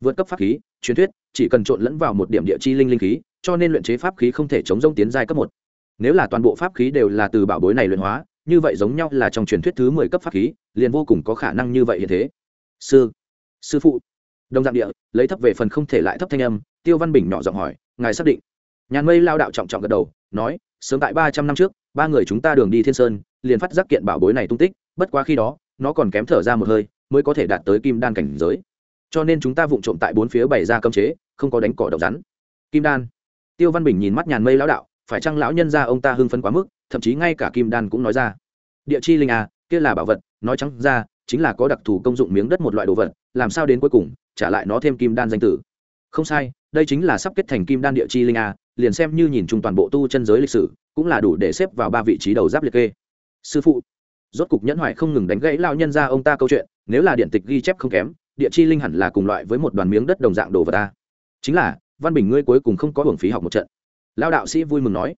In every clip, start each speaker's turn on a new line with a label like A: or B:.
A: vượt cấp pháp khí, truyền thuyết, chỉ cần trộn lẫn vào một điểm địa chi linh linh khí, cho nên luyện chế pháp khí không thể chống rông tiến giai cấp một. Nếu là toàn bộ pháp khí đều là từ bảo bối này luyện hóa, như vậy giống nhau là trong truyền thuyết thứ mười cấp pháp khí, liền vô cùng có khả năng như vậy hiện thế. Sư sư phụ. Đồng dạng địa, lấy thấp về phần không thể lại thấp thanh âm, tiêu văn bình nhỏ giọng hỏi, ngài xác định? Nhàn mây lao đạo trọng trọng gật đầu, nói, sớm tại ba trăm năm trước, ba người chúng ta đường đi thiên sơn, liền phát giác kiện bảo bối này tung tích, bất quá khi đó, nó còn kém thở ra một hơi, mới có thể đạt tới kim đan cảnh giới cho nên chúng ta vụng trộm tại bốn phía bày ra cấm chế, không có đánh cỏ độc rắn. Kim đan. Tiêu văn bình nhìn mắt nhàn mây lão đạo, phải chăng lão nhân ra ông ta hưng phấn quá mức, thậm chí ngay cả kim đan cũng nói ra. Địa chi linh à kia là bảo vật, nói trắng ra, chính là có đặc thù công dụng miếng đất một loại đồ vật, làm sao đến cuối cùng, trả lại nó thêm kim đan danh tử. Không sai, đây chính là sắp kết thành kim đan địa chi linh a liền xem như nhìn chung toàn bộ tu chân giới lịch sử, cũng là đủ để xếp vào ba vị trí đầu giáp liệt kê. Sư phụ. Rốt cục nhẫn hoài không ngừng đánh gãy lao nhân ra ông ta câu chuyện, nếu là điện tịch ghi chép không kém địa chi linh hẳn là cùng loại với một đoàn miếng đất đồng dạng đồ vật ta. Chính là, văn bình ngươi cuối cùng không có hưởng phí học một trận. Lao đạo sĩ vui mừng nói.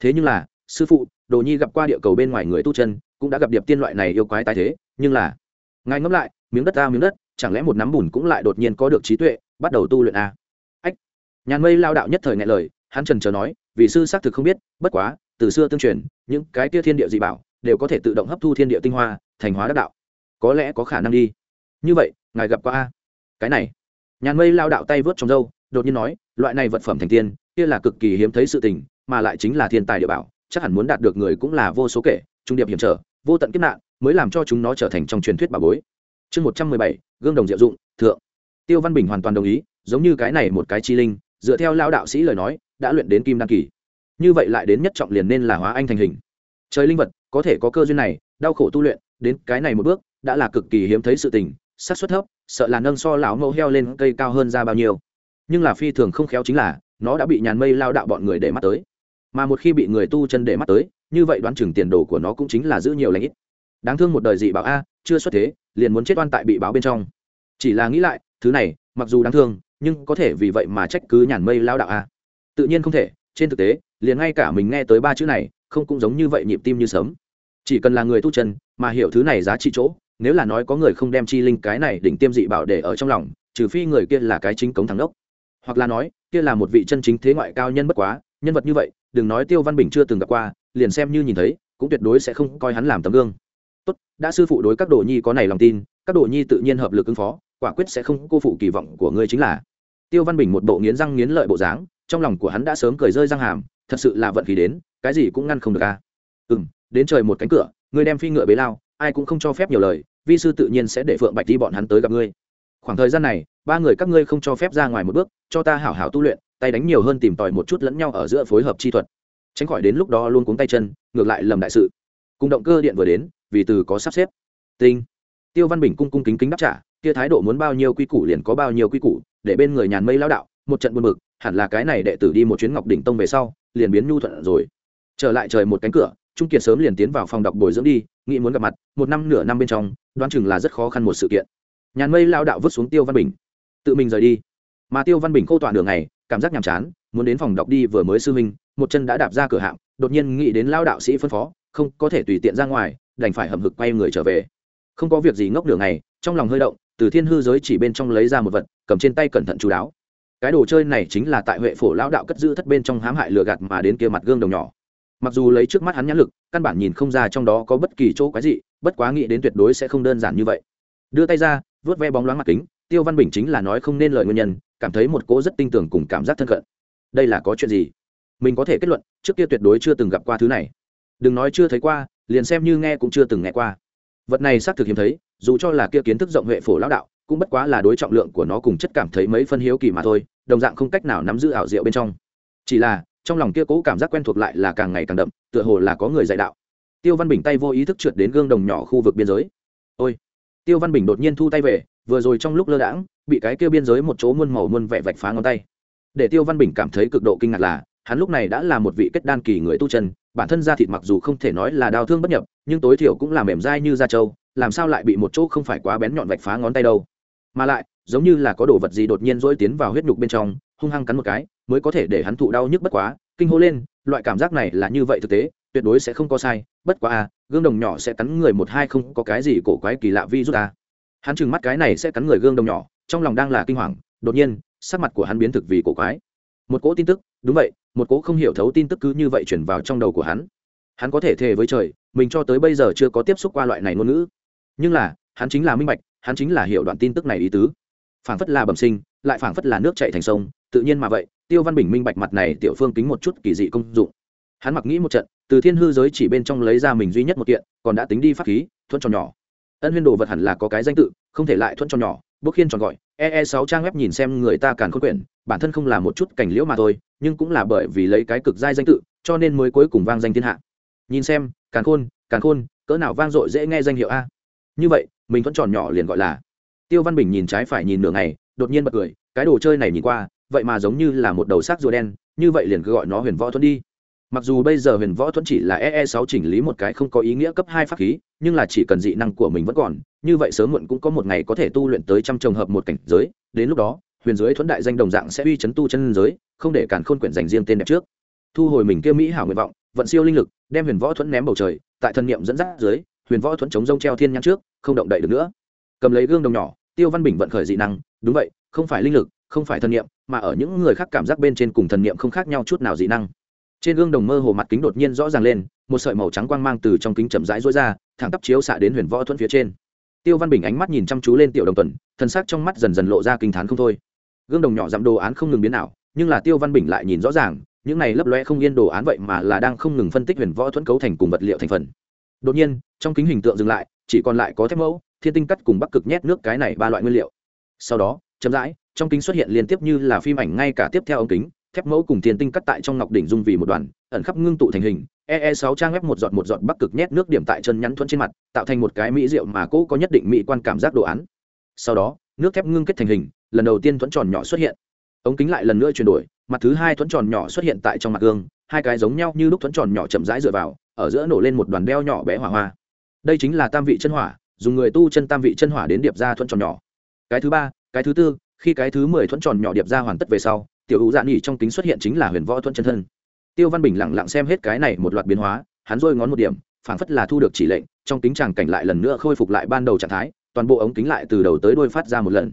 A: Thế nhưng là, sư phụ, đồ nhi gặp qua địa cầu bên ngoài người tu chân, cũng đã gặp điệp tiên loại này yêu quái tái thế, nhưng là, ngài ngẫm lại, miếng đất ta miếng đất, chẳng lẽ một nắm bùn cũng lại đột nhiên có được trí tuệ, bắt đầu tu luyện a ách. Nhàn mây lao đạo nhất thời ngại lời, hắn trần chờ nói, vì sư xác thực không biết, bất quá, từ xưa tương truyền, những cái kia thiên địa dị bảo, đều có thể tự động hấp thu thiên địa tinh hoa, thành hóa đắc đạo. Có lẽ có khả năng đi. Như vậy ngài gặp qua a? Cái này. Nhàn mây lao đạo tay vớt trong râu, đột nhiên nói, loại này vật phẩm thành tiên, kia là cực kỳ hiếm thấy sự tình, mà lại chính là thiên tài địa bảo, chắc hẳn muốn đạt được người cũng là vô số kể, trung điệp hiểm trở, vô tận kiếp nạn, mới làm cho chúng nó trở thành trong truyền thuyết bà bối. Chương một trăm mười bảy, gương đồng diệu dụng, thượng. Tiêu văn bình hoàn toàn đồng ý, giống như cái này một cái chi linh, dựa theo lao đạo sĩ lời nói, đã luyện đến kim đăng kỳ. Như vậy lại đến nhất trọng liền nên là hóa anh thành hình. Trời linh vật, có thể có cơ duyên này, đau khổ tu luyện, đến cái này một bước, đã là cực kỳ hiếm thấy sự tình xác suất thấp, sợ là nâng so lão mẫu heo lên cây cao hơn ra bao nhiêu. Nhưng là phi thường không khéo chính là, nó đã bị nhàn mây lao đạo bọn người để mắt tới. Mà một khi bị người tu chân để mắt tới, như vậy đoán chừng tiền đồ của nó cũng chính là giữ nhiều lãnh ít. Đáng thương một đời dị bảo a, chưa xuất thế, liền muốn chết oan tại bị báo bên trong. Chỉ là nghĩ lại, thứ này, mặc dù đáng thương, nhưng có thể vì vậy mà trách cứ nhàn mây lao đạo a. Tự nhiên không thể, trên thực tế, liền ngay cả mình nghe tới ba chữ này, không cũng giống như vậy nhịp tim như sớm chỉ cần là người tu chân, mà hiểu thứ này giá trị chỗ nếu là nói có người không đem chi linh cái này đỉnh tiêm dị bảo để ở trong lòng, trừ phi người kia là cái chính cống thắng đốc. Hoặc là nói, kia là một vị chân chính thế ngoại cao nhân bất quá, nhân vật như vậy, đừng nói tiêu văn bình chưa từng gặp qua, liền xem như nhìn thấy, cũng tuyệt đối sẽ không coi hắn làm tấm gương. Tốt, đã sư phụ đối các đồ nhi có này lòng tin, các đồ nhi tự nhiên hợp lực ứng phó, quả quyết sẽ không cô phụ kỳ vọng của ngươi chính là. Tiêu văn bình một bộ nghiến răng nghiến lợi bộ dáng, trong lòng của hắn đã sớm cười rơi răng hàm, thật sự là vận khí đến, cái gì cũng ngăn không được a. À. ừ đến trời một cánh cửa, ngươi đem phi ngựa bế lao ai cũng không cho phép nhiều lời, vi sư tự nhiên sẽ để phượng bạch đi bọn hắn tới gặp ngươi. Khoảng thời gian này, ba người các ngươi không cho phép ra ngoài một bước, cho ta hảo hảo tu luyện, tay đánh nhiều hơn tìm tòi một chút lẫn nhau ở giữa phối hợp chi thuật. Tránh khỏi đến lúc đó luôn cuống tay chân, ngược lại lầm đại sự. Cùng động cơ điện vừa đến, vì từ có sắp xếp. Tinh. Tiêu văn bình cung cung kính kính đáp trả, kia thái độ muốn bao nhiêu quy củ liền có bao nhiêu quy củ, để bên người nhàn mây lao đạo, một trận buồn bực, hẳn là cái này đệ tử đi một chuyến ngọc đỉnh tông về sau, liền biến nhu thuận rồi. Trở lại trời một cánh cửa trung kiệt sớm liền tiến vào phòng đọc bồi dưỡng đi, nghĩ muốn gặp mặt, một năm nửa năm bên trong, đoán chừng là rất khó khăn một sự kiện. Nhàn mây lao đạo vứt xuống tiêu văn bình. Tự mình rời đi. Mà tiêu văn bình khô tỏa đường này cảm giác nhàm chán, muốn đến phòng đọc đi vừa mới sư minh một chân đã đạp ra cửa hạng, đột nhiên nghĩ đến lao đạo sĩ phân phó, không có thể tùy tiện ra ngoài, đành phải hầm hực quay người trở về. Không có việc gì ngốc đường này trong lòng hơi động, từ thiên hư giới chỉ bên trong lấy ra một vật, cầm trên tay cẩn thận chú đáo. Cái đồ chơi này chính là tại huệ phổ lão đạo cất giữ thất bên trong hãm hại lừa gạt mà đến kia mặt gương đồng nhỏ mặc dù lấy trước mắt hắn nhãn lực, căn bản nhìn không ra trong đó có bất kỳ chỗ quái gì bất quá nghĩ đến tuyệt đối sẽ không đơn giản như vậy. Đưa tay ra vớt ve bóng loáng mặt kính, tiêu văn bình chính là nói không nên lời nguyên nhân, cảm thấy một cỗ rất tinh tưởng cùng cảm giác thân cận. Đây là có chuyện gì? Mình có thể kết luận, trước kia tuyệt đối chưa từng gặp qua thứ này. Đừng nói chưa thấy qua, liền xem như nghe cũng chưa từng nghe qua. Vật này xác thực hiếm thấy, dù cho là kia kiến thức rộng huệ phổ lão đạo, cũng bất quá là đối trọng lượng của nó cùng chất cảm thấy mấy phân hiếu kỳ mà thôi, đồng dạng không cách nào nắm giữ ảo diệu bên trong. Chỉ là trong lòng kia cố cảm giác quen thuộc lại là càng ngày càng đậm, tựa hồ là có người dạy đạo. Tiêu văn bình tay vô ý thức trượt đến gương đồng nhỏ khu vực biên giới. Ôi! Tiêu văn bình đột nhiên thu tay về, vừa rồi trong lúc lơ đãng, bị cái kia biên giới một chỗ muôn màu muôn vẻ vạch phá ngón tay. Để tiêu văn bình cảm thấy cực độ kinh ngạc là, hắn lúc này đã là một vị kết đan kỳ người tu chân, bản thân da thịt mặc dù không thể nói là đau thương bất nhập, nhưng tối thiểu cũng là mềm dai như da trâu, làm sao lại bị một chỗ không phải quá bén nhọn vạch phá ngón tay đâu? Mà lại, giống như là có đồ vật gì đột nhiên dỗi tiến vào huyết nhục bên trong hung hăng cắn một cái, mới có thể để hắn thụ đau nhức bất quá, kinh hô lên, loại cảm giác này là như vậy thực tế, tuyệt đối sẽ không có sai, bất quá à gương đồng nhỏ sẽ cắn người một hai không có cái gì cổ quái kỳ lạ vi rút ta hắn chừng mắt cái này sẽ cắn người gương đồng nhỏ, trong lòng đang là kinh hoàng, đột nhiên, sắc mặt của hắn biến thực vì cổ quái. Một cỗ tin tức, đúng vậy, một cỗ không hiểu thấu tin tức cứ như vậy chuyển vào trong đầu của hắn. Hắn có thể thề với trời, mình cho tới bây giờ chưa có tiếp xúc qua loại này ngôn ngữ. Nhưng là, hắn chính là minh bạch, hắn chính là hiểu đoạn tin tức này ý tứ. Phảng phất là bẩm sinh, lại phảng phất là nước chạy thành sông tự nhiên mà vậy, tiêu văn bình minh bạch mặt này tiểu phương kính một chút kỳ dị công dụng. Hắn mặc nghĩ một trận, từ thiên hư giới chỉ bên trong lấy ra mình duy nhất một kiện, còn đã tính đi pháp khí thuận tròn nhỏ. Ân huyên đồ vật hẳn là có cái danh tự, không thể lại thuận tròn nhỏ bước khiên tròn gọi ee sáu trang web nhìn xem người ta càn khôn quyển, bản thân không là một chút cảnh liễu mà thôi, nhưng cũng là bởi vì lấy cái cực giai danh tự, cho nên mới cuối cùng vang danh thiên hạ. Nhìn xem, càn khôn càn khôn, cỡ nào vang dội dễ nghe danh hiệu a. Như vậy, mình thuận tròn nhỏ liền gọi là. Tiêu văn bình nhìn trái phải nhìn nửa ngày, đột nhiên bật cười, cái đồ chơi này nhìn qua vậy mà giống như là một đầu xác rùa đen, như vậy liền cứ gọi nó huyền võ thuẫn đi. Mặc dù bây giờ huyền võ thuẫn chỉ là ee sáu chỉnh lý một cái không có ý nghĩa cấp hai pháp khí, nhưng là chỉ cần dị năng của mình vẫn còn, như vậy sớm muộn cũng có một ngày có thể tu luyện tới trăm trường hợp một cảnh giới, đến lúc đó, huyền giới thuẫn đại danh đồng dạng sẽ uy chấn tu chân giới, không để cản khôn quyển dành riêng tên đẹp trước. Thu hồi mình kia mỹ hảo nguyện vọng, vận siêu linh lực, đem huyền võ thuẫn ném bầu trời, tại thân niệm dẫn dắt dưới, huyền võ thuẫn chống rông treo thiên nhãn trước, không động đậy được nữa. Cầm lấy gương đồng nhỏ, tiêu văn bình vận khởi dị năng, đúng vậy, không phải linh lực không phải thần niệm, mà ở những người khác cảm giác bên trên cùng thần niệm không khác nhau chút nào dị năng. Trên gương đồng mơ hồ mặt kính đột nhiên rõ ràng lên, một sợi màu trắng quang mang từ trong kính chậm rãi rối ra, thẳng tắp chiếu xạ đến huyền võ thuẫn phía trên. Tiêu văn bình ánh mắt nhìn chăm chú lên tiểu đồng tuần, thân xác trong mắt dần dần lộ ra kinh thán không thôi. Gương đồng nhỏ dặm đồ án không ngừng biến ảo, nhưng là tiêu văn bình lại nhìn rõ ràng, những này lấp loe không yên đồ án vậy mà là đang không ngừng phân tích huyền võ thuẫn cấu thành cùng vật liệu thành phần. Đột nhiên, trong kính hình tượng dừng lại, chỉ còn lại có thép mẫu, thiên tinh cắt cùng bắc cực nhét nước cái này ba loại nguyên liệu. Sau đó, chậm rãi trong kính xuất hiện liên tiếp như là phim ảnh ngay cả tiếp theo ống kính, thép mẫu cùng tiền tinh cắt tại trong ngọc đỉnh dung vì một đoàn, ẩn khắp ngưng tụ thành hình ee sáu trang web một giọt một giọt bắc cực nhét nước điểm tại chân nhắn thuẫn trên mặt, tạo thành một cái mỹ rượu mà cũ có nhất định mỹ quan cảm giác đồ án. Sau đó, nước thép ngưng kết thành hình, lần đầu tiên thuẫn tròn nhỏ xuất hiện. Ống kính lại lần nữa chuyển đổi, mặt thứ hai thuẫn tròn nhỏ xuất hiện tại trong mặt gương, hai cái giống nhau như lúc thuẫn tròn nhỏ chậm rãi dựa vào, ở giữa nổ lên một đoàn đeo nhỏ bé hỏa hoa. Đây chính là tam vị chân hỏa, dùng người tu chân tam vị chân hỏa đến điệp ra thuẫn tròn nhỏ. Cái thứ ba, cái thứ tư khi cái thứ mười thuẫn tròn nhỏ điệp ra hoàn tất về sau, tiểu hữu dạ nghỉ trong kính xuất hiện chính là huyền võ thuẫn chân thân. Tiêu văn bình lẳng lặng xem hết cái này một loạt biến hóa, hắn rôi ngón một điểm, phảng phất là thu được chỉ lệnh, trong kính tràng cảnh lại lần nữa khôi phục lại ban đầu trạng thái, toàn bộ ống kính lại từ đầu tới đuôi phát ra một lần.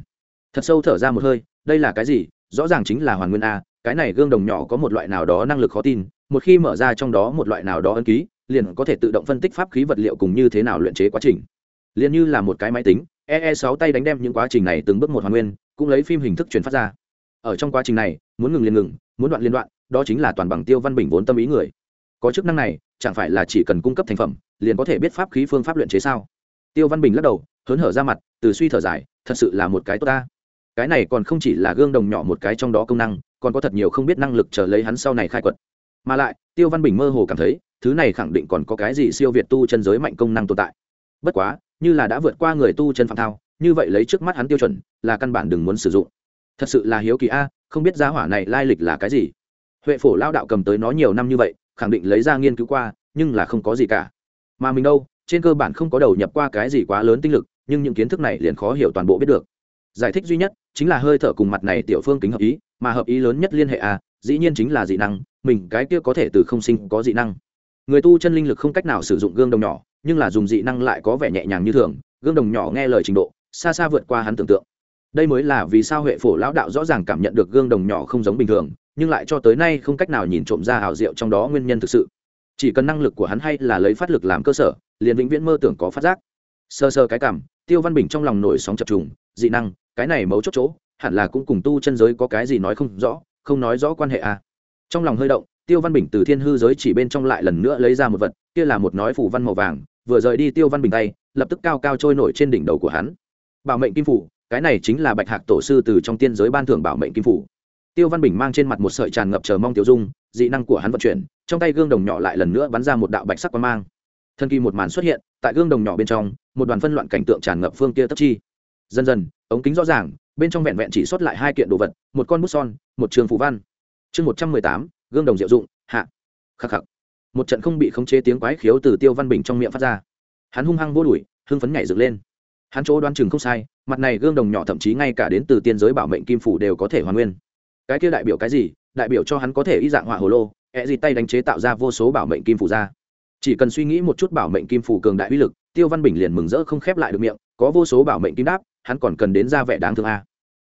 A: Thật sâu thở ra một hơi, đây là cái gì? Rõ ràng chính là hoàn nguyên a, cái này gương đồng nhỏ có một loại nào đó năng lực khó tin, một khi mở ra trong đó một loại nào đó ấn ký, liền có thể tự động phân tích pháp khí vật liệu cùng như thế nào luyện chế quá trình. Liền như là một cái máy tính ee sáu tay đánh đem những quá trình này từng bước một hoàn nguyên cũng lấy phim hình thức truyền phát ra. Ở trong quá trình này, muốn ngừng liền ngừng, muốn đoạn liên đoạn, đó chính là toàn bằng tiêu văn bình vốn tâm ý người. Có chức năng này, chẳng phải là chỉ cần cung cấp thành phẩm, liền có thể biết pháp khí phương pháp luyện chế sao? Tiêu văn bình lắc đầu, hớn hở ra mặt, từ suy thở dài, thật sự là một cái tốt ta. Cái này còn không chỉ là gương đồng nhỏ một cái trong đó công năng, còn có thật nhiều không biết năng lực chờ lấy hắn sau này khai quật. Mà lại, tiêu văn bình mơ hồ cảm thấy, thứ này khẳng định còn có cái gì siêu việt tu chân giới mạnh công năng tồn tại. Bất quá, như là đã vượt qua người tu chân phạm thao như vậy lấy trước mắt hắn tiêu chuẩn, là căn bản đừng muốn sử dụng. Thật sự là hiếu kỳ a, không biết giá hỏa này lai lịch là cái gì. Huệ phổ lao đạo cầm tới nó nhiều năm như vậy, khẳng định lấy ra nghiên cứu qua, nhưng là không có gì cả. Mà mình đâu, trên cơ bản không có đầu nhập qua cái gì quá lớn tinh lực, nhưng những kiến thức này liền khó hiểu toàn bộ biết được. Giải thích duy nhất, chính là hơi thở cùng mặt này tiểu phương kính hợp ý, mà hợp ý lớn nhất liên hệ a, dĩ nhiên chính là dị năng, mình cái kia có thể từ không sinh có dị năng. Người tu chân linh lực không cách nào sử dụng gương đồng nhỏ, nhưng là dùng dị năng lại có vẻ nhẹ nhàng như thường, gương đồng nhỏ nghe lời trình độ xa xa vượt qua hắn tưởng tượng. Đây mới là vì sao huệ phổ lão đạo rõ ràng cảm nhận được gương đồng nhỏ không giống bình thường, nhưng lại cho tới nay không cách nào nhìn trộm ra hào diệu trong đó nguyên nhân thực sự. Chỉ cần năng lực của hắn hay là lấy phát lực làm cơ sở, liền vĩnh viễn mơ tưởng có phát giác. Sơ sơ cái cảm, tiêu văn bình trong lòng nổi sóng chập trùng, dị năng, cái này mấu chốt chỗ, hẳn là cũng cùng tu chân giới có cái gì nói không rõ, không nói rõ quan hệ à. trong lòng hơi động, tiêu văn bình từ thiên hư giới chỉ bên trong lại lần nữa lấy ra một vật, kia là một nói phủ văn màu vàng, vừa rời đi tiêu văn bình tay, lập tức cao cao trôi nổi trên đỉnh đầu của hắn bảo mệnh kim phủ, cái này chính là bạch hạc tổ sư từ trong tiên giới ban thưởng bảo mệnh kim phủ. Tiêu văn bình mang trên mặt một sợi tràn ngập chờ mong tiêu dung, dị năng của hắn vận chuyển, trong tay gương đồng nhỏ lại lần nữa bắn ra một đạo bạch sắc quang mang. Thân kỳ một màn xuất hiện, tại gương đồng nhỏ bên trong, một đoàn phân loạn cảnh tượng tràn ngập phương kia tấp chi. Dần dần, ống kính rõ ràng, bên trong vẹn vẹn chỉ xuất lại hai kiện đồ vật, một con bút son, một trường phụ văn. Chương một trăm mười tám, gương đồng diệu dụng, hạ. Khắc khắc. Một trận không bị khống chế tiếng quái khiếu từ tiêu văn bình trong miệng phát ra. Hắn hung hăng vô đuổi, hưng phấn nhảy dựng lên hắn chỗ đoán chừng không sai, mặt này gương đồng nhỏ thậm chí ngay cả đến từ tiên giới bảo mệnh kim phủ đều có thể hoàn nguyên. Cái kia đại biểu cái gì? Đại biểu cho hắn có thể y dạng họa hồ lô e ẹ gì tay đánh chế tạo ra vô số bảo mệnh kim phủ ra. Chỉ cần suy nghĩ một chút bảo mệnh kim phủ cường đại uy lực, tiêu văn bình liền mừng rỡ không khép lại được miệng, có vô số bảo mệnh kim đáp, hắn còn cần đến ra vẻ đáng thương a.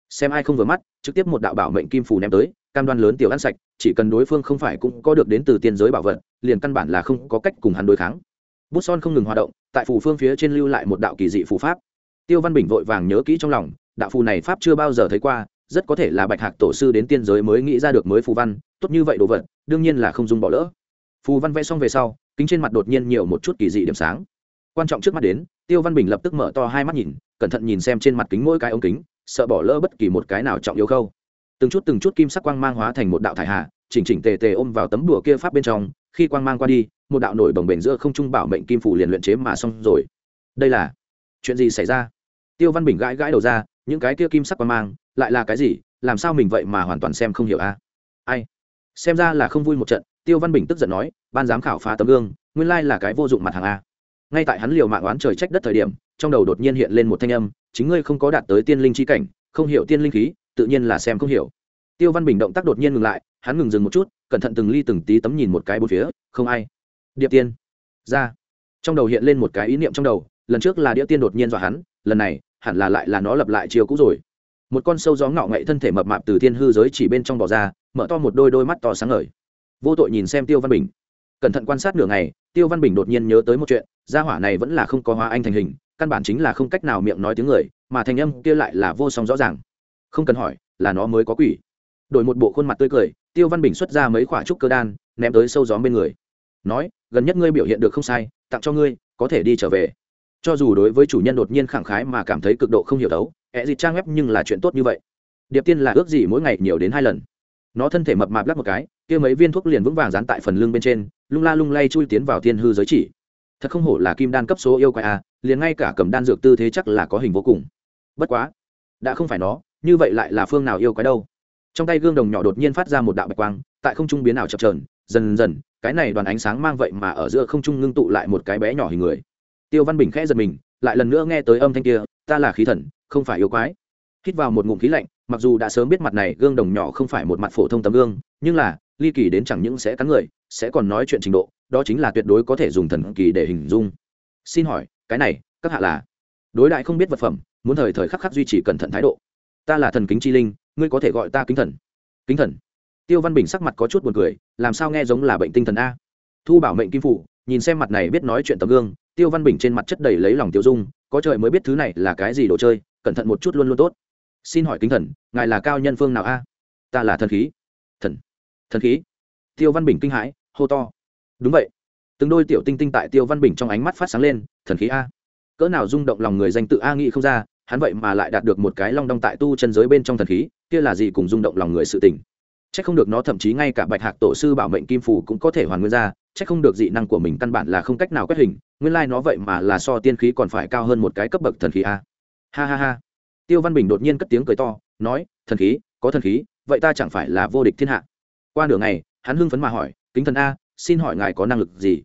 A: Xem ai không vừa mắt, trực tiếp một đạo bảo mệnh kim phủ ném tới, cam đoan lớn tiểu ăn sạch, chỉ cần đối phương không phải cũng có được đến từ tiên giới bảo vật, liền căn bản là không có cách cùng hắn đối kháng. Bút son không ngừng hoạt động, tại phù phương phía trên lưu lại một đạo kỳ dị phù pháp tiêu văn bình vội vàng nhớ kỹ trong lòng, đạo phù này pháp chưa bao giờ thấy qua, rất có thể là bạch hạc tổ sư đến tiên giới mới nghĩ ra được mới phù văn, tốt như vậy đồ vật, đương nhiên là không dùng bỏ lỡ. Phù văn vẽ xong về sau, kính trên mặt đột nhiên nhiều một chút kỳ dị điểm sáng. Quan trọng trước mắt đến, tiêu văn bình lập tức mở to hai mắt nhìn, cẩn thận nhìn xem trên mặt kính mỗi cái ống kính, sợ bỏ lỡ bất kỳ một cái nào trọng yếu khâu. Từng chút từng chút kim sắc quang mang hóa thành một đạo thải hạ chỉnh chỉnh tề tề ôm vào tấm đùa kia pháp bên trong, khi quang mang qua đi, một đạo nổi bồng bềnh giữa không trung bảo mệnh kim phủ liền luyện chế mà xong rồi. Đây là chuyện gì xảy ra? Tiêu văn bình gãi gãi đầu ra, những cái kia kim sắc qua mang, lại là cái gì? Làm sao mình vậy mà hoàn toàn xem không hiểu a? Ai? Xem ra là không vui một trận, tiêu văn bình tức giận nói, ban giám khảo phá tấm gương, nguyên lai là cái vô dụng mặt hàng a. Ngay tại hắn liều mạng oán trời trách đất thời điểm, trong đầu đột nhiên hiện lên một thanh âm, chính ngươi không có đạt tới tiên linh chi cảnh, không hiểu tiên linh khí, tự nhiên là xem không hiểu. Tiêu văn bình động tác đột nhiên ngừng lại, hắn ngừng dừng một chút, cẩn thận từng ly từng tí tấm nhìn một cái bốn phía, không ai. Điệp tiên. Ra. Trong đầu hiện lên một cái ý niệm trong đầu, lần trước là đĩa tiên đột nhiên dọa hắn, lần này hẳn là lại là nó lập lại chiều cũ rồi. Một con sâu gió ngạo ngậy thân thể mập mạp từ thiên hư giới chỉ bên trong bò ra, mở to một đôi đôi mắt to sáng ngời. Vô tội nhìn xem tiêu văn bình. Cẩn thận quan sát nửa ngày, tiêu văn bình đột nhiên nhớ tới một chuyện, gia hỏa này vẫn là không có hóa anh thành hình, căn bản chính là không cách nào miệng nói tiếng người, mà thành âm kia lại là vô song rõ ràng. Không cần hỏi, là nó mới có quỷ. Đổi một bộ khuôn mặt tươi cười, tiêu văn bình xuất ra mấy quả trúc cơ đan, ném tới sâu gió bên người. Nói, gần nhất ngươi biểu hiện được không sai, tặng cho ngươi, có thể đi trở về cho dù đối với chủ nhân đột nhiên khẳng khái mà cảm thấy cực độ không hiểu đấu ẹ dịt trang web nhưng là chuyện tốt như vậy. Điệp tiên là ước gì mỗi ngày nhiều đến hai lần. Nó thân thể mập mạp lắc một cái, kia mấy viên thuốc liền vững vàng dán tại phần lưng bên trên, lung la lung lay chui tiến vào thiên hư giới chỉ. Thật không hổ là kim đan cấp số yêu quái a liền ngay cả cầm đan dược tư thế chắc là có hình vô cùng. Bất quá, đã không phải nó, như vậy lại là phương nào yêu quái đâu. Trong tay gương đồng nhỏ đột nhiên phát ra một đạo bạch quang, tại không trung biến ảo chập trờn dần dần, cái này đoàn ánh sáng mang vậy mà ở giữa không trung ngưng tụ lại một cái bé nhỏ hình người tiêu văn bình khẽ giật mình, lại lần nữa nghe tới âm thanh kia, ta là khí thần, không phải yêu quái. Hít vào một ngụm khí lạnh, mặc dù đã sớm biết mặt này gương đồng nhỏ không phải một mặt phổ thông tấm gương, nhưng là, ly kỳ đến chẳng những sẽ cắn người, sẽ còn nói chuyện trình độ, đó chính là tuyệt đối có thể dùng thần kỳ để hình dung. Xin hỏi, cái này, các hạ là? Đối đại không biết vật phẩm, muốn thời thời khắc khắc duy trì cẩn thận thái độ. Ta là thần kính chi linh, ngươi có thể gọi ta kính thần. Kính thần? Tiêu văn bình sắc mặt có chút buồn cười, làm sao nghe giống là bệnh tinh thần a? Thu bảo mệnh kim phụ nhìn xem mặt này biết nói chuyện tấm gương, tiêu văn bình trên mặt chất đầy lấy lòng tiêu dung, có trời mới biết thứ này là cái gì đồ chơi, cẩn thận một chút luôn luôn tốt. Xin hỏi kính thần, ngài là cao nhân phương nào a? Ta là thần khí. Thần. Thần khí? Tiêu văn bình kinh hãi, hô to. Đúng vậy. Từng đôi tiểu tinh tinh tại tiêu văn bình trong ánh mắt phát sáng lên, thần khí a. Cỡ nào rung động lòng người danh tự a nghĩ không ra, hắn vậy mà lại đạt được một cái long đong tại tu chân giới bên trong thần khí, kia là gì cùng rung động lòng người sự tình. C không được nó thậm chí ngay cả bạch hạc tổ sư bảo mệnh kim phù cũng có thể hoàn nguyên ra chắc không được dị năng của mình căn bản là không cách nào quét hình, nguyên lai、like、nó vậy mà là so tiên khí còn phải cao hơn một cái cấp bậc thần khí a. Ha ha ha. Tiêu văn bình đột nhiên cất tiếng cười to, nói, thần khí, có thần khí, vậy ta chẳng phải là vô địch thiên hạ. Qua nửa ngày, hắn hưng phấn mà hỏi, kính thần a, xin hỏi ngài có năng lực gì?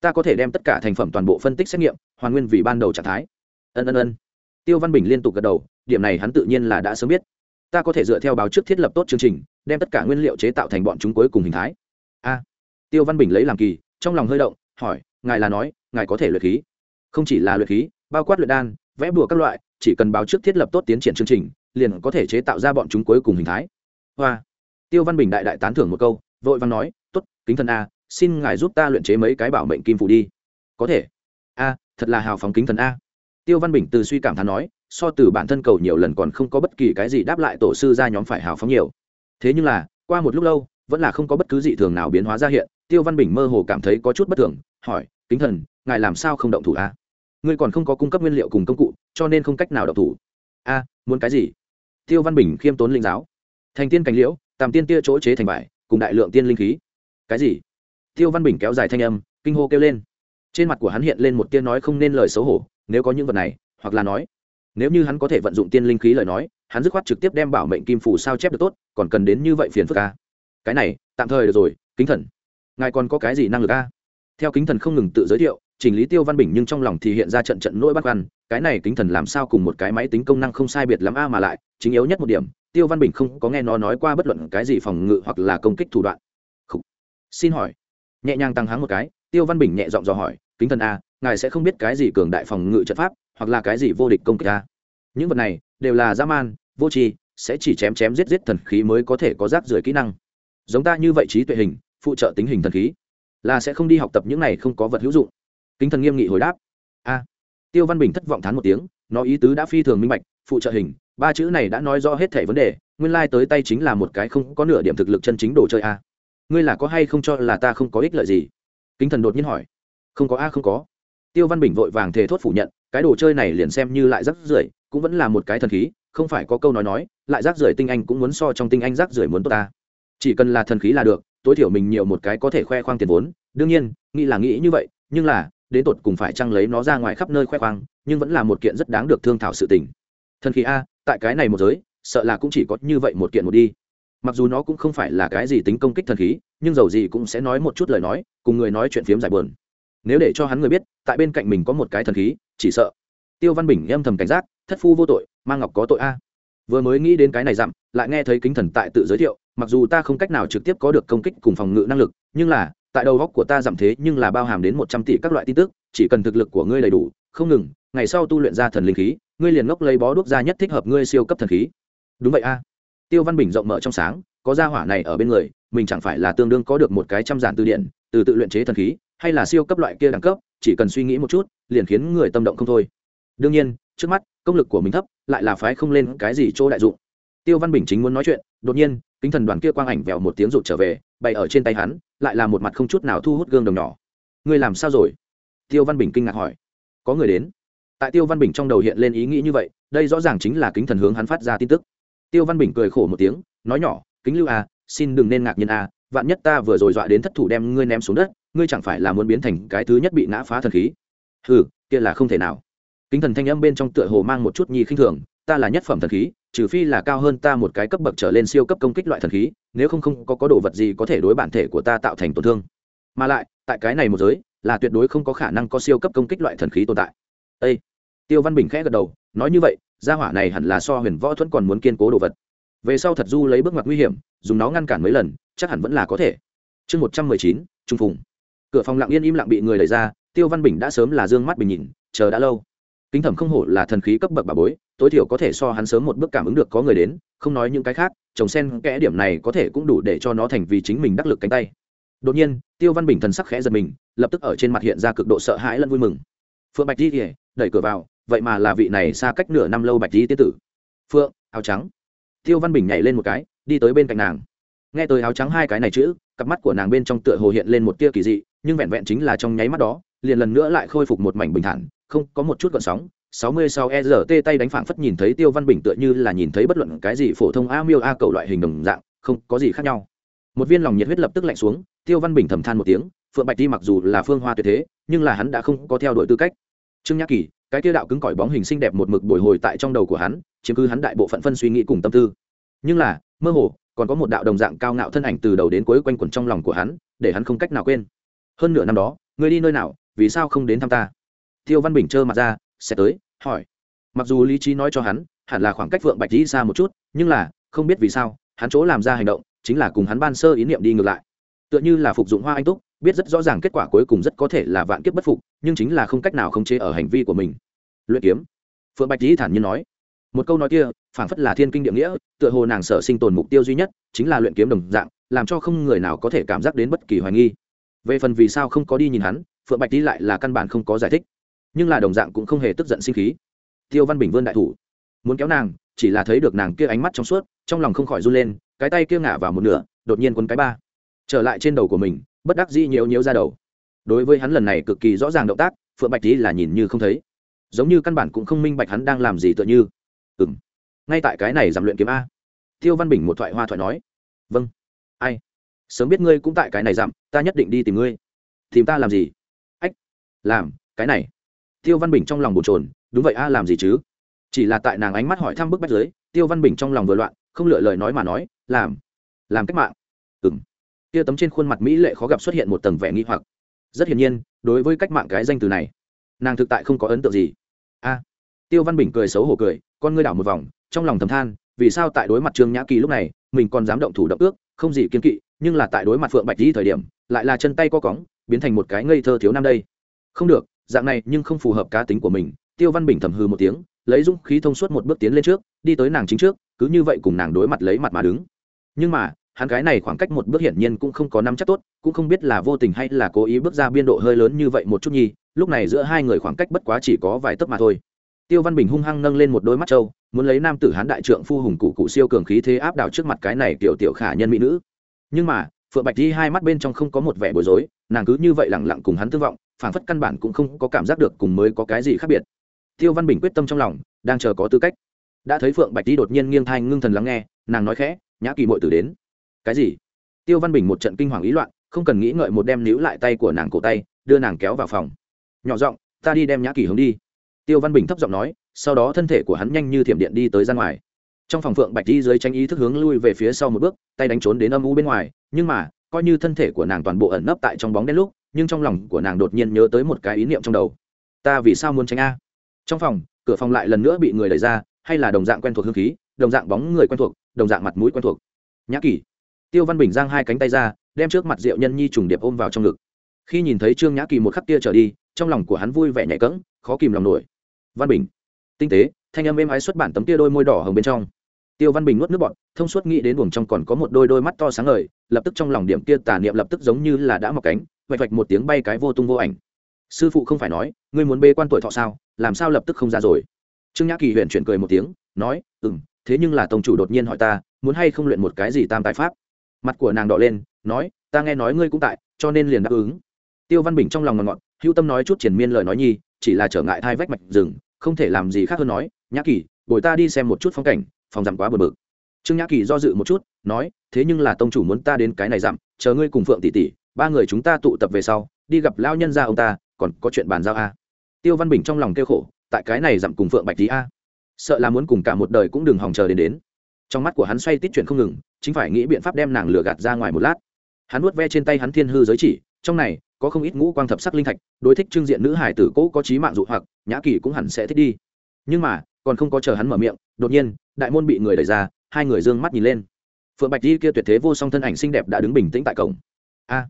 A: Ta có thể đem tất cả thành phẩm toàn bộ phân tích xét nghiệm, hoàn nguyên vì ban đầu trạng thái. Ân ân ân. Tiêu văn bình liên tục gật đầu, điểm này hắn tự nhiên là đã sớm biết. Ta có thể dựa theo báo trước thiết lập tốt chương trình, đem tất cả nguyên liệu chế tạo thành bọn chúng cuối cùng hình thái. A tiêu văn bình lấy làm kỳ, trong lòng hơi động, hỏi, ngài là nói, ngài có thể luyện khí? Không chỉ là luyện khí, bao quát luyện đan, vẽ bùa các loại, chỉ cần báo trước thiết lập tốt tiến triển chương trình, liền có thể chế tạo ra bọn chúng cuối cùng hình thái. Hoa. Tiêu văn bình đại đại tán thưởng một câu, vội văn nói t ố t kính thần a, xin ngài giúp ta luyện chế mấy cái bảo mệnh kim phủ đi. Có thể. A, thật là hào phóng kính thần a. Tiêu văn bình từ suy cảm thán nói, so từ bản thân cầu nhiều lần còn không có bất kỳ cái gì đáp lại tổ sư ra nhóm phải hào phóng nhiều. Thế nhưng là, qua một lúc lâu vẫn là không có bất cứ dị thường nào biến hóa ra hiện, tiêu văn bình mơ hồ cảm thấy có chút bất thường, hỏi, kính thần, ngài làm sao không động thủ a? Ngươi còn không có cung cấp nguyên liệu cùng công cụ, cho nên không cách nào động thủ. A, muốn cái gì? Tiêu văn bình khiêm tốn linh giáo. Thành tiên cảnh liễu, tàm tiên tia chỗ chế thành vải cùng đại lượng tiên linh khí. Cái gì? Tiêu văn bình kéo dài thanh âm, kinh hô kêu lên. Trên mặt của hắn hiện lên một tiên nói không nên lời xấu hổ, nếu có những vật này, hoặc là nói, nếu như hắn có thể vận dụng tiên linh khí lời nói, hắn dứt khoát trực tiếp đem bảo mệnh kim phủ sao chép được tốt, còn cần đến như vậy phiền phức ca cái này, tạm thời được rồi, kính thần. Ngài còn có cái gì năng lực a? Theo kính thần không ngừng tự giới thiệu, chỉnh lý tiêu văn bình nhưng trong lòng thì hiện ra trận trận nỗi băn khoăn, cái này kính thần làm sao cùng một cái máy tính công năng không sai biệt lắm a mà lại, chính yếu nhất một điểm, tiêu văn bình không có nghe nó nói qua bất luận cái gì phòng ngự hoặc là công kích thủ đoạn. Xin hỏi. Nhẹ nhàng tăng háng một cái, tiêu văn bình nhẹ giọng dò hỏi, kính thần a, ngài sẽ không biết cái gì cường đại phòng ngự trận pháp, hoặc là cái gì vô địch công kích a? Những vật này đều là dã man, vô tri, sẽ chỉ chém chém giết giết thần khí mới có thể có rác rưởi kỹ năng giống ta như vậy trí tuệ hình, phụ trợ tính hình thần khí, là sẽ không đi học tập những này không có vật hữu dụng. Kính thần nghiêm nghị hồi đáp. A. Tiêu văn bình thất vọng thán một tiếng, nó ý tứ đã phi thường minh bạch, phụ trợ hình, ba chữ này đã nói rõ hết thảy vấn đề, nguyên lai、like、tới tay chính là một cái không có nửa điểm thực lực chân chính đồ chơi a. Ngươi là có hay không cho là ta không có ích lợi gì? Kính thần đột nhiên hỏi. Không có a, không có. Tiêu văn bình vội vàng thề thốt phủ nhận, cái đồ chơi này liền xem như lại rắc rưởi, cũng vẫn là một cái thần khí, không phải có câu nói nói, lại rác rưởi tinh anh cũng muốn so trong tinh anh rác rưởi muốn tốt ta chỉ cần là thần khí là được, tối thiểu mình nhiều một cái có thể khoe khoang tiền vốn. Đương nhiên, nghĩ là nghĩ như vậy, nhưng là, đến tột cùng phải trăng lấy nó ra ngoài khắp nơi khoe khoang, nhưng vẫn là một kiện rất đáng được thương thảo sự tình. Thần khí a, tại cái này một giới, sợ là cũng chỉ có như vậy một kiện một đi. Mặc dù nó cũng không phải là cái gì tính công kích thần khí, nhưng dầu gì cũng sẽ nói một chút lời nói, cùng người nói chuyện phiếm giải bờn nếu để cho hắn người biết, tại bên cạnh mình có một cái thần khí, chỉ sợ. Tiêu văn bình âm thầm cảnh giác, thất phu vô tội mang ngọc có tội a. Vừa mới nghĩ đến cái này dặm, lại nghe thấy kính thần tại tự giới thiệu mặc dù ta không cách nào trực tiếp có được công kích cùng phòng ngự năng lực, nhưng là, tại đầu góc của ta giảm thế nhưng là bao hàm đến một trăm tỷ các loại tin tức, chỉ cần thực lực của ngươi đầy đủ, không ngừng, ngày sau tu luyện ra thần linh khí, ngươi liền ngốc lấy bó đuốc ra nhất thích hợp ngươi siêu cấp thần khí. Đúng vậy a. Tiêu văn bình rộng mở trong sáng, có gia hỏa này ở bên người, mình chẳng phải là tương đương có được một cái trăm giản từ điện từ tự luyện chế thần khí, hay là siêu cấp loại kia đẳng cấp, chỉ cần suy nghĩ một chút, liền khiến người tâm động không thôi. Đương nhiên, trước mắt, công lực của mình thấp, lại là phái không lên cái gì chỗ đại dụng. Tiêu văn bình chính muốn nói chuyện, đột nhiên kính thần đoàn kia quang ảnh vèo một tiếng rụt trở về, bày ở trên tay hắn, lại là một mặt không chút nào thu hút gương đồng nhỏ. Ngươi làm sao rồi? Tiêu văn bình kinh ngạc hỏi. Có người đến. Tại tiêu văn bình trong đầu hiện lên ý nghĩ như vậy, đây rõ ràng chính là kính thần hướng hắn phát ra tin tức. Tiêu văn bình cười khổ một tiếng, nói nhỏ, kính lưu à xin đừng nên ngạc nhiên à vạn nhất ta vừa rồi dọa đến thất thủ đem ngươi ném xuống đất, ngươi chẳng phải là muốn biến thành cái thứ nhất bị ngã phá thần khí? Ừ kia là không thể nào. Kính thần thanh âm bên trong tựa hồ mang một chút nhi khinh thường ta là nhất phẩm thần khí trừ phi là cao hơn ta một cái cấp bậc trở lên siêu cấp công kích loại thần khí nếu không không có, có đồ vật gì có thể đối bản thể của ta tạo thành tổn thương. Mà lại tại cái này một giới là tuyệt đối không có khả năng có siêu cấp công kích loại thần khí tồn tại. Ê! tiêu văn bình khẽ gật đầu nói như vậy gia hỏa này hẳn là so huyền võ thuẫn còn muốn kiên cố đồ vật. Về sau thật du lấy bước ngoặt nguy hiểm dùng nó ngăn cản mấy lần chắc hẳn vẫn là có thể. Chương một trăm mười chín trung phùng. Cửa phòng lặng yên im lặng bị người đẩy ra tiêu văn bình đã sớm là d ư ơ n g mắt bình nhìn chờ đã lâu kính thẩm không hổ là thần khí cấp bậc bà bối, tối thiểu có thể so hắn sớm một bước cảm ứng được có người đến, không nói những cái khác trồng sen kẽ điểm này có thể cũng đủ để cho nó thành vì chính mình đắc lực cánh tay. Đột nhiên, tiêu văn bình thần sắc khẽ giật mình, lập tức ở trên mặt hiện ra cực độ sợ hãi lẫn vui mừng. Phượng bạch di kể đẩy cửa vào, vậy mà là vị này xa cách nửa năm lâu bạch di tiên tử. Phượng, áo trắng. Tiêu văn bình nhảy lên một cái, đi tới bên cạnh nàng. Nghe tới áo trắng hai cái này chữ, cặp mắt của nàng bên trong tựa hồ hiện lên một tia kỳ dị, nhưng vẹn vẹn chính là trong nháy mắt đó, liền lần nữa lại khôi phục một mảnh bình thản không, có một chút gọn sóng. Sáu mươi sau tay đánh phảng phất nhìn thấy tiêu văn bình tựa như là nhìn thấy bất luận cái gì phổ thông a miêu a cầu loại hình đồng dạng, không, có gì khác nhau. Một viên lòng nhiệt huyết lập tức lạnh xuống, tiêu văn bình thầm than một tiếng, phượng bạch đi mặc dù là phương hoa tuyệt thế, nhưng là hắn đã không có theo đuổi tư cách. Trương nhã kỳ, cái tiêu đạo cứng cỏi bóng hình xinh đẹp một mực bồi hồi tại trong đầu của hắn, chiếm cứ hắn đại bộ phận phân suy nghĩ cùng tâm tư. Nhưng là, mơ hồ, còn có một đạo đồng dạng cao ngạo thân ảnh từ đầu đến cuối quanh quẩn trong lòng của hắn, để hắn không cách nào quên. Hơn nửa năm đó, ngươi đi nơi nào, vì sao không đến thăm ta? Tiêu văn bình trơ mặt ra, sẽ tới, hỏi. Mặc dù lý trí nói cho hắn, hẳn là khoảng cách vượng bạch dĩ xa một chút, nhưng là, không biết vì sao, hắn chỗ làm ra hành động, chính là cùng hắn ban sơ ý niệm đi ngược lại. Tựa như là phục dụng hoa anh túc, biết rất rõ ràng kết quả cuối cùng rất có thể là vạn kiếp bất phục, nhưng chính là không cách nào khống chế ở hành vi của mình. Luyện kiếm. Phượng bạch dĩ thản nhiên nói. Một câu nói kia, phảng phất là thiên kinh địa nghĩa, tựa hồ nàng sở sinh tồn mục tiêu duy nhất, chính là luyện kiếm đồng dạng, làm cho không người nào có thể cảm giác đến bất kỳ hoài nghi. Về phần vì sao không có đi nhìn hắn, phượng bạch đi lại là căn bản không có giải thích nhưng là đồng dạng cũng không hề tức giận sinh khí. Tiêu văn bình vươn đại thủ, muốn kéo nàng, chỉ là thấy được nàng kia ánh mắt trong suốt, trong lòng không khỏi run lên, cái tay kia ngả vào một nửa, đột nhiên quấn cái ba. Trở lại trên đầu của mình, bất đắc dĩ nhiều nhiều ra đầu. Đối với hắn lần này cực kỳ rõ ràng động tác, phượng bạch tý là nhìn như không thấy. Giống như căn bản cũng không minh bạch hắn đang làm gì tựa như. Ừ m ngay tại cái này giảm luyện kiếm a. Tiêu văn bình một thoại hoa thoại nói. Vâng. Ai? Sớm biết ngươi cũng tại cái này giảm, ta nhất định đi tìm ngươi. Tìm ta làm gì? Ách. Làm, cái này tiêu văn bình trong lòng bồn trồn đúng vậy a, làm gì chứ? Chỉ là tại nàng ánh mắt hỏi thăm bức bách giới tiêu văn bình trong lòng vừa loạn, không lựa lời nói mà nói, làm làm cách mạng. Ừ m tia tấm trên khuôn mặt mỹ lệ khó gặp xuất hiện một tầng vẻ nghi hoặc. Rất hiển nhiên, đối với cách mạng cái danh từ này, nàng thực tại không có ấn tượng gì. A. Tiêu văn bình cười xấu hổ cười, con ngươi đảo một vòng, trong lòng thầm than, vì sao tại đối mặt trương nhã kỳ lúc này, mình còn dám động thủ động ước, không gì kiên kỵ, nhưng là tại đối mặt phượng bạch di thời điểm, lại là chân tay co cóng, biến thành một cái ngây thơ thiếu nam đây. Không được dạng này nhưng không phù hợp cá tính của mình. Tiêu văn bình thầm hư một tiếng, lấy dũng khí thông suốt một bước tiến lên trước, đi tới nàng chính trước, cứ như vậy cùng nàng đối mặt lấy mặt mà đứng. Nhưng mà, hắn cái này khoảng cách một bước hiển nhiên cũng không có năm chắc tốt, cũng không biết là vô tình hay là cố ý bước ra biên độ hơi lớn như vậy một chút nhi lúc này giữa hai người khoảng cách bất quá chỉ có vài tấc mà thôi. Tiêu văn bình hung hăng nâng lên một đôi mắt trâu, muốn lấy nam tử hán đại trượng phu hùng cụ cụ siêu cường khí thế áp đảo trước mặt cái này tiểu tiểu khả nhân mỹ nữ. Nhưng mà, phượng bạch đi hai mắt bên trong không có một vẻ bối rối, nàng cứ như vậy lẳng lặng cùng hắn tương vọng phản phất căn bản cũng không có cảm giác được cùng mới có cái gì khác biệt. Tiêu văn bình quyết tâm trong lòng, đang chờ có tư cách. Đã thấy phượng bạch đi đột nhiên nghiêng thai ngưng thần lắng nghe, nàng nói khẽ, nhã kỳ mội tử đến. Cái gì? Tiêu văn bình một trận kinh hoàng ý loạn, không cần nghĩ ngợi một đem níu lại tay của nàng cổ tay, đưa nàng kéo vào phòng. Nhỏ giọng, ta đi đem nhã kỳ hướng đi. Tiêu văn bình thấp giọng nói, sau đó thân thể của hắn nhanh như thiểm điện đi tới ra ngoài. Trong phòng phượng bạch đi dưới tranh ý thức hướng lui về phía sau một bước, tay đánh trốn đến âm u bên ngoài, nhưng mà, coi như thân thể của nàng toàn bộ ẩn nấp tại trong bóng đen lúc nhưng trong lòng của nàng đột nhiên nhớ tới một cái ý niệm trong đầu. Ta vì sao muốn tránh a? Trong phòng, cửa phòng lại lần nữa bị người đẩy ra, hay là đồng dạng quen thuộc hương khí, đồng dạng bóng người quen thuộc, đồng dạng mặt mũi quen thuộc. Nhã kỳ tiêu văn bình giang hai cánh tay ra, đem trước mặt diệu nhân nhi trùng điệp ôm vào trong ngực. Khi nhìn thấy trương nhã kỳ một khắc kia trở đi, trong lòng của hắn vui vẻ nhảy cẫng, khó kìm lòng nổi. Văn bình. Tinh tế, thanh âm êm ái xuất bản tấm tia đôi môi đỏ hồng bên trong. Tiêu văn bình nuốt nước bọt, thông suốt nghĩ đến buồng trong còn có một đôi đôi mắt to sáng ngời, lập tức trong lòng điểm kia tà niệm lập tức giống như là đã mọc cánh vạch vạch một tiếng bay cái vô tung vô ảnh. Sư phụ không phải nói, ngươi muốn bê quan tuổi thọ sao, làm sao lập tức không ra rồi? Trương nhã kỳ huyện chuyển cười một tiếng, nói ừ m thế nhưng là tông chủ đột nhiên hỏi ta, muốn hay không luyện một cái gì tam tài pháp? Mặt của nàng đỏ lên, nói, ta nghe nói ngươi cũng tại, cho nên liền đáp ứng. Tiêu văn bình trong lòng ngọt ngọt, hữu tâm nói chút triển miên lời nói nhi, chỉ là trở ngại thai vách mạch rừng, không thể làm gì khác hơn nói, nhã kỳ, bồi ta đi xem một chút phong cảnh, phòng giảm quá bờ bực. Trương nhã kỳ do dự một chút, nói, thế nhưng là tông chủ muốn ta đến cái này giảm chờ ngươi cùng phượng tỷ tỷ ba người chúng ta tụ tập về sau, đi gặp lao nhân gia ông ta, còn có chuyện bàn giao a. Tiêu văn bình trong lòng kêu khổ, tại cái này dặm cùng phượng bạch tí a. Sợ là muốn cùng cả một đời cũng đừng hòng chờ đến đến. Trong mắt của hắn xoay tít chuyện không ngừng, chính phải nghĩ biện pháp đem nàng lừa gạt ra ngoài một lát. Hắn nuốt ve trên tay hắn thiên hư giới chỉ, trong này, có không ít ngũ quang thập sắc linh thạch, đối thích trưng diện nữ hải tử cũ có trí mạng dụ hoặc, nhã kỳ cũng hẳn sẽ thích đi. Nhưng mà, còn không có chờ hắn mở miệng, đột nhiên, đại môn bị người đẩy ra, hai người d ư ơ n g mắt nhìn lên. Phượng bạch đi kia tuyệt thế vô song thân ảnh xinh đẹp đã đứng bình tĩnh tại cổng. A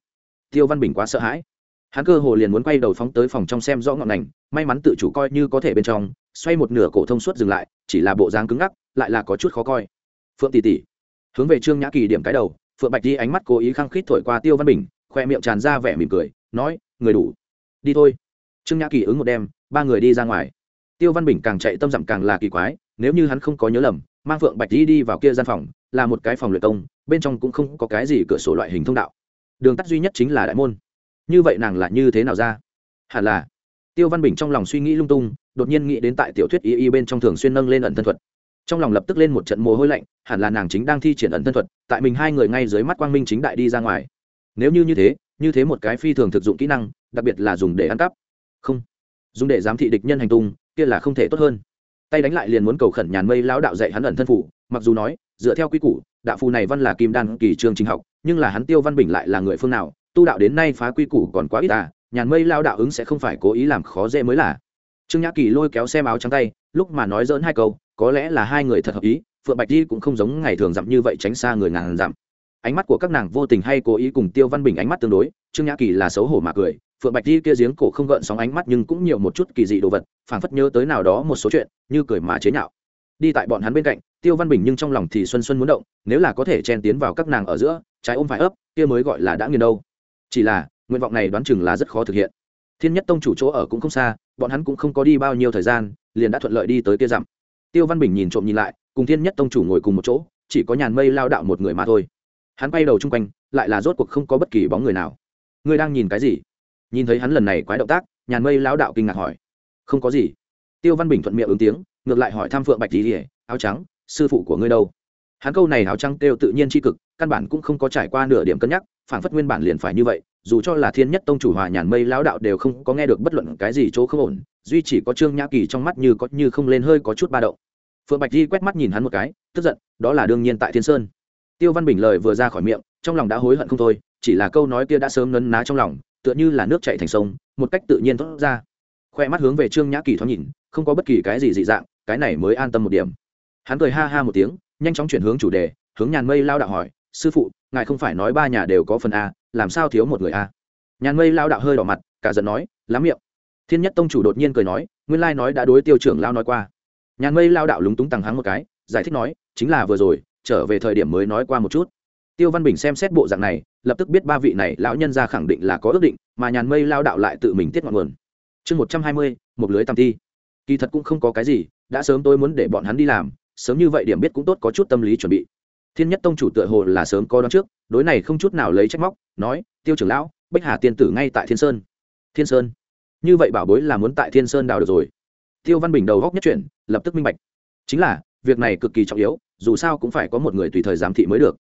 A: tiêu văn bình quá sợ hãi. Hắn cơ hồ liền muốn quay đầu phóng tới phòng trong xem rõ ngọn ngành, may mắn tự chủ coi như có thể bên trong, xoay một nửa cổ thông suốt dừng lại, chỉ là bộ dáng cứng ngắc, lại là có chút khó coi. Phượng tỷ tỷ, hướng về trương nhã kỳ điểm cái đầu, phượng bạch đi ánh mắt cố ý khăng khít thổi qua tiêu văn bình, khoe miệng tràn ra vẻ mỉm cười, nói, người đủ. Đi thôi. Trương nhã kỳ ứng một đêm ba người đi ra ngoài. Tiêu văn bình càng chạy tâm dặm càng là kỳ quái, nếu như hắn không có nhớ lầm, mang phượng bạch đi đi vào kia gian phòng, là một cái phòng luyện công, bên trong cũng không có cái gì cửa sổ loại hình thông đạo đường tắt duy nhất chính là đại môn. Như vậy nàng là như thế nào ra? Hẳn là, tiêu văn bình trong lòng suy nghĩ lung tung, đột nhiên nghĩ đến tại tiểu thuyết y y bên trong thường xuyên nâng lên ẩn thân thuật. Trong lòng lập tức lên một trận mồ hôi lạnh, hẳn là nàng chính đang thi triển ẩn thân thuật, tại mình hai người ngay dưới mắt quang minh chính đại đi ra ngoài. Nếu như như thế như thế một cái phi thường thực dụng kỹ năng, đặc biệt là dùng để ăn cắp. Không. Dùng để giám thị địch nhân hành tung, kia là không thể tốt hơn. Tay đánh lại liền muốn cầu khẩn nhàn mây lão đạo dạy hắn ẩn thân phủ mặc dù nói, dựa theo quy củ, đạo phù này văn là kim đan kỳ trường trình học nhưng là hắn tiêu văn bình lại là người phương nào, tu đạo đến nay phá quy củ còn quá ít à nhàn mây lao đạo ứng sẽ không phải cố ý làm khó dễ mới là. Trương nhã kỳ lôi kéo xem áo trắng tay, lúc mà nói dỡn hai câu, có lẽ là hai người thật hợp ý, phượng bạch di cũng không giống ngày thường dặm như vậy tránh xa người ngàn dặm. Ánh mắt của các nàng vô tình hay cố ý cùng tiêu văn bình ánh mắt tương đối, trương nhã kỳ là xấu hổ mà cười, phượng bạch di kia giếng cổ không gợn sóng ánh mắt nhưng cũng nhiều một chút kỳ dị đồ vật, phảng phất nhớ tới nào đó một số chuyện, như cười mà chế nhạo. Đi tại bọn hắn bên cạnh, tiêu văn bình nhưng trong lòng thì xuân xuân muốn động, nếu là có thể chen tiến vào các nàng ở giữa trái ôm phải ấp, kia mới gọi là đã nghiền đâu. Chỉ là, nguyện vọng này đoán chừng là rất khó thực hiện. Thiên nhất tông chủ chỗ ở cũng không xa, bọn hắn cũng không có đi bao nhiêu thời gian, liền đã thuận lợi đi tới kia dặm. Tiêu văn bình nhìn trộm nhìn lại, cùng thiên nhất tông chủ ngồi cùng một chỗ, chỉ có nhàn mây lao đạo một người mà thôi. Hắn quay đầu chung quanh, lại là rốt cuộc không có bất kỳ bóng người nào. Ngươi đang nhìn cái gì? Nhìn thấy hắn lần này quái động tác, nhàn mây lão đạo kinh ngạc hỏi. Không có gì. Tiêu văn bình thuận miệng ứng tiếng, ngược lại hỏi tham phượng bạch tỉ áo trắng, sư phụ của ngươi đâu? Hắn câu này áo trắng kêu tự nhiên tri cực, căn bản cũng không có trải qua nửa điểm cân nhắc, phản phất nguyên bản liền phải như vậy, dù cho là thiên nhất tông chủ hòa nhàn mây lão đạo đều không có nghe được bất luận cái gì chỗ không ổn, duy chỉ có trương nhã kỳ trong mắt như có như không lên hơi có chút ba động. Phượng bạch di quét mắt nhìn hắn một cái, tức giận, đó là đương nhiên tại thiên sơn. Tiêu văn bình lời vừa ra khỏi miệng, trong lòng đã hối hận không thôi, chỉ là câu nói kia đã sớm nấn ná trong lòng, tựa như là nước chạy thành sông, một cách tự nhiên thoát ra. Khoe mắt hướng về trương nhã kỳ thoáng nhìn, không có bất kỳ cái gì dị dạng, cái này mới an tâm một điểm. Hắn cười ha ha một tiếng nhanh chóng chuyển hướng chủ đề, hướng nhàn mây lao đạo hỏi, sư phụ, ngài không phải nói ba nhà đều có phần a, làm sao thiếu một người a? Nhàn mây lao đạo hơi đỏ mặt, cả giận nói, lắm miệng. Thiên nhất tông chủ đột nhiên cười nói, nguyên lai nói đã đối tiêu trưởng lao nói qua. Nhàn mây lao đạo lúng túng tằng hắng một cái, giải thích nói, chính là vừa rồi, trở về thời điểm mới nói qua một chút. Tiêu văn bình xem xét bộ dạng này, lập tức biết ba vị này lão nhân ra khẳng định là có ước định, mà nhàn mây lao đạo lại tự mình tiết ngọn nguồn. Chương một trăm hai mươi, một lưới tam thi. Kỳ thật cũng không có cái gì, đã sớm tôi muốn để bọn hắn đi làm sớm như vậy điểm biết cũng tốt có chút tâm lý chuẩn bị. Thiên nhất tông chủ tựa hồ là sớm có đón trước, đối này không chút nào lấy trách móc, nói, tiêu trưởng lão, bách hà tiên tử ngay tại thiên sơn. Thiên sơn? Như vậy bảo bối là muốn tại thiên sơn đào được rồi. Tiêu văn bình đầu góc nhất chuyển, lập tức minh bạch. Chính là, việc này cực kỳ trọng yếu, dù sao cũng phải có một người tùy thời giám thị mới được.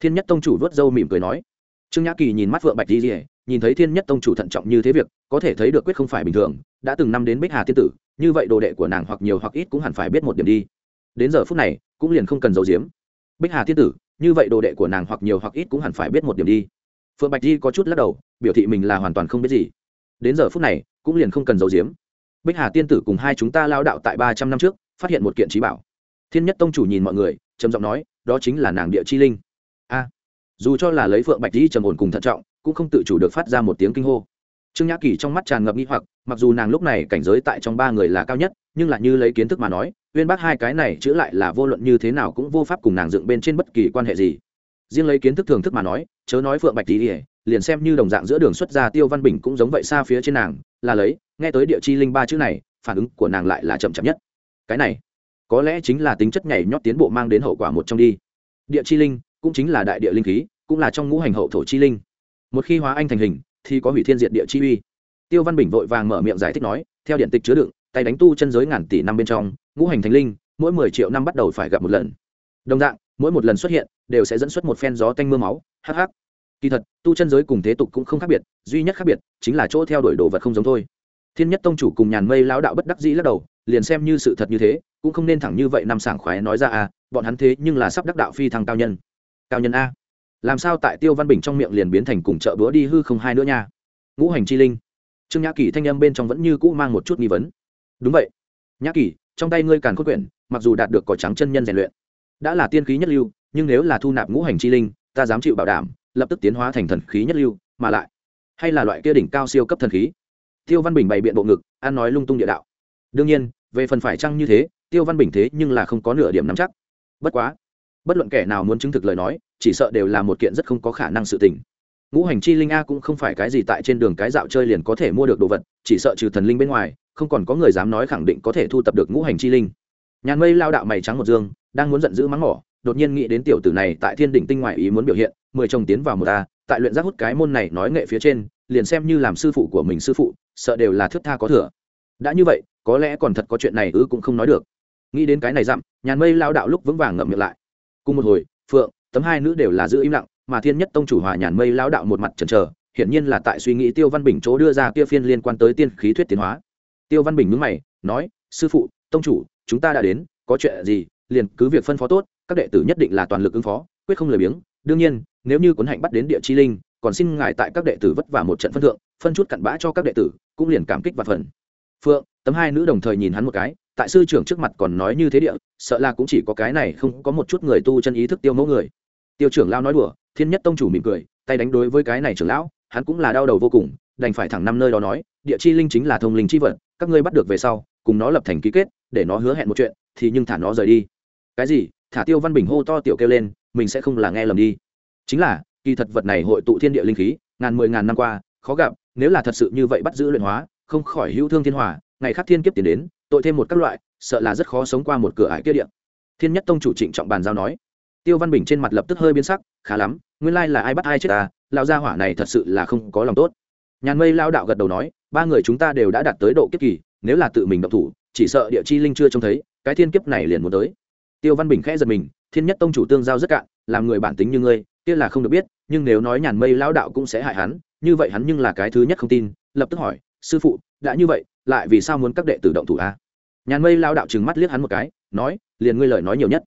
A: Thiên nhất tông chủ vớt râu mỉm cười nói. Trương nhã kỳ nhìn mắt vợ bạch di rỉa nhìn thấy thiên nhất tông chủ thận trọng như thế việc, có thể thấy được quyết không phải bình thường, đã từng năm đến bích hà tiên tử, như vậy đồ đệ của nàng hoặc nhiều hoặc ít cũng hẳn phải biết một điểm đi đến giờ phút này cũng liền không cần giấu giếm. Bích hà thiên tử, như vậy đồ đệ của nàng hoặc nhiều hoặc ít cũng hẳn phải biết một điểm đi. Phượng bạch di có chút lắc đầu, biểu thị mình là hoàn toàn không biết gì. Đến giờ phút này cũng liền không cần giấu giếm. Bích hà tiên tử cùng hai chúng ta lao đạo tại ba trăm năm trước, phát hiện một kiện trí bảo. Thiên nhất tông chủ nhìn mọi người, trầm giọng nói, đó chính là nàng địa chi linh. A. Dù cho là lấy phượng bạch di trầm ổn cùng thận trọng, cũng không tự chủ được phát ra một tiếng kinh hô. Trương nhã kỳ trong mắt tràn ngập nghi hoặc, mặc dù nàng lúc này cảnh giới tại trong ba người là cao nhất nhưng là như lấy kiến thức mà nói, uyên bác hai cái này chữ lại là vô luận như thế nào cũng vô pháp cùng nàng dựng bên trên bất kỳ quan hệ gì. Riêng lấy kiến thức thường thức mà nói, chớ nói phượng bạch tỉ liền xem như đồng dạng giữa đường xuất ra tiêu văn bình cũng giống vậy xa phía trên nàng, là lấy, nghe tới địa chi linh ba chữ này, phản ứng của nàng lại là chậm chậm nhất. Cái này, có lẽ chính là tính chất nhảy nhót tiến bộ mang đến hậu quả một trong đi. Địa chi linh, cũng chính là đại địa linh khí, cũng là trong ngũ hành hậu thổ chi linh. Một khi hóa anh thành hình, thì có hủy thiên diệt địa chi uy. Tiêu văn bình vội vàng mở miệng giải thích nói, theo điện tịch chứa đựng tay đánh tu chân giới ngàn tỷ năm bên trong, ngũ hành thánh linh, mỗi mười triệu năm bắt đầu phải gặp một lần. Đồng dạng, mỗi một lần xuất hiện, đều sẽ dẫn xuất một phen gió tanh mưa máu hh kỳ thật, tu chân giới cùng thế tục cũng không khác biệt, duy nhất khác biệt chính là chỗ theo đuổi đồ vật không giống thôi. Thiên nhất tông chủ cùng nhàn mây lão đạo bất đắc dĩ lắc đầu, liền xem như sự thật như thế, cũng không nên thẳng như vậy năm sảng khoái nói ra à bọn hắn thế nhưng là sắp đắc đạo phi thăng cao nhân. Cao nhân a? Làm sao tại tiêu văn bình trong miệng liền biến thành cùng chợ búa đi hư không hai nữa nha? Ngũ hành chi linh. Trương nhã kỳ thanh âm bên trong vẫn như cũ mang một chút nghi vấn đúng vậy. Nhã kỳ, trong tay ngươi càn khôn quyển, mặc dù đạt được cỏ trắng chân nhân rèn luyện, đã là tiên khí nhất lưu, nhưng nếu là thu nạp ngũ hành chi linh, ta dám chịu bảo đảm, lập tức tiến hóa thành thần khí nhất lưu, mà lại, hay là loại kia đỉnh cao siêu cấp thần khí. Tiêu văn bình bày biện bộ ngực, an nói lung tung địa đạo. Đương nhiên, về phần phải chăng như thế, tiêu văn bình thế nhưng là không có nửa điểm nắm chắc. Bất quá, bất luận kẻ nào muốn chứng thực lời nói, chỉ sợ đều là một kiện rất không có khả năng sự tình. Ngũ hành chi linh a cũng không phải cái gì tại trên đường cái dạo chơi liền có thể mua được đồ vật, chỉ sợ trừ thần linh bên ngoài không còn có người dám nói khẳng định có thể thu tập được ngũ hành chi linh. Nhàn mây lao đạo mày trắng một dương, đang muốn giận dữ mắng mỏ, đột nhiên nghĩ đến tiểu tử này tại thiên đỉnh tinh ngoại ý muốn biểu hiện, mười chồng tiến vào một ta tại luyện giác hút cái môn này nói nghệ phía trên, liền xem như làm sư phụ của mình sư phụ, sợ đều là thước tha có thừa. Đã như vậy, có lẽ còn thật có chuyện này ư cũng không nói được. Nghĩ đến cái này dặm, nhàn mây lao đạo lúc vững vàng ngậm miệng lại. Cùng một hồi, phượng, tấm hai nữ đều là giữ im lặng, mà thiên nhất tông chủ hòa nhàn mây lao đạo một mặt chần chờ, hiển nhiên là tại suy nghĩ tiêu văn bình chỗ đưa ra kia phiên liên quan tới tiên khí thuyết tiến hóa tiêu văn bình nhúng mày, nói, sư phụ, tông chủ, chúng ta đã đến, có chuyện gì, liền cứ việc phân phó tốt, các đệ tử nhất định là toàn lực ứng phó, quyết không lười biếng. Đương nhiên, nếu như cuốn hạnh bắt đến địa chi linh, còn xin ngài tại các đệ tử vất vả một trận phân thượng, phân chút cặn bã cho các đệ tử, cũng liền cảm kích và phần. Phượng, tấm hai nữ đồng thời nhìn hắn một cái, tại sư trưởng trước mặt còn nói như thế địa, sợ là cũng chỉ có cái này không có một chút người tu chân ý thức tiêu mẫu người. Tiêu trưởng lao nói đùa, thiên nhất tông chủ mỉm cười, tay đánh đối với cái này trưởng lão hắn cũng là đau đầu vô cùng, đành phải thẳng năm nơi đó nói, địa chi linh chính là thông linh chi vật, các ngươi bắt được về sau, cùng nó lập thành ký kết, để nó hứa hẹn một chuyện, thì nhưng thả nó rời đi. Cái gì? Thả tiêu văn bình hô to tiểu kêu lên, mình sẽ không là nghe lầm đi. Chính là, kỳ thật vật này hội tụ thiên địa linh khí, ngàn mười ngàn năm qua, khó gặp, nếu là thật sự như vậy bắt giữ luyện hóa, không khỏi hữu thương thiên hòa, ngày khác thiên kiếp tiến đến, tội thêm một các loại, sợ là rất khó sống qua một cửa ải kia điện thiên nhất tông chủ trịnh trọng bàn giao nói. Tiêu văn bình trên mặt lập tức hơi biến sắc, khá lắm, nguyên lai là ai bắt ai chết ta lao gia hỏa này thật sự là không có lòng tốt. Nhàn mây lao đạo gật đầu nói, ba người chúng ta đều đã đạt tới độ kiếp kỳ, nếu là tự mình động thủ, chỉ sợ địa chi linh chưa trông thấy, cái thiên kiếp này liền muốn tới. Tiêu văn bình khẽ giật mình, thiên nhất tông chủ tương giao rất cạn, làm người bản tính như ngươi, kia là không được biết, nhưng nếu nói nhàn mây lao đạo cũng sẽ hại hắn, như vậy hắn nhưng là cái thứ nhất không tin, lập tức hỏi, sư phụ, đã như vậy, lại vì sao muốn các đệ tử động thủ a nhàn mây lao đạo trừng mắt liếc hắn một cái, nói, liền ngươi lời nói nhiều nhất.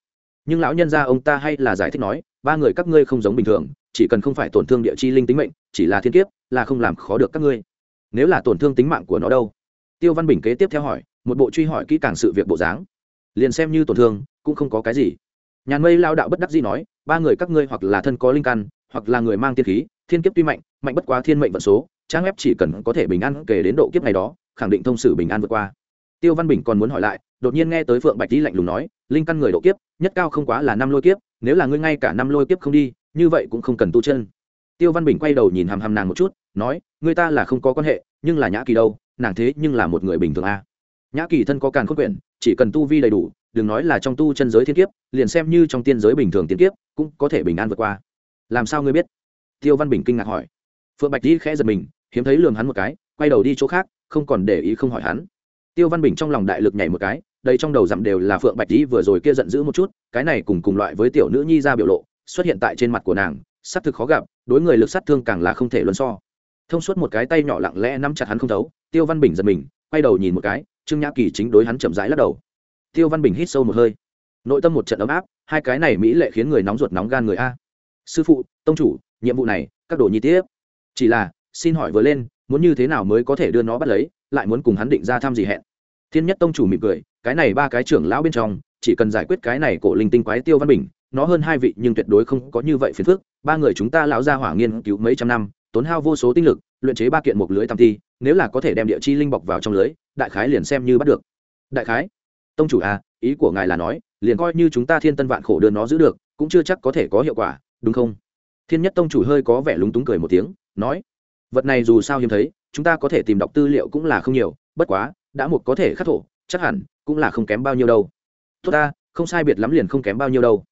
A: Nhưng lão nhân gia ông ta hay là giải thích nói, ba người các ngươi không giống bình thường chỉ cần không phải tổn thương địa chi linh tính mệnh, chỉ là thiên kiếp, là không làm khó được các ngươi. Nếu là tổn thương tính mạng của nó đâu? Tiêu văn bình kế tiếp theo hỏi, một bộ truy hỏi kỹ càng sự việc bộ dáng. Liền xem như tổn thương, cũng không có cái gì. Nhàn mây lao đạo bất đắc dĩ nói, ba người các ngươi hoặc là thân có linh căn, hoặc là người mang tiên khí, thiên kiếp tuy mạnh mạnh bất quá thiên mệnh vận số, trang ép chỉ cần có thể bình an kể đến độ kiếp này đó, khẳng định thông sử bình an vượt qua. Tiêu văn bình còn muốn hỏi lại, đột nhiên nghe tới phượng bạch tý lạnh lùng nói, linh căn người độ kiếp, nhất cao không quá là năm lôi kiếp, nếu là ngươi ngay cả năm lôi kiếp không đi như vậy cũng không cần tu chân. Tiêu văn bình quay đầu nhìn hàm hàm nàng một chút, nói, người ta là không có quan hệ, nhưng là nhã kỳ đâu, nàng thế nhưng là một người bình thường a. Nhã kỳ thân có càn khôn quyển, chỉ cần tu vi đầy đủ, đừng nói là trong tu chân giới thiên kiếp, liền xem như trong tiên giới bình thường tiên kiếp, cũng có thể bình an vượt qua. Làm sao ngươi biết? Tiêu văn bình kinh ngạc hỏi. Phượng bạch di khẽ giật mình, hiếm thấy lường hắn một cái, quay đầu đi chỗ khác, không còn để ý không hỏi hắn. Tiêu văn bình trong lòng đại lực nhảy một cái, đây trong đầu dặm đều là phượng bạch di vừa rồi kia giận dữ một chút, cái này cùng cùng loại với tiểu nữ nhi ra biểu lộ xuất hiện tại trên mặt của nàng, xác thực khó gặp, đối người lực sát thương càng là không thể luân so. Thông suốt một cái tay nhỏ lặng lẽ nắm chặt hắn không thấu, tiêu văn bình giật mình, quay đầu nhìn một cái, trương nhã kỳ chính đối hắn chậm rãi lắc đầu. Tiêu văn bình hít sâu một hơi. Nội tâm một trận ấm áp, hai cái này mỹ lệ khiến người nóng ruột nóng gan người a. Sư phụ, tông chủ, nhiệm vụ này, các đồ nhi tiếp. Chỉ là, xin hỏi vừa lên, muốn như thế nào mới có thể đưa nó bắt lấy, lại muốn cùng hắn định ra thăm gì hẹn? Thiên nhất tông chủ mỉm cười, cái này ba cái trưởng lão bên trong, chỉ cần giải quyết cái này cổ linh tinh quái tiêu văn bình nó hơn hai vị nhưng tuyệt đối không có như vậy phiền phức. Ba người chúng ta lão gia hỏa nghiên cứu mấy trăm năm, tốn hao vô số tinh lực, luyện chế ba kiện một lưới tam thi, nếu là có thể đem địa chi linh bọc vào trong lưới, đại khái liền xem như bắt được. Đại khái? Tông chủ à ý của ngài là nói, liền coi như chúng ta thiên tân vạn khổ đưa nó giữ được, cũng chưa chắc có thể có hiệu quả, đúng không? Thiên nhất tông chủ hơi có vẻ lúng túng cười một tiếng, nói, vật này dù sao hiếm thấy, chúng ta có thể tìm đọc tư liệu cũng là không nhiều, bất quá, đã một có thể khắc thổ, chắc hẳn cũng là không kém bao nhiêu đâu. Tốt ta, không sai biệt lắm liền không kém bao nhiêu đâu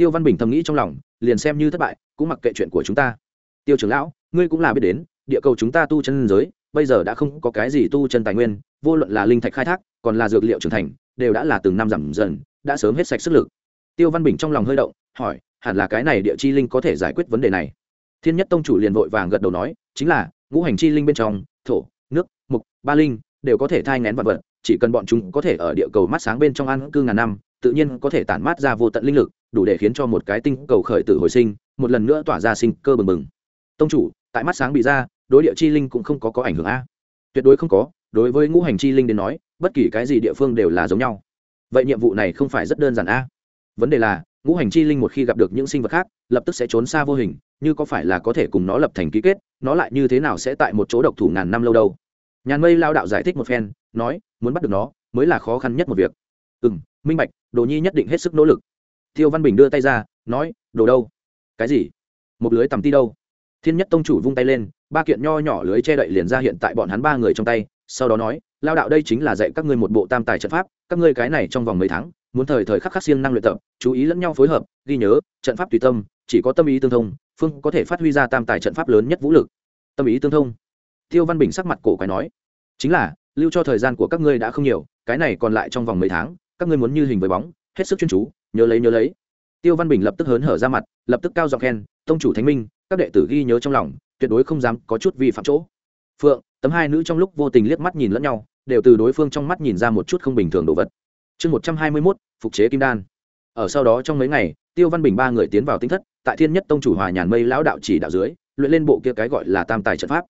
A: tiêu văn bình thầm nghĩ trong lòng, liền xem như thất bại, cũng mặc kệ chuyện của chúng ta. Tiêu trưởng lão, ngươi cũng là biết đến, địa cầu chúng ta tu chân giới, bây giờ đã không có cái gì tu chân tài nguyên, vô luận là linh thạch khai thác, còn là dược liệu trưởng thành, đều đã là từng năm giảm dần, đã sớm hết sạch sức lực. Tiêu văn bình trong lòng hơi động, hỏi, hẳn là cái này địa chi linh có thể giải quyết vấn đề này? Thiên nhất tông chủ liền vội vàng gật đầu nói, chính là, ngũ hành chi linh bên trong, thổ, nước, mục, ba linh, đều có thể thai ngén vật vật, chỉ cần bọn chúng có thể ở địa cầu mắt sáng bên trong ăn cư ngàn năm tự nhiên có thể tản mát ra vô tận linh lực, đủ để khiến cho một cái tinh cầu khởi tử hồi sinh, một lần nữa tỏa ra sinh cơ bừng bừng. Tông chủ, tại mắt sáng bị ra, đối địa chi linh cũng không có có ảnh hưởng a. Tuyệt đối không có, đối với ngũ hành chi linh đến nói, bất kỳ cái gì địa phương đều là giống nhau. Vậy nhiệm vụ này không phải rất đơn giản a. Vấn đề là, ngũ hành chi linh một khi gặp được những sinh vật khác, lập tức sẽ trốn xa vô hình, như có phải là có thể cùng nó lập thành ký kết, nó lại như thế nào sẽ tại một chỗ độc thủ ngàn năm lâu đâu? Nhàn mây lao đạo giải thích một phen, nói, muốn bắt được nó, mới là khó khăn nhất một việc. Ừ m minh bạch, đồ nhi nhất định hết sức nỗ lực. Tiêu văn bình đưa tay ra, nói, đồ đâu? Cái gì? Một lưới tầm ti đâu? Thiên nhất tông chủ vung tay lên, ba kiện nho nhỏ lưới che đậy liền ra hiện tại bọn hắn ba người trong tay, sau đó nói, lao đạo đây chính là dạy các ngươi một bộ tam tài trận pháp, các ngươi cái này trong vòng mấy tháng, muốn thời thời khắc khắc siêng năng luyện tập, chú ý lẫn nhau phối hợp, ghi nhớ, trận pháp tùy tâm, chỉ có tâm ý tương thông, phương có thể phát huy ra tam tài trận pháp lớn nhất vũ lực. Tâm ý tương thông. Tiêu văn bình sắc mặt cổ quái nói, chính là, lưu cho thời gian của các ngươi đã không nhiều, cái này còn lại trong vòng mấy tháng các ngươi muốn như hình với bóng, hết sức chuyên chú, nhớ lấy nhớ lấy. Tiêu văn bình lập tức hớn hở ra mặt, lập tức cao giọng khen, tông chủ thánh minh, các đệ tử ghi nhớ trong lòng, tuyệt đối không dám có chút vi phạm chỗ. Phượng, tấm hai nữ trong lúc vô tình liếc mắt nhìn lẫn nhau, đều từ đối phương trong mắt nhìn ra một chút không bình thường đồ vật. Chương một trăm hai mươi mốt, phục chế kim đan. Ở sau đó trong mấy ngày, tiêu văn bình ba người tiến vào tinh thất, tại thiên nhất tông chủ hòa nhàn mây lão đạo chỉ đạo dưới, luyện lên bộ kia cái gọi là tam tài trận pháp.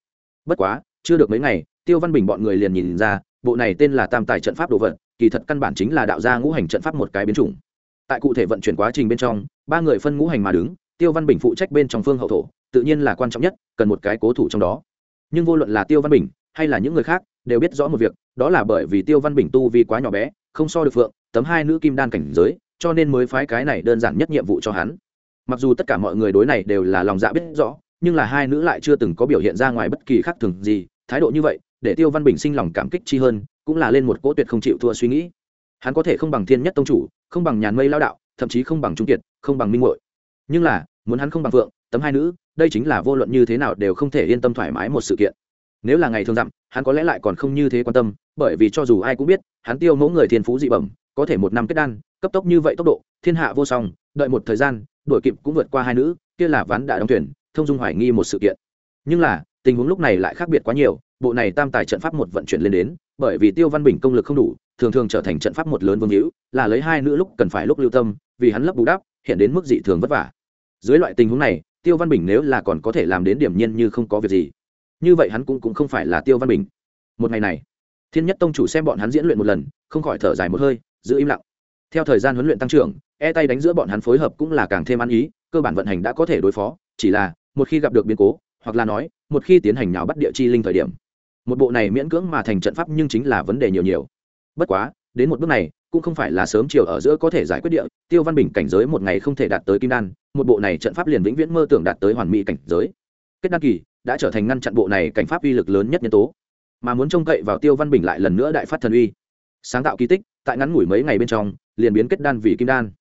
A: Bất quá, chưa được mấy ngày, tiêu văn bình bọn người liền nhìn ra, bộ này tên là tam tài trận pháp đồ vật kỳ thật căn bản chính là đạo gia ngũ hành trận pháp một cái biến chủng. Tại cụ thể vận chuyển quá trình bên trong, ba người phân ngũ hành mà đứng, tiêu văn bình phụ trách bên trong phương hậu thổ, tự nhiên là quan trọng nhất, cần một cái cố thủ trong đó. Nhưng vô luận là tiêu văn bình, hay là những người khác, đều biết rõ một việc, đó là bởi vì tiêu văn bình tu vì quá nhỏ bé, không so được phượng, tấm hai nữ kim đan cảnh giới, cho nên mới phái cái này đơn giản nhất nhiệm vụ cho hắn. Mặc dù tất cả mọi người đối này đều là lòng dạ biết rõ, nhưng là hai nữ lại chưa từng có biểu hiện ra ngoài bất kỳ khác thường gì, thái độ như vậy, để tiêu văn bình sinh lòng cảm kích chi hơn cũng là lên một cỗ tuyệt không chịu thua suy nghĩ. Hắn có thể không bằng thiên nhất tông chủ, không bằng nhàn mây lao đạo, thậm chí không bằng trung kiệt, không bằng minh hội nhưng là, muốn hắn không bằng phượng tấm hai nữ, đây chính là vô luận như thế nào đều không thể yên tâm thoải mái một sự kiện. Nếu là ngày thường dặm, hắn có lẽ lại còn không như thế quan tâm, bởi vì cho dù ai cũng biết, hắn tiêu mẫu người thiên phú dị bẩm, có thể một năm kết đan, cấp tốc như vậy tốc độ, thiên hạ vô song, đợi một thời gian đổi kịp cũng vượt qua hai nữ, kia là ván đã đóng tuyển thông dung hoài nghi một sự kiện. Nhưng là, tình huống lúc này lại khác biệt quá nhiều bộ này tam tài trận pháp một vận chuyển lên đến bởi vì tiêu văn bình công lực không đủ thường thường trở thành trận pháp một lớn vương hữu là lấy hai nữ lúc cần phải lúc lưu tâm vì hắn lấp bù đắp hiện đến mức dị thường vất vả. Dưới loại tình huống này tiêu văn bình nếu là còn có thể làm đến điểm nhiên như không có việc gì như vậy hắn cũng, cũng không phải là tiêu văn bình. Một ngày này thiên nhất tông chủ xem bọn hắn diễn luyện một lần không khỏi thở dài một hơi giữ im lặng. Theo thời gian huấn luyện tăng trưởng e tay đánh giữa bọn hắn phối hợp cũng là càng thêm ăn ý cơ bản vận hành đã có thể đối phó chỉ là một khi gặp được biến cố hoặc là nói một khi tiến hành nhào bắt địa chi linh thời điểm một bộ này miễn cưỡng mà thành trận pháp nhưng chính là vấn đề nhiều nhiều. Bất quá, đến một bước này, cũng không phải là sớm chiều ở giữa có thể giải quyết địa, tiêu văn bình cảnh giới một ngày không thể đạt tới kim đan, một bộ này trận pháp liền vĩnh viễn mơ tưởng đạt tới hoàn mỹ cảnh giới. Kết đan kỳ, đã trở thành ngăn chặn bộ này cảnh pháp uy lực lớn nhất nhân tố. Mà muốn trông cậy vào tiêu văn bình lại lần nữa đại phát thần uy. Sáng tạo kỳ tích, tại ngắn ngủi mấy ngày bên trong, liền biến kết đan vì kim đan.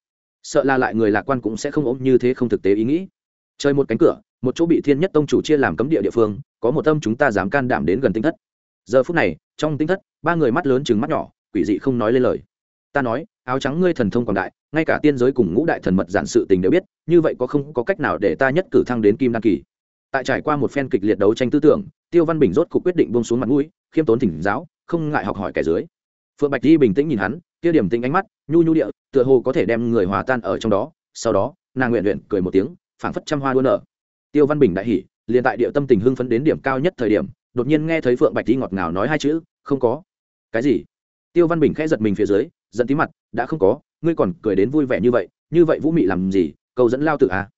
A: Sợ là lại người lạc quan cũng sẽ không ốm như thế không thực tế ý nghĩ. Chơi một cánh cửa, một chỗ bị thiên nhất tông chủ chia làm cấm địa địa phương có một tâm chúng ta dám can đảm đến gần tinh thất. Giờ phút này, trong tinh thất, ba người mắt lớn chừng mắt nhỏ, quỷ dị không nói lên lời. Ta nói, áo trắng ngươi thần thông quảng đại, ngay cả tiên giới cùng ngũ đại thần mật giản sự tình đều biết, như vậy có không có cách nào để ta nhất cử thăng đến kim đan kỳ? Tại trải qua một phen kịch liệt đấu tranh tư tưởng, tiêu văn bình rốt cuộc quyết định buông xuống mặt mũi, khiêm tốn thỉnh giáo, không ngại học hỏi kẻ dưới. Phượng bạch di bình tĩnh nhìn hắn, kia điểm tĩnh ánh mắt, nhu nhu địa, tựa hồ có thể đem người hòa tan ở trong đó. Sau đó, nàng nguyện luyện cười một tiếng, phảng phất trăm hoa đua nở. Tiêu văn bình đại hỉ liền tại địa tâm tình hưng phấn đến điểm cao nhất thời điểm, đột nhiên nghe thấy phượng bạch di ngọt ngào nói hai chữ, không có. Cái gì? Tiêu văn bình khẽ giật mình phía dưới, giận tí mặt, đã không có, ngươi còn cười đến vui vẻ như vậy như vậy vũ mị làm gì, cầu dẫn lao tự à?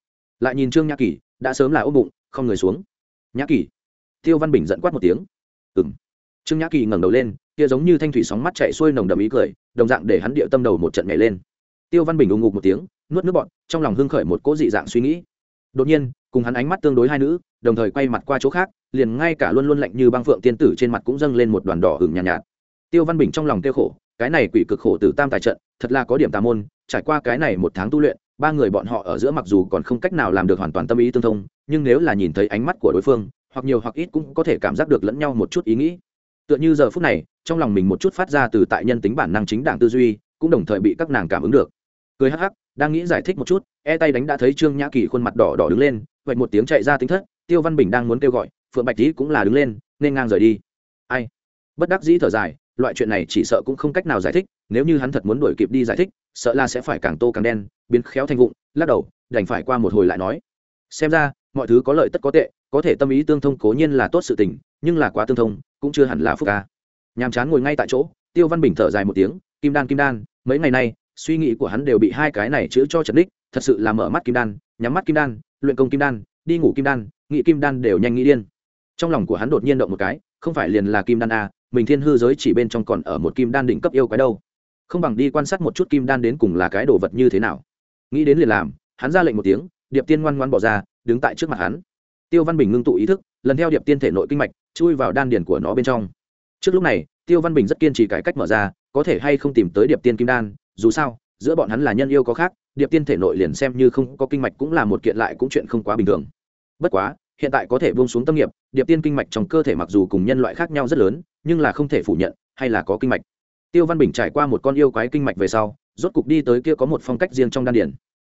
A: Lại nhìn trương nhã kỳ đã sớm là ôm bụng, không người xuống. Nhã kỳ tiêu văn bình giận quát một tiếng. Ừng trương nhã kỳ ngẩng đầu lên, kia giống như thanh thủy sóng mắt chạy xuôi nồng đậm ý cười, đồng dạng để hắn địa tâm đầu một trận nhảy lên. Tiêu văn bình ù ngục một tiếng, nuốt nước bọn trong lòng hưng khởi một cỗ dị dạng suy nghĩ. Đột nhiên cùng hắn ánh mắt tương đối hai nữ đồng thời quay mặt qua chỗ khác liền ngay cả luôn luôn lạnh như băng phượng tiên tử trên mặt cũng dâng lên một đoàn đỏ hừng nhàn nhạt, nhạt. Tiêu văn bình trong lòng tiêu khổ cái này quỷ cực khổ từ tam tài trận thật là có điểm tà môn trải qua cái này một tháng tu luyện ba người bọn họ ở giữa mặc dù còn không cách nào làm được hoàn toàn tâm ý tương thông nhưng nếu là nhìn thấy ánh mắt của đối phương hoặc nhiều hoặc ít cũng có thể cảm giác được lẫn nhau một chút ý nghĩ. Tựa như giờ phút này trong lòng mình một chút phát ra từ tại nhân tính bản năng chính đảng tư duy cũng đồng thời bị các nàng cảm ứng được. Cười hắc hắc đang nghĩ giải thích một chút e tay đánh đã thấy trương nhã kỳ khuôn mặt đỏ đỏ đứng lên vạch một tiếng chạy ra tính thất, tiêu văn bình đang muốn kêu gọi, phượng bạch tý cũng là đứng lên, nên ngang rời đi. Ai? Bất đắc dĩ thở dài, loại chuyện này chỉ sợ cũng không cách nào giải thích, nếu như hắn thật muốn đuổi kịp đi giải thích, sợ là sẽ phải càng tô càng đen, biến khéo thành vụng, lắc đầu, đành phải qua một hồi lại nói. Xem ra, mọi thứ có lợi tất có tệ, có thể tâm ý tương thông cố nhiên là tốt sự tình, nhưng là quá tương thông, cũng chưa hẳn là phúc ca. Nhàm chán ngồi ngay tại chỗ, tiêu văn bình thở dài một tiếng, kim đan kim đan, mấy ngày nay, suy nghĩ của hắn đều bị hai cái này chữa cho trật đích thật sự là mở mắt kim đan, nhắm mắt kim đan luyện công kim đan, đi ngủ kim đan, nghị kim đan đều nhanh nghĩ điên. Trong lòng của hắn đột nhiên động một cái, không phải liền là kim đan a, mình thiên hư giới chỉ bên trong còn ở một kim đan đỉnh cấp yêu cái đâu. Không bằng đi quan sát một chút kim đan đến cùng là cái đồ vật như thế nào. Nghĩ đến liền làm, hắn ra lệnh một tiếng, điệp tiên ngoan ngoan bỏ ra, đứng tại trước mặt hắn. Tiêu văn bình ngưng tụ ý thức, lần theo điệp tiên thể nội kinh mạch, chui vào đan điền của nó bên trong. Trước lúc này, tiêu văn bình rất kiên trì cải cách mở ra, có thể hay không tìm tới điệp tiên kim đan, dù sao, giữa bọn hắn là nhân yêu có khác điệp tiên thể nội liền xem như không có kinh mạch cũng là một kiện lại cũng chuyện không quá bình thường. Bất quá, hiện tại có thể buông xuống tâm nghiệp, điệp tiên kinh mạch trong cơ thể mặc dù cùng nhân loại khác nhau rất lớn, nhưng là không thể phủ nhận, hay là có kinh mạch. Tiêu văn bình trải qua một con yêu quái kinh mạch về sau, rốt cục đi tới kia có một phong cách riêng trong đan điền.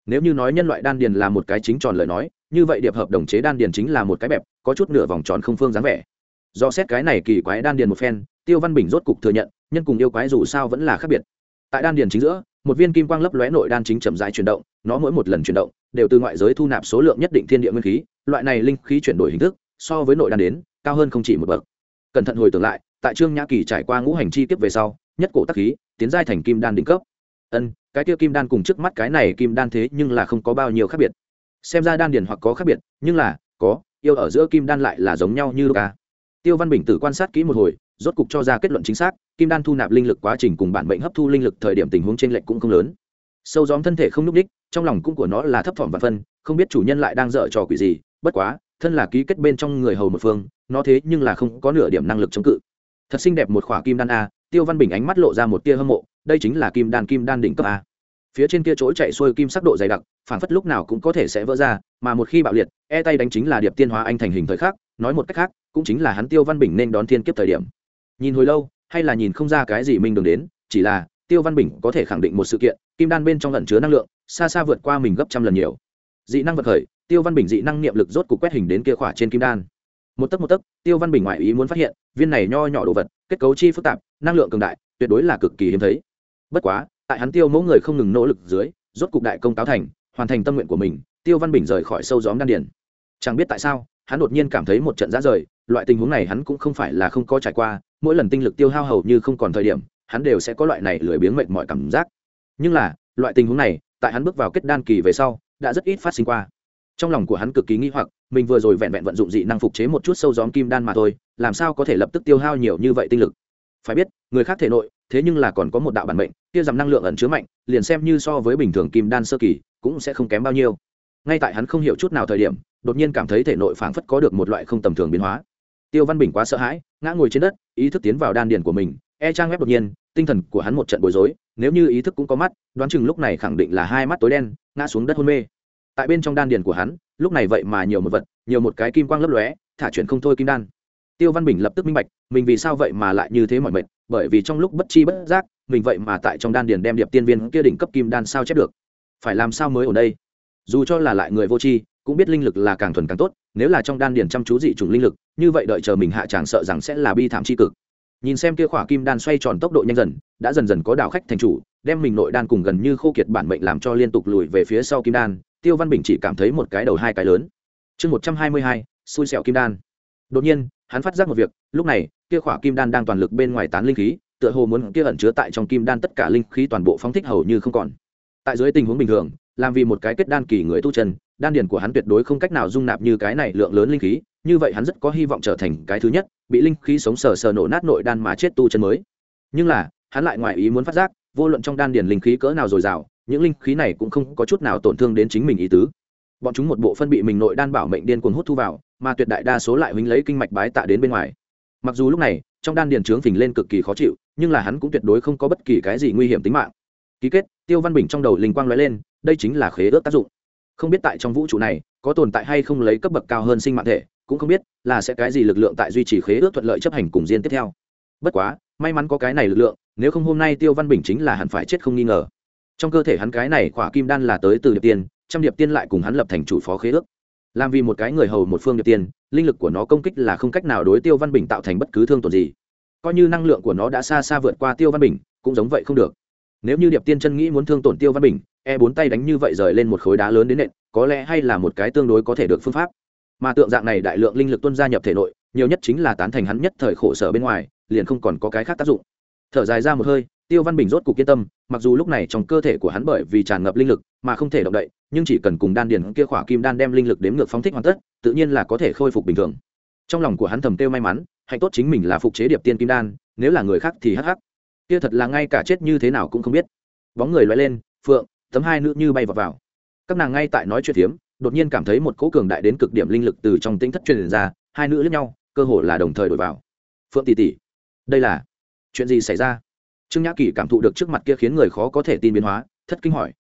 A: Nếu như nói nhân loại đan điền là một cái chính tròn lời nói, như vậy điệp hợp đồng chế đan điền chính là một cái bẹp, có chút nửa vòng tròn không phương dáng vẻ. Do xét cái này kỳ quái đan điền một phen, tiêu văn bình rốt cục thừa nhận, nhân cùng yêu quái dù sao vẫn là khác biệt. Tại đan điền chính giữa một viên kim quang lấp lóe nội đan chính chậm rãi chuyển động, nó mỗi một lần chuyển động đều từ ngoại giới thu nạp số lượng nhất định thiên địa nguyên khí, loại này linh khí chuyển đổi hình thức so với nội đan đến cao hơn không chỉ một bậc. Cẩn thận hồi tưởng lại, tại trương nhã kỳ trải qua ngũ hành chi tiếp về sau, nhất cổ tác khí tiến giai thành kim đan đỉnh cấp. Ân, cái kia kim đan cùng trước mắt cái này kim đan thế nhưng là không có bao nhiêu khác biệt. Xem ra đan điền hoặc có khác biệt, nhưng là có, yêu ở giữa kim đan lại là giống nhau như ca à. tiêu văn bình tử quan sát kỹ một hồi rốt cục cho ra kết luận chính xác, kim đan thu nạp linh lực quá trình cùng bản bệnh hấp thu linh lực thời điểm tình huống trên lệnh cũng không lớn. Sâu dóm thân thể không núp đích, trong lòng cũng của nó là thấp thỏm và phân, không biết chủ nhân lại đang dở trò quỷ gì, bất quá, thân là ký kết bên trong người hầu một phương, nó thế nhưng là không có nửa điểm năng lực chống cự. Thật xinh đẹp một khỏa kim đan a, tiêu văn bình ánh mắt lộ ra một tia hâm mộ, đây chính là kim đan kim đan đỉnh cấp a. Phía trên kia chỗ chạy xuôi kim sắc độ dày đặc phản phất lúc nào cũng có thể sẽ vỡ ra, mà một khi bạo liệt e tay đánh chính là điệp tiên hóa anh thành hình thời khắc, nói một cách khác, cũng chính là hắn tiêu văn bình nên đón thiên kiếp thời điểm nhìn hồi lâu, hay là nhìn không ra cái gì minh đường đến, chỉ là, tiêu văn bình có thể khẳng định một sự kiện, kim đan bên trong lẩn chứa năng lượng, xa xa vượt qua mình gấp trăm lần nhiều. Dị năng vật khởi, tiêu văn bình dị năng niệm lực rốt cục quét hình đến kia khỏa trên kim đan. Một tấc một tấc, tiêu văn bình ngoại ý muốn phát hiện, viên này nho nhỏ đồ vật, kết cấu chi phức tạp, năng lượng cường đại, tuyệt đối là cực kỳ hiếm thấy. Bất quá, tại hắn tiêu mẫu người không ngừng nỗ lực dưới, rốt cục đại công táo thành, hoàn thành tâm nguyện của mình, tiêu văn bình rời khỏi sâu gióm đan điền. Chẳng biết tại sao, hắn đột nhiên cảm thấy một trận giá rời, loại tình huống này hắn cũng không phải là không có trải qua mỗi lần tinh lực tiêu hao hầu như không còn thời điểm, hắn đều sẽ có loại này lười biếng mệt mọi cảm giác. Nhưng là, loại tình huống này, tại hắn bước vào kết đan kỳ về sau, đã rất ít phát sinh qua. Trong lòng của hắn cực kỳ nghi hoặc, mình vừa rồi vẹn vẹn vận dụng dị năng phục chế một chút sâu gióm kim đan mà thôi, làm sao có thể lập tức tiêu hao nhiều như vậy tinh lực? Phải biết, người khác thể nội, thế nhưng là còn có một đạo bản mệnh, kia dằm năng lượng ẩn chứa mạnh, liền xem như so với bình thường kim đan sơ kỳ, cũng sẽ không kém bao nhiêu. Ngay tại hắn không hiểu chút nào thời điểm, đột nhiên cảm thấy thể nội phảng phất có được một loại không tầm thường biến hóa. Tiêu văn bình quá sợ hãi ngã ngồi trên đất, ý thức tiến vào đan điền của mình e trang web đột nhiên, tinh thần của hắn một trận bối rối, nếu như ý thức cũng có mắt, đoán chừng lúc này khẳng định là hai mắt tối đen, ngã xuống đất hôn mê. Tại bên trong đan điền của hắn, lúc này vậy mà nhiều một vật, nhiều một cái kim quang lấp lóe, thả chuyển không thôi kim đan. Tiêu văn bình lập tức minh bạch, mình vì sao vậy mà lại như thế mọi mệt, bởi vì trong lúc bất chi bất giác, mình vậy mà tại trong đan điền đem điệp tiên viên kia đỉnh cấp kim đan sao chép được. Phải làm sao mới ở đây? Dù cho là lại người vô tri, cũng biết linh lực là càng thuần càng tốt, nếu là trong đan điền chăm chú dị chủng linh lực như vậy đợi chờ mình hạ tràng sợ rằng sẽ là bi thảm chi cực. Nhìn xem kia khỏa kim đan xoay tròn tốc độ nhanh dần, đã dần dần có đảo khách thành chủ, đem mình nội đan cùng gần như khô kiệt bản mệnh làm cho liên tục lùi về phía sau kim đan, tiêu văn bình chỉ cảm thấy một cái đầu hai cái lớn. Chương một trăm hai mươi hai, xui xẹo kim đan. Đột nhiên, hắn phát giác một việc, lúc này, kia khỏa kim đan đang toàn lực bên ngoài tán linh khí, tựa hồ muốn kia ẩn chứa tại trong kim đan tất cả linh khí toàn bộ phóng thích hầu như không còn. Tại dưới tình huống bình thường, làm vì một cái kết đan kỳ người tu chân đan điền của hắn tuyệt đối không cách nào dung nạp như cái này lượng lớn linh khí, như vậy hắn rất có hy vọng trở thành cái thứ nhất bị linh khí sống sờ sờ nổ nát nội đan mà chết tu chân mới. Nhưng là, hắn lại ngoài ý muốn phát giác, vô luận trong đan điền linh khí cỡ nào dồi dào, những linh khí này cũng không có chút nào tổn thương đến chính mình ý tứ. Bọn chúng một bộ phân bị mình nội đan bảo mệnh điên cuồng hút thu vào, mà tuyệt đại đa số lại huynh lấy kinh mạch bái tạ đến bên ngoài. Mặc dù lúc này, trong đan điền trướng phình lên cực kỳ khó chịu, nhưng là hắn cũng tuyệt đối không có bất kỳ cái gì nguy hiểm tính mạng. Ký kết, tiêu văn bình trong đầu linh quang lóe lên, đây chính là khế ước tác dụng không biết tại trong vũ trụ này có tồn tại hay không lấy cấp bậc cao hơn sinh mạng thể, cũng không biết là sẽ cái gì lực lượng tại duy trì khế ước thuận lợi chấp hành cùng diên tiếp theo. Bất quá, may mắn có cái này lực lượng, nếu không hôm nay tiêu văn bình chính là hẳn phải chết không nghi ngờ. Trong cơ thể hắn cái này khỏa kim đan là tới từ điệp tiên, trăm điệp tiên lại cùng hắn lập thành chủ phó khế ước. Làm vì một cái người hầu một phương điệp tiên, linh lực của nó công kích là không cách nào đối tiêu văn bình tạo thành bất cứ thương tổn gì. Coi như năng lượng của nó đã xa xa vượt qua tiêu văn bình, cũng giống vậy không được. Nếu như điệp tiên chân nghĩ muốn thương tổn tiêu văn bình e bốn tay đánh như vậy rời lên một khối đá lớn đến nện, có lẽ hay là một cái tương đối có thể được phương pháp. Mà tượng dạng này đại lượng linh lực tuân gia nhập thể nội, nhiều nhất chính là tán thành hắn nhất thời khổ sở bên ngoài, liền không còn có cái khác tác dụng. Thở dài ra một hơi, tiêu văn bình rốt cục yên tâm, mặc dù lúc này trong cơ thể của hắn bởi vì tràn ngập linh lực mà không thể động đậy, nhưng chỉ cần cùng đan điền kia khỏa kim đan đem linh lực đếm ngược phóng thích hoàn tất, tự nhiên là có thể khôi phục bình thường. Trong lòng của hắn thầm tiêu may mắn, hạnh tốt chính mình là phục chế điệp tiên kim đan, nếu là người khác thì hắc hắc. Kia thật là ngay cả chết như thế nào cũng không biết. Bóng người loay lên, phượng tấm hai nữ như bay vào vào. Các nàng ngay tại nói chuyện hiếm đột nhiên cảm thấy một cỗ cường đại đến cực điểm linh lực từ trong tính thất truyền ra, hai nữ lẫn nhau, cơ hồ là đồng thời đổi vào. Phượng tỷ tỷ, đây là chuyện gì xảy ra? Trương nhã kỳ cảm thụ được trước mặt kia khiến người khó có thể tin biến hóa, thất kinh hỏi.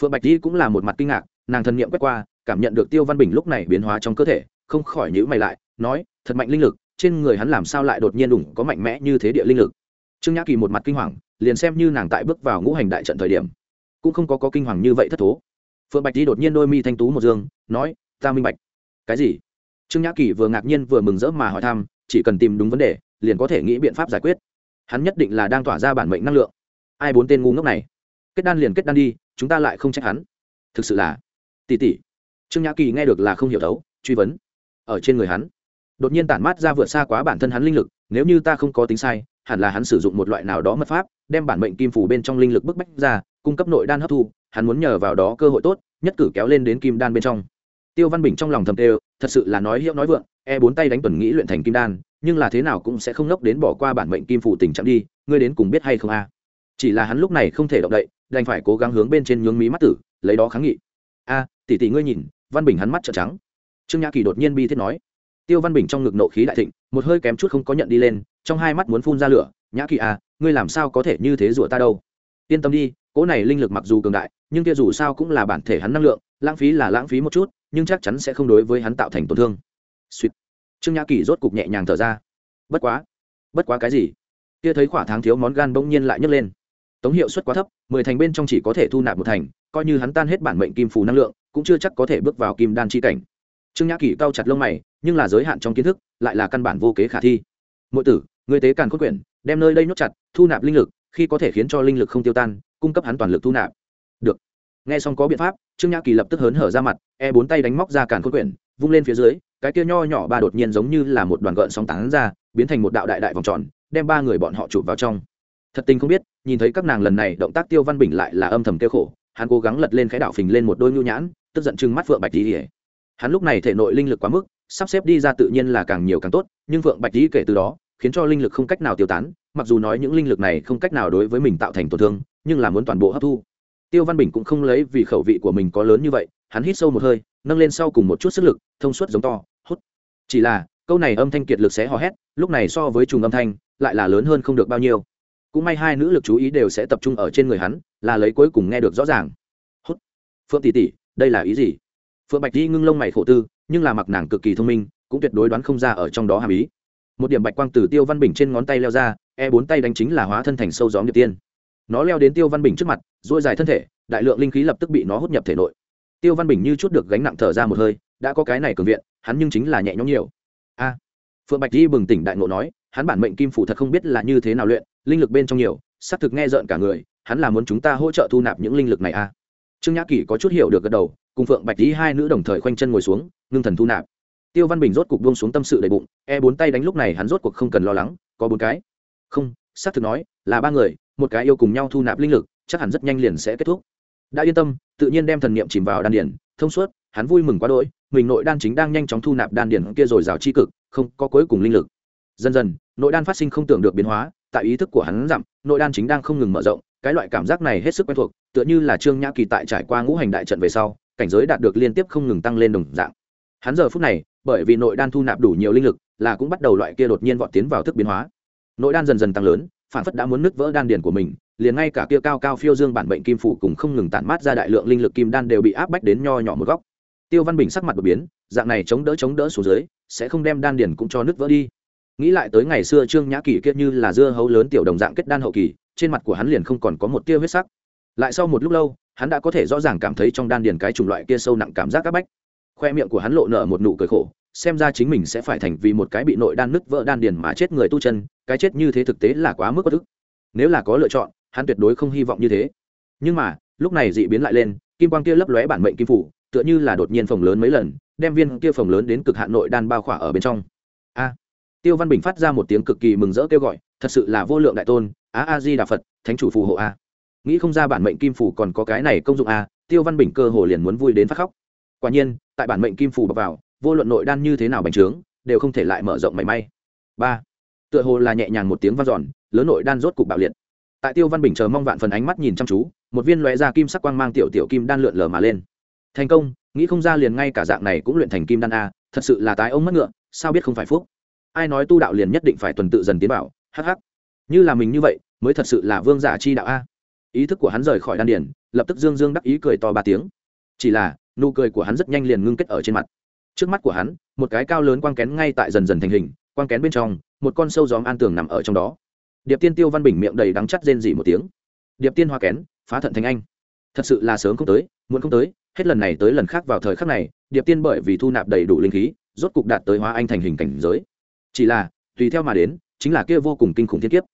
A: Phượng bạch đi cũng là một mặt kinh ngạc, nàng thần niệm quét qua, cảm nhận được tiêu văn bình lúc này biến hóa trong cơ thể, không khỏi nhữ mày lại, nói, thật mạnh linh lực, trên người hắn làm sao lại đột nhiên đủng, có mạnh mẽ như thế địa linh lực. Trương nhã kỳ một mặt kinh hoàng, liền xem như nàng tại bước vào ngũ hành đại trận thời điểm cũng không có, có kinh hoàng như vậy thất thố. Phượng bạch đi đột nhiên đôi mi thanh tú một dương nói ta minh bạch. Cái gì? Trương nhã kỳ vừa ngạc nhiên vừa mừng rỡ mà hỏi thăm chỉ cần tìm đúng vấn đề liền có thể nghĩ biện pháp giải quyết. Hắn nhất định là đang tỏa ra bản mệnh năng lượng. Ai bốn tên ngu ngốc này? Kết đan liền kết đan đi chúng ta lại không trách hắn. Thực sự là tỷ tỷ trương nhã kỳ nghe được là không hiểu đấu truy vấn. Ở trên người hắn đột nhiên tản mát ra vượt xa quá bản thân hắn linh lực nếu như ta không có tính sai hẳn là hắn sử dụng một loại nào đó mật pháp đem bản mệnh kim phủ bên trong linh lực bức bách ra cung cấp nội đan hấp thu, hắn muốn nhờ vào đó cơ hội tốt, nhất cử kéo lên đến kim đan bên trong. Tiêu văn bình trong lòng thầm tê thật sự là nói hiệu nói vượng e bốn tay đánh tuần nghĩ luyện thành kim đan, nhưng là thế nào cũng sẽ không nốc đến bỏ qua bản mệnh kim phụ tình trạng đi, ngươi đến cùng biết hay không a? Chỉ là hắn lúc này không thể động đậy, đành phải cố gắng hướng bên trên nhướng mí mắt tử, lấy đó kháng nghị. A, tỷ tỷ ngươi nhìn, văn bình hắn mắt trợn trắng. Trương nhã kỳ đột nhiên bi thiết nói. Tiêu văn bình trong ngực nộ khí đại thịnh, một hơi kém chút không có nhận đi lên, trong hai mắt muốn phun ra lửa. Nhã kỳ a ngươi làm sao có thể như thế rủa ta đâu? Yên tâm đi cỗ này linh lực mặc dù cường đại, nhưng kia dù sao cũng là bản thể hắn năng lượng, lãng phí là lãng phí một chút, nhưng chắc chắn sẽ không đối với hắn tạo thành tổn thương. Suýt trương nhã kỳ rốt cục nhẹ nhàng thở ra. Bất quá bất quá cái gì? Kia thấy khỏa tháng thiếu món gan bỗng nhiên lại nhấc lên. Tống hiệu suất quá thấp, mười thành bên trong chỉ có thể thu nạp một thành, coi như hắn tan hết bản mệnh kim phù năng lượng, cũng chưa chắc có thể bước vào kim đan chi cảnh. Trương nhã kỳ cao chặt lông mày, nhưng là giới hạn trong kiến thức, lại là căn bản vô kế khả thi. Mỗi tử người tế càn cốt quyển, đem nơi đây nhốt chặt, thu nạp linh lực khi có thể khiến cho linh lực không tiêu tan, cung cấp hắn toàn lực thu nạp. Được. Nghe xong có biện pháp, trương nhã kỳ lập tức hớn hở ra mặt e bốn tay đánh móc ra càn cốt quyển, vung lên phía dưới, cái kia nho nhỏ ba đột nhiên giống như là một đoàn gợn sóng tán ra, biến thành một đạo đại đại vòng tròn, đem ba người bọn họ chụp vào trong. Thật tình không biết, nhìn thấy các nàng lần này động tác tiêu văn bình lại là âm thầm kêu khổ, hắn cố gắng lật lên cái đảo phình lên một đôi nhu nhãn, tức giận chừng mắt phượng bạch tý hắn lúc này thể nội linh lực quá mức, sắp xếp đi ra tự nhiên là càng nhiều càng tốt, nhưng phượng bạch tý kể từ đó, khiến cho linh lực không cách nào tiêu tán mặc dù nói những linh lực này không cách nào đối với mình tạo thành tổn thương, nhưng là muốn toàn bộ hấp thu. Tiêu văn bình cũng không lấy vì khẩu vị của mình có lớn như vậy, hắn hít sâu một hơi, nâng lên sau cùng một chút sức lực, thông suốt giống to, hút. Chỉ là, câu này âm thanh kiệt lực sẽ hò hét, lúc này so với trùng âm thanh, lại là lớn hơn không được bao nhiêu. Cũng may hai nữ lực chú ý đều sẽ tập trung ở trên người hắn, là lấy cuối cùng nghe được rõ ràng. Hút. Phượng tỷ tỷ, đây là ý gì? Phượng bạch đi ngưng lông mày khổ tư, nhưng là mặc nàng cực kỳ thông minh, cũng tuyệt đối đoán không ra ở trong đó hàm ý một điểm bạch quang từ tiêu văn bình trên ngón tay leo ra e bốn tay đánh chính là hóa thân thành sâu gió nghiệp tiên. Nó leo đến tiêu văn bình trước mặt dôi dài thân thể, đại lượng linh khí lập tức bị nó hút nhập thể nội. Tiêu văn bình như chút được gánh nặng thở ra một hơi, đã có cái này cường viện, hắn nhưng chính là nhẹ nhõm nhiều. A, phượng bạch di bừng tỉnh đại ngộ nói, hắn bản mệnh kim phủ thật không biết là như thế nào luyện, linh lực bên trong nhiều, xác thực nghe rợn cả người, hắn là muốn chúng ta hỗ trợ thu nạp những linh lực này a. Trương nhã kỷ có chút hiểu được gật đầu, cùng phượng bạch di hai nữ đồng thời khoanh chân ngồi xuống, ngưng thần thu nạp tiêu văn bình rốt cục buông xuống tâm sự đầy bụng e bốn tay đánh lúc này hắn rốt cuộc không cần lo lắng, có bốn cái. Không, xác thực nói, là ba người, một cái yêu cùng nhau thu nạp linh lực, chắc hẳn rất nhanh liền sẽ kết thúc. Đã yên tâm, tự nhiên đem thần niệm chìm vào đan điển, thông suốt, hắn vui mừng quá đỗi, mình nội đan chính đang nhanh chóng thu nạp đan điển kia rồi rào chi cực, không có cuối cùng linh lực. Dần dần, nội đan phát sinh không tưởng được biến hóa, tại ý thức của hắn dặm nội đan chính đang không ngừng mở rộng, cái loại cảm giác này hết sức quen thuộc, tựa như là trương nhã kỳ tại trải qua ngũ hành đại trận về sau, cảnh giới đạt được liên tiếp không ngừng tăng lên đồng dạng. Hắn giờ phút này bởi vì nội đan thu nạp đủ nhiều linh lực, là cũng bắt đầu loại kia đột nhiên vọt tiến vào thức biến hóa. Nội đan dần dần tăng lớn, phản phất đã muốn nứt vỡ đan điền của mình, liền ngay cả kia cao cao phiêu dương bản bệnh kim phủ cùng không ngừng tản mát ra đại lượng linh lực kim đan đều bị áp bách đến nho nhỏ một góc. Tiêu văn bình sắc mặt đột biến, dạng này chống đỡ chống đỡ xuống dưới, sẽ không đem đan điền cũng cho nứt vỡ đi. Nghĩ lại tới ngày xưa trương nhã kỳ kia như là dưa hấu lớn tiểu đồng dạng kết đan hậu kỳ, trên mặt của hắn liền không còn có một tia huyết sắc. Lại sau một lúc lâu, hắn đã có thể rõ ràng cảm thấy trong đan điền cái chủng loại kia sâu nặng cảm giác các bách khoe miệng của hắn lộ nở một nụ cười khổ, xem ra chính mình sẽ phải thành vì một cái bị nội đan nứt vỡ đan điền mà chết người tu chân, cái chết như thế thực tế là quá mức bất ức. Nếu là có lựa chọn, hắn tuyệt đối không hy vọng như thế. Nhưng mà, lúc này dị biến lại lên, kim quang kia lấp lóe bản mệnh kim phủ, tựa như là đột nhiên phồng lớn mấy lần, đem viên kia phồng lớn đến cực hạn nội đan bao khỏa ở bên trong. A! Tiêu văn bình phát ra một tiếng cực kỳ mừng rỡ kêu gọi, thật sự là vô lượng đại tôn, á a di đà phật, thánh chủ phù hộ a. Nghĩ không ra bản mệnh kim phủ còn có cái này công dụng a, tiêu văn bình cơ hồ liền muốn vui đến phát khóc quả nhiên, tại bản mệnh kim phủ bọc vào, vô luận nội đan như thế nào bành trướng, đều không thể lại mở rộng mảy may. Ba, tựa hồ là nhẹ nhàng một tiếng vang giòn lớn nội đan rốt cục bạo liệt. Tại tiêu văn bình chờ mong vạn phần ánh mắt nhìn chăm chú, một viên lóe ra kim sắc quang mang tiểu tiểu kim đan lượn lờ mà lên. Thành công, nghĩ không ra liền ngay cả dạng này cũng luyện thành kim đan a, thật sự là tái ông mất ngựa, sao biết không phải phúc. Ai nói tu đạo liền nhất định phải tuần tự dần tiến bảo hh như là mình như vậy, mới thật sự là vương giả chi đạo a. Ý thức của hắn rời khỏi đan điển lập tức dương dương đắc ý cười to ba tiếng. Chỉ là nụ cười của hắn rất nhanh liền ngưng kết ở trên mặt. Trước mắt của hắn, một cái cao lớn quang kén ngay tại dần dần thành hình, quang kén bên trong, một con sâu gióm an tường nằm ở trong đó. Điệp tiên tiêu văn bình miệng đầy đắng chắt rên dỉ một tiếng. Điệp tiên hoa kén, phá thận thành anh. Thật sự là sớm không tới muốn không tới, hết lần này tới lần khác vào thời khắc này, điệp tiên bởi vì thu nạp đầy đủ linh khí, rốt cục đạt tới hóa anh thành hình cảnh giới. Chỉ là, tùy theo mà đến, chính là kia vô cùng kinh khủng thiên kiếp.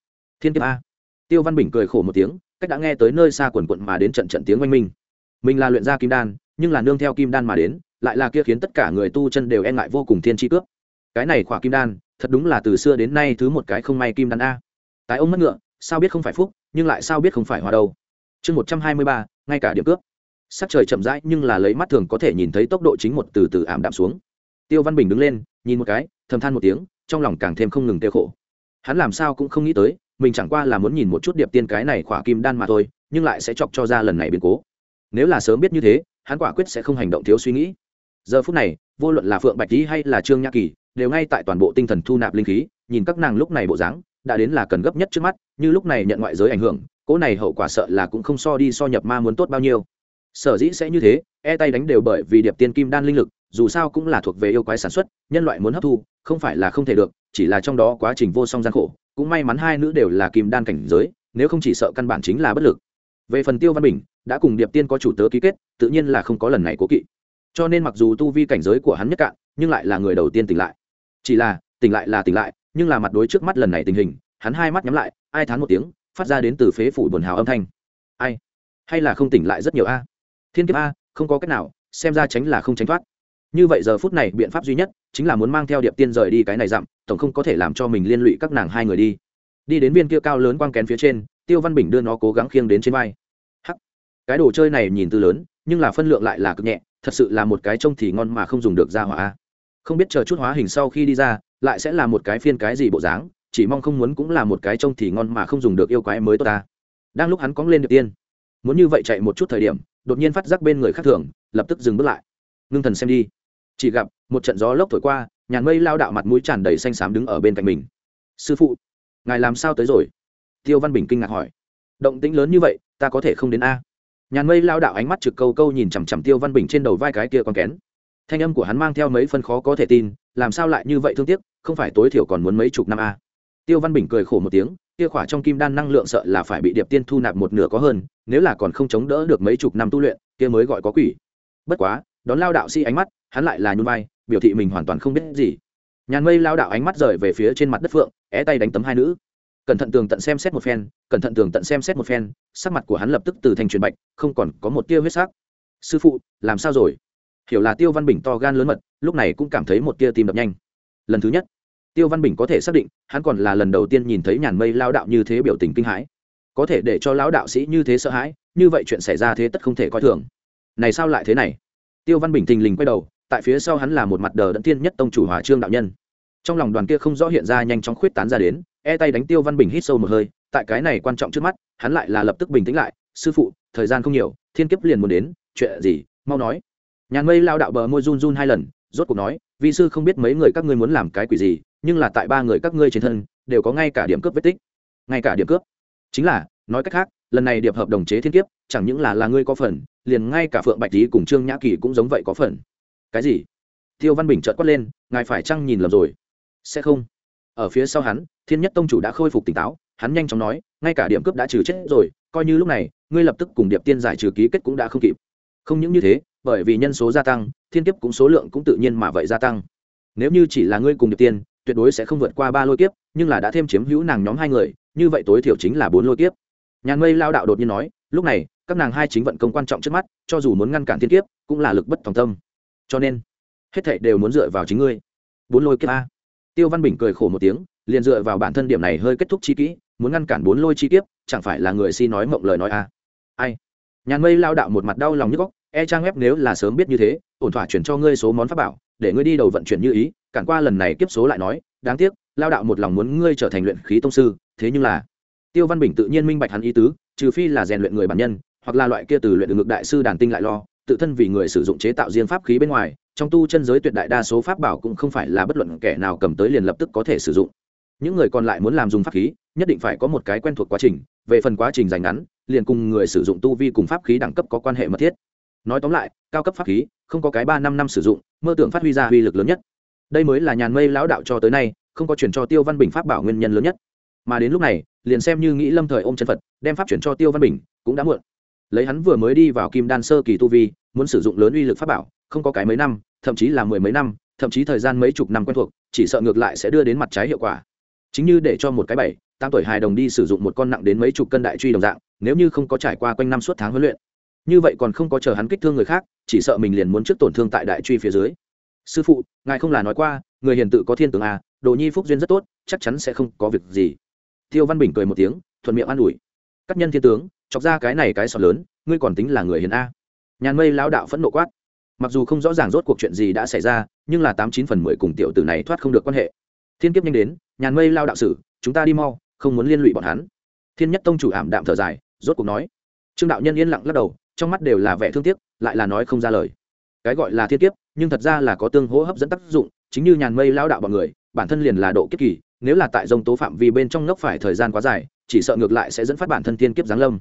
A: Thiên kiếp a. Tiêu văn bình cười khổ một tiếng, cách đã nghe tới nơi xa quần quận mà đến trận trận tiếng oanh minh. Mình là luyện gia kim đan nhưng là nương theo kim đan mà đến, lại là kia khiến tất cả người tu chân đều e ngại vô cùng thiên tri cướp. Cái này khỏa kim đan, thật đúng là từ xưa đến nay thứ một cái không may kim đan a. Tái ông mất ngựa, sao biết không phải phúc, nhưng lại sao biết không phải hòa đâu. Chương một trăm hai mươi ba, ngay cả điểm cướp. Sắc trời chậm rãi nhưng là lấy mắt thường có thể nhìn thấy tốc độ chính một từ từ ảm đạm xuống. Tiêu văn bình đứng lên, nhìn một cái, thầm than một tiếng, trong lòng càng thêm không ngừng tiêu khổ. Hắn làm sao cũng không nghĩ tới, mình chẳng qua là muốn nhìn một chút điệp tiên cái này khỏa kim đan mà thôi, nhưng lại sẽ chọc cho ra lần này biến cố. Nếu là sớm biết như thế hắn quả quyết sẽ không hành động thiếu suy nghĩ. Giờ phút này, vô luận là phượng bạch tý hay là trương nhã kỳ, đều ngay tại toàn bộ tinh thần thu nạp linh khí, nhìn các nàng lúc này bộ dáng, đã đến là cần gấp nhất trước mắt, như lúc này nhận ngoại giới ảnh hưởng, cỗ này hậu quả sợ là cũng không so đi so nhập ma muốn tốt bao nhiêu. Sở dĩ sẽ như thế e tay đánh đều bởi vì điệp tiên kim đan linh lực, dù sao cũng là thuộc về yêu quái sản xuất, nhân loại muốn hấp thu, không phải là không thể được, chỉ là trong đó quá trình vô song gian khổ, cũng may mắn hai nữ đều là kim đan cảnh giới, nếu không chỉ sợ căn bản chính là bất lực. Về phần tiêu văn bình đã cùng điệp tiên có chủ tớ ký kết, tự nhiên là không có lần này cố kỵ. Cho nên mặc dù tu vi cảnh giới của hắn nhất cạn, nhưng lại là người đầu tiên tỉnh lại. Chỉ là, tỉnh lại là tỉnh lại, nhưng là mặt đối trước mắt lần này tình hình, hắn hai mắt nhắm lại, ai thán một tiếng, phát ra đến từ phế phủ buồn hào âm thanh. Ai? Hay là không tỉnh lại rất nhiều a? Thiên kiếp a, không có cách nào, xem ra tránh là không tránh thoát. Như vậy giờ phút này biện pháp duy nhất chính là muốn mang theo điệp tiên rời đi cái này dặm, tổng không có thể làm cho mình liên lụy các nàng hai người đi. Đi đến viên kia cao lớn quang kén phía trên, tiêu văn bình đưa nó cố gắng khiêng đến trên vai cái đồ chơi này nhìn từ lớn, nhưng là phân lượng lại là cực nhẹ, thật sự là một cái trông thì ngon mà không dùng được ra hỏa không biết chờ chút hóa hình sau khi đi ra, lại sẽ là một cái phiên cái gì bộ dáng, chỉ mong không muốn cũng là một cái trông thì ngon mà không dùng được yêu quái mới tốt ta. Đang lúc hắn cóng lên được tiên, muốn như vậy chạy một chút thời điểm, đột nhiên phát giác bên người khác thường, lập tức dừng bước lại. Ngưng thần xem đi. Chỉ gặp, một trận gió lốc thổi qua, nhàn mây lao đạo mặt mũi tràn đầy xanh xám đứng ở bên cạnh mình. Sư phụ, ngài làm sao tới rồi? Tiêu văn bình kinh ngạc hỏi. Động tĩnh lớn như vậy, ta có thể không đến a? Nhàn mây lao đạo ánh mắt trực câu câu nhìn chằm chằm tiêu văn bình trên đầu vai cái kia con kén. Thanh âm của hắn mang theo mấy phân khó có thể tin, làm sao lại như vậy thương tiếc, không phải tối thiểu còn muốn mấy chục năm a tiêu văn bình cười khổ một tiếng, kia khỏa trong kim đan năng lượng sợ là phải bị điệp tiên thu nạp một nửa có hơn, nếu là còn không chống đỡ được mấy chục năm tu luyện, kia mới gọi có quỷ. Bất quá, đón lao đạo sĩ ánh mắt, hắn lại là nhún vai, biểu thị mình hoàn toàn không biết gì. Nhàn mây lao đạo ánh mắt rời về phía trên mặt đất phượng, é tay đánh tấm hai nữ cẩn thận tường tận xem xét một phen, cẩn thận tường tận xem xét một phen, sắc mặt của hắn lập tức từ thành truyền bạch, không còn có một tia huyết sắc. Sư phụ, làm sao rồi? Hiểu là tiêu văn bình to gan lớn mật, lúc này cũng cảm thấy một tia tim đập nhanh. Lần thứ nhất, tiêu văn bình có thể xác định, hắn còn là lần đầu tiên nhìn thấy nhàn mây lao đạo như thế biểu tình kinh hãi. Có thể để cho lão đạo sĩ như thế sợ hãi, như vậy chuyện xảy ra thế tất không thể coi thường. Này sao lại thế này? Tiêu văn bình thình lình quay đầu, tại phía sau hắn là một mặt đờ đẫn tiên nhất tông chủ hòa trương đạo nhân. Trong lòng đoàn kia không rõ hiện ra nhanh chóng khuyết tán ra đến e tay đánh tiêu văn bình hít sâu một hơi, tại cái này quan trọng trước mắt, hắn lại là lập tức bình tĩnh lại, sư phụ, thời gian không nhiều, thiên kiếp liền muốn đến, chuyện gì, mau nói. Nhàn mây lao đạo bờ môi run run hai lần, rốt cuộc nói, vi sư không biết mấy người các ngươi muốn làm cái quỷ gì, nhưng là tại ba người các ngươi trên thân, đều có ngay cả điểm cướp vết tích. Ngay cả điểm cướp. Chính là, nói cách khác, lần này điệp hợp đồng chế thiên kiếp, chẳng những là là ngươi có phần, liền ngay cả phượng bạch lý cùng trương nhã kỳ cũng giống vậy có phần. Cái gì? Tiêu văn bình trợt quát lên, ngài phải chăng nhìn lầm rồi? Sẽ không. Ở phía sau hắn thiên nhất tông chủ đã khôi phục tỉnh táo, hắn nhanh chóng nói, ngay cả điểm cướp đã trừ chết rồi, coi như lúc này, ngươi lập tức cùng điệp tiên giải trừ ký kết cũng đã không kịp. Không những như thế, bởi vì nhân số gia tăng, thiên kiếp cũng số lượng cũng tự nhiên mà vậy gia tăng. Nếu như chỉ là ngươi cùng điệp tiên, tuyệt đối sẽ không vượt qua ba lôi kiếp, nhưng là đã thêm chiếm hữu nàng nhóm hai người, như vậy tối thiểu chính là bốn lôi kiếp. Nhàn mây lao đạo đột nhiên nói, lúc này, các nàng hai chính vận công quan trọng trước mắt, cho dù muốn ngăn cản thiên kiếp, cũng là lực bất thòng tâm. Cho nên, hết thảy đều muốn dựa vào chính ngươi. Bốn lôi kiếp a. Tiêu văn bình cười khổ một tiếng liền dựa vào bản thân điểm này hơi kết thúc chi kỹ, muốn ngăn cản bốn lôi chi kiếp, chẳng phải là người si nói mộng lời nói a ai? Nhàn mây lao đạo một mặt đau lòng như góc e trang web nếu là sớm biết như thế, ổn thỏa chuyển cho ngươi số món pháp bảo, để ngươi đi đầu vận chuyển như ý, cản qua lần này kiếp số lại nói, đáng tiếc, lao đạo một lòng muốn ngươi trở thành luyện khí tông sư, thế nhưng là, tiêu văn bình tự nhiên minh bạch hắn ý tứ, trừ phi là rèn luyện người bản nhân, hoặc là loại kia từ luyện ngược đại sư đàn tinh lại lo, tự thân vì người sử dụng chế tạo riêng pháp khí bên ngoài, trong tu chân giới tuyệt đại đa số pháp bảo cũng không phải là bất luận kẻ nào cầm tới liền lập tức có thể sử dụng những người còn lại muốn làm dùng pháp khí, nhất định phải có một cái quen thuộc quá trình, về phần quá trình dài ngắn, liền cùng người sử dụng tu vi cùng pháp khí đẳng cấp có quan hệ mật thiết. Nói tóm lại, cao cấp pháp khí, không có cái ba năm năm sử dụng, mơ tưởng phát huy ra uy lực lớn nhất. Đây mới là nhàn mây lão đạo cho tới nay, không có chuyển cho tiêu văn bình pháp bảo nguyên nhân lớn nhất. Mà đến lúc này, liền xem như nghĩ lâm thời ôm chân phật, đem pháp chuyển cho tiêu văn bình, cũng đã muộn. Lấy hắn vừa mới đi vào kim đan sơ kỳ tu vi, muốn sử dụng lớn uy lực pháp bảo, không có cái mấy năm, thậm chí là mười mấy năm, thậm chí thời gian mấy chục năm quen thuộc, chỉ sợ ngược lại sẽ đưa đến mặt trái hiệu quả chính như để cho một cái bảy, tám tuổi hài đồng đi sử dụng một con nặng đến mấy chục cân đại truy đồng dạng, nếu như không có trải qua quanh năm suốt tháng huấn luyện. Như vậy còn không có chờ hắn kích thương người khác, chỉ sợ mình liền muốn trước tổn thương tại đại truy phía dưới. Sư phụ, ngài không là nói qua, người hiền tự có thiên tướng à đồ nhi phúc duyên rất tốt, chắc chắn sẽ không có việc gì. Tiêu văn bình cười một tiếng, thuận miệng an ủi. Các nhân thiên tướng, chọc ra cái này cái sọt lớn, ngươi còn tính là người hiền a. Nhàn mây lão đạo phẫn nộ quát. Mặc dù không rõ ràng rốt cuộc chuyện gì đã xảy ra, nhưng là tám chín phần mười cùng tiểu tử này thoát không được quan hệ. Thiên kiếp nhanh đến nhàn mây lao đạo sử, chúng ta đi mau, không muốn liên lụy bọn hắn. Thiên nhất tông chủ ảm đạm thở dài, rốt cuộc nói. Trương đạo nhân yên lặng lắc đầu, trong mắt đều là vẻ thương tiếc, lại là nói không ra lời. Cái gọi là thiên kiếp, nhưng thật ra là có tương hỗ hấp dẫn tác dụng, chính như nhàn mây lao đạo bọn người, bản thân liền là độ kiếp kỳ, nếu là tại dông tố phạm vi bên trong ngốc phải thời gian quá dài, chỉ sợ ngược lại sẽ dẫn phát bản thân thiên kiếp giáng lâm.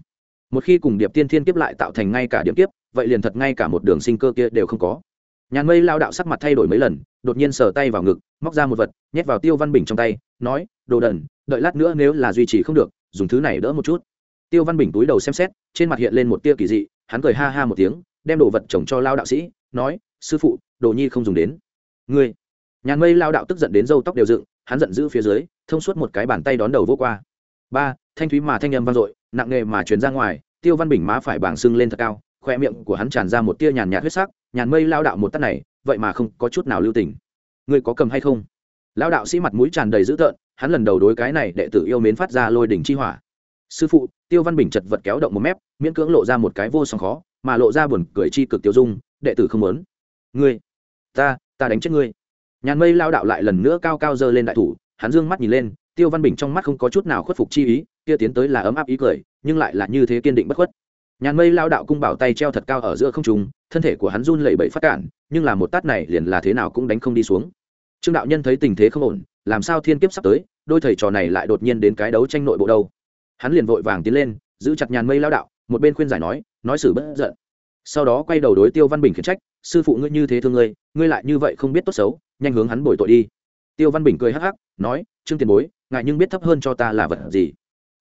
A: Một khi cùng điệp tiên thiên kiếp lại tạo thành ngay cả điểm kiếp, vậy liền thật ngay cả một đường sinh cơ kia đều không có nhàn mây lao đạo sắc mặt thay đổi mấy lần, đột nhiên sờ tay vào ngực, móc ra một vật, nhét vào tiêu văn bình trong tay, nói, đồ đần, đợi lát nữa nếu là duy trì không được, dùng thứ này đỡ một chút. Tiêu văn bình túi đầu xem xét, trên mặt hiện lên một tia kỳ dị, hắn cười ha ha một tiếng, đem đồ vật trồng cho lao đạo sĩ, nói, sư phụ, đồ nhi không dùng đến. Ngươi? Nhàn mây lao đạo tức giận đến râu tóc đều dựng, hắn giận giữ phía dưới, thông suốt một cái bàn tay đón đầu vô qua. Ba, thanh thúy mà thanh âm vang dội, nặng nghề mà truyền ra ngoài, tiêu văn bình má phải bảng sưng lên thật cao khoe miệng của hắn tràn ra một tia nhàn nhạt huyết sắc, nhàn mây lao đạo một tắt này, vậy mà không có chút nào lưu tình. Ngươi có cầm hay không? Lao đạo sĩ mặt mũi tràn đầy dữ tợn, hắn lần đầu đối cái này đệ tử yêu mến phát ra lôi đỉnh chi hỏa. Sư phụ, tiêu văn bình chật vật kéo động một mép, miễn cưỡng lộ ra một cái vô song khó, mà lộ ra buồn cười chi cực tiêu dung, đệ tử không muốn. Ngươi, ta ta đánh chết ngươi. Nhàn mây lao đạo lại lần nữa cao cao dơ lên đại thủ, hắn dương mắt nhìn lên, tiêu văn bình trong mắt không có chút nào khuất phục chi ý, kia tiến tới là ấm áp ý cười, nhưng lại là như thế kiên định bất khuất nhàn mây lao đạo cung bảo tay treo thật cao ở giữa không trung, thân thể của hắn run lẩy bẩy phát cản, nhưng là một tát này liền là thế nào cũng đánh không đi xuống. Trương đạo nhân thấy tình thế không ổn, làm sao thiên kiếp sắp tới, đôi thầy trò này lại đột nhiên đến cái đấu tranh nội bộ đâu. Hắn liền vội vàng tiến lên, giữ chặt nhàn mây lao đạo, một bên khuyên giải nói nói xử bất giận. Sau đó quay đầu đối tiêu văn bình khiển trách, sư phụ ngươi như thế thương ngươi ngươi lại như vậy không biết tốt xấu, nhanh hướng hắn bồi tội đi. Tiêu văn bình cười hắc hắc, nói, trương tiền bối ngại nhưng biết thấp hơn cho ta là vật gì?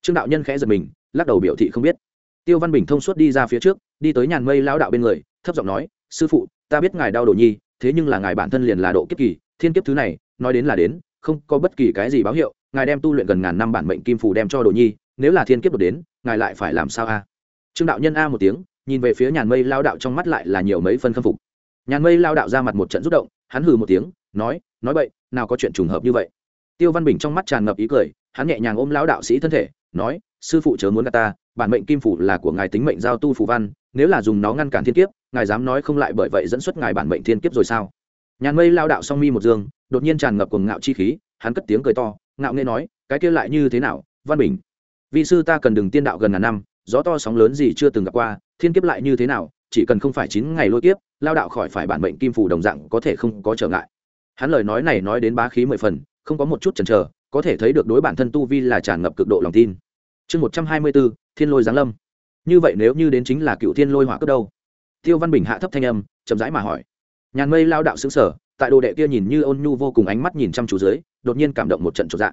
A: Trương đạo nhân khẽ giật mình, lắc đầu biểu thị không biết tiêu văn bình thông suốt đi ra phía trước, đi tới nhàn mây lao đạo bên người, thấp giọng nói, sư phụ, ta biết ngài đau đồ nhi, thế nhưng là ngài bản thân liền là độ kiếp kỳ, thiên kiếp thứ này, nói đến là đến, không có bất kỳ cái gì báo hiệu, ngài đem tu luyện gần ngàn năm bản mệnh kim phù đem cho đồ nhi, nếu là thiên kiếp đột đến, ngài lại phải làm sao a? Trương đạo nhân a một tiếng, nhìn về phía nhàn mây lao đạo trong mắt lại là nhiều mấy phân khâm phục. Nhàn mây lao đạo ra mặt một trận rút động, hắn hừ một tiếng, nói nói vậy nào có chuyện trùng hợp như vậy. Tiêu văn bình trong mắt tràn ngập ý cười, hắn nhẹ nhàng ôm lão đạo sĩ thân thể, nói, sư phụ chớ muốn gà ta bản mệnh kim phủ là của ngài tính mệnh giao tu phù văn, nếu là dùng nó ngăn cản thiên kiếp, ngài dám nói không lại bởi vậy dẫn xuất ngài bản mệnh thiên kiếp rồi sao? Nhàn mây lao đạo song mi một dương, đột nhiên tràn ngập cuồng ngạo chi khí, hắn cất tiếng cười to, ngạo nghe nói, cái kia lại như thế nào, văn bình? Vị sư ta cần đừng tiên đạo gần ngàn năm, gió to sóng lớn gì chưa từng gặp qua, thiên kiếp lại như thế nào, chỉ cần không phải chín ngày lôi kiếp, lao đạo khỏi phải bản mệnh kim phủ đồng dạng có thể không có trở ngại. Hắn lời nói này nói đến bá khí mười phần, không có một chút chần chờ, có thể thấy được đối bản thân tu vi là tràn ngập cực độ lòng tin. Chương một trăm hai mươi bốn thiên lôi giáng lâm. Như vậy nếu như đến chính là cựu thiên lôi hỏa cướp đâu? Tiêu văn bình hạ thấp thanh âm, chậm rãi mà hỏi. Nhàn mây lao đạo xứng sở tại đồ đệ kia nhìn như ôn nhu vô cùng ánh mắt nhìn chăm chú dưới, đột nhiên cảm động một trận trọn dạ.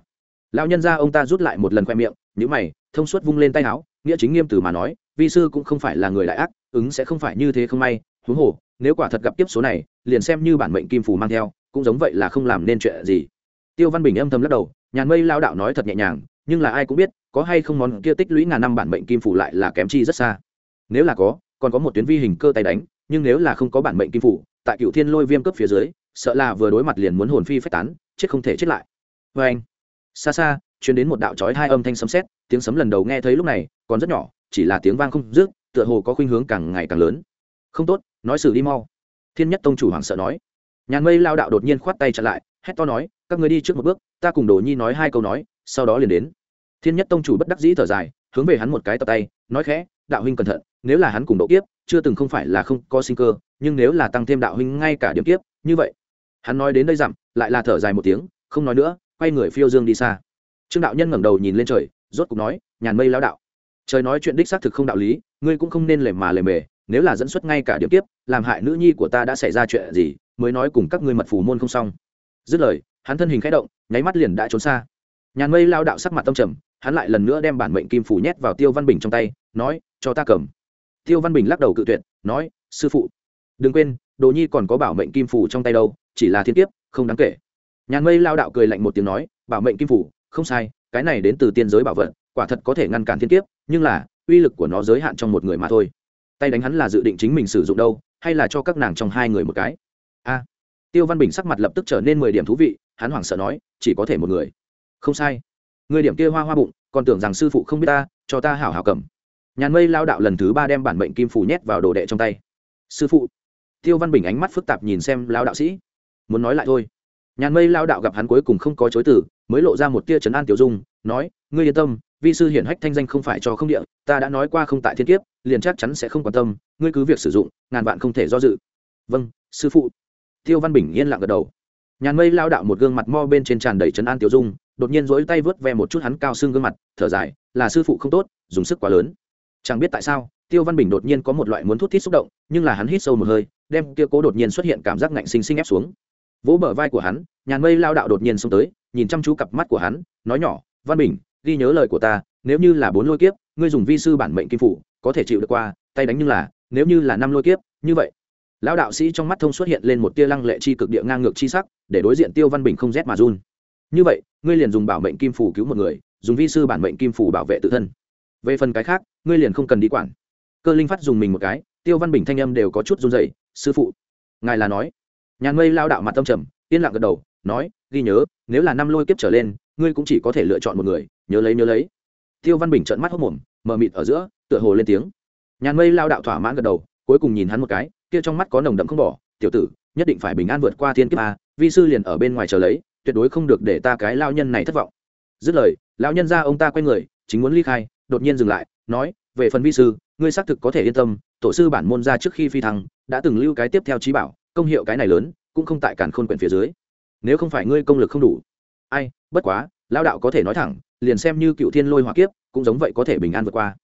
A: Lao nhân ra ông ta rút lại một lần khoe miệng nhữ mày, thông suốt vung lên tay áo, nghĩa chính nghiêm từ mà nói, vi sư cũng không phải là người đại ác, ứng sẽ không phải như thế không may, huống hồ, nếu quả thật gặp tiếp số này, liền xem như bản mệnh kim phù mang theo, cũng giống vậy là không làm nên chuyện gì. Tiêu văn bình âm thầm lắc đầu, nhàn mây lao đạo nói thật nhẹ nhàng, nhưng là ai cũng biết có hay không món kia tích lũy ngàn năm bản mệnh kim phủ lại là kém chi rất xa? Nếu là có, còn có một tuyến vi hình cơ tay đánh, nhưng nếu là không có bản mệnh kim phủ, tại cựu thiên lôi viêm cấp phía dưới, sợ là vừa đối mặt liền muốn hồn phi phách tán, chết không thể chết lại. Vê anh, xa xa chuyến đến một đạo trói hai âm thanh sấm sét, tiếng sấm lần đầu nghe thấy lúc này còn rất nhỏ, chỉ là tiếng vang không dứt, tựa hồ có khuynh hướng càng ngày càng lớn. Không tốt, nói xử đi mau. Thiên nhất tông chủ hoảng sợ nói. Nhàn mây lao đạo đột nhiên khoát tay chặn lại, hét to nói, các người đi trước một bước, ta cùng đồ nhi nói hai câu nói, sau đó liền đến thiên nhất tông chủ bất đắc dĩ thở dài, hướng về hắn một cái tập tay, nói khẽ, đạo huynh cẩn thận, nếu là hắn cùng độ kiếp, chưa từng không phải là không có sinh cơ, nhưng nếu là tăng thêm đạo huynh ngay cả điểm kiếp, như vậy. Hắn nói đến đây dặm, lại là thở dài một tiếng, không nói nữa, quay người phiêu dương đi xa. Trương đạo nhân ngẩng đầu nhìn lên trời, rốt cục nói, nhàn mây lao đạo, trời nói chuyện đích xác thực không đạo lý, ngươi cũng không nên lề mà lề mề, nếu là dẫn xuất ngay cả điểm kiếp, làm hại nữ nhi của ta đã xảy ra chuyện gì, mới nói cùng các ngươi mật phủ môn không xong. Dứt lời, hắn thân hình khẽ động, nháy mắt liền đã trốn xa nhàn mây lao đạo sắc mặt tâm trầm, hắn lại lần nữa đem bản mệnh kim phủ nhét vào tiêu văn bình trong tay, nói, cho ta cầm. Tiêu văn bình lắc đầu cự tuyệt, nói, sư phụ, đừng quên, đồ nhi còn có bảo mệnh kim phủ trong tay đâu, chỉ là thiên kiếp, không đáng kể. Nhàn mây lao đạo cười lạnh một tiếng nói, bảo mệnh kim phủ, không sai, cái này đến từ tiên giới bảo vật, quả thật có thể ngăn cản thiên kiếp, nhưng là, uy lực của nó giới hạn trong một người mà thôi. Tay đánh hắn là dự định chính mình sử dụng đâu, hay là cho các nàng trong hai người một cái? A. Tiêu văn bình sắc mặt lập tức trở nên mười điểm thú vị, hắn hoảng sợ nói, chỉ có thể một người không sai. Người điểm kia hoa hoa bụng, còn tưởng rằng sư phụ không biết ta, cho ta hảo hảo cầm. Nhàn mây lao đạo lần thứ ba đem bản mệnh kim phủ nhét vào đồ đệ trong tay. Sư phụ. Tiêu văn bình ánh mắt phức tạp nhìn xem lao đạo sĩ. Muốn nói lại thôi. Nhàn mây lao đạo gặp hắn cuối cùng không có chối từ, mới lộ ra một tia trấn an tiểu dung, nói, ngươi yên tâm, vi sư hiển hách thanh danh không phải cho không địa, ta đã nói qua không tại thiên kiếp, liền chắc chắn sẽ không quan tâm, ngươi cứ việc sử dụng, ngàn vạn không thể do dự. Vâng sư phụ. Tiêu văn bình yên lặng gật đầu. Nhàn mây lao đạo một gương mặt mo bên trên tràn đầy trấn an tiểu dung đột nhiên rỗi tay vớt ve một chút hắn cao xương gương mặt, thở dài, là sư phụ không tốt, dùng sức quá lớn. Chẳng biết tại sao, tiêu văn bình đột nhiên có một loại muốn thút thít xúc động, nhưng là hắn hít sâu một hơi, đem kia cố đột nhiên xuất hiện cảm giác ngạnh sinh sinh ép xuống. Vỗ bờ vai của hắn, nhàn mây lao đạo đột nhiên xông tới, nhìn chăm chú cặp mắt của hắn, nói nhỏ, văn bình, ghi nhớ lời của ta, nếu như là bốn lôi kiếp, ngươi dùng vi sư bản mệnh kim phủ, có thể chịu được qua, tay đánh như là, nếu như là năm lôi kiếp, như vậy. Lão đạo sĩ trong mắt thông xuất hiện lên một tia lăng lệ chi cực địa ngang ngược chi sắc, để đối diện tiêu văn bình không rét mà run như vậy, ngươi liền dùng bảo mệnh kim phủ cứu một người, dùng vi sư bản mệnh kim phủ bảo vệ tự thân. Về phần cái khác, ngươi liền không cần đi quản. Cơ linh phát dùng mình một cái, tiêu văn bình thanh âm đều có chút run dậy sư phụ. Ngài là nói. Nhàn mây lao đạo mặt tâm trầm, yên lặng gật đầu, nói, ghi nhớ, nếu là năm lôi kiếp trở lên, ngươi cũng chỉ có thể lựa chọn một người, nhớ lấy nhớ lấy. Tiêu văn bình trợn mắt hốc mồm, mờ mịt ở giữa, tựa hồ lên tiếng. Nhàn mây lao đạo thỏa mãn gật đầu, cuối cùng nhìn hắn một cái, kia trong mắt có nồng đậm không bỏ, tiểu tử, nhất định phải bình an vượt qua thiên kiếp a, vi sư liền ở bên ngoài chờ lấy tuyệt đối không được để ta cái lao nhân này thất vọng. Dứt lời, lão nhân ra ông ta quay người, chính muốn ly khai, đột nhiên dừng lại, nói, về phần vi sư, ngươi xác thực có thể yên tâm, tổ sư bản môn ra trước khi phi thăng, đã từng lưu cái tiếp theo trí bảo, công hiệu cái này lớn, cũng không tại cản khôn quyển phía dưới. Nếu không phải ngươi công lực không đủ. Ai, bất quá lao đạo có thể nói thẳng, liền xem như cựu thiên lôi hỏa kiếp, cũng giống vậy có thể bình an vượt qua.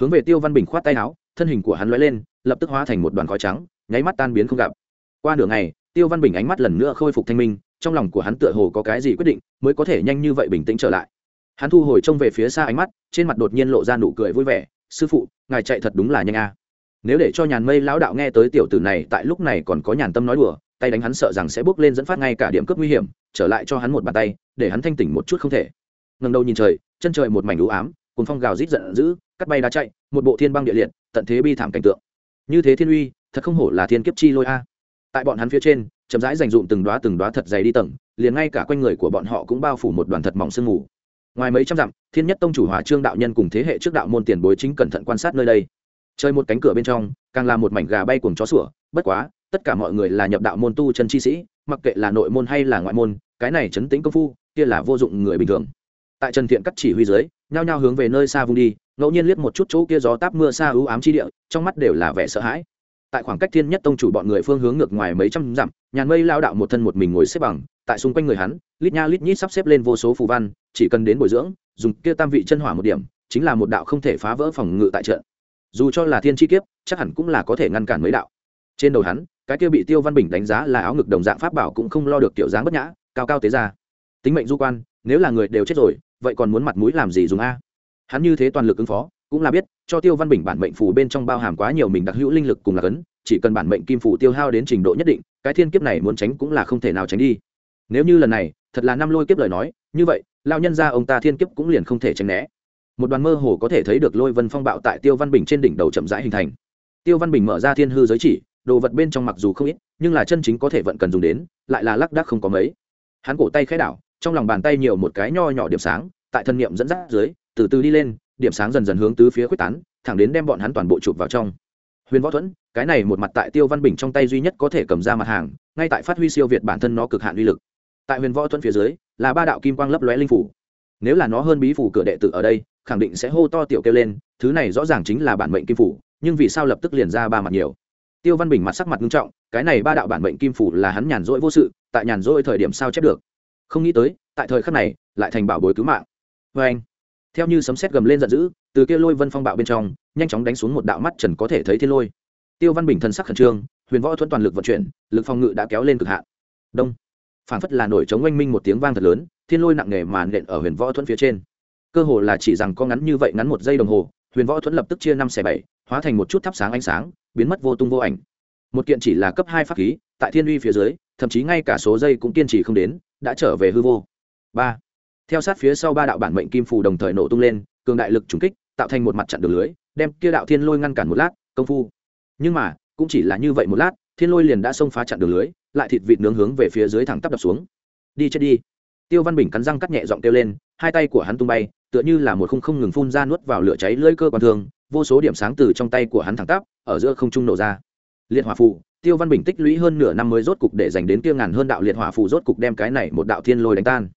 A: Hướng về tiêu văn bình khoát tay áo, thân hình của hắn lóe lên, lập tức hóa thành một đoàn khói trắng, nháy mắt tan biến không gặp. Qua nửa ngày, tiêu văn bình ánh mắt lần nữa khôi phục thanh minh trong lòng của hắn tựa hồ có cái gì quyết định, mới có thể nhanh như vậy bình tĩnh trở lại. Hắn thu hồi trông về phía xa ánh mắt, trên mặt đột nhiên lộ ra nụ cười vui vẻ, sư phụ, ngài chạy thật đúng là nhanh a. Nếu để cho nhàn mây lão đạo nghe tới tiểu tử này, tại lúc này còn có nhàn tâm nói đùa, tay đánh hắn sợ rằng sẽ bước lên dẫn phát ngay cả điểm cướp nguy hiểm, trở lại cho hắn một bàn tay, để hắn thanh tỉnh một chút không thể. Ngần đầu nhìn trời, chân trời một mảnh u ám cùng phong gào rít giận dữ, cắt bay đá chạy, một bộ thiên băng địa liệt, tận thế bi thảm cảnh tượng. Như thế thiên uy, thật không hổ là thiên kiếp chi lôi a. Tại bọn hắn phía trên chậm rãi dành dụm từng đoá từng đoá thật dày đi tầng, liền ngay cả quanh người của bọn họ cũng bao phủ một đoàn thật mỏng sương mù. Ngoài mấy trăm dặm, thiên nhất tông chủ hòa trương đạo nhân cùng thế hệ trước đạo môn tiền bối chính cẩn thận quan sát nơi đây. Chơi một cánh cửa bên trong, càng là một mảnh gà bay cuồng chó sủa, bất quá, tất cả mọi người là nhập đạo môn tu chân chi sĩ, mặc kệ là nội môn hay là ngoại môn, cái này chấn tĩnh công phu, kia là vô dụng người bình thường. Tại trần thiện cắt chỉ huy dưới, nhao nhao hướng về nơi xa vung đi, ngẫu nhiên liếc một chút chỗ kia gió táp mưa xa ưu ám chi địa, trong mắt đều là vẻ sợ hãi tại khoảng cách thiên nhất tông chủ bọn người phương hướng ngược ngoài mấy trăm dặm, nhàn mây lao đạo một thân một mình ngồi xếp bằng, tại xung quanh người hắn, lít nha lít nhít sắp xếp lên vô số phù văn, chỉ cần đến bồi dưỡng, dùng kia tam vị chân hỏa một điểm, chính là một đạo không thể phá vỡ phòng ngự tại trận. Dù cho là thiên chi kiếp, chắc hẳn cũng là có thể ngăn cản mấy đạo. Trên đầu hắn, cái kia bị tiêu văn bình đánh giá là áo ngực đồng dạng pháp bảo cũng không lo được tiểu dáng bất nhã, cao cao tế ra. Tính mệnh du quan, nếu là người đều chết rồi, vậy còn muốn mặt mũi làm gì dùng a? Hắn như thế toàn lực ứng phó cũng là biết, cho tiêu văn bình bản mệnh phủ bên trong bao hàm quá nhiều mình đặc hữu linh lực cùng là cấn, chỉ cần bản mệnh kim phủ tiêu hao đến trình độ nhất định, cái thiên kiếp này muốn tránh cũng là không thể nào tránh đi. Nếu như lần này, thật là năm lôi kiếp lời nói, như vậy lao nhân ra ông ta thiên kiếp cũng liền không thể tránh né. Một đoàn mơ hồ có thể thấy được lôi vân phong bạo tại tiêu văn bình trên đỉnh đầu chậm rãi hình thành. Tiêu văn bình mở ra thiên hư giới chỉ, đồ vật bên trong mặc dù không ít, nhưng là chân chính có thể vận cần dùng đến, lại là lác đác không có mấy. Hắn cổ tay khẽ đảo, trong lòng bàn tay nhiều một cái nho nhỏ điểm sáng, tại thân niệm dẫn dắt dưới, từ từ đi lên điểm sáng dần dần hướng tứ phía quyết tán, thẳng đến đem bọn hắn toàn bộ chụp vào trong. Huyền võ thuẫn, cái này một mặt tại tiêu văn bình trong tay duy nhất có thể cầm ra mặt hàng, ngay tại phát huy siêu việt bản thân nó cực hạn uy lực. Tại huyền võ thuẫn phía dưới, là ba đạo kim quang lấp lóe linh phủ. Nếu là nó hơn bí phủ cửa đệ tử ở đây, khẳng định sẽ hô to tiểu kêu lên, thứ này rõ ràng chính là bản mệnh kim phủ, nhưng vì sao lập tức liền ra ba mặt nhiều? Tiêu văn bình mặt sắc mặt nghiêm trọng, cái này ba đạo bản mệnh kim phủ là hắn nhàn rỗi vô sự, tại nhàn rỗi thời điểm sao chép được? Không nghĩ tới, tại thời khắc này, lại thành bảo bối cứu mạng. Vê anh theo như sấm sét gầm lên giận dữ, từ kia lôi vân phong bạo bên trong, nhanh chóng đánh xuống một đạo mắt trần có thể thấy thiên lôi. Tiêu văn bình thân sắc khẩn trương, huyền võ thuẫn toàn lực vận chuyển, lực phòng ngự đã kéo lên cực hạn. Đông. Phản phất là nổi trống oanh minh một tiếng vang thật lớn, thiên lôi nặng nề màn nện ở huyền võ thuẫn phía trên. Cơ hồ là chỉ rằng có ngắn như vậy ngắn một giây đồng hồ, huyền võ thuẫn lập tức chia năm xẻ bảy, hóa thành một chút thắp sáng ánh sáng, biến mất vô tung vô ảnh. Một kiện chỉ là cấp hai pháp khí, tại thiên uy phía dưới, thậm chí ngay cả số giây cũng kiên trì không đến, đã trở về hư vô. Ba theo sát phía sau ba đạo bản mệnh kim phù đồng thời nổ tung lên, cường đại lực trùng kích, tạo thành một mặt chặn đường lưới, đem kia đạo thiên lôi ngăn cản một lát, công phu. Nhưng mà, cũng chỉ là như vậy một lát, thiên lôi liền đã xông phá chặn đường lưới, lại thịt vịt nướng hướng về phía dưới thẳng tắp đập xuống. Đi chết đi. Tiêu văn bình cắn răng cắt nhẹ giọng kêu lên, hai tay của hắn tung bay, tựa như là một khung không ngừng phun ra nuốt vào lửa cháy lưỡi cơ quan thường vô số điểm sáng từ trong tay của hắn thẳng tắp, ở giữa không trung nổ ra. Liệt hỏa phù, tiêu văn bình tích lũy hơn nửa năm mới rốt cục để dành đến kia ngàn hơn đạo liệt hỏa phù rốt cục đem cái này một đạo thiên lôi đánh tan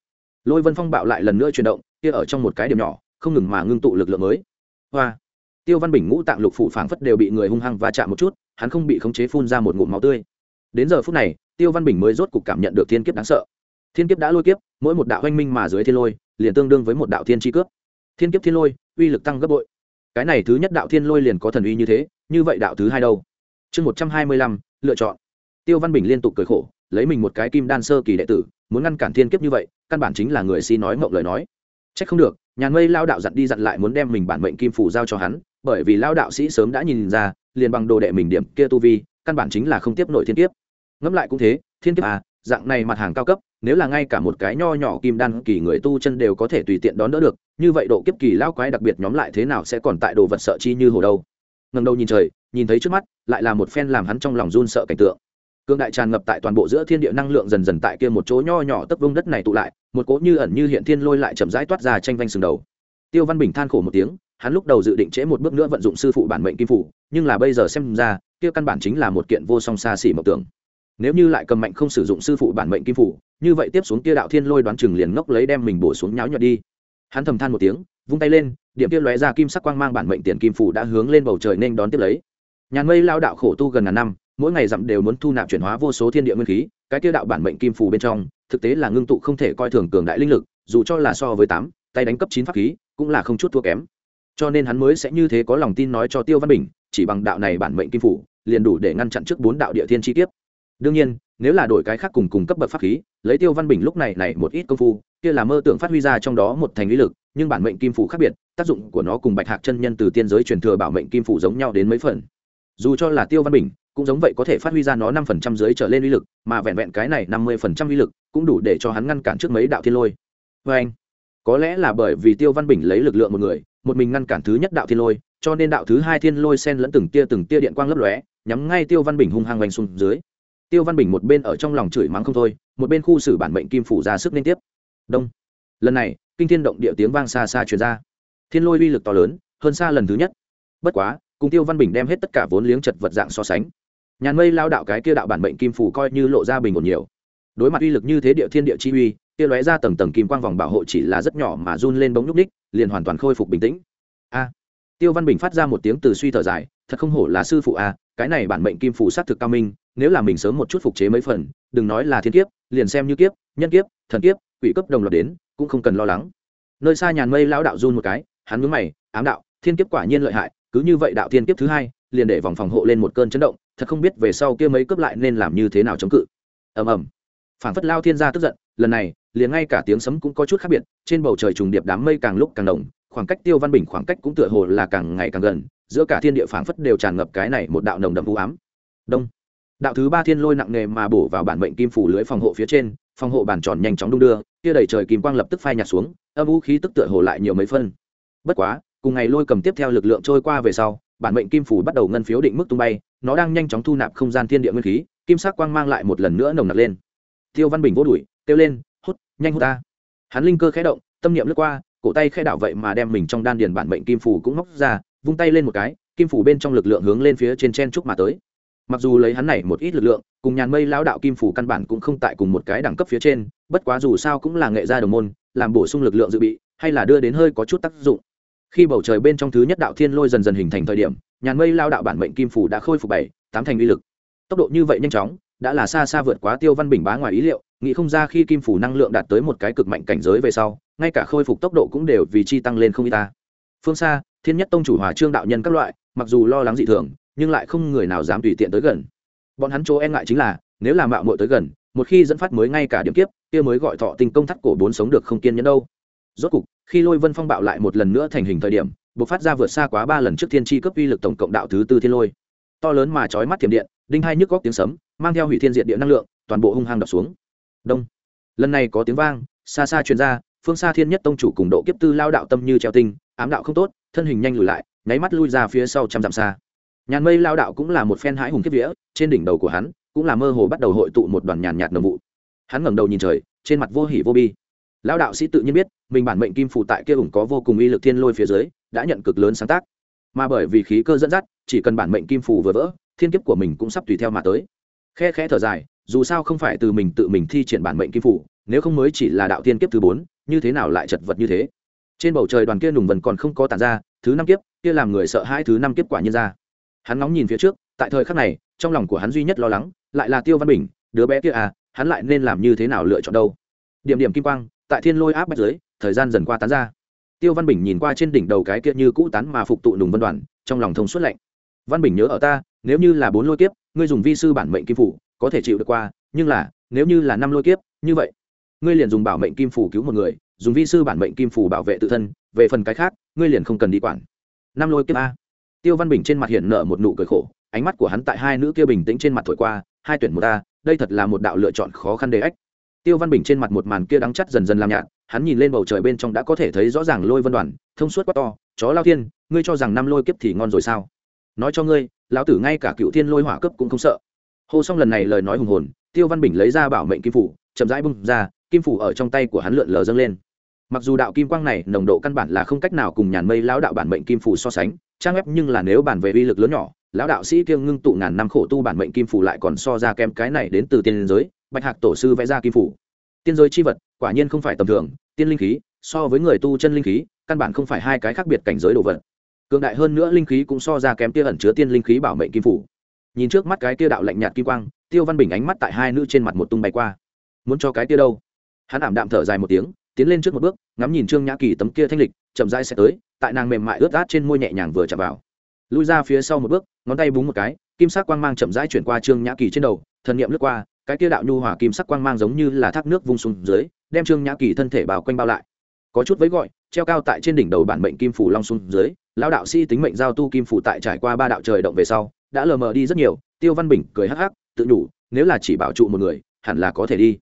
A: lôi vân phong bạo lại lần nữa chuyển động, kia ở trong một cái điểm nhỏ, không ngừng mà ngưng tụ lực lượng mới. Hoa. Tiêu văn bình ngũ tạng lục phủ phảng phất đều bị người hung hăng và chạm một chút, hắn không bị khống chế phun ra một ngụm máu tươi. Đến giờ phút này, tiêu văn bình mới rốt cục cảm nhận được thiên kiếp đáng sợ. Thiên kiếp đã lôi kiếp, mỗi một đạo oanh minh mà dưới thiên lôi, liền tương đương với một đạo thiên tri cướp. Thiên kiếp thiên lôi, uy lực tăng gấp bội. Cái này thứ nhất đạo thiên lôi liền có thần uy như thế, như vậy đạo thứ hai đâu? Chương một trăm hai mươi lăm, lựa chọn. Tiêu văn bình liên tục cười khổ, lấy mình một cái kim đan sơ kỳ đệ tử muốn ngăn cản thiên kiếp như vậy, căn bản chính là người si nói mộng lời nói. C h ắ c không được nhàn mây lao đạo dặn đi dặn lại muốn đem mình bản mệnh kim phủ giao cho hắn, bởi vì lao đạo sĩ sớm đã nhìn ra, liền bằng đồ đệ mình điểm kia tu vi, căn bản chính là không tiếp nổi thiên kiếp. Ngẫm lại cũng thế, thiên kiếp à dạng này mặt hàng cao cấp, nếu là ngay cả một cái nho nhỏ kim đan kỳ người tu chân đều có thể tùy tiện đón đỡ được, như vậy độ kiếp kỳ lao quái đặc biệt nhóm lại thế nào sẽ còn tại đồ vật sợ chi như hồ đâu. Ngầm đầu nhìn trời, nhìn thấy trước mắt, lại là một phen làm hắn trong lòng run sợ cảnh tượng cương đại tràn ngập tại toàn bộ giữa thiên địa năng lượng dần dần tại kia một chỗ nho nhỏ tấp vung đất này tụ lại, một cỗ như ẩn như hiện thiên lôi lại chậm rãi toát ra tranh vanh sừng đầu. Tiêu văn bình than khổ một tiếng, hắn lúc đầu dự định trễ một bước nữa vận dụng sư phụ bản mệnh kim phủ, nhưng là bây giờ xem ra, kia căn bản chính là một kiện vô song xa xỉ mộng tưởng. Nếu như lại cầm mạnh không sử dụng sư phụ bản mệnh kim phủ, như vậy tiếp xuống kia đạo thiên lôi đoán chừng liền ngốc lấy đem mình bổ xuống nháo nhọt đi. Hắn thầm than một tiếng, vung tay lên, điểm kia lóe ra kim sắc quang mang bản mệnh tiền kim phủ đã hướng lên bầu trời nên đón tiếp lấy. Nhàn mây lao đạo khổ tu gần ngàn năm mỗi ngày dặm đều muốn thu nạp chuyển hóa vô số thiên địa nguyên khí, cái tiêu đạo bản mệnh kim phù bên trong, thực tế là ngưng tụ không thể coi thường cường đại linh lực, dù cho là so với tám, tay đánh cấp chín pháp khí, cũng là không chút thua kém. Cho nên hắn mới sẽ như thế có lòng tin nói cho tiêu văn bình, chỉ bằng đạo này bản mệnh kim phủ liền đủ để ngăn chặn trước bốn đạo địa thiên chi tiết đương nhiên, nếu là đổi cái khác cùng cùng cấp bậc pháp khí, lấy tiêu văn bình lúc này này một ít công phu, kia là mơ tưởng phát huy ra trong đó một thành lý lực, nhưng bản mệnh kim phủ khác biệt, tác dụng của nó cùng bạch hạc chân nhân từ tiên giới truyền thừa bảo mệnh kim phủ giống nhau đến mấy phần. Dù cho là tiêu văn bình cũng giống vậy có thể phát huy ra nó năm phần trăm dưới trở lên uy lực, mà vẹn vẹn cái này năm mươi phần trăm uy lực cũng đủ để cho hắn ngăn cản trước mấy đạo thiên lôi. Vê anh, có lẽ là bởi vì tiêu văn bình lấy lực lượng một người, một mình ngăn cản thứ nhất đạo thiên lôi, cho nên đạo thứ hai thiên lôi sen lẫn từng tia từng tia điện quang lấp lóe, nhắm ngay tiêu văn bình hung hăng oanh xuống dưới. Tiêu văn bình một bên ở trong lòng chửi mắng không thôi, một bên khu xử bản mệnh kim phủ ra sức liên tiếp. Đông. Lần này, kinh thiên động địa tiếng vang xa xa truyền ra. Thiên lôi uy lực to lớn, hơn xa lần thứ nhất. Bất quá, cùng tiêu văn bình đem hết tất cả vốn liếng chật vật dạng so sánh nhàn mây lao đạo cái kia đạo bản mệnh kim phủ coi như lộ ra bình ổn nhiều. Đối mặt uy lực như thế địa thiên địa chi uy, kia lóe ra tầng tầng kim quang vòng bảo hộ chỉ là rất nhỏ mà run lên bóng nhúc ních liền hoàn toàn khôi phục bình tĩnh. A. À, Tiêu văn bình phát ra một tiếng từ suy thở dài, thật không hổ là sư phụ a, cái này bản mệnh kim phủ sát thực cao minh, nếu là mình sớm một chút phục chế mấy phần, đừng nói là thiên kiếp, liền xem như kiếp, nhân kiếp, thần kiếp, quỷ cấp đồng loạt đến, cũng không cần lo lắng. Nơi xa nhàn mây lão đạo run một cái, hắn mướn mày, ám đạo, thiên kiếp quả nhiên lợi hại, cứ như vậy đạo thiên kiếp thứ hai liền để vòng phòng hộ lên một cơn chấn động, thật không biết về sau kia mấy cướp lại nên làm như thế nào chống cự. Ầm ầm. Phảng phất lao thiên gia tức giận, lần này, liền ngay cả tiếng sấm cũng có chút khác biệt, trên bầu trời trùng điệp đám mây càng lúc càng đồng khoảng cách tiêu văn bình khoảng cách cũng tựa hồ là càng ngày càng gần, giữa cả thiên địa phảng phất đều tràn ngập cái này một đạo nồng đậm u ám. Đông. Đạo thứ ba thiên lôi nặng nề mà bổ vào bản mệnh kim phủ lưới phòng hộ phía trên, phòng hộ bản tròn nhanh chóng đung đưa, kia đẩy trời kim quang lập tức phai nhạt xuống, âm vũ khí tức tựa hồ lại nhiều mấy phân. Bất quá, cùng ngày lôi cầm tiếp theo lực lượng trôi qua về sau bản mệnh kim phủ bắt đầu ngân phiếu định mức tung bay, nó đang nhanh chóng thu nạp không gian thiên địa nguyên khí, kim sắc quang mang lại một lần nữa nồng nặc lên. Tiêu văn bình vô đuổi, kêu lên, hút, nhanh hút ta. Hắn linh cơ khẽ động, tâm niệm lướt qua, cổ tay khẽ đảo vậy mà đem mình trong đan điền bản mệnh kim phủ cũng móc ra, vung tay lên một cái, kim phủ bên trong lực lượng hướng lên phía trên chen trúc mà tới. Mặc dù lấy hắn này một ít lực lượng, cùng nhàn mây lão đạo kim phủ căn bản cũng không tại cùng một cái đẳng cấp phía trên, bất quá dù sao cũng là nghệ gia đồng môn, làm bổ sung lực lượng dự bị, hay là đưa đến hơi có chút tác dụng khi bầu trời bên trong thứ nhất đạo thiên lôi dần dần hình thành thời điểm, nhàn mây lao đạo bản mệnh kim phủ đã khôi phục bảy, tám thành uy lực. Tốc độ như vậy nhanh chóng, đã là xa xa vượt quá tiêu văn bình bá ngoài ý liệu, nghĩ không ra khi kim phủ năng lượng đạt tới một cái cực mạnh cảnh giới về sau, ngay cả khôi phục tốc độ cũng đều vì chi tăng lên không y ta. Phương xa, thiên nhất tông chủ hòa trương đạo nhân các loại, mặc dù lo lắng dị thường, nhưng lại không người nào dám tùy tiện tới gần. Bọn hắn chỗ e ngại chính là, nếu làm mạo muội tới gần, một khi dẫn phát mới ngay cả điểm kiếp, kia mới gọi thọ tình công thắt cổ bốn sống được không kiên nhẫn đâu. Rốt cục khi lôi vân phong bạo lại một lần nữa thành hình thời điểm buộc phát ra vượt xa quá ba lần trước thiên tri cấp uy lực tổng cộng đạo thứ tư thiên lôi. To lớn mà trói mắt thiểm điện, đinh hai nhức góc tiếng sấm, mang theo hủy thiên diện điện năng lượng, toàn bộ hung hăng đập xuống. Đông. Lần này có tiếng vang, xa xa truyền ra, phương xa thiên nhất tông chủ cùng độ kiếp tư lao đạo tâm như treo tinh, ám đạo không tốt, thân hình nhanh lùi lại, nháy mắt lui ra phía sau trăm dặm xa. Nhàn mây lao đạo cũng là một phen hãi hùng kiếp vĩa trên đỉnh đầu của hắn cũng là mơ hồ bắt đầu hội tụ một đoàn nhàn nhạt nồng vụ. Hắn ngẩng đầu nhìn trời, trên mặt vô hỉ vô bi lão đạo sĩ tự nhiên biết, mình bản mệnh kim phụ tại kia ủng có vô cùng uy lực thiên lôi phía dưới, đã nhận cực lớn sáng tác. Mà bởi vì khí cơ dẫn dắt, chỉ cần bản mệnh kim phù vừa vỡ, thiên kiếp của mình cũng sắp tùy theo mà tới. Khe khẽ thở dài, dù sao không phải từ mình tự mình thi triển bản mệnh kim phủ nếu không mới chỉ là đạo thiên kiếp thứ bốn, như thế nào lại chật vật như thế? Trên bầu trời đoàn kia nùng vần còn không có tàn ra, thứ năm kiếp, kia làm người sợ hai thứ năm kiếp quả nhiên ra. Hắn ngóng nhìn phía trước, tại thời khắc này, trong lòng của hắn duy nhất lo lắng, lại là tiêu văn bình, đứa bé kia à hắn lại nên làm như thế nào lựa chọn đâu? Điểm điểm kim quang tại thiên lôi áp bách dưới, thời gian dần qua tán ra. Tiêu văn bình nhìn qua trên đỉnh đầu cái kia như cũ tán mà phục tụ nùng vân đoàn, trong lòng thông suốt lạnh. Văn bình nhớ ở ta, nếu như là bốn lôi kiếp, ngươi dùng vi sư bản mệnh kim phủ, có thể chịu được qua, nhưng là, nếu như là năm lôi kiếp, như vậy, ngươi liền dùng bảo mệnh kim phủ cứu một người, dùng vi sư bản mệnh kim phủ bảo vệ tự thân, về phần cái khác, ngươi liền không cần đi quản. Năm lôi kiếp a? Tiêu văn bình trên mặt hiện nở một nụ cười khổ, ánh mắt của hắn tại hai nữ kia bình tĩnh trên mặt thổi qua, hai tuyển một a, đây thật là một đạo lựa chọn khó khăn đề ếch tiêu văn bình trên mặt một màn kia đắng chắt dần dần làm nhạt, hắn nhìn lên bầu trời bên trong đã có thể thấy rõ ràng lôi vân đoàn, thông suốt quá to, chó lao thiên, ngươi cho rằng năm lôi kiếp thì ngon rồi sao? Nói cho ngươi, lão tử ngay cả cựu thiên lôi hỏa cấp cũng không sợ. Hô xong lần này lời nói hùng hồn, tiêu văn bình lấy ra bảo mệnh kim phủ, chậm rãi bung ra, kim phủ ở trong tay của hắn lượn lờ dâng lên. Mặc dù đạo kim quang này nồng độ căn bản là không cách nào cùng nhàn mây lão đạo bản mệnh kim phủ so sánh, trang ép nhưng là nếu bản về uy lực lớn nhỏ, lão đạo sĩ kiêng ngưng tụ ngàn năm khổ tu bản mệnh kim phủ lại còn so ra kem cái này đến từ tiên giới bạch hạc tổ sư vẽ ra kim phủ. Tiên giới chi vật, quả nhiên không phải tầm thường, tiên linh khí, so với người tu chân linh khí, căn bản không phải hai cái khác biệt cảnh giới đồ vật. Cường đại hơn nữa linh khí cũng so ra kém tia ẩn chứa tiên linh khí bảo mệnh kim phủ. Nhìn trước mắt cái tia đạo lạnh nhạt kim quang, tiêu văn bình ánh mắt tại hai nữ trên mặt một tung bay qua. Muốn cho cái tia đâu? Hắn ảm đạm thở dài một tiếng, tiến lên trước một bước, ngắm nhìn trương nhã kỳ tấm kia thanh lịch, chậm rãi sẽ tới, tại nàng mềm mại ướt át trên môi nhẹ nhàng vừa chạm vào. Lui ra phía sau một bước, ngón tay búng một cái, kim sắc quang mang chậm rãi chuyển qua trương nhã kỳ trên đầu, thần niệm lướt qua cái kia đạo nhu hỏa kim sắc quang mang giống như là thác nước vung xuống dưới, đem trương nhã kỳ thân thể bao quanh bao lại. Có chút với gọi, treo cao tại trên đỉnh đầu bản mệnh kim phủ long xuống dưới, lão đạo sĩ tính mệnh giao tu kim phủ tại trải qua ba đạo trời động về sau, đã lờ mờ đi rất nhiều, tiêu văn bình cười hắc hắc, tự đủ nếu là chỉ bảo trụ một người, hẳn là có thể đi.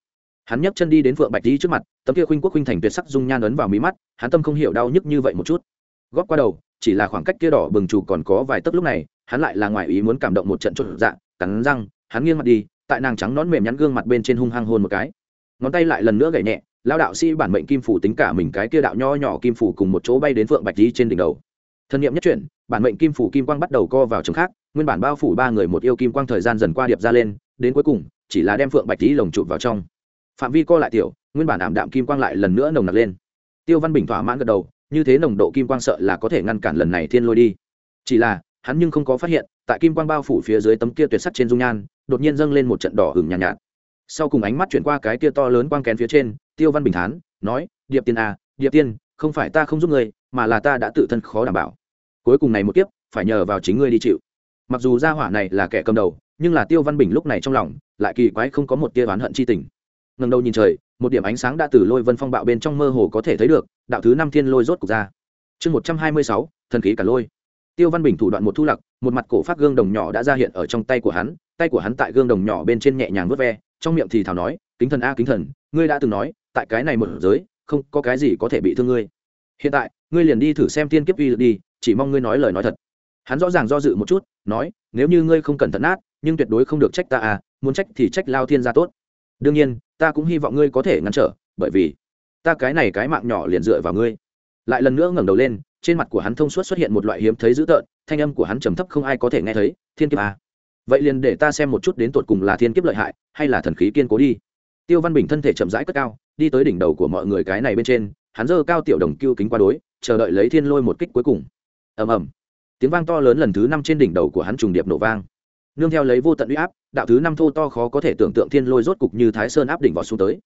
A: Hắn nhấc chân đi đến phượng bạch đi trước mặt, tấm kia khuynh quốc khuynh thành tuyệt sắc dung nhan ấn vào mí mắt, hắn tâm không hiểu đau nhức như vậy một chút. Góp qua đầu, chỉ là khoảng cách kia đỏ bừng trù còn có vài tấc lúc này, hắn lại là ngoài ý muốn cảm động một trận chốt dạ cắn răng, hắn nghiêng mặt đi tại nàng trắng nón mềm nhắn gương mặt bên trên hung hăng hôn một cái. Ngón tay lại lần nữa gảy nhẹ, lao đạo sĩ bản mệnh kim phủ tính cả mình cái kia đạo nho nhỏ kim phủ cùng một chỗ bay đến phượng bạch đi trên đỉnh đầu. Thân nhiệm nhất chuyển, bản mệnh kim phủ kim quang bắt đầu co vào trường khác, nguyên bản bao phủ ba người một yêu kim quang thời gian dần qua điệp ra lên, đến cuối cùng, chỉ là đem phượng bạch lý lồng chụp vào trong. Phạm vi co lại tiểu, nguyên bản ảm đạm kim quang lại lần nữa nồng nặc lên. Tiêu văn bình thỏa mãn gật đầu, như thế nồng độ kim quang sợ là có thể ngăn cản lần này thiên lôi đi. Chỉ là, hắn nhưng không có phát hiện, tại kim quang bao phủ phía dưới tấm kia tuyệt sắc trên dung nhan đột nhiên dâng lên một trận đỏ hừng nhàn nhạt, nhạt. Sau cùng ánh mắt chuyển qua cái kia to lớn quang kén phía trên tiêu văn bình thán nói điệp tiên à điệp tiên không phải ta không giúp người mà là ta đã tự thân khó đảm bảo. Cuối cùng này một kiếp phải nhờ vào chính ngươi đi chịu. Mặc dù gia hỏa này là kẻ cầm đầu nhưng là tiêu văn bình lúc này trong lòng lại kỳ quái không có một tia oán hận chi tình. Ngần đầu nhìn trời một điểm ánh sáng đã từ lôi vân phong bạo bên trong mơ hồ có thể thấy được đạo thứ năm thiên lôi rốt cục ra. Chương một trăm hai mươi sáu thần khí cả lôi. Tiêu văn bình thủ đoạn một thu lặc một mặt cổ phát gương đồng nhỏ đã ra hiện ở trong tay của hắn tay của hắn tại gương đồng nhỏ bên trên nhẹ nhàng vớt ve, trong miệng thì thảo nói, kính thần a, kính thần, ngươi đã từng nói, tại cái này một giới, không có cái gì có thể bị thương ngươi. Hiện tại, ngươi liền đi thử xem tiên kiếp uy lực đi, chỉ mong ngươi nói lời nói thật. Hắn rõ ràng do dự một chút, nói, nếu như ngươi không cẩn thận nát, nhưng tuyệt đối không được trách ta à muốn trách thì trách lao thiên gia tốt. Đương nhiên, ta cũng hy vọng ngươi có thể ngăn trở, bởi vì ta cái này cái mạng nhỏ liền dựa vào ngươi. Lại lần nữa ngẩng đầu lên, trên mặt của hắn thông suốt xuất hiện một loại hiếm thấy dữ tợn, thanh âm của hắn trầm thấp không ai có thể nghe thấy, thiên kiếp à vậy liền để ta xem một chút đến tột cùng là thiên kiếp lợi hại, hay là thần khí kiên cố đi. Tiêu văn bình thân thể chậm rãi cất cao, đi tới đỉnh đầu của mọi người cái này bên trên, hắn dơ cao tiểu đồng cưu kính qua đối, chờ đợi lấy thiên lôi một kích cuối cùng. Ầm ầm. Tiếng vang to lớn lần thứ năm trên đỉnh đầu của hắn trùng điệp nổ vang. Nương theo lấy vô tận uy áp, đạo thứ năm thô to khó có thể tưởng tượng thiên lôi rốt cục như thái sơn áp đỉnh vào xuống tới.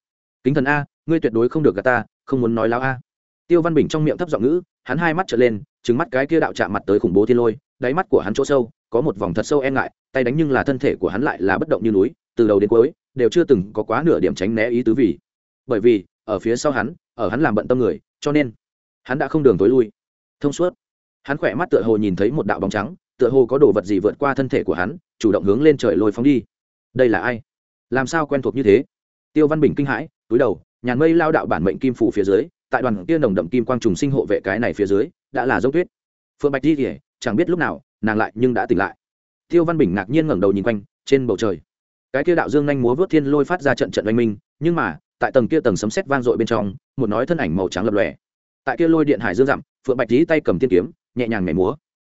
A: Kính thần a, ngươi tuyệt đối không được gà ta, không muốn nói láo a. Tiêu văn bình trong miệng thấp giọng ngữ, hắn hai mắt trở lên trứng mắt cái kia đạo chạm mặt tới khủng bố thiên lôi, đáy mắt của hắn chỗ sâu có một vòng thật sâu e ngại, tay đánh nhưng là thân thể của hắn lại là bất động như núi, từ đầu đến cuối, đều chưa từng có quá nửa điểm tránh né ý tứ vì. Bởi vì, ở phía sau hắn, ở hắn làm bận tâm người, cho nên, hắn đã không đường tối lui. Thông suốt, hắn khỏe mắt tựa hồ nhìn thấy một đạo bóng trắng, tựa hồ có đồ vật gì vượt qua thân thể của hắn, chủ động hướng lên trời lôi phóng đi. Đây là ai? Làm sao quen thuộc như thế? Tiêu văn bình kinh hãi, túi đầu, nhàn mây lao đạo bản mệnh kim phủ phía dưới, tại đoàn kia nồng đậm kim quang trùng sinh hộ vệ cái này phía dưới, đã là dốc tuyết. Phượng bạch đi kể chẳng biết lúc nào nàng lại nhưng đã tỉnh lại. Tiêu văn bình ngạc nhiên ngẩng đầu nhìn quanh, trên bầu trời, cái kia đạo dương nhanh múa vớt thiên lôi phát ra trận trận oanh minh, nhưng mà, tại tầng kia tầng sấm sét vang dội bên trong, một nói thân ảnh màu trắng lập lòe. Tại kia lôi điện hải dương dặm, phượng bạch lý tay cầm tiên kiếm, nhẹ nhàng nhảy múa.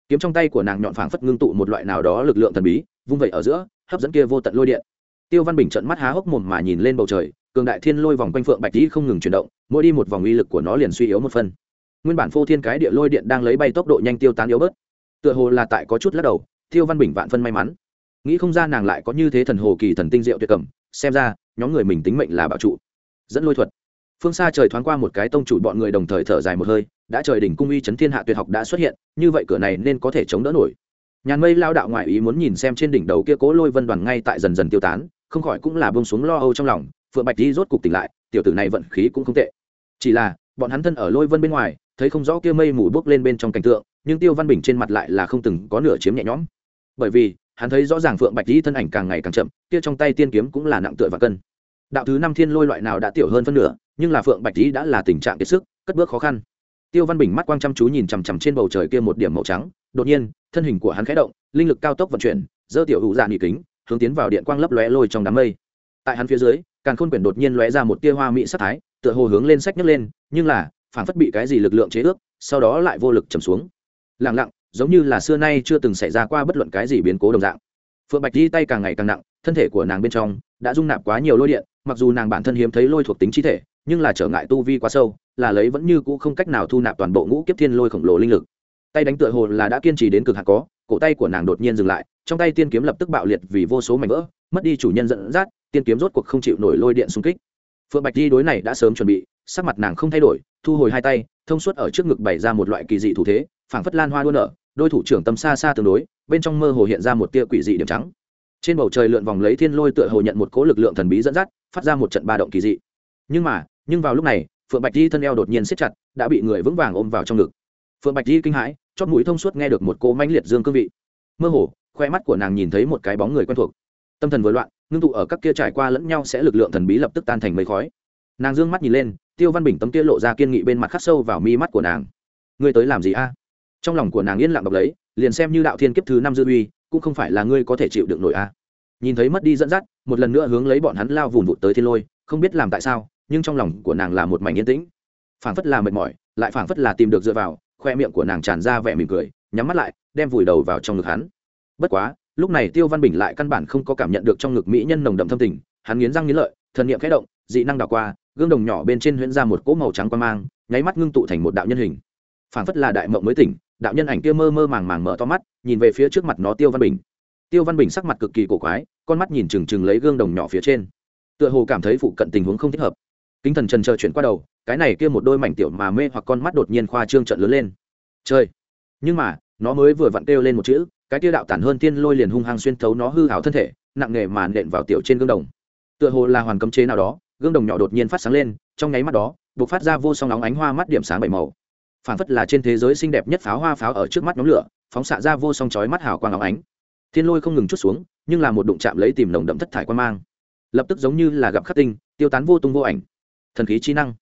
A: Kiếm trong tay của nàng nhọn phảng phất ngưng tụ một loại nào đó lực lượng thần bí, vung vẩy ở giữa, hấp dẫn kia vô tận lôi điện. Tiêu văn bình trận mắt há hốc mồm mà nhìn lên bầu trời, cường đại thiên lôi vòng quanh phượng bạch lý không ngừng chuyển động, mỗi đi một vòng uy lực của nó liền suy yếu một phân nguyên bản phô thiên cái địa lôi điện đang lấy bay tốc độ nhanh tiêu tán yếu bớt tựa hồ là tại có chút lắc đầu tiêu văn bình vạn phân may mắn. Nghĩ không ra nàng lại có như thế thần hồ kỳ thần tinh diệu tuyệt cẩm xem ra, nhóm người mình tính mệnh là bảo trụ. Dẫn lôi thuật. Phương xa trời thoáng qua một cái tông chủ bọn người đồng thời thở dài một hơi, đã trời đỉnh cung uy chấn thiên hạ tuyệt học đã xuất hiện, như vậy cửa này nên có thể chống đỡ nổi. Nhàn mây lao đạo ngoại ý muốn nhìn xem trên đỉnh đầu kia cố lôi vân đoàn ngay tại dần dần tiêu tán, không khỏi cũng là bông xuống lo âu trong lòng, phượng bạch đi rốt cục tỉnh lại, tiểu tử này vận khí cũng không tệ. Chỉ là, bọn hắn thân ở lôi vân bên ngoài thấy không rõ kia mây mù bốc lên bên trong cảnh tượng, nhưng tiêu văn bình trên mặt lại là không từng có nửa chiếm nhẹ nhõm. Bởi vì, hắn thấy rõ ràng phượng bạch di thân ảnh càng ngày càng chậm, kia trong tay tiên kiếm cũng là nặng tựa và cân. Đạo thứ năm thiên lôi loại nào đã tiểu hơn phân nửa, nhưng là phượng bạch di đã là tình trạng kiệt sức, cất bước khó khăn. Tiêu văn bình mắt quang chăm chú nhìn chằm chằm trên bầu trời kia một điểm màu trắng, đột nhiên, thân hình của hắn khẽ động, linh lực cao tốc vận chuyển dơ tiểu hữu dạ nghỉ kính, hướng tiến vào điện quang lấp lóe lôi trong đám mây. Tại hắn phía dưới càng khôn quyển đột nhiên lóe ra một tia hoa mỹ sắc thái, tựa hồ hướng lên sách nhấc lên, nhưng là phản phất bị cái gì lực lượng chế ước, sau đó lại vô lực trầm xuống. Lặng lặng, giống như là xưa nay chưa từng xảy ra qua bất luận cái gì biến cố đồng dạng. Phượng bạch di tay càng ngày càng nặng, thân thể của nàng bên trong đã dung nạp quá nhiều lôi điện, mặc dù nàng bản thân hiếm thấy lôi thuộc tính chi thể, nhưng là trở ngại tu vi quá sâu, là lấy vẫn như cũ không cách nào thu nạp toàn bộ ngũ kiếp thiên lôi khổng lồ linh lực. Tay đánh tựa hồ là đã kiên trì đến cực hạn có, cổ tay của nàng đột nhiên dừng lại, trong tay tiên kiếm lập tức bạo liệt vì vô số mảnh vỡ, mất đi chủ nhân dẫn dắt, tiên kiếm rốt cuộc không chịu nổi lôi điện xung kích. Phượng bạch di đối này đã sớm chuẩn bị, sắc mặt nàng không thay đổi thu hồi hai tay, thông suốt ở trước ngực bày ra một loại kỳ dị thủ thế, phảng phất lan hoa đua nở, đôi thủ trưởng tâm xa xa tương đối, bên trong mơ hồ hiện ra một tia quỷ dị điểm trắng. Trên bầu trời lượn vòng lấy thiên lôi tựa hồ nhận một cố lực lượng thần bí dẫn dắt, phát ra một trận ba động kỳ dị. Nhưng mà, nhưng vào lúc này, phượng bạch di thân eo đột nhiên siết chặt, đã bị người vững vàng ôm vào trong ngực. Phượng bạch di kinh hãi, chót mũi thông suốt nghe được một cỗ mãnh liệt dương cương vị. Mơ hồ, khoe mắt của nàng nhìn thấy một cái bóng người quen thuộc. Tâm thần vừa loạn, ngưng tụ ở các kia trải qua lẫn nhau sẽ lực lượng thần bí lập tức tan thành mây khói. Nàng dương mắt nhìn lên tiêu văn bình tấm kia lộ ra kiên nghị bên mặt khắc sâu vào mi mắt của nàng. Ngươi tới làm gì a? Trong lòng của nàng yên lặng đọc lấy, liền xem như đạo thiên kiếp thứ năm dư uy, cũng không phải là ngươi có thể chịu được nổi a. Nhìn thấy mất đi dẫn dắt, một lần nữa hướng lấy bọn hắn lao vùn vụt tới thiên lôi, không biết làm tại sao, nhưng trong lòng của nàng là một mảnh yên tĩnh. Phảng phất là mệt mỏi, lại phảng phất là tìm được dựa vào, khoe miệng của nàng tràn ra vẻ mỉm cười, nhắm mắt lại, đem vùi đầu vào trong ngực hắn. Bất quá, lúc này tiêu văn bình lại căn bản không có cảm nhận được trong ngực mỹ nhân nồng đậm thâm tình, hắn nghiến răng nghiến lợi, thần niệm khẽ động, dị năng đảo qua gương đồng nhỏ bên trên huyễn ra một cỗ màu trắng quan mang, nháy mắt ngưng tụ thành một đạo nhân hình. Phảng phất là đại mộng mới tỉnh, đạo nhân ảnh kia mơ mơ màng màng mở to mắt, nhìn về phía trước mặt nó tiêu văn bình. Tiêu văn bình sắc mặt cực kỳ cổ quái, con mắt nhìn trừng trừng lấy gương đồng nhỏ phía trên. Tựa hồ cảm thấy phụ cận tình huống không thích hợp. Kính thần trần chờ chuyển qua đầu, cái này kia một đôi mảnh tiểu mà mê hoặc con mắt đột nhiên khoa trương trận lớn lên. Chơi nhưng mà, nó mới vừa vặn kêu lên một chữ, cái kia đạo tản hơn tiên lôi liền hung hăng xuyên thấu nó hư hảo thân thể, nặng nề mà nện vào tiểu trên gương đồng. Tựa hồ là hoàn cấm chế nào đó gương đồng nhỏ đột nhiên phát sáng lên, trong nháy mắt đó buộc phát ra vô song nóng ánh hoa mắt điểm sáng bảy màu. Phản phất là trên thế giới xinh đẹp nhất pháo hoa pháo ở trước mắt nhóm lửa, phóng xạ ra vô song chói mắt hào quang óng ánh. Thiên lôi không ngừng chút xuống, nhưng là một đụng chạm lấy tìm nồng đậm thất thải quan mang. Lập tức giống như là gặp khắc tinh, tiêu tán vô tung vô ảnh. Thần khí chi năng.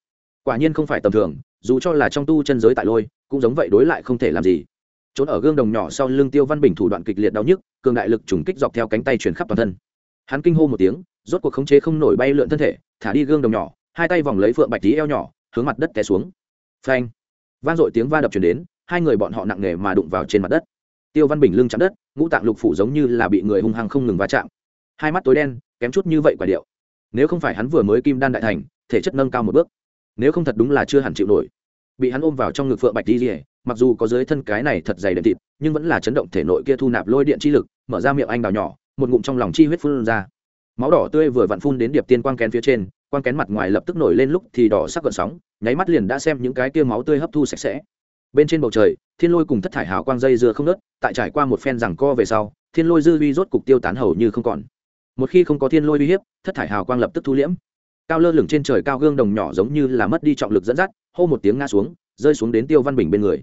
A: Quả nhiên không phải tầm thường, dù cho là trong tu chân giới tại lôi, cũng giống vậy đối lại không thể làm gì. Trốn ở gương đồng nhỏ sau lưng tiêu văn bình thủ đoạn kịch liệt đau nhức, cường đại lực trùng kích dọc theo cánh tay chuyển khắp toàn thân. Hắn kinh hô một tiếng rốt cuộc khống chế không nổi bay lượn thân thể, thả đi gương đồng nhỏ, hai tay vòng lấy phượng bạch tí eo nhỏ, hướng mặt đất té xuống. Phanh! Vang dội tiếng va đập chuyển đến, hai người bọn họ nặng nề mà đụng vào trên mặt đất. Tiêu văn bình lưng chạm đất, ngũ tạng lục phủ giống như là bị người hung hăng không ngừng va chạm. Hai mắt tối đen, kém chút như vậy quả điệu. Nếu không phải hắn vừa mới kim đan đại thành, thể chất nâng cao một bước. Nếu không thật đúng là chưa hẳn chịu nổi. Bị hắn ôm vào trong ngực phượng bạch đi rỉa mặc dù có dưới thân cái này thật dày đệm thịt, nhưng vẫn là chấn động thể nội kia thu nạp lôi điện chi lực, mở ra miệng anh đào nhỏ, một ngụm trong lòng chi huyết phun ra máu đỏ tươi vừa vặn phun đến điệp tiên quang kén phía trên, quang kén mặt ngoài lập tức nổi lên lúc thì đỏ sắc gợn sóng, nháy mắt liền đã xem những cái kia máu tươi hấp thu sạch sẽ. Bên trên bầu trời, thiên lôi cùng thất thải hào quang dây dưa không nớt tại trải qua một phen rằng co về sau, thiên lôi dư vi rốt cục tiêu tán hầu như không còn. Một khi không có thiên lôi uy hiếp, thất thải hào quang lập tức thu liễm. Cao lơ lửng trên trời cao gương đồng nhỏ giống như là mất đi trọng lực dẫn dắt, hô một tiếng ngã xuống, rơi xuống đến tiêu văn bình bên người.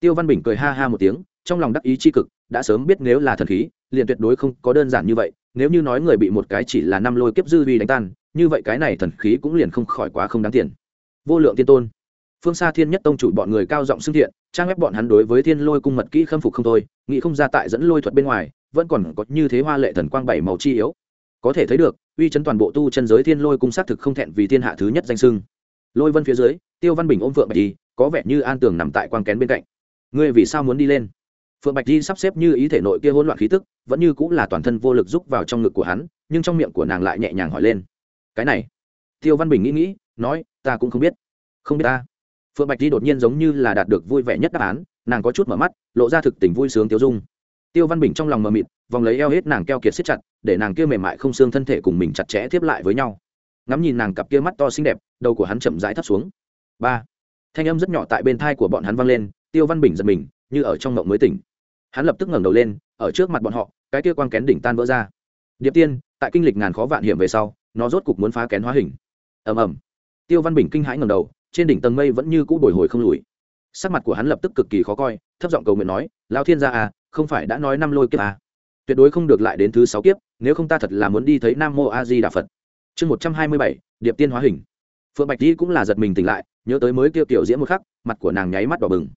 A: Tiêu văn bình cười ha ha một tiếng, trong lòng đắc ý c h i cực, đã sớm biết nếu là thần khí, liền tuyệt đối không có đơn giản như vậy nếu như nói người bị một cái chỉ là năm lôi kiếp dư vi đánh tan, như vậy cái này thần khí cũng liền không khỏi quá không đáng tiền. Vô lượng tiên tôn. Phương xa thiên nhất tông chủ bọn người cao giọng xưng thiện, trang ép bọn hắn đối với thiên lôi cung mật kỹ khâm phục không thôi, nghĩ không ra tại dẫn lôi thuật bên ngoài, vẫn còn có như thế hoa lệ thần quang bảy màu chi yếu. Có thể thấy được, uy chấn toàn bộ tu chân giới thiên lôi cung xác thực không thẹn vì thiên hạ thứ nhất danh sưng lôi vân phía dưới, tiêu văn bình ôm vượng bạch đi có vẻ như an tường nằm tại quang kén bên cạnh. Ngươi vì sao muốn đi lên? Phượng bạch di sắp xếp như ý thể nội kia hỗn loạn khí tức, vẫn như cũng là toàn thân vô lực rúc vào trong ngực của hắn, nhưng trong miệng của nàng lại nhẹ nhàng hỏi lên. Cái này? Tiêu văn bình nghĩ nghĩ, nói, ta cũng không biết. Không biết ta? Phượng bạch di đột nhiên giống như là đạt được vui vẻ nhất đáp án, nàng có chút mở mắt, lộ ra thực tình vui sướng tiêu dung. Tiêu văn bình trong lòng mờ mịt, vòng lấy eo hết nàng keo kiệt siết chặt, để nàng kia mềm mại không xương thân thể cùng mình chặt chẽ tiếp lại với nhau. Ngắm nhìn nàng cặp kia mắt to xinh đẹp, đầu của hắn chậm rãi thấp xuống. Ba. Thanh âm rất nhỏ tại bên thai của bọn hắn vang lên, tiêu văn bình giật mình, như ở trong mộng mới tỉnh hắn lập tức ngẩng đầu lên, ở trước mặt bọn họ, cái kia quang kén đỉnh tan vỡ ra. Điệp tiên, tại kinh lịch ngàn khó vạn hiểm về sau, nó rốt cục muốn phá kén hóa hình. Ầm ầm. Tiêu văn bình kinh hãi ngẩng đầu, trên đỉnh tầng mây vẫn như cũ bồi hồi không lùi. Sắc mặt của hắn lập tức cực kỳ khó coi, thấp giọng cầu nguyện nói lao thiên gia à không phải đã nói năm lôi kiếp à? Tuyệt đối không được lại đến thứ sáu kiếp, nếu không ta thật là muốn đi thấy nam mô a di đà phật. Chương một trăm hai mươi bảy, điệp tiên hóa hình. Phượng bạch di cũng là giật mình tỉnh lại, nhớ tới mới kêu kiểu diễn một khắc, mặt của nàng nháy mắt đỏ bừng.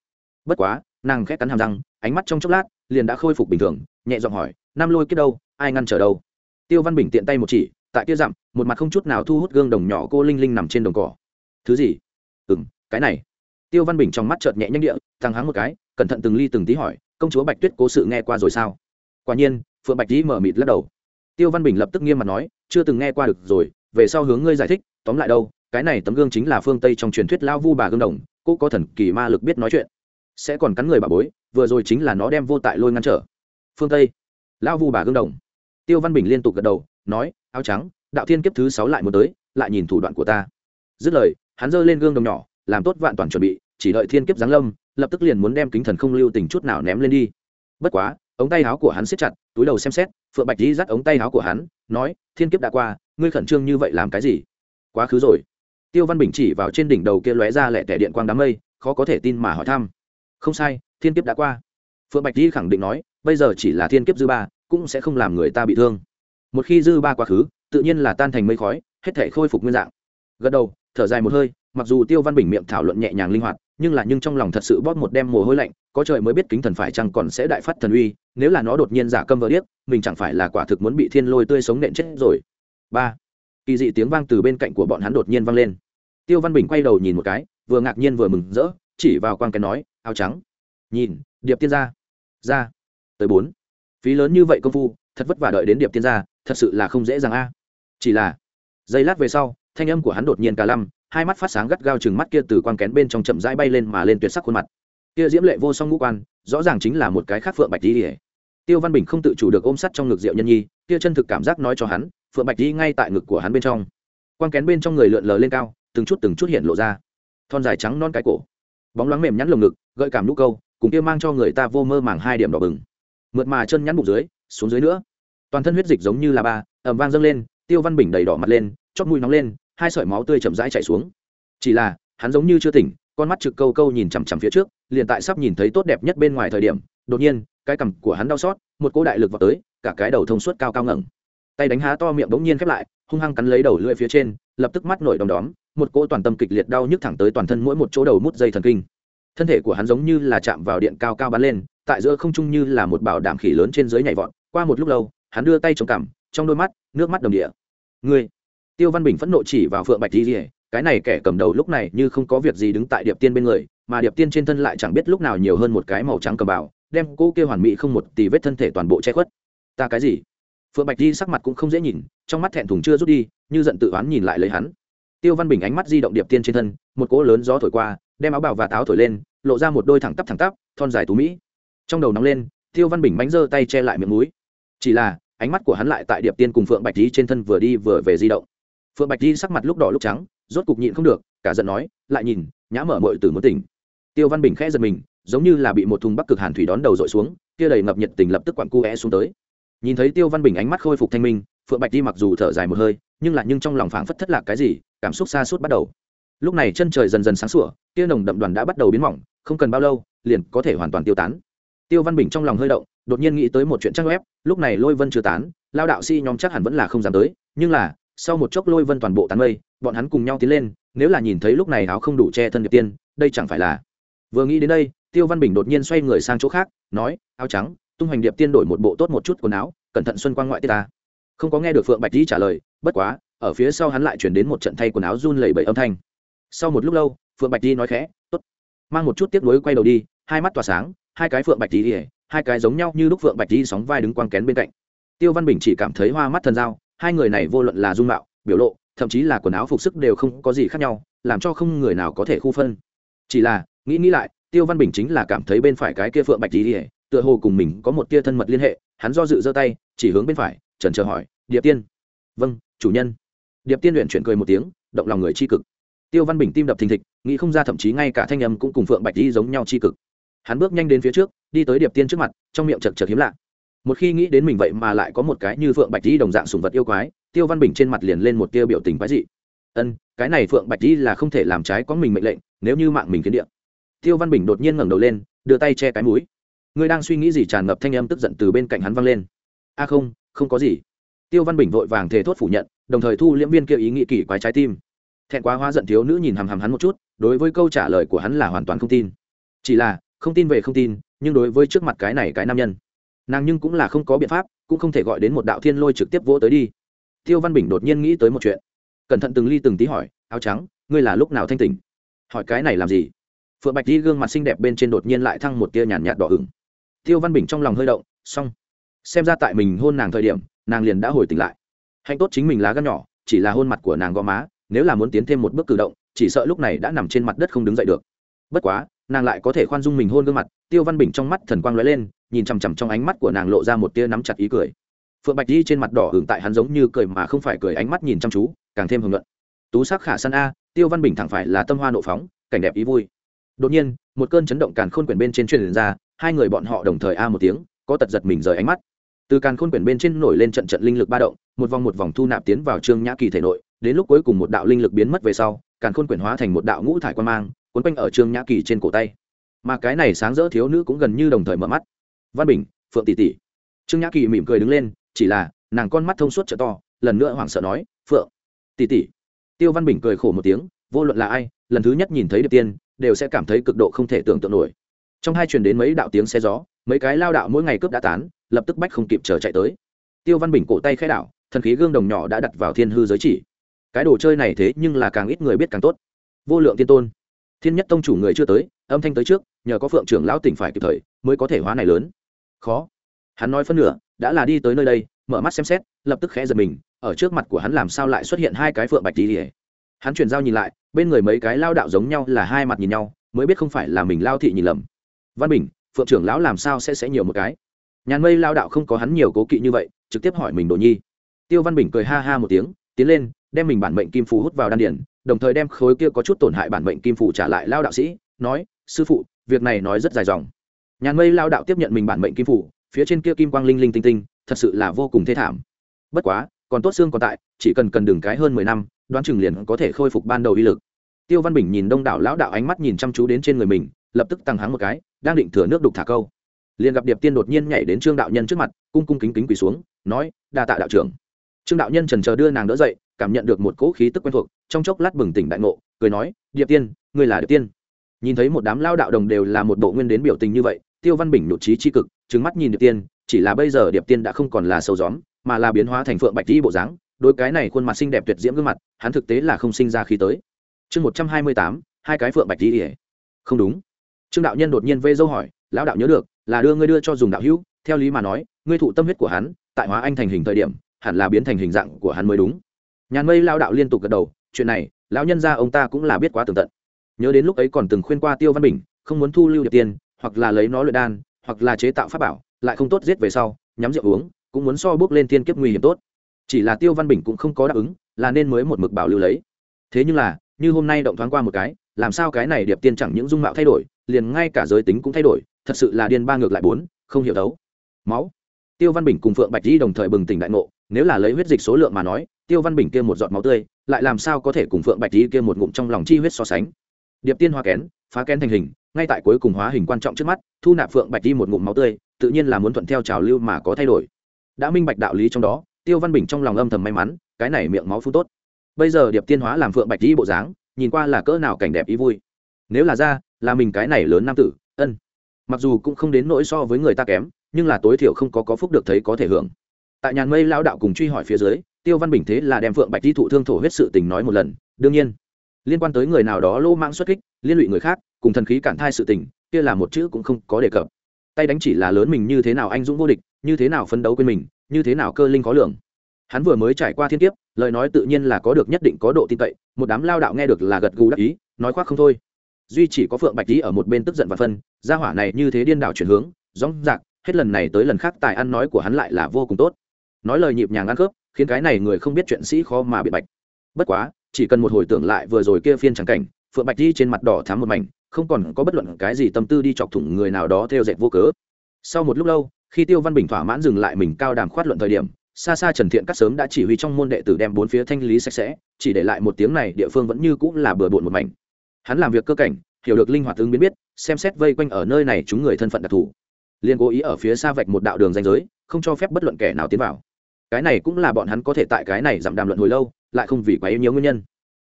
A: Bất quá, nàng khét cắn hàm răng ánh mắt trong chốc lát, liền đã khôi phục bình thường, nhẹ giọng hỏi, nam lôi kết đâu? Ai ngăn trở đâu? Tiêu văn bình tiện tay một chỉ, tại kia dặm, một mặt không chút nào thu hút gương đồng nhỏ cô linh linh nằm trên đồng cỏ. Thứ gì? Ừ m cái này. Tiêu văn bình trong mắt chợt nhẹ nhanh địa, thằng háng một cái, cẩn thận từng ly từng tí hỏi, công chúa bạch tuyết cố sự nghe qua rồi sao? Quả nhiên, phượng bạch dĩ mở mịt lắc đầu. Tiêu văn bình lập tức nghiêm mặt nói, chưa từng nghe qua được rồi, về sau hướng ngươi giải thích, tóm lại đâu, cái này tấm gương chính là phương tây trong truyền thuyết lao vu bà gương đồng, cô có thần kỳ ma lực biết nói chuyện sẽ còn cắn người bà bối, vừa rồi chính là nó đem vô tại lôi ngăn trở. Phương tây lao vu bà gương đồng. Tiêu văn bình liên tục gật đầu, nói, áo trắng, đạo thiên kiếp thứ sáu lại muốn tới, lại nhìn thủ đoạn của ta. Dứt lời, hắn giơ lên gương đồng nhỏ, làm tốt vạn toàn chuẩn bị, chỉ đợi thiên kiếp giáng lâm, lập tức liền muốn đem kính thần không lưu tình chút nào ném lên đi. Bất quá, ống tay áo của hắn siết chặt, túi đầu xem xét, phượng bạch di dắt ống tay áo của hắn, nói, thiên kiếp đã qua, ngươi khẩn trương như vậy làm cái gì? Quá khứ rồi. Tiêu văn bình chỉ vào trên đỉnh đầu kia lóe ra lẹ tẻ điện quang đám mây, khó có thể tin mà hỏi thăm không sai, thiên kiếp đã qua. Phượng bạch di khẳng định nói, bây giờ chỉ là thiên kiếp dư ba, cũng sẽ không làm người ta bị thương. Một khi dư ba quá khứ, tự nhiên là tan thành mây khói, hết thể khôi phục nguyên dạng. Gật đầu, thở dài một hơi, mặc dù tiêu văn bình miệng thảo luận nhẹ nhàng linh hoạt, nhưng là nhưng trong lòng thật sự bóp một đem mồ hôi lạnh, có trời mới biết kính thần phải chăng còn sẽ đại phát thần uy, nếu là nó đột nhiên giả câm vỡ điếc, mình chẳng phải là quả thực muốn bị thiên lôi tươi sống nện chết rồi. Ba, kỳ dị tiếng vang từ bên cạnh của bọn hắn đột nhiên vang lên. Tiêu văn bình quay đầu nhìn một cái, vừa ngạc nhiên vừa mừng rỡ, chỉ vào quang cái nói áo trắng. Nhìn điệp tiên Gia, ra tới bốn. Phí lớn như vậy công phu thật vất vả đợi đến điệp tiên Gia, thật sự là không dễ dàng a. Chỉ là giây lát về sau thanh âm của hắn đột nhiên cả lăm hai mắt phát sáng gắt gao chừng mắt kia từ quang kén bên trong chậm rãi bay lên mà lên tuyệt sắc khuôn mặt. Kia diễm lệ vô song ngũ quan rõ ràng chính là một cái khác phượng bạch đi ỉa tiêu văn bình không tự chủ được ôm sắt trong ngực diệu nhân nhi kia chân thực cảm giác nói cho hắn phượng bạch đi ngay tại ngực của hắn bên trong. Quang kén bên trong người lượn lờ lên cao từng chút từng chút hiện lộ ra. Thon dài trắng non cái cổ bóng loáng mềm nhắn lồng ngực, gợi cảm nút câu, cùng kia mang cho người ta vô mơ màng hai điểm đỏ bừng. Mượt mà chân nhắn bụng dưới, xuống dưới nữa. Toàn thân huyết dịch giống như là ba ẩm vang dâng lên, tiêu văn bình đầy đỏ mặt lên, chót mũi nóng lên, hai sợi máu tươi chậm rãi chảy xuống. Chỉ là, hắn giống như chưa tỉnh, con mắt trực câu câu nhìn chằm chằm phía trước, liền tại sắp nhìn thấy tốt đẹp nhất bên ngoài thời điểm, đột nhiên, cái cằm của hắn đau xót, một cỗ đại lực vào tới, cả cái đầu thông suốt cao cao ngẩng. Tay đánh há to miệng bỗng nhiên khép lại, hung hăng cắn lấy đầu lưỡi phía trên, lập tức mắt nổi đom đóm một cỗ toàn tâm kịch liệt đau nhức thẳng tới toàn thân mỗi một chỗ đầu mút dây thần kinh. Thân thể của hắn giống như là chạm vào điện cao cao bắn lên tại giữa không trung như là một bảo đảm khỉ lớn trên dưới nhảy vọt. Qua một lúc lâu hắn đưa tay chống cằm trong đôi mắt nước mắt đồng địa. Ngươi! Tiêu văn bình phẫn nộ chỉ vào phượng bạch di rỉa cái này kẻ cầm đầu lúc này như không có việc gì đứng tại điệp tiên bên người mà điệp tiên trên thân lại chẳng biết lúc nào nhiều hơn một cái màu trắng cầm bào, đem cô kia hoàn mỹ không một tì vết thân thể toàn bộ che khuất. Ta cái gì? Phượng bạch di sắc mặt cũng không dễ nhìn trong mắt thẹn thùng chưa rút đi như giận tự oán nhìn lại lấy hắn tiêu văn bình ánh mắt di động điệp tiên trên thân, một cỗ lớn gió thổi qua, đem áo bào và táo thổi lên, lộ ra một đôi thẳng tắp thẳng tắp, thon dài tú mỹ. Trong đầu nóng lên, tiêu văn bình bánh giơ tay che lại miệng mũi. Chỉ là, ánh mắt của hắn lại tại điệp tiên cùng phượng bạch di trên thân vừa đi vừa về di động. Phượng bạch di sắc mặt lúc đỏ lúc trắng, rốt cục nhịn không được, cả giận nói, lại nhìn, nhã mở mội từ muốn tỉnh. Tiêu văn bình khẽ giật mình, giống như là bị một thùng bắc cực hàn thủy đón đầu dội xuống, kia đầy ngập nhiệt tình lập tức quặn cu é xuống tới. Nhìn thấy tiêu văn bình ánh mắt khôi phục thanh minh, phượng bạch di mặc dù thở dài một hơi nhưng lại nhưng trong lòng phảng phất thất lạc cái gì, cảm xúc xa suốt bắt đầu. Lúc này chân trời dần dần sáng sủa kia nồng đậm đoàn đã bắt đầu biến mỏng, không cần bao lâu, liền có thể hoàn toàn tiêu tán. Tiêu văn bình trong lòng hơi động, đột nhiên nghĩ tới một chuyện trang web, lúc này lôi vân chưa tán, lao đạo si nhóm chắc hẳn vẫn là không dám tới, nhưng là, sau một chốc lôi vân toàn bộ tán mây, bọn hắn cùng nhau tiến lên, nếu là nhìn thấy lúc này áo không đủ che thân điệp tiên, đây chẳng phải là. Vừa nghĩ đến đây, tiêu văn bình đột nhiên xoay người sang chỗ khác, nói, áo trắng, tung hoành điệp tiên đổi một bộ tốt một chút quần áo, cẩn thận xuân quang ngoại tiết ta không có nghe được phượng bạch di trả lời, bất quá, ở phía sau hắn lại chuyển đến một trận thay quần áo run lẩy bẩy âm thanh. Sau một lúc lâu, phượng bạch di nói khẽ, tốt. Mang một chút tiếc nuối quay đầu đi, hai mắt tỏa sáng, hai cái phượng bạch di hai cái giống nhau như lúc phượng bạch di sóng vai đứng quang kén bên cạnh. Tiêu văn bình chỉ cảm thấy hoa mắt thần dao, hai người này vô luận là dung mạo, biểu lộ, thậm chí là quần áo phục sức đều không có gì khác nhau, làm cho không người nào có thể khu phân. Chỉ là, nghĩ nghĩ lại, tiêu văn bình chính là cảm thấy bên phải cái kia phượng bạch tí ỉa tựa hồ cùng mình có một tia thân mật liên hệ, hắn do dự giơ tay, chỉ hướng bên phải trần chờ hỏi, điệp tiên. Vâng chủ nhân. Điệp tiên luyện chuyển cười một tiếng, động lòng người c h i cực. Tiêu văn bình tim đập thình thịch, nghĩ không ra thậm chí ngay cả thanh âm cũng cùng phượng bạch đi giống nhau c h i cực. Hắn bước nhanh đến phía trước, đi tới điệp tiên trước mặt, trong miệng chật chật hiếm lạ. Một khi nghĩ đến mình vậy mà lại có một cái như phượng bạch đi đồng dạng sùng vật yêu quái, tiêu văn bình trên mặt liền lên một tiêu biểu tình quái dị. Ân, cái này phượng bạch đi là không thể làm trái có mình mệnh lệnh, nếu như mạng mình kiến địa tiêu văn bình đột nhiên ngẩng đầu lên, đưa tay che cái mũi. Ngươi đang suy nghĩ gì tràn ngập thanh âm tức giận từ bên cạnh hắn văng lên. A không không có gì. Tiêu văn bình vội vàng thề thốt phủ nhận, đồng thời thu liễm viên kia ý nghĩ kỳ quái trái tim. Thẹn quá hóa giận thiếu nữ nhìn hằm hằm hắn một chút, đối với câu trả lời của hắn là hoàn toàn không tin. Chỉ là, không tin về không tin, nhưng đối với trước mặt cái này cái nam nhân, nàng nhưng cũng là không có biện pháp, cũng không thể gọi đến một đạo thiên lôi trực tiếp vỗ tới đi. Tiêu văn bình đột nhiên nghĩ tới một chuyện. Cẩn thận từng ly từng tí hỏi, áo trắng, ngươi là lúc nào thanh tỉnh? Hỏi cái này làm gì? Phượng bạch đi gương mặt xinh đẹp bên trên đột nhiên lại thăng một tia nhàn nhạt đỏ ửng. Tiêu văn bình trong lòng hơi động, xong xem ra tại mình hôn nàng thời điểm, nàng liền đã hồi tỉnh lại. Hạnh tốt chính mình lá gan nhỏ, chỉ là hôn mặt của nàng gò má, nếu là muốn tiến thêm một bước cử động, chỉ sợ lúc này đã nằm trên mặt đất không đứng dậy được. Bất quá, nàng lại có thể khoan dung mình hôn gương mặt, tiêu văn bình trong mắt thần quang lóe lên, nhìn chằm chằm trong ánh mắt của nàng lộ ra một tia nắm chặt ý cười. Phượng bạch đi trên mặt đỏ hưởng tại hắn giống như cười mà không phải cười ánh mắt nhìn chăm chú, càng thêm hưởng luận. Tú sắc khả săn a, tiêu văn bình thẳng phải là tâm hoa nộ phóng, cảnh đẹp ý vui. Đột nhiên, một cơn chấn động càn khôn quyển bên trên truyền ra, hai người bọn họ đồng thời a một tiếng, có tật giật mình rời ánh mắt từ càn khôn quyển bên trên nổi lên trận trận linh lực ba động, một vòng một vòng thu nạp tiến vào trương nhã kỳ thể nội, đến lúc cuối cùng một đạo linh lực biến mất về sau, càn khôn quyển hóa thành một đạo ngũ thải quan mang quấn quanh ở trương nhã kỳ trên cổ tay. Mà cái này sáng rỡ thiếu nữ cũng gần như đồng thời mở mắt. Văn bình, phượng tỷ tỷ. Trương nhã kỳ mỉm cười đứng lên, chỉ là, nàng con mắt thông suốt trợ to, lần nữa hoảng sợ nói, phượng tỷ tỷ. Tiêu văn bình cười khổ một tiếng, vô luận là ai, lần thứ nhất nhìn thấy điệp tiên, đều sẽ cảm thấy cực độ không thể tưởng tượng nổi. Trong hai truyền đến mấy đạo tiếng xe gió, mấy cái lao đạo mỗi ngày cướp đã tán lập tức bách không kịp chờ chạy tới. Tiêu văn bình cổ tay khai đảo, thần khí gương đồng nhỏ đã đặt vào thiên hư giới chỉ. Cái đồ chơi này thế nhưng là càng ít người biết càng tốt. Vô lượng tiên tôn. Thiên nhất tông chủ người chưa tới âm thanh tới trước nhờ có phượng trưởng lão tỉnh phải kịp thời mới có thể hóa này lớn. Khó. Hắn nói phân nửa đã là đi tới nơi đây mở mắt xem xét lập tức khẽ giật mình ở trước mặt của hắn làm sao lại xuất hiện hai cái phượng bạch tỉ ỉa hắn chuyển giao nhìn lại bên người mấy cái lao đạo giống nhau là hai mặt nhìn nhau mới biết không phải là mình lao thị nhìn lầm. Văn bình phượng trưởng lão làm sao sẽ sẽ nhiều một cái? Nhàn mây lao đạo không có hắn nhiều cố kỵ như vậy, trực tiếp hỏi mình đồ nhi. Tiêu văn bình cười ha ha một tiếng, tiến lên, đem mình bản mệnh kim phù hút vào đan điển đồng thời đem khối kia có chút tổn hại bản mệnh kim phù trả lại lao đạo sĩ, nói, sư phụ, việc này nói rất dài dòng. Nhàn mây lao đạo tiếp nhận mình bản mệnh kim phù, phía trên kia kim quang linh linh tinh tinh, thật sự là vô cùng thê thảm. Bất quá, còn tốt xương còn tại, chỉ cần cần đường cái hơn mười năm, đoán chừng liền có thể khôi phục ban đầu uy lực. Tiêu văn bình nhìn đông đảo lão đạo ánh mắt nhìn chăm chú đến trên người mình, lập tức tăng hắng một cái, đang định thừa nước đục thả câu liền gặp điệp tiên đột nhiên nhảy đến trương đạo nhân trước mặt cung cung kính kính quỳ xuống nói đa tạ đạo trưởng trương đạo nhân trần chờ đưa nàng đỡ dậy cảm nhận được một cỗ khí tức quen thuộc trong chốc lát bừng tỉnh đại ngộ cười nói điệp tiên ngươi là điệp tiên nhìn thấy một đám lao đạo đồng đều là một bộ nguyên đến biểu tình như vậy tiêu văn bình nhụt trí tri cực trứng mắt nhìn điệp tiên chỉ là bây giờ điệp tiên đã không còn là sâu gióm mà là biến hóa thành phượng bạch dĩ bộ dáng đôi cái này khuôn mặt xinh đẹp tuyệt diễm gương mặt hắn thực tế là không sinh ra khi tới chương một trăm hai mươi tám hai cái phượng bạch dĩ ỉa không đúng trương đạo nhân đột nhiên vây dâu hỏi lão đạo nhớ được là đưa ngươi đưa cho dùng đạo hữu, theo lý mà nói, ngươi thụ tâm huyết của hắn, tại hóa anh thành hình thời điểm, hẳn là biến thành hình dạng của hắn mới đúng. Nhàn mây lao đạo liên tục gật đầu, chuyện này, lão nhân gia ông ta cũng là biết quá tường tận. Nhớ đến lúc ấy còn từng khuyên qua tiêu văn bình, không muốn thu lưu điệp tiền, hoặc là lấy nó luyện đan, hoặc là chế tạo pháp bảo, lại không tốt giết về sau, nhắm rượu uống, cũng muốn so bước lên tiên kiếp nguy hiểm tốt. Chỉ là tiêu văn bình cũng không có đáp ứng, là nên mới một mực bảo lưu lấy. Thế nhưng là, như hôm nay động thoáng qua một cái, làm sao cái này điệp tiên chẳng những dung mạo thay đổi, liền ngay cả giới tính cũng thay đổi thật sự là điên ba ngược lại bốn, không hiểu đấu. Máu. Tiêu văn bình cùng phượng bạch di đồng thời bừng tỉnh đại ngộ, nếu là lấy huyết dịch số lượng mà nói, tiêu văn bình kia một giọt máu tươi, lại làm sao có thể cùng phượng bạch di kia một ngụm trong lòng chi huyết so sánh. Điệp tiên hoa kén, phá kén thành hình, ngay tại cuối cùng hóa hình quan trọng trước mắt, thu nạp phượng bạch di một ngụm máu tươi, tự nhiên là muốn thuận theo trào lưu mà có thay đổi. Đã minh bạch đạo lý trong đó, tiêu văn bình trong lòng âm thầm may mắn, cái này miệng máu phú tốt. Bây giờ điệp tiên hóa làm phượng bạch di bộ dáng, nhìn qua là cỡ nào cảnh đẹp ý vui. Nếu là ra, là mình cái này lớn nam tử, ân mặc dù cũng không đến nỗi so với người ta kém, nhưng là tối thiểu không có có phúc được thấy có thể hưởng. Tại nhàn mây lao đạo cùng truy hỏi phía dưới, tiêu văn bình thế là đem phượng bạch thi thụ thương thổ huyết sự tình nói một lần. Đương nhiên, liên quan tới người nào đó lô mang xuất kích, liên lụy người khác, cùng thần khí cản thai sự tình, kia là một chữ cũng không có đề cập. Tay đánh chỉ là lớn mình như thế nào anh dũng vô địch, như thế nào phấn đấu quên mình, như thế nào cơ linh khó lường. Hắn vừa mới trải qua thiên kiếp, lời nói tự nhiên là có được nhất định có độ tin cậy, một đám lao đạo nghe được là gật gù đắc ý, nói khoác không thôi duy chỉ có phượng bạch lý ở một bên tức giận và phân, gia hỏa này như thế điên đảo chuyển hướng dóng dạc hết lần này tới lần khác tài ăn nói của hắn lại là vô cùng tốt. Nói lời nhịp nhàng ăn khớp, khiến cái này người không biết chuyện sĩ khó mà bị bạch. Bất quá, chỉ cần một hồi tưởng lại vừa rồi kia phiên trắng cảnh, phượng bạch đi trên mặt đỏ thắm một mảnh, không còn có bất luận cái gì tâm tư đi chọc thủng người nào đó theo dệt vô cớ. Sau một lúc lâu, khi tiêu văn bình thỏa mãn dừng lại mình cao đàm khoát luận thời điểm, xa xa trần thiện cắt sớm đã chỉ huy trong môn đệ tử đem bốn phía thanh lý sạch sẽ, chỉ để lại một tiếng này địa phương vẫn như cũng là bừa bộn một mảnh hắn làm việc cơ cảnh, hiểu được linh hoạt ứng biến biết, xem xét vây quanh ở nơi này chúng người thân phận đặc thù. Liền cố ý ở phía xa vạch một đạo đường danh giới, không cho phép bất luận kẻ nào tiến vào. Cái này cũng là bọn hắn có thể tại cái này giảm đàm luận hồi lâu, lại không vì quá yếu nhiều nguyên nhân.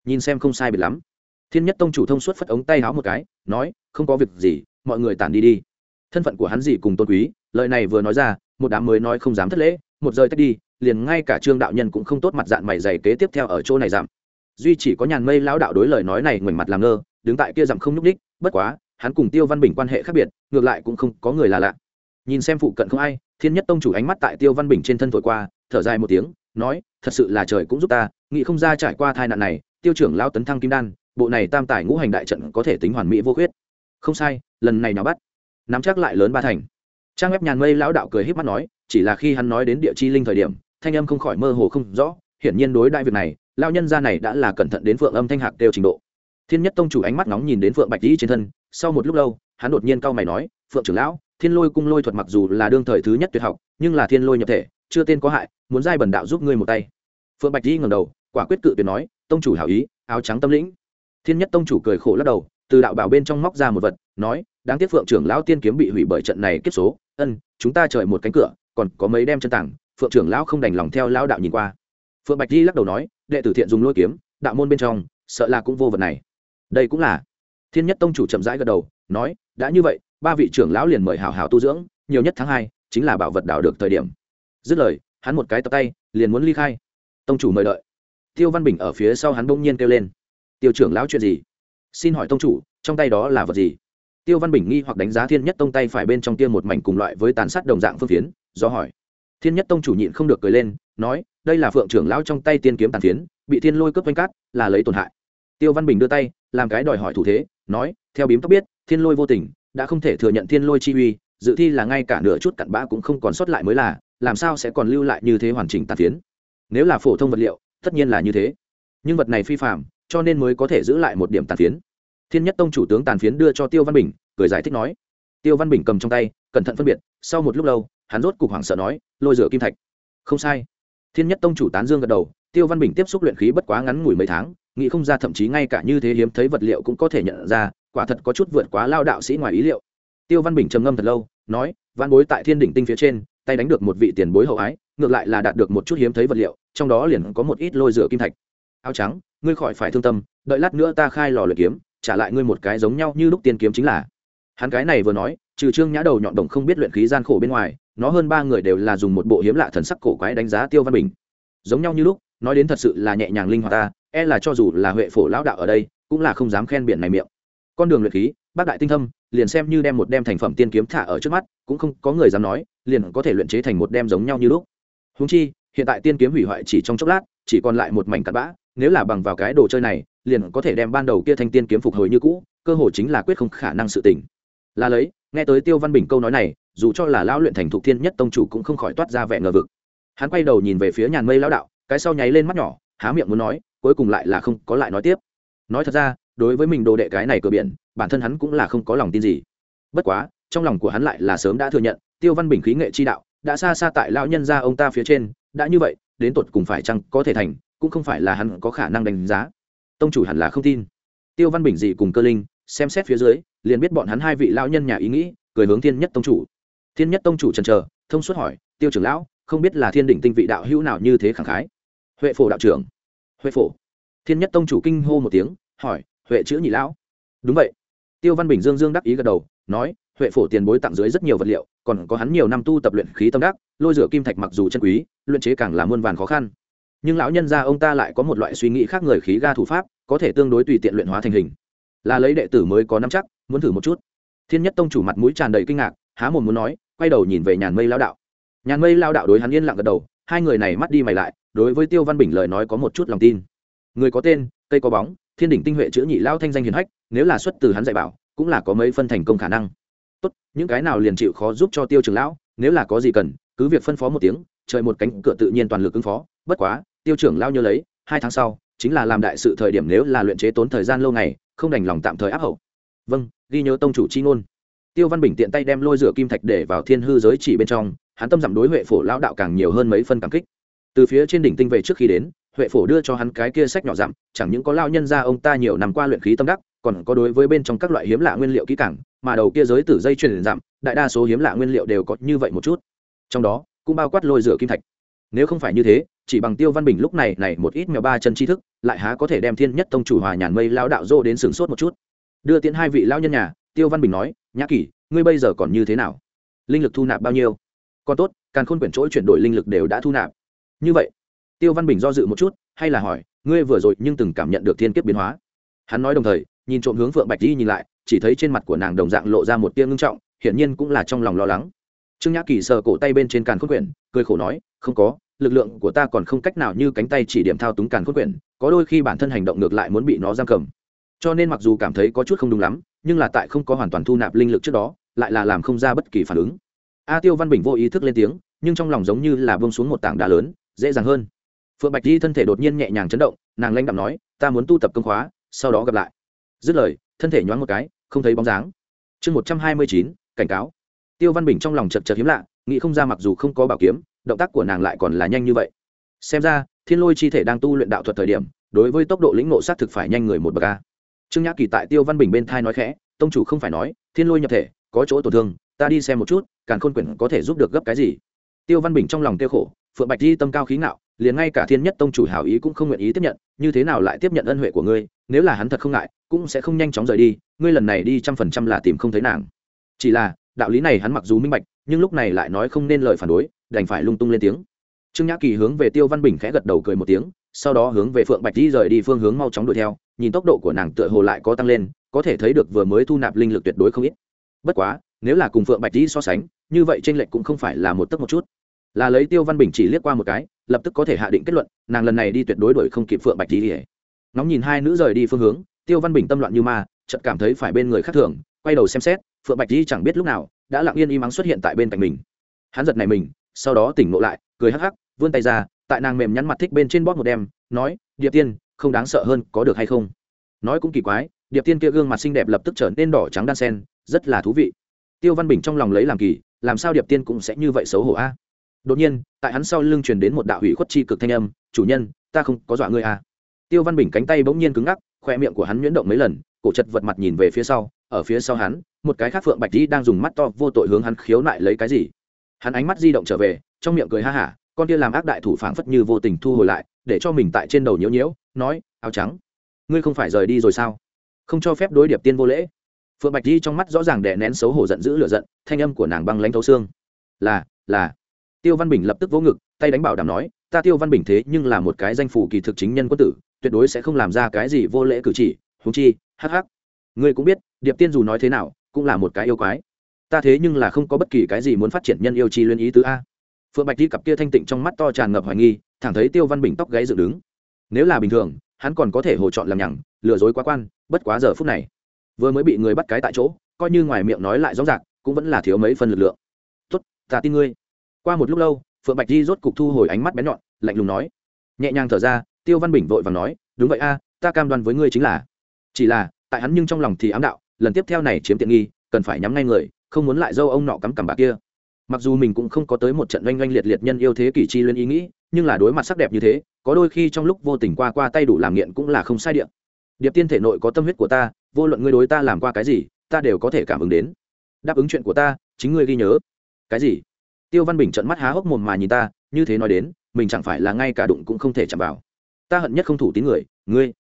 A: Nhìn xem không sai biệt lắm. Thiên nhất tông chủ thông suốt phất ống tay háo một cái, nói, không có việc gì, mọi người tản đi đi. Thân phận của hắn gì cùng tôn quý, lời này vừa nói ra, một đám mới nói không dám thất lễ, một rơi tách đi, liền ngay cả trương đạo nhân cũng không tốt mặt dạng mày dày kế tiếp theo ở chỗ này giảm duy chỉ có nhàn mây lão đạo đối lời nói này ngoảnh mặt làm ngơ, đứng tại kia dặm không nhúc đích bất quá, hắn cùng tiêu văn bình quan hệ khác biệt, ngược lại cũng không có người là lạ. Nhìn xem phụ cận không ai, thiên nhất tông chủ ánh mắt tại tiêu văn bình trên thân thổi qua, thở dài một tiếng, nói, thật sự là trời cũng giúp ta, nghĩ không ra trải qua tai nạn này, tiêu trưởng lao tấn thăng kim đan, bộ này tam tài ngũ hành đại trận có thể tính hoàn mỹ vô khuyết. Không sai, lần này nào bắt? Nắm chắc lại lớn ba thành. Trang web nhàn mây lão đạo cười h mắt nói, chỉ là khi hắn nói đến địa chi linh thời điểm, thanh âm không khỏi mơ hồ không rõ, hiển nhiên đối đại việc này lao nhân gia này đã là cẩn thận đến phượng âm thanh hạc đều trình độ. Thiên nhất tông chủ ánh mắt nóng nhìn đến phượng bạch dĩ trên thân, sau một lúc lâu, hắn đột nhiên cau mày nói, phượng trưởng lão, thiên lôi cung lôi thuật mặc dù là đương thời thứ nhất tuyệt học, nhưng là thiên lôi nhập thể, chưa tên có hại, muốn giai bần đạo giúp ngươi một tay. Phượng bạch dĩ ngầm đầu, quả quyết cự tuyệt nói, tông chủ hảo ý, áo trắng tâm lĩnh. Thiên nhất tông chủ cười khổ lắc đầu, từ đạo bảo bên trong móc ra một vật, nói, đáng tiếc phượng trưởng lão tiên kiếm bị hủy bởi trận này kết số, ân, chúng ta trời một cánh cửa, còn có mấy đem chân tảng, phượng trưởng lão không đành lòng theo lão đạo nhìn qua. Phượng bạch di lắc đầu nói đệ tử thiện dùng lôi kiếm, đạo môn bên trong, sợ là cũng vô vật này. Đây cũng là. Thiên nhất tông chủ chậm rãi gật đầu, nói, đã như vậy, ba vị trưởng lão liền mời hảo hảo tu dưỡng, nhiều nhất tháng hai, chính là bảo vật đảo được thời điểm. Dứt lời, hắn một cái tập tay, liền muốn ly khai. Tông chủ mời đợi. Tiêu văn bình ở phía sau hắn bỗng nhiên kêu lên. Tiêu trưởng lão chuyện gì? Xin hỏi tông chủ, trong tay đó là vật gì? Tiêu văn bình nghi hoặc đánh giá thiên nhất tông tay phải bên trong tiêm một mảnh cùng loại với tàn sát đồng dạng phương phiến, do hỏi thiên nhất tông chủ nhịn không được cười lên, nói, đây là phượng trưởng lão trong tay tiên kiếm tàn phiến, bị thiên lôi cướp oanh cát, là lấy tổn hại. Tiêu văn bình đưa tay, làm cái đòi hỏi thủ thế, nói, theo bím tóc biết, thiên lôi vô tình, đã không thể thừa nhận thiên lôi chi uy, dự thi là ngay cả nửa chút cặn bã cũng không còn sót lại mới là, làm sao sẽ còn lưu lại như thế hoàn chỉnh tàn phiến? Nếu là phổ thông vật liệu, tất nhiên là như thế. Nhưng vật này phi phạm cho nên mới có thể giữ lại một điểm tàn phiến. Thiên nhất tông chủ tướng tàn phiến đưa cho tiêu văn bình, cười giải thích nói. Tiêu văn bình cầm trong tay, cẩn thận phân biệt, sau một lúc lâu hắn rốt cục hoảng sợ nói, lôi rửa kim thạch. Không sai. Thiên nhất tông chủ tán dương gật đầu, tiêu văn bình tiếp xúc luyện khí bất quá ngắn ngủi mấy tháng, nghĩ không ra thậm chí ngay cả như thế hiếm thấy vật liệu cũng có thể nhận ra, quả thật có chút vượt quá lao đạo sĩ ngoài ý liệu. Tiêu văn bình trầm ngâm thật lâu, nói văn bối tại thiên đỉnh tinh phía trên, tay đánh được một vị tiền bối hậu ái, ngược lại là đạt được một chút hiếm thấy vật liệu, trong đó liền có một ít lôi rửa kim thạch. Áo trắng, ngươi khỏi phải thương tâm, đợi lát nữa ta khai lò luyện kiếm, trả lại ngươi một cái giống nhau như lúc tiên kiếm chính là. Hắn cái này vừa nói, trừ trương nhã đầu nhọn đồng không biết luyện khí gian khổ bên ngoài nó hơn ba người đều là dùng một bộ hiếm lạ thần sắc cổ quái đánh giá tiêu văn bình. Giống nhau như lúc, nói đến thật sự là nhẹ nhàng linh hoạt ta e là cho dù là huệ phổ lão đạo ở đây, cũng là không dám khen biển này miệng. Con đường luyện khí, bác đại tinh thâm, liền xem như đem một đem thành phẩm tiên kiếm thả ở trước mắt, cũng không có người dám nói, liền có thể luyện chế thành một đem giống nhau như lúc. Húng chi, hiện tại tiên kiếm hủy hoại chỉ trong chốc lát, chỉ còn lại một mảnh cặn bã, nếu là bằng vào cái đồ chơi này, liền có thể đem ban đầu kia thanh tiên kiếm phục hồi như cũ, cơ hội chính là quyết không khả năng sự tỉnh. Là lấy, nghe tới tiêu văn bình câu nói này dù cho là lão luyện thành thục thiên nhất tông chủ cũng không khỏi toát ra vẻ ngờ vực. Hắn quay đầu nhìn về phía nhàn mây lão đạo, cái sau nháy lên mắt nhỏ, há miệng muốn nói, cuối cùng lại là không có lại nói tiếp. Nói thật ra, đối với mình đồ đệ cái này cửa biển, bản thân hắn cũng là không có lòng tin gì. Bất quá, trong lòng của hắn lại là sớm đã thừa nhận, tiêu văn bình khí nghệ chi đạo, đã xa xa tại lão nhân gia ông ta phía trên, đã như vậy, đến tột cùng phải chăng có thể thành, cũng không phải là hắn có khả năng đánh giá. Tông chủ hẳn là không tin. Tiêu văn bình dị cùng cơ linh, xem xét phía dưới, liền biết bọn hắn hai vị lão nhân nhà ý nghĩ, cười hướng thiên nhất tông chủ thiên nhất tông chủ trần trờ thông suốt hỏi, tiêu trưởng lão, không biết là thiên đỉnh tinh vị đạo hữu nào như thế khẳng khái? Huệ phổ đạo trưởng. Huệ phổ? Thiên nhất tông chủ kinh hô một tiếng, hỏi, huệ chữ nhị lão? Đúng vậy. Tiêu văn bình dương dương đắc ý gật đầu, nói, huệ phổ tiền bối tặng dưới rất nhiều vật liệu, còn có hắn nhiều năm tu tập luyện khí tâm đắc, lôi rửa kim thạch mặc dù chân quý, luyện chế càng là muôn vàn khó khăn. Nhưng lão nhân gia ông ta lại có một loại suy nghĩ khác người khí ga thủ pháp, có thể tương đối tùy tiện luyện hóa thành hình. Là lấy đệ tử mới có năm chắc, muốn thử một chút. Thiên nhất tông chủ mặt mũi tràn đầy kinh ngạc, há mồm muốn nói quay đầu nhìn về nhàn mây lao đạo. Nhàn mây lao đạo đối hắn yên lặng gật đầu, hai người này mắt đi mày lại, đối với tiêu văn bình lời nói có một chút lòng tin. Người có tên, cây có bóng, thiên đỉnh tinh huệ chữ nhị lao thanh danh hiền hách, nếu là xuất từ hắn dạy bảo, cũng là có mấy phân thành công khả năng. Tốt, những cái nào liền chịu khó giúp cho tiêu trường lão, nếu là có gì cần, cứ việc phân phó một tiếng, trời một cánh cửa tự nhiên toàn lực ứng phó, bất quá, tiêu trưởng lao nhớ lấy, hai tháng sau, chính là làm đại sự thời điểm nếu là luyện chế tốn thời gian lâu ngày, không đành lòng tạm thời áp hậu. Vâng ghi nhớ tông chủ chi ngôn tiêu văn bình tiện tay đem lôi rửa kim thạch để vào thiên hư giới chỉ bên trong, hắn tâm giảm đối huệ phổ lão đạo càng nhiều hơn mấy phân cảm kích. Từ phía trên đỉnh tinh về trước khi đến, huệ phổ đưa cho hắn cái kia sách nhỏ dặm chẳng những có lao nhân ra ông ta nhiều năm qua luyện khí tâm đắc, còn có đối với bên trong các loại hiếm lạ nguyên liệu kỹ càng, mà đầu kia giới tử dây truyền dặm đại đa số hiếm lạ nguyên liệu đều có như vậy một chút. Trong đó, cũng bao quát lôi rửa kim thạch. Nếu không phải như thế, chỉ bằng tiêu văn bình lúc này này một ít mèo ba chân tri thức, lại há có thể đem thiên nhất tông chủ hòa nhàn mây lao đạo dô đến sửng sốt một chút. Đưa tiến hai vị lao nhân nhà, tiêu văn bình nói nhã kỷ, ngươi bây giờ còn như thế nào? Linh lực thu nạp bao nhiêu? Còn tốt, càn khôn quyển chỗ chuyển đổi linh lực đều đã thu nạp. Như vậy, tiêu văn bình do dự một chút, hay là hỏi, ngươi vừa rồi nhưng từng cảm nhận được thiên kiếp biến hóa? Hắn nói đồng thời, nhìn trộm hướng phượng bạch di nhìn lại, chỉ thấy trên mặt của nàng đồng dạng lộ ra một tia ngưng trọng, hiển nhiên cũng là trong lòng lo lắng. Trương nhã kỳ sờ cổ tay bên trên càn khôn quyển, cười khổ nói, không có, lực lượng của ta còn không cách nào như cánh tay chỉ điểm thao túng càn khôn quyển, có đôi khi bản thân hành động ngược lại muốn bị nó giam cầm. Cho nên mặc dù cảm thấy có chút không đúng lắm nhưng là tại không có hoàn toàn thu nạp linh lực trước đó, lại là làm không ra bất kỳ phản ứng. A tiêu văn bình vô ý thức lên tiếng, nhưng trong lòng giống như là bông xuống một tảng đá lớn, dễ dàng hơn. Phượng bạch di thân thể đột nhiên nhẹ nhàng chấn động, nàng lanh đạm nói, ta muốn tu tập công khóa, sau đó gặp lại. Dứt lời, thân thể nhoáng một cái, không thấy bóng dáng. Chương một trăm hai mươi chín, cảnh cáo. Tiêu văn bình trong lòng chật chật hiếm lạ, nghĩ không ra mặc dù không có bảo kiếm, động tác của nàng lại còn là nhanh như vậy. Xem ra, thiên lôi chi thể đang tu luyện đạo thuật thời điểm, đối với tốc độ lĩnh nộ sát thực phải nhanh người một bậc a trương nhã kỳ tại tiêu văn bình bên thai nói khẽ, tông chủ không phải nói, thiên lôi nhập thể, có chỗ tổn thương, ta đi xem một chút càng khôn quyển có thể giúp được gấp cái gì? Tiêu văn bình trong lòng tiêu khổ, phượng bạch di tâm cao khí ngạo, liền ngay cả thiên nhất tông chủ hảo ý cũng không nguyện ý tiếp nhận, như thế nào lại tiếp nhận ân huệ của ngươi, nếu là hắn thật không ngại, cũng sẽ không nhanh chóng rời đi, ngươi lần này đi trăm phần trăm là tìm không thấy nàng. Chỉ là, đạo lý này hắn mặc dù minh bạch, nhưng lúc này lại nói không nên lời phản đối, đành phải lung tung lên tiếng. Trương nhã kỳ hướng về tiêu văn bình khẽ gật đầu cười một tiếng, sau đó hướng về phượng bạch di rời đi phương hướng mau chóng đuổi theo nhìn tốc độ của nàng tựa hồ lại có tăng lên, có thể thấy được vừa mới thu nạp linh lực tuyệt đối không ít. Bất quá, nếu là cùng phượng bạch dĩ so sánh, như vậy tranh lệch cũng không phải là một tấc một chút. Là lấy tiêu văn bình chỉ liếc qua một cái, lập tức có thể hạ định kết luận, nàng lần này đi tuyệt đối đuổi không kịp phượng bạch dĩ nóng nhìn hai nữ rời đi phương hướng, tiêu văn bình tâm loạn như ma, chợt cảm thấy phải bên người khác thường, quay đầu xem xét, phượng bạch dĩ chẳng biết lúc nào, đã lặng yên im ắng xuất hiện tại bên cạnh mình. Hắn giật này mình, sau đó tỉnh ngộ lại, cười hắc hắc, vươn tay ra, tại nàng mềm nhắn mặt thích bên trên bóp một đem nói, điệp tiên không đáng sợ hơn có được hay không. Nói cũng kỳ quái, điệp tiên kia gương mặt xinh đẹp lập tức trở nên đỏ trắng đan sen, rất là thú vị. Tiêu văn bình trong lòng lấy làm kỳ, làm sao điệp tiên cũng sẽ như vậy xấu hổ a? Đột nhiên, tại hắn sau lưng truyền đến một đạo hủy khuất chi cực thanh âm, chủ nhân, ta không có dọa ngươi a. Tiêu văn bình cánh tay bỗng nhiên cứng ngắc khoe miệng của hắn nhuyễn động mấy lần, cổ chật vật mặt nhìn về phía sau, ở phía sau hắn, một cái khác phượng bạch dĩ đang dùng mắt to vô tội hướng hắn khiếu nại lấy cái gì. Hắn ánh mắt di động trở về, trong miệng cười ha hả, con kia làm ác đại thủ phảng phất như vô tình thu hồi lại để cho mình tại trên đầu nhiễu nhiễu, nói, áo trắng, ngươi không phải rời đi rồi sao? Không cho phép đối điệp tiên vô lễ. Phượng bạch di trong mắt rõ ràng đè nén xấu hổ giận dữ lửa giận, thanh âm của nàng băng lãnh thấu xương. Là là. Tiêu văn bình lập tức vỗ ngực, tay đánh bảo đảm nói, ta tiêu văn bình thế nhưng là một cái danh phủ kỳ thực chính nhân quân tử, tuyệt đối sẽ không làm ra cái gì vô lễ cử chỉ húng chi, hắc hắc. Ngươi cũng biết, điệp tiên dù nói thế nào, cũng là một cái yêu quái. Ta thế nhưng là không có bất kỳ cái gì muốn phát triển nhân yêu chi liên ý tứ a. Phượng bạch đi cặp kia thanh tịnh trong mắt to tràn ngập hoài nghi thẳng thấy tiêu văn bình tóc gáy dựng đứng. Nếu là bình thường, hắn còn có thể hồ chọn làm nhằng, lừa dối quá quan, bất quá giờ phút này, vừa mới bị người bắt cái tại chỗ, coi như ngoài miệng nói lại rõ ràng cũng vẫn là thiếu mấy phần lực lượng. Tốt, ta tin ngươi. Qua một lúc lâu, phượng bạch di rốt cục thu hồi ánh mắt bén nhọn, lạnh lùng nói. Nhẹ nhàng thở ra, tiêu văn bình vội và nói, đúng vậy a, ta cam đoan với ngươi chính là, chỉ là, tại hắn nhưng trong lòng thì ám đạo, lần tiếp theo này chiếm tiện nghi, cần phải nhắm ngay người, không muốn lại dâu ông nọ cắm cằm bà kia. Mặc dù mình cũng không có tới một trận oanh oanh liệt liệt nhân yêu thế kỷ chi lên ý nghĩ nhưng là đối mặt sắc đẹp như thế, có đôi khi trong lúc vô tình qua qua tay đủ làm nghiện cũng là không sai điện điệp tiên thể nội có tâm huyết của ta, vô luận ngươi đối ta làm qua cái gì, ta đều có thể cảm ứng đến. Đáp ứng chuyện của ta, chính ngươi ghi nhớ. Cái gì? Tiêu văn bình trận mắt há hốc mồm mà nhìn ta, như thế nói đến, mình chẳng phải là ngay cả đụng cũng không thể chạm vào. Ta hận nhất không thủ tín người, ngươi.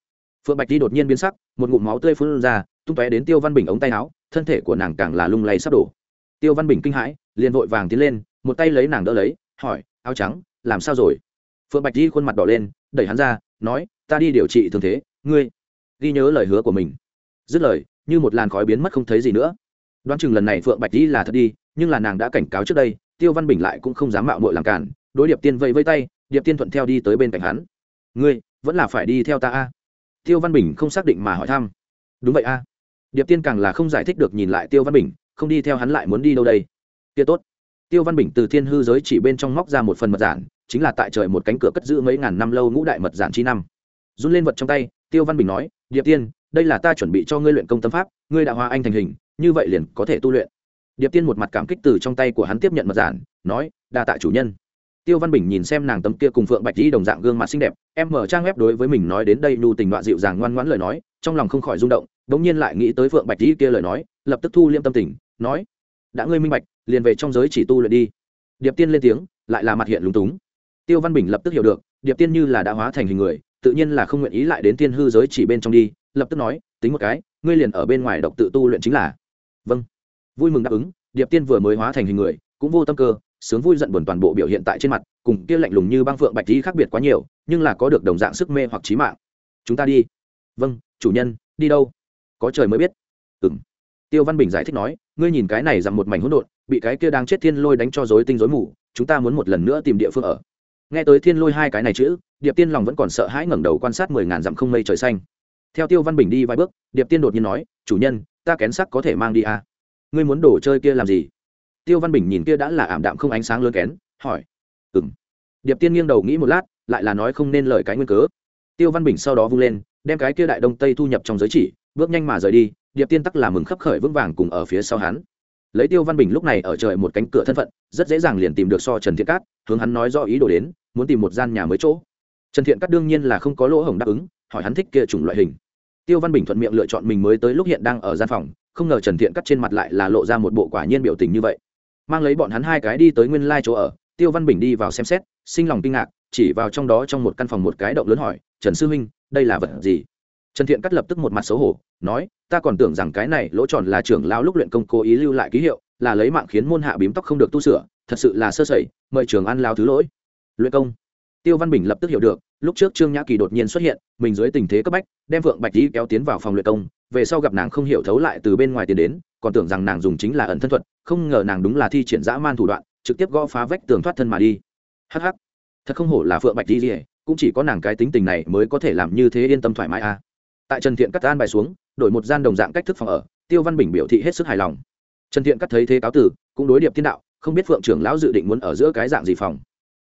A: Phượng bạch đi đột nhiên biến sắc, một ngụm máu tươi phun ra, tung tóe đến tiêu văn bình ống tay áo, thân thể của nàng càng là lung lay sắp đổ. Tiêu văn bình kinh hãi, liền vội vàng tiến lên, một tay lấy nàng đỡ lấy, hỏi, áo trắng làm sao rồi? Phượng bạch di khuôn mặt đỏ lên, đẩy hắn ra, nói, ta đi điều trị thương thế, ngươi ghi nhớ lời hứa của mình. Dứt lời, như một làn khói biến mất không thấy gì nữa. Đoán chừng lần này phượng bạch di là thật đi, nhưng là nàng đã cảnh cáo trước đây, tiêu văn bình lại cũng không dám mạo mội làm cản, đối điệp tiên vẫy vây tay, điệp tiên thuận theo đi tới bên cạnh hắn. Ngươi vẫn là phải đi theo ta a. Tiêu văn bình không xác định mà hỏi thăm. Đúng vậy a. Điệp tiên càng là không giải thích được nhìn lại tiêu văn bình, không đi theo hắn lại muốn đi đâu đây. Kia tốt. Tiêu văn bình từ thiên hư giới chỉ bên trong móc ra một phần mật giản chính là tại trời một cánh cửa cất giữ mấy ngàn năm lâu ngũ đại mật giản chi năm. Run lên vật trong tay, tiêu văn bình nói, điệp tiên, đây là ta chuẩn bị cho ngươi luyện công tâm pháp, ngươi đã hóa anh thành hình, như vậy liền có thể tu luyện. Điệp tiên một mặt cảm kích từ trong tay của hắn tiếp nhận mật giản, nói, đa tạ chủ nhân. Tiêu văn bình nhìn xem nàng tấm kia cùng phượng bạch dĩ đồng dạng gương mặt xinh đẹp, em mở trang web đối với mình nói đến đây nhu tình đoạn dịu dàng ngoan ngoãn lời nói, trong lòng không khỏi rung động đ ỗ n g nhiên lại nghĩ tới phượng bạch dĩ kia lời nói, lập tức thu liêm tâm tình, nói, đã ngươi minh bạch, liền về trong giới chỉ tu luyện đi. Điệp tiên lên tiếng, lại là mặt hiện lúng túng tiêu văn bình lập tức hiểu được, điệp tiên như là đã hóa thành hình người, tự nhiên là không nguyện ý lại đến tiên hư giới chỉ bên trong đi, lập tức nói, tính một cái, ngươi liền ở bên ngoài độc tự tu luyện chính là vâng. Vui mừng đáp ứng, điệp tiên vừa mới hóa thành hình người, cũng vô tâm cơ, sướng vui giận buồn toàn bộ biểu hiện tại trên mặt, cùng kia lạnh lùng như băng phượng bạch tí khác biệt quá nhiều, nhưng là có được đồng dạng sức mê hoặc trí mạng. Chúng ta đi. Vâng chủ nhân, đi đâu? Có trời mới biết. Ừ m tiêu văn bình giải thích nói, ngươi nhìn cái này rằng một mảnh hỗn độn, bị cái kia đang chết thiên lôi đánh cho dối tinh dối mù, chúng ta muốn một lần nữa tìm địa phương ở nghe tới thiên lôi hai cái này chữ, điệp tiên lòng vẫn còn sợ hãi ngẩng đầu quan sát mười ngàn dặm không mây trời xanh. Theo tiêu văn bình đi vài bước, điệp tiên đột nhiên nói, chủ nhân, ta kén sắc có thể mang đi à? ngươi muốn đổ chơi kia làm gì? Tiêu văn bình nhìn kia đã là ảm đạm không ánh sáng lớn kén, hỏi ừ m điệp tiên nghiêng đầu nghĩ một lát, lại là nói không nên lời cái nguyên cớ. Tiêu văn bình sau đó vung lên, đem cái kia đại đông tây thu nhập trong giới chỉ, bước nhanh mà rời đi, điệp tiên tắc là mừng khấp khởi vững vàng cùng ở phía sau hắn lấy tiêu văn bình lúc này ở trời một cánh cửa thân phận, rất dễ dàng liền tìm được so trần thiện cát, hướng hắn nói do ý đồ đến, muốn tìm một gian nhà mới chỗ. Trần thiện cát đương nhiên là không có lỗ hổng đáp ứng, hỏi hắn thích kia chủng loại hình. Tiêu văn bình thuận miệng lựa chọn mình mới tới lúc hiện đang ở gian phòng, không ngờ trần thiện cắt trên mặt lại là lộ ra một bộ quả nhiên biểu tình như vậy. Mang lấy bọn hắn hai cái đi tới nguyên lai chỗ ở, tiêu văn bình đi vào xem xét, sinh lòng kinh ngạc, chỉ vào trong đó trong một căn phòng một cái động lớn hỏi, trần sư huynh, đây là vật gì? Trần thiện cắt lập tức một mặt xấu hổ, nói ta còn tưởng rằng cái này lỗ tròn là trưởng lao lúc luyện công cố ý lưu lại ký hiệu là lấy mạng khiến môn hạ bím tóc không được tu sửa thật sự là sơ sẩy mời trường ăn lao thứ lỗi. Luyện công. Tiêu văn bình lập tức hiểu được lúc trước trương nhã kỳ đột nhiên xuất hiện mình dưới tình thế cấp bách đem phượng bạch tỷ kéo tiến vào phòng luyện công về sau gặp nàng không hiểu thấu lại từ bên ngoài tiến đến còn tưởng rằng nàng dùng chính là ẩn thân thuật không ngờ nàng đúng là thi triển dã man thủ đoạn trực tiếp gõ phá vách tường thoát thân mà đi. Hh thật không hổ là phượng bạch tỷ, cũng chỉ có nàng cái tính tình này mới có thể làm như thế yên tâm thoải mái a à tại trần thiện cắt an bài xuống, đổi một gian đồng dạng cách thức phòng ở, tiêu văn bình biểu thị hết sức hài lòng. Trần thiện cắt thấy thế cáo tử cũng đối điệp tiên đạo, không biết phượng trưởng lão dự định muốn ở giữa cái dạng gì phòng.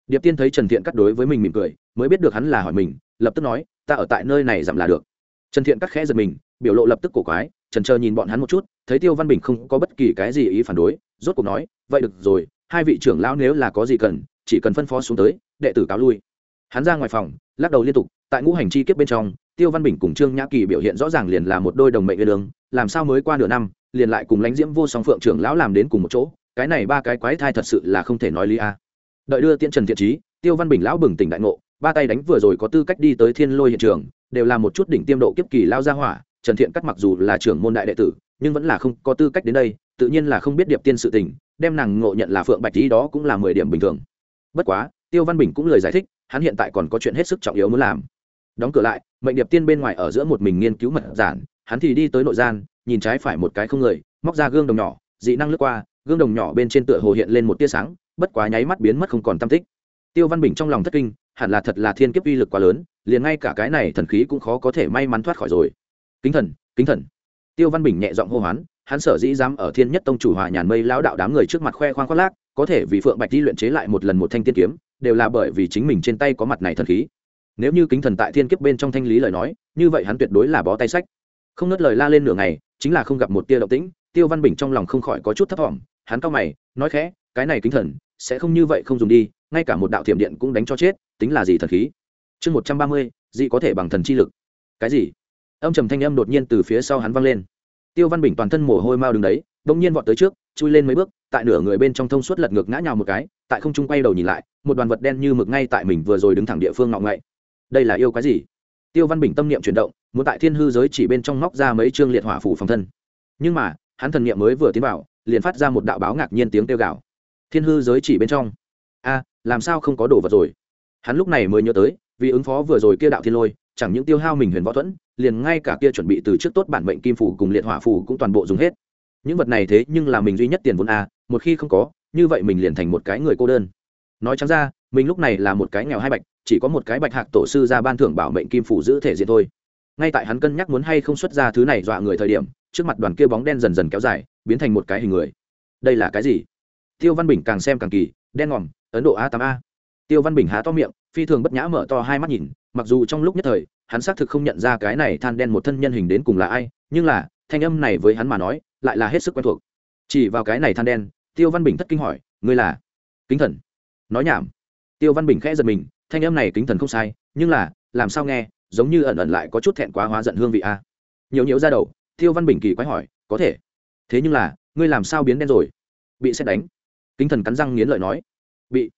A: Điệp tiên thấy trần thiện cắt đối với mình mỉm cười, mới biết được hắn là hỏi mình, lập tức nói, ta ở tại nơi này dặm là được. Trần thiện cắt khẽ giật mình, biểu lộ lập tức cổ quái, trần chờ nhìn bọn hắn một chút, thấy tiêu văn bình không có bất kỳ cái gì ý phản đối, rốt cuộc nói, vậy được rồi, hai vị trưởng lão nếu là có gì cần, chỉ cần phân phó xuống tới, đệ tử cáo lui. Hắn ra ngoài phòng, lắc đầu liên tục, tại ngũ hành chi kiếp bên trong tiêu văn bình cùng trương nhã kỳ biểu hiện rõ ràng liền là một đôi đồng mệnh về đường làm sao mới qua nửa năm, liền lại cùng lãnh diễm vô song phượng trưởng lão làm đến cùng một chỗ, cái này ba cái quái thai thật sự là không thể nói lý a. Đợi đưa tiễn trần thiện trí, tiêu văn bình lão bừng tỉnh đại ngộ, ba tay đánh vừa rồi có tư cách đi tới thiên lôi hiện trường, đều là một chút đỉnh tiêm độ kiếp kỳ lao ra hỏa, trần thiện cắt mặc dù là trưởng môn đại đệ tử, nhưng vẫn là không có tư cách đến đây, tự nhiên là không biết điệp tiên sự tình, đem nàng ngộ nhận là phượng bạch lý đó cũng là mười điểm bình thường. Bất quá, tiêu văn bình cũng lời giải thích, hắn hiện tại còn có chuyện hết sức trọng yếu muốn làm đóng cửa lại, mệnh điệp tiên bên ngoài ở giữa một mình nghiên cứu mật giản, hắn thì đi tới nội gian, nhìn trái phải một cái không người, móc ra gương đồng nhỏ, dị năng lướt qua, gương đồng nhỏ bên trên tựa hồ hiện lên một tia sáng, bất quá nháy mắt biến mất không còn tam tích. Tiêu văn bình trong lòng thất kinh, hẳn là thật là thiên kiếp uy lực quá lớn, liền ngay cả cái này thần khí cũng khó có thể may mắn thoát khỏi rồi. Kính thần kính thần. Tiêu văn bình nhẹ giọng hô hoán, hắn sở dĩ dám ở thiên nhất tông chủ hòa nhàn mây lão đạo đám người trước mặt khoe khoang khoác lác, có thể vì phượng bạch đi luyện chế lại một lần một thanh tiên kiếm, đều là bởi vì chính mình trên tay có mặt này thần khí nếu như kính thần tại thiên kiếp bên trong thanh lý lời nói, như vậy hắn tuyệt đối là bó tay sách. Không nớt lời la lên nửa ngày, chính là không gặp một tia động tĩnh, tiêu văn bình trong lòng không khỏi có chút thấp thỏm, hắn cao mày, nói khẽ, cái này kính thần, sẽ không như vậy không dùng đi, ngay cả một đạo thiểm điện cũng đánh cho chết, tính là gì thần khí? Chương một trăm ba mươi, dị có thể bằng thần chi lực. Cái gì? Âm trầm thanh âm đột nhiên từ phía sau hắn vang lên. Tiêu văn bình toàn thân mồ hôi mau đứng đấy đ ỗ n g nhiên vọt tới trước, chui lên mấy bước, tại nửa người bên trong thông suốt lật ngược ngã nhào một cái, tại không trung quay đầu nhìn lại, một đoàn vật đen như mực ngay tại mình vừa rồi đứng thẳng địa phương ngọng ngậy đây là yêu cái gì? Tiêu văn bình tâm niệm chuyển động, muốn tại thiên hư giới chỉ bên trong móc ra mấy chương liệt hỏa phủ phòng thân. Nhưng mà, hắn thần niệm mới vừa tiến vào, liền phát ra một đạo báo ngạc nhiên tiếng kêu gào. Thiên hư giới chỉ bên trong. A, làm sao không có đồ vật rồi? Hắn lúc này mới nhớ tới, vì ứng phó vừa rồi kia đạo thiên lôi, chẳng những tiêu hao mình huyền võ thuẫn, liền ngay cả kia chuẩn bị từ trước tốt bản mệnh kim phủ cùng liệt hỏa phủ cũng toàn bộ dùng hết. Những vật này thế nhưng là mình duy nhất tiền vốn a, một khi không có, như vậy mình liền thành một cái người cô đơn nói chẳng ra, mình lúc này là một cái nghèo hai bạch, chỉ có một cái bạch hạc tổ sư ra ban thưởng bảo mệnh kim phủ giữ thể diện thôi. Ngay tại hắn cân nhắc muốn hay không xuất ra thứ này dọa người thời điểm, trước mặt đoàn kia bóng đen dần dần kéo dài, biến thành một cái hình người. Đây là cái gì? Tiêu văn bình càng xem càng kỳ, đen ngòm, ấn độ a tám a. Tiêu văn bình há to miệng, phi thường bất nhã mở to hai mắt nhìn, mặc dù trong lúc nhất thời, hắn xác thực không nhận ra cái này than đen một thân nhân hình đến cùng là ai, nhưng là, thanh âm này với hắn mà nói, lại là hết sức quen thuộc. Chỉ vào cái này than đen, tiêu văn bình thất kinh hỏi, ngươi là? Kính thần nói nhảm. Tiêu văn bình khẽ giật mình, thanh âm này kính thần không sai, nhưng là, làm sao nghe, giống như ẩn ẩn lại có chút thẹn quá hóa giận hương vị a. À. Nhiều nhiều ra đầu, tiêu văn bình kỳ quái hỏi, có thể? Thế nhưng là, ngươi làm sao biến đen rồi? Bị xét đánh. Kính thần cắn răng nghiến lợi nói, bị.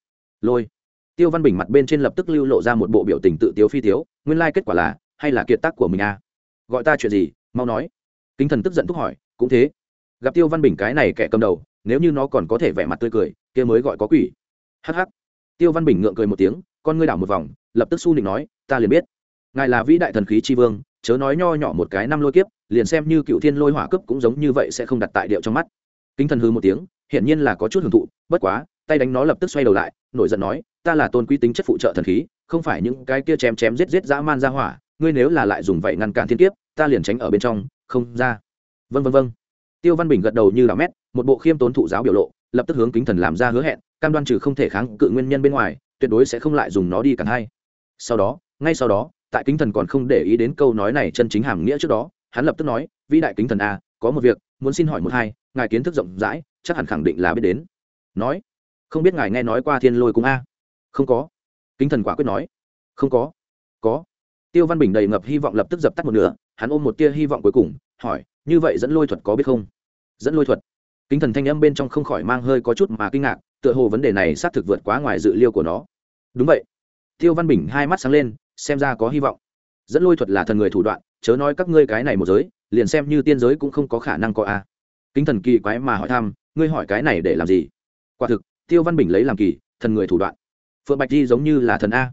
A: Lôi. Tiêu văn bình mặt bên trên lập tức lưu lộ ra một bộ biểu tình tự tiếu phi tiếu, nguyên lai kết quả là, hay là kiệt tác của mình à? Gọi ta chuyện gì, mau nói. Kính thần tức giận thúc hỏi, cũng thế. Gặp tiêu văn bình cái này kẻ cầm đầu, nếu như nó còn có thể vẻ mặt tươi cười, kia mới gọi có quỷ hh tiêu văn bình ngượng cười một tiếng, con ngươi đảo một vòng, lập tức su nịnh nói, ta liền biết. Ngài là vĩ đại thần khí tri vương, chớ nói nho nhỏ một cái năm lôi kiếp, liền xem như cựu thiên lôi hỏa cấp cũng giống như vậy sẽ không đặt tại điệu trong mắt. Kính thần hư một tiếng, hiển nhiên là có chút hưởng thụ, bất quá, tay đánh nó lập tức xoay đầu lại, nổi giận nói, ta là tôn quý tính chất phụ trợ thần khí, không phải những cái kia chém chém giết giết dã man ra hỏa, ngươi nếu là lại dùng vậy ngăn cản thiên kiếp, ta liền tránh ở bên trong, không ra. Vân vân vân tiêu văn bình gật đầu như là mét, một bộ khiêm tốn thụ giáo biểu lộ lập tức hướng kính thần làm ra hứa hẹn, cam đoan trừ không thể kháng cự nguyên nhân bên ngoài, tuyệt đối sẽ không lại dùng nó đi càng hay. Sau đó, ngay sau đó, tại kính thần còn không để ý đến câu nói này chân chính hàm nghĩa trước đó, hắn lập tức nói, vĩ đại kính thần a có một việc, muốn xin hỏi một hai, ngài kiến thức rộng rãi, chắc hẳn khẳng định là biết đến. Nói, không biết ngài nghe nói qua thiên lôi cung a? Không có. Kính thần quả quyết nói, không có. Có. Tiêu văn bình đầy ngập hy vọng lập tức dập tắt một nửa, hắn ôm một tia hy vọng cuối cùng, hỏi, như vậy dẫn lôi thuật có biết không? Dẫn lôi thuật? Kính thần thanh âm bên trong không khỏi mang hơi có chút mà kinh ngạc, tựa hồ vấn đề này xác thực vượt quá ngoài dự liêu của nó. Đúng vậy. Tiêu văn bình hai mắt sáng lên, xem ra có hy vọng. Dẫn lôi thuật là thần người thủ đoạn, chớ nói các ngươi cái này một giới, liền xem như tiên giới cũng không có khả năng có a. Kính thần kỳ quái mà hỏi thăm, ngươi hỏi cái này để làm gì? Quả thực, tiêu văn bình lấy làm kỳ, thần người thủ đoạn. Phượng bạch di giống như là thần a.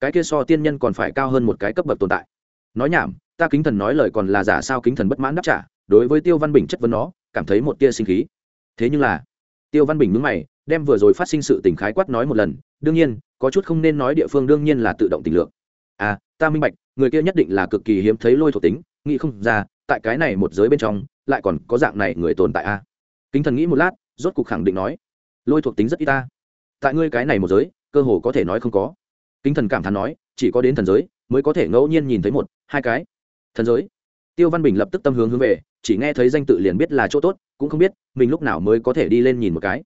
A: Cái kia so tiên nhân còn phải cao hơn một cái cấp bậc tồn tại. Nói nhảm, ta kính thần nói lời còn là giả sao kính thần bất mãn đáp trả, đối với tiêu văn bình chất vấn nó, cảm thấy một tia sinh khí thế nhưng là, tiêu văn bình mướn mày, đem vừa rồi phát sinh sự tình khái quát nói một lần, đương nhiên, có chút không nên nói địa phương đương nhiên là tự động tình lượng à ta minh bạch, người kia nhất định là cực kỳ hiếm thấy lôi thuộc tính, nghĩ không ra, tại cái này một giới bên trong, lại còn có dạng này người tồn tại a. À? kính thần nghĩ một lát, rốt cục khẳng định nói, lôi thuộc tính rất ít ta tại ngươi cái này một giới, cơ hồ có thể nói không có. Kính thần cảm thán nói, chỉ có đến thần giới, mới có thể ngẫu nhiên nhìn thấy một, hai cái. Thần giới? Tiêu văn bình lập tức tâm hướng hướng về chỉ nghe thấy danh tự liền biết là chỗ tốt, cũng không biết mình lúc nào mới có thể đi lên nhìn một cái.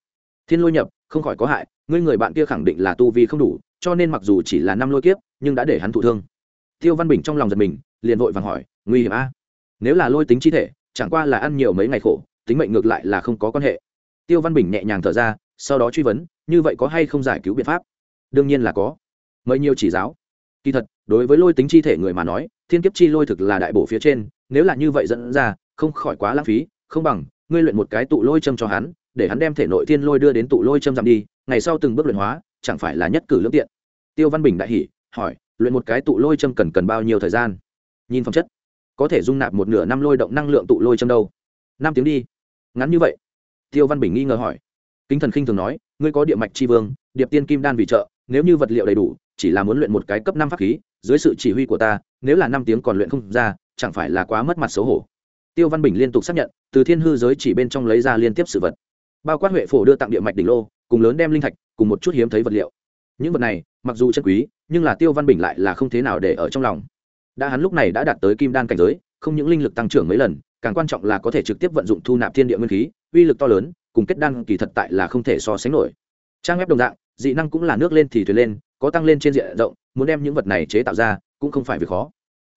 A: Thiên lôi nhập, không khỏi có hại, ngươi người bạn kia khẳng định là tu vi không đủ, cho nên mặc dù chỉ là năm lôi kiếp, nhưng đã để hắn thụ thương. Tiêu văn bình trong lòng giật mình, liền vội vàng hỏi, nguy hiểm a? Nếu là lôi tính chi thể, chẳng qua là ăn nhiều mấy ngày khổ, tính mệnh ngược lại là không có quan hệ. Tiêu văn bình nhẹ nhàng thở ra, sau đó truy vấn, như vậy có hay không giải cứu biện pháp? Đương nhiên là có. Mời nhiều chỉ giáo. Kỳ thật, đối với lôi tính chi thể người mà nói, thiên kiếp chi lôi thực là đại bổ phía trên, nếu là như vậy dẫn ra không khỏi quá lãng phí, không bằng, ngươi luyện một cái tụ lôi châm cho hắn, để hắn đem thể nội thiên lôi đưa đến tụ lôi châm giảm đi, ngày sau từng bước luyện hóa, chẳng phải là nhất cử lương tiện. Tiêu văn bình đại hỉ, hỏi, luyện một cái tụ lôi châm cần cần bao nhiêu thời gian? Nhìn phẩm chất, có thể dung nạp một nửa năm lôi động năng lượng tụ lôi châm đâu? Năm tiếng đi. Ngắn như vậy. Tiêu văn bình nghi ngờ hỏi. Kính thần khinh thường nói, ngươi có địa mạch tri vương, điệp tiên kim đan vì trợ, nếu như vật liệu đầy đủ, chỉ là muốn luyện một cái cấp năm pháp khí, dưới sự chỉ huy của ta, nếu là năm tiếng còn luyện không ra, chẳng phải là quá mất mặt xấu hổ tiêu văn bình liên tục xác nhận, từ thiên hư giới chỉ bên trong lấy ra liên tiếp sự vật. Bao quát huệ phổ đưa tặng địa mạch đỉnh lô, cùng lớn đem linh thạch, cùng một chút hiếm thấy vật liệu. Những vật này, mặc dù chân quý, nhưng là tiêu văn bình lại là không thế nào để ở trong lòng. Đã hắn lúc này đã đạt tới kim đan cảnh giới, không những linh lực tăng trưởng mấy lần, càng quan trọng là có thể trực tiếp vận dụng thu nạp thiên địa nguyên khí, uy lực to lớn, cùng kết đan kỳ thật tại là không thể so sánh nổi. Trang web đồng dạng, dị năng cũng là nước lên thì thuyền lên, có tăng lên trên diện rộng, muốn đem những vật này chế tạo ra, cũng không phải việc khó.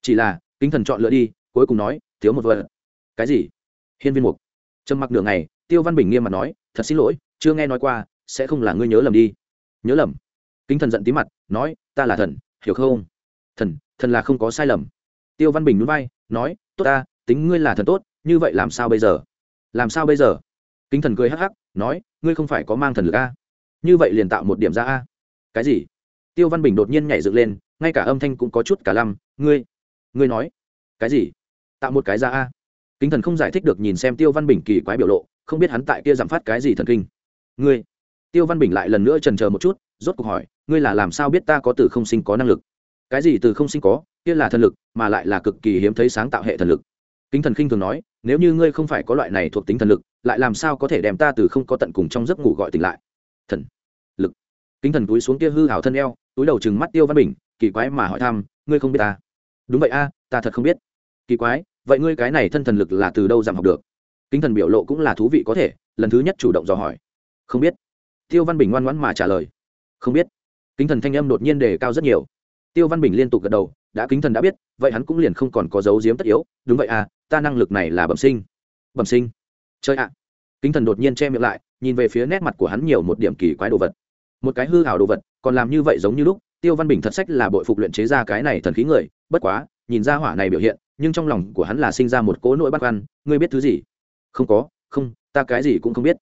A: Chỉ là, kính thần chọn lựa đi, cuối cùng nói, thiếu một vật cái gì? Hiên viên mục. Trầm mặc nửa ngày, tiêu văn bình nghiêm mặt nói, thật xin lỗi, chưa nghe nói qua, sẽ không là ngươi nhớ lầm đi. Nhớ lầm? Kính thần giận tí mặt, nói, ta là thần, hiểu không? Thần thần là không có sai lầm. Tiêu văn bình núi vai, nói, tốt ta, tính ngươi là thần tốt, như vậy làm sao bây giờ? Làm sao bây giờ? Kính thần cười hắc hắc, nói, ngươi không phải có mang thần lực a? Như vậy liền tạo một điểm ra a. Cái gì? Tiêu văn bình đột nhiên nhảy dựng lên, ngay cả âm thanh cũng có chút cả lăm, ngươi ngươi nói, cái gì? Tạo một cái ra a? Kính thần không giải thích được nhìn xem tiêu văn bình kỳ quái biểu lộ, không biết hắn tại kia giảm phát cái gì thần kinh. Ngươi? Tiêu văn bình lại lần nữa trần chờ một chút, rốt cuộc hỏi, ngươi là làm sao biết ta có từ không sinh có năng lực? Cái gì từ không sinh có? Kia là thần lực, mà lại là cực kỳ hiếm thấy sáng tạo hệ thần lực. Kính thần khinh thường nói, nếu như ngươi không phải có loại này thuộc tính thần lực, lại làm sao có thể đem ta từ không có tận cùng trong giấc ngủ gọi tỉnh lại? Thần lực? Kính thần túi xuống kia hư hảo thân eo, túi đầu chừng mắt tiêu văn bình, kỳ quái mà hỏi thăm, ngươi không biết ta? Đúng vậy a, ta thật không biết. Kỳ quái vậy ngươi cái này thân thần lực là từ đâu giảm học được? Kính thần biểu lộ cũng là thú vị có thể, lần thứ nhất chủ động dò hỏi. Không biết. Tiêu văn bình ngoan ngoãn mà trả lời. Không biết. Kính thần thanh âm đột nhiên đề cao rất nhiều. Tiêu văn bình liên tục gật đầu, đã kính thần đã biết, vậy hắn cũng liền không còn có dấu diếm tất yếu. Đúng vậy à ta năng lực này là bẩm sinh. Bẩm sinh. Chơi ạ. Kính thần đột nhiên che miệng lại, nhìn về phía nét mặt của hắn nhiều một điểm kỳ quái đồ vật. Một cái hư hảo đồ vật, còn làm như vậy giống như lúc, tiêu văn bình thật sách là bội phục luyện chế ra cái này thần khí người, bất quá, nhìn ra hỏa này biểu hiện nhưng trong lòng của hắn là sinh ra một cỗ nỗi băn khoăn, ngươi biết thứ gì? Không có, không, ta cái gì cũng không biết.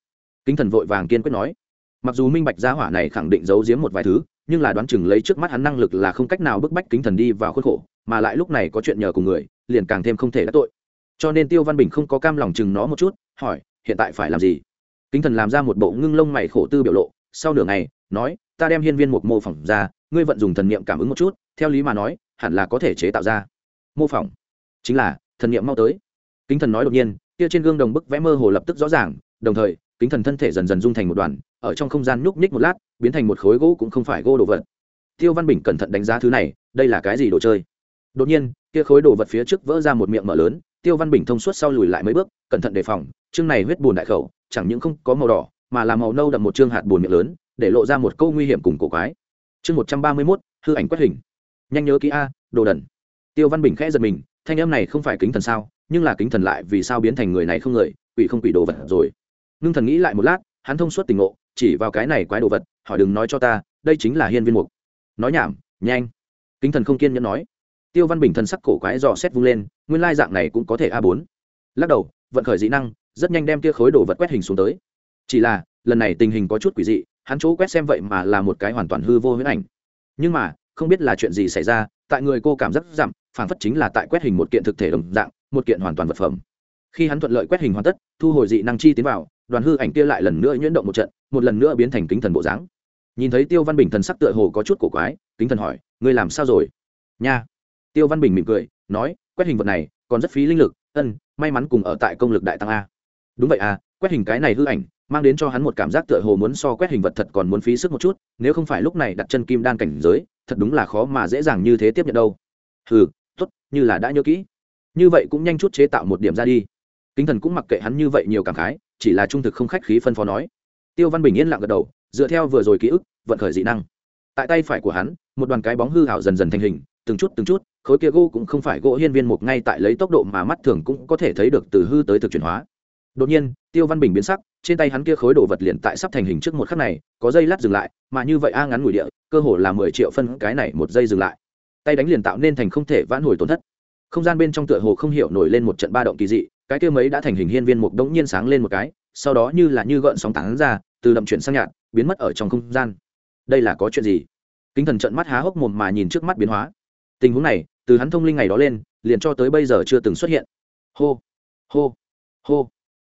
A: Kính thần vội vàng kiên quyết nói. Mặc dù minh bạch gia hỏa này khẳng định giấu giếm một vài thứ, nhưng là đoán chừng lấy trước mắt hắn năng lực là không cách nào bức bách kính thần đi vào khuất khổ, mà lại lúc này có chuyện nhờ cùng người, liền càng thêm không thể đắc tội. Cho nên tiêu văn bình không có cam lòng chừng nó một chút, hỏi, hiện tại phải làm gì? Kính thần làm ra một bộ ngưng lông mày khổ tư biểu lộ, sau nửa ngày, nói, ta đem hiên viên một mô phỏng ra, ngươi vận dùng thần niệm cảm ứng một chút, theo lý mà nói, hẳn là có thể chế tạo ra. Mô phỏng chính là, thần niệm mau tới. Kính thần nói đột nhiên, kia trên gương đồng bức vẽ mơ hồ lập tức rõ ràng, đồng thời, kính thần thân thể dần dần dung thành một đoàn, ở trong không gian nhúc nhích một lát, biến thành một khối gỗ cũng không phải gỗ đồ vật. Tiêu văn bình cẩn thận đánh giá thứ này, đây là cái gì đồ chơi? Đột nhiên, kia khối đồ vật phía trước vỡ ra một miệng mở lớn, tiêu văn bình thông suốt sau lùi lại mấy bước, cẩn thận đề phòng, chương này huyết bùn đại khẩu, chẳng những không có màu đỏ, mà là màu nâu đậm một chương hạt bùn miệng lớn, để lộ ra một câu nguy hiểm cùng cổ quái. Chương một trăm ba mươi mốt, hư ảnh quét hình. Nhanh nhớ kỹ a, đồ đần tiêu văn bình khẽ giật mình, thanh âm này không phải kính thần sao, nhưng là kính thần lại vì sao biến thành người này không người, quỷ không quỷ đồ vật rồi. Ngưng thần nghĩ lại một lát, hắn thông suốt tình ngộ, chỉ vào cái này quái đồ vật, hỏi đừng nói cho ta, đây chính là hiên viên mục. Nói nhảm, nhanh. Kính thần không kiên nhẫn nói. Tiêu văn bình thần sắc cổ quái dò xét vung lên, nguyên lai dạng này cũng có thể a bốn. Lắc đầu, vận khởi dĩ năng, rất nhanh đem tia khối đồ vật quét hình xuống tới. Chỉ là, lần này tình hình có chút quỷ dị, hắn chỗ quét xem vậy mà là một cái hoàn toàn hư vô huyễn ảnh. Nhưng mà không biết là chuyện gì xảy ra, tại người cô cảm giác giảm phản phất chính là tại quét hình một kiện thực thể đồng dạng, một kiện hoàn toàn vật phẩm. Khi hắn thuận lợi quét hình hoàn tất, thu hồi dị năng chi tiến vào, đoàn hư ảnh kia lại lần nữa nhuyễn động một trận, một lần nữa biến thành kính thần bộ dáng. Nhìn thấy tiêu văn bình thần sắc tựa hồ có chút cổ quái, kính thần hỏi, ngươi làm sao rồi? Nha. Tiêu văn bình mỉm cười, nói, quét hình vật này, còn rất phí linh lực, ân, may mắn cùng ở tại công lực đại tăng a. Đúng vậy à quét hình cái này hư ảnh mang đến cho hắn một cảm giác tựa hồ muốn so quét hình vật thật còn muốn phí sức một chút, nếu không phải lúc này đặt chân kim đan cảnh giới, thật đúng là khó mà dễ dàng như thế tiếp nhận đâu. Ừ tốt, như là đã nhớ kỹ. Như vậy cũng nhanh chút chế tạo một điểm ra đi. Kính thần cũng mặc kệ hắn như vậy nhiều cảm khái, chỉ là trung thực không khách khí phân phó nói. Tiêu văn bình yên lặng gật đầu, dựa theo vừa rồi ký ức, vận khởi dị năng. Tại tay phải của hắn, một đoàn cái bóng hư hảo dần dần thành hình, từng chút từng chút, khối kia gỗ cũng không phải gỗ hiên viên mục ngay tại lấy tốc độ mà mắt thường cũng có thể thấy được từ hư tới thực chuyển hóa đột nhiên, tiêu văn bình biến sắc, trên tay hắn kia khối đồ vật liền tại sắp thành hình trước một khắc này, có dây lát dừng lại, mà như vậy a ngắn ngủi địa, cơ hồ là mười triệu phân, cái này một giây dừng lại. Tay đánh liền tạo nên thành không thể vãn hồi tổn thất. Không gian bên trong tựa hồ không hiểu nổi lên một trận ba động kỳ dị, cái kia mấy đã thành hình hiên viên mục đống nhiên sáng lên một cái, sau đó như là như gợn sóng tán ra, từ đậm chuyển sang nhạt, biến mất ở trong không gian. Đây là có chuyện gì? Kính thần trận mắt há hốc mồm mà nhìn trước mắt biến hóa. Tình huống này, từ hắn thông linh ngày đó lên, liền cho tới bây giờ chưa từng xuất hiện. Hô hô hô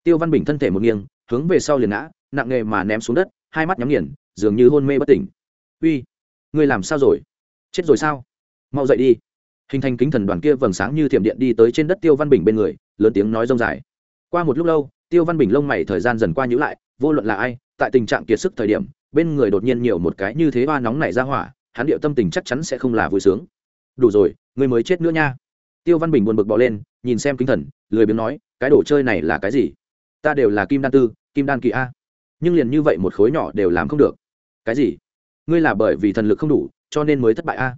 A: tiêu văn bình thân thể một nghiêng, hướng về sau liền ngã, nặng nghề mà ném xuống đất, hai mắt nhắm nghiền, dường như hôn mê bất tỉnh. Uy, ngươi làm sao rồi? Chết rồi sao? Mau dậy đi. Hình thành kính thần đoàn kia vầng sáng như thiểm điện đi tới trên đất tiêu văn bình bên người, lớn tiếng nói rông dài qua một lúc lâu, tiêu văn bình lông mày thời gian dần qua nhữ lại, vô luận là ai, tại tình trạng kiệt sức thời điểm, bên người đột nhiên nhiều một cái như thế hoa nóng này ra hỏa, hắn điệu tâm tình chắc chắn sẽ không là vui sướng. Đủ rồi, ngươi mới chết nữa nha. Tiêu văn bình buồn bực bỏ lên, nhìn xem kính thần, lười biếng nói, cái đồ chơi này là cái gì? Ta đều là kim đan tư, kim đan kỳ a. Nhưng liền như vậy một khối nhỏ đều làm không được. Cái gì? Ngươi là bởi vì thần lực không đủ, cho nên mới thất bại a?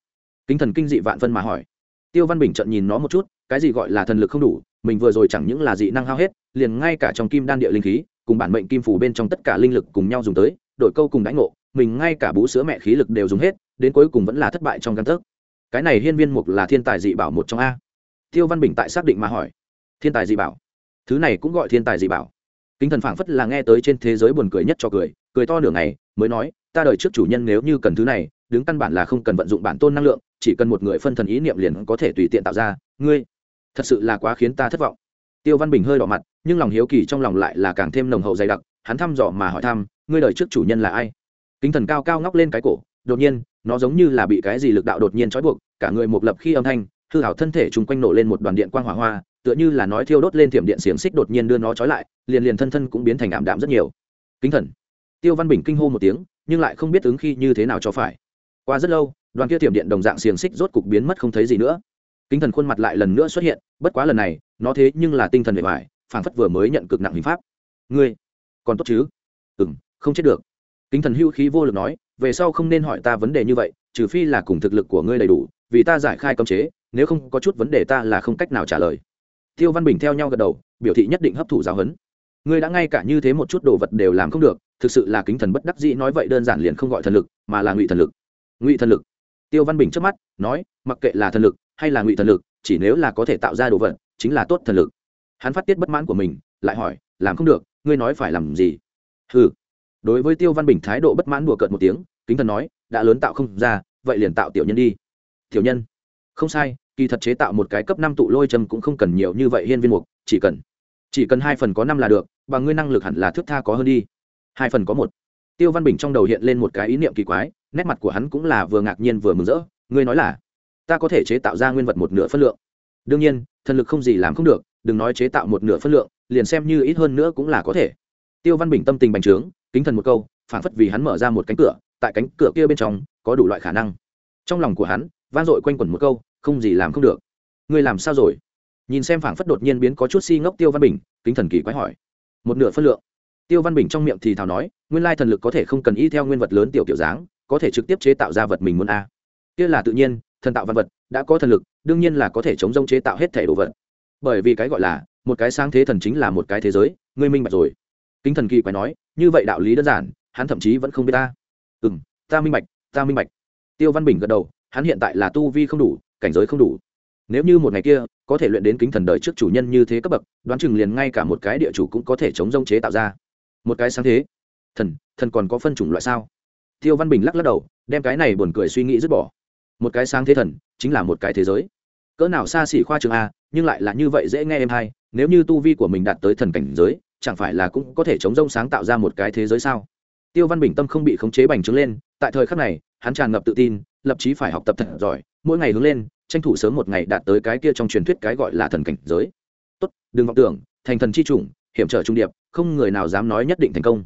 A: Kính thần kinh dị vạn phân mà hỏi. Tiêu văn bình trận nhìn nó một chút, cái gì gọi là thần lực không đủ, mình vừa rồi chẳng những là dị năng hao hết, liền ngay cả trong kim đan địa linh khí, cùng bản mệnh kim phủ bên trong tất cả linh lực cùng nhau dùng tới, đổi câu cùng đánh ngộ, mình ngay cả bú sữa mẹ khí lực đều dùng hết, đến cuối cùng vẫn là thất bại trong căn thức. cái này hiên viên mục là thiên tài dị bảo một trong a? Tiêu văn bình tại xác định mà hỏi. Thiên tài dị bảo? Thứ này cũng gọi thiên tài dị bảo kính thần phảng phất là nghe tới trên thế giới buồn cười nhất cho cười cười to nửa ngày, mới nói, ta đợi trước chủ nhân nếu như cần thứ này, đứng căn bản là không cần vận dụng bản tôn năng lượng, chỉ cần một người phân thần ý niệm liền có thể tùy tiện tạo ra, ngươi, thật sự là quá khiến ta thất vọng. Tiêu văn bình hơi đỏ mặt, nhưng lòng hiếu kỳ trong lòng lại là càng thêm nồng hậu dày đặc, hắn thăm dò mà hỏi thăm, ngươi đời trước chủ nhân là ai? Kính thần cao cao ngóc lên cái cổ, đột nhiên, nó giống như là bị cái gì lực đạo đột nhiên trói buộc, cả người một lập khi âm thanh, hư hảo thân thể chung quanh nổ lên một đoàn điện quang hỏa hoa tựa như là nói thiêu đốt lên thiểm điện xiềng xích đột nhiên đưa nó trói lại, liền liền thân thân cũng biến thành ảm đạm rất nhiều. Kính thần. Tiêu văn bình kinh hô một tiếng, nhưng lại không biết ứng khi như thế nào cho phải. Qua rất lâu, đoàn kia thiểm điện đồng dạng xiềng xích rốt cục biến mất không thấy gì nữa. Kính thần khuôn mặt lại lần nữa xuất hiện, bất quá lần này, nó thế nhưng là tinh thần bề bài phảng phất vừa mới nhận cực nặng hình pháp. Ngươi, còn tốt chứ? Ừ m không chết được. Kính thần hưu khí vô lực nói, về sau không nên hỏi ta vấn đề như vậy, trừ phi là cùng thực lực của ngươi đầy đủ, vì ta giải khai cấm chế, nếu không có chút vấn đề ta là không cách nào trả lời tiêu văn bình theo nhau gật đầu, biểu thị nhất định hấp thụ giáo huấn. Ngươi đã ngay cả như thế một chút đồ vật đều làm không được, thực sự là kính thần bất đắc dĩ nói vậy đơn giản liền không gọi thần lực, mà là ngụy thần lực. Ngụy thần lực. Tiêu văn bình trước mắt, nói, mặc kệ là thần lực hay là ngụy thần lực, chỉ nếu là có thể tạo ra đồ vật, chính là tốt thần lực. Hắn phát tiết bất mãn của mình, lại hỏi, làm không được, ngươi nói phải làm gì? Ừ đối với tiêu văn bình thái độ bất mãn đùa cợt một tiếng, kính thần nói, đã lớn tạo không ra, vậy liền tạo tiểu nhân đi. Tiểu nhân. Không sai kỳ thật chế tạo một cái cấp năm tụ lôi châm cũng không cần nhiều như vậy hiên viên mục, chỉ cần chỉ cần hai phần có năm là được, bằng ngươi năng lực hẳn là thước tha có hơn đi. Hai phần có một. Tiêu văn bình trong đầu hiện lên một cái ý niệm kỳ quái, nét mặt của hắn cũng là vừa ngạc nhiên vừa mừng rỡ, ngươi nói là, ta có thể chế tạo ra nguyên vật một nửa phân lượng. Đương nhiên, thần lực không gì làm không được, đừng nói chế tạo một nửa phân lượng, liền xem như ít hơn nữa cũng là có thể. Tiêu văn bình tâm tình bành trướng, kính thần một câu, phản phất vì hắn mở ra một cánh cửa, tại cánh cửa kia bên trong, có đủ loại khả năng. Trong lòng của hắn, vang dội quanh quẩn một câu không gì làm không được. Ngươi làm sao rồi? Nhìn xem phảng phất đột nhiên biến có chút si ngốc tiêu văn bình, kính thần kỳ quái hỏi. Một nửa phân lượng. Tiêu văn bình trong miệng thì thào nói, nguyên lai thần lực có thể không cần y theo nguyên vật lớn tiểu kiểu dáng, có thể trực tiếp chế tạo ra vật mình muốn a. Kia là tự nhiên, thần tạo văn vật, đã có thần lực, đương nhiên là có thể chống rông chế tạo hết thể đồ vật. Bởi vì cái gọi là, một cái sáng thế thần chính là một cái thế giới, ngươi minh bạch rồi. Kính thần kỳ quái nói, như vậy đạo lý đơn giản, hắn thậm chí vẫn không biết ta. Ừ m ta minh bạch, ta minh bạch. Tiêu văn bình gật đầu, hắn hiện tại là tu vi không đủ cảnh giới không đủ. Nếu như một ngày kia, có thể luyện đến kính thần đời trước chủ nhân như thế cấp bậc, đoán chừng liền ngay cả một cái địa chủ cũng có thể chống rông chế tạo ra. Một cái sáng thế. Thần thần còn có phân chủng loại sao? Tiêu văn bình lắc lắc đầu, đem cái này buồn cười suy nghĩ dứt bỏ. Một cái sáng thế thần, chính là một cái thế giới. Cỡ nào xa xỉ khoa trường a, nhưng lại là như vậy dễ nghe em hay, nếu như tu vi của mình đạt tới thần cảnh giới, chẳng phải là cũng có thể chống rông sáng tạo ra một cái thế giới sao? Tiêu văn bình tâm không bị khống chế bành trướng lên, tại thời khắc này, hắn tràn ngập tự tin lập chí phải học tập thật giỏi, mỗi ngày hướng lên, tranh thủ sớm một ngày đạt tới cái kia trong truyền thuyết cái gọi là thần cảnh giới. Tốt, đừng vọng tưởng, thành thần chi chủng, hiểm trở trung điệp, không người nào dám nói nhất định thành công.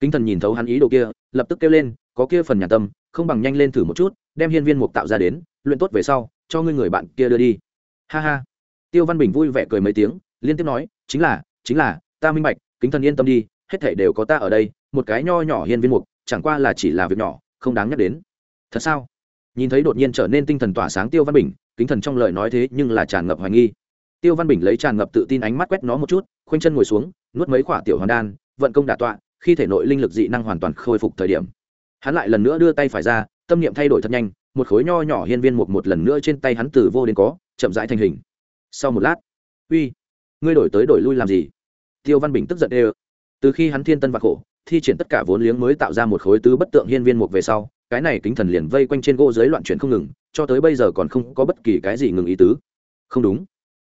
A: Kính thần nhìn thấu hắn ý đồ kia, lập tức kêu lên, có kia phần nhà tâm, không bằng nhanh lên thử một chút, đem hiên viên mục tạo ra đến, luyện tốt về sau, cho ngươi người bạn kia đưa đi. Ha ha. Tiêu văn bình vui vẻ cười mấy tiếng, liên tiếp nói, chính là chính là, ta minh bạch, kính thần yên tâm đi, hết thảy đều có ta ở đây, một cái nho nhỏ hiên viên mục, chẳng qua là chỉ là việc nhỏ, không đáng nhắc đến. Thật sao? Nhìn thấy đột nhiên trở nên tinh thần tỏa sáng tiêu văn bình, kính thần trong lời nói thế nhưng là tràn ngập hoài nghi. Tiêu văn bình lấy tràn ngập tự tin ánh mắt quét nó một chút, khoanh chân ngồi xuống, nuốt mấy quả tiểu hoàn đan, vận công đả tọa, khi thể nội linh lực dị năng hoàn toàn khôi phục thời điểm. Hắn lại lần nữa đưa tay phải ra, tâm niệm thay đổi thật nhanh, một khối nho nhỏ hiên viên một một lần nữa trên tay hắn từ vô đến có, chậm rãi thành hình. Sau một lát, uy, ngươi đổi tới đổi lui làm gì? Tiêu văn bình tức giận ê từ khi hắn thiên tân vạc khổ, thi triển tất cả vốn liếng mới tạo ra một khối tứ bất tượng hiên viên một về sau cái này kính thần liền vây quanh trên gỗ dưới loạn chuyển không ngừng, cho tới bây giờ còn không có bất kỳ cái gì ngừng ý tứ. Không đúng.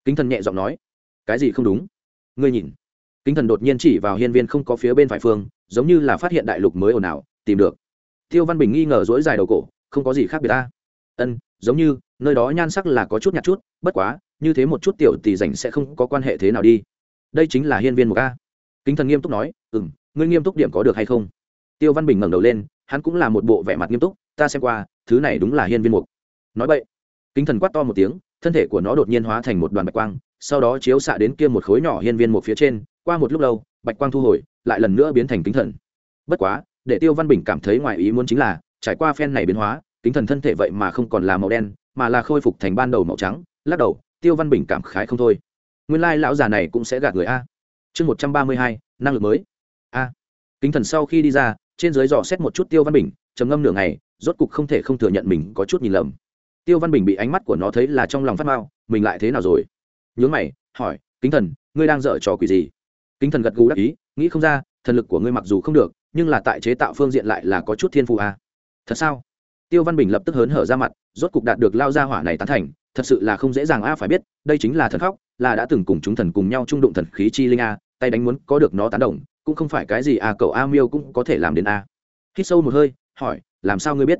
A: Kính thần nhẹ giọng nói. Cái gì không đúng? Ngươi nhìn. Kính thần đột nhiên chỉ vào hiên viên không có phía bên phải phương, giống như là phát hiện đại lục mới ồn ào, tìm được. Tiêu văn bình nghi ngờ dỗi dài đầu cổ, không có gì khác biệt ta. Ân, giống như, nơi đó nhan sắc là có chút nhạt chút, bất quá, như thế một chút tiểu tỷ rảnh sẽ không có quan hệ thế nào đi. Đây chính là hiên viên một a. Kính thần nghiêm túc nói ừ m ngươi nghiêm túc điểm có được hay không? Tiêu văn bình ngẩng đầu lên hắn cũng là một bộ vẻ mặt nghiêm túc, ta xem qua, thứ này đúng là hiên viên mục. Nói vậy, kính thần quát to một tiếng, thân thể của nó đột nhiên hóa thành một đoàn bạch quang, sau đó chiếu xạ đến kia một khối nhỏ hiên viên mục phía trên, qua một lúc lâu, bạch quang thu hồi, lại lần nữa biến thành kính thần. Bất quá, để tiêu văn bình cảm thấy ngoài ý muốn chính là, trải qua phen này biến hóa, kính thần thân thể vậy mà không còn là màu đen, mà là khôi phục thành ban đầu màu trắng, lắc đầu, tiêu văn bình cảm khái không thôi. Nguyên lai lão già này cũng sẽ gạt người a. Chương một trăm ba mươi hai, năng lực mới. A. Kính thần sau khi đi ra trên dưới dò xét một chút tiêu văn bình, trầm ngâm nửa ngày, rốt cục không thể không thừa nhận mình có chút nhìn lầm. Tiêu văn bình bị ánh mắt của nó thấy là trong lòng phát mao, mình lại thế nào rồi? Nhướng mày, hỏi, kính thần, ngươi đang dở trò quỷ gì? Kính thần gật gù đắc ý, nghĩ không ra, thần lực của ngươi mặc dù không được, nhưng là tại chế tạo phương diện lại là có chút thiên phụ à. thật sao? Tiêu văn bình lập tức hớn hở ra mặt, rốt cục đạt được lao ra hỏa này tán thành, thật sự là không dễ dàng a phải biết, đây chính là thần khóc, là đã từng cùng chúng thần cùng nhau trung đụng thần khí chi linh a tay đánh muốn có được nó tán đồng cũng không phải cái gì a cậu a miêu cũng có thể làm đến a. Hít sâu một hơi, hỏi, làm sao ngươi biết?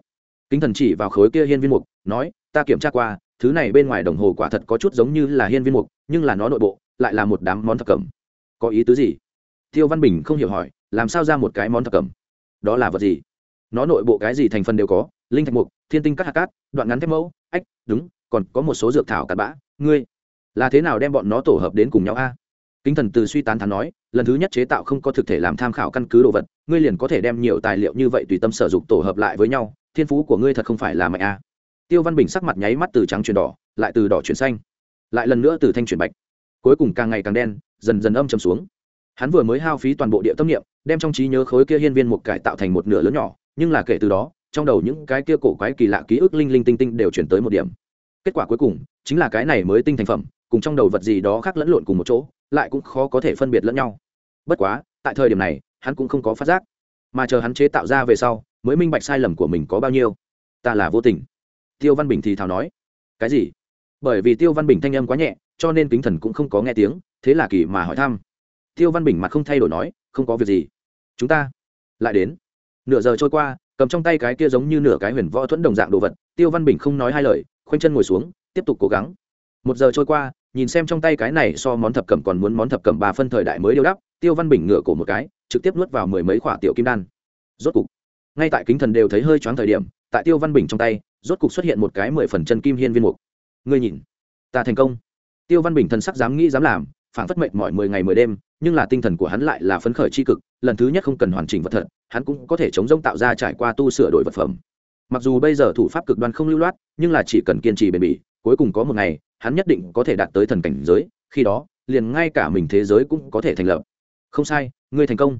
A: Kính thần chỉ vào khối kia hiên viên mục, nói, ta kiểm tra qua, thứ này bên ngoài đồng hồ quả thật có chút giống như là hiên viên mục, nhưng là nó nội bộ lại là một đám món thập cẩm có ý tứ gì? Tiêu văn bình không hiểu hỏi, làm sao ra một cái món thập cẩm đó là vật gì? Nó nội bộ cái gì thành phần đều có, linh thạch mục, thiên tinh cắt hạt cát, đoạn ngắn thép mẫu, ách, đúng, còn có một số dược thảo cặn bã, ngươi, là thế nào đem bọn nó tổ hợp đến cùng nhau a? Kính thần từ suy tán thán nói lần thứ nhất chế tạo không có thực thể làm tham khảo căn cứ đồ vật, ngươi liền có thể đem nhiều tài liệu như vậy tùy tâm sở dục tổ hợp lại với nhau, thiên phú của ngươi thật không phải là mạnh a tiêu văn bình sắc mặt nháy mắt từ trắng chuyển đỏ, lại từ đỏ chuyển xanh, lại lần nữa từ thanh chuyển bạch. Cuối cùng càng ngày càng đen, dần dần âm chầm xuống. Hắn vừa mới hao phí toàn bộ địa tâm niệm, đem trong trí nhớ khối kia hiên viên một cải tạo thành một nửa lớn nhỏ, nhưng là kể từ đó, trong đầu những cái kia cổ quái kỳ lạ ký ức linh linh tinh tinh đều chuyển tới một điểm. Kết quả cuối cùng, chính là cái này mới tinh thành phẩm, cùng trong đầu vật gì đó khác lẫn lộn cùng một chỗ lại cũng khó có thể phân biệt lẫn nhau. Bất quá, tại thời điểm này, hắn cũng không có phát giác. Mà chờ hắn chế tạo ra về sau, mới minh bạch sai lầm của mình có bao nhiêu. Ta là vô tình. Tiêu văn bình thì thào nói. Cái gì? Bởi vì tiêu văn bình thanh âm quá nhẹ, cho nên kính thần cũng không có nghe tiếng, thế là kỳ mà hỏi thăm. Tiêu văn bình mặt không thay đổi nói, không có việc gì. Chúng ta lại đến. Nửa giờ trôi qua, cầm trong tay cái kia giống như nửa cái huyền võ thuẫn đồng dạng đồ vật, tiêu văn bình không nói hai lời, khoanh chân ngồi xuống, tiếp tục cố gắng. Một giờ trôi qua nhìn xem trong tay cái này so món thập cẩm còn muốn món thập cẩm ba phân thời đại mới điêu đắp, tiêu văn bình ngửa cổ một cái, trực tiếp nuốt vào mười mấy khoả tiểu kim đan. Rốt cục, ngay tại kính thần đều thấy hơi choáng thời điểm, tại tiêu văn bình trong tay, rốt cục xuất hiện một cái mười phần chân kim hiên viên mục. Ngươi nhìn, ta thành công. Tiêu văn bình thần sắc dám nghĩ dám làm phản phất mệnh mọi mười ngày mười đêm, nhưng là tinh thần của hắn lại là phấn khởi tri cực, lần thứ nhất không cần hoàn chỉnh vật thật, hắn cũng có thể chống rông tạo ra trải qua tu sửa đổi vật phẩm. Mặc dù bây giờ thủ pháp cực đoan không lưu loát, nhưng là chỉ cần kiên trì bền bỉ, cuối cùng có một ngày hắn nhất định có thể đạt tới thần cảnh giới, khi đó, liền ngay cả mình thế giới cũng có thể thành lập. Không sai, ngươi thành công.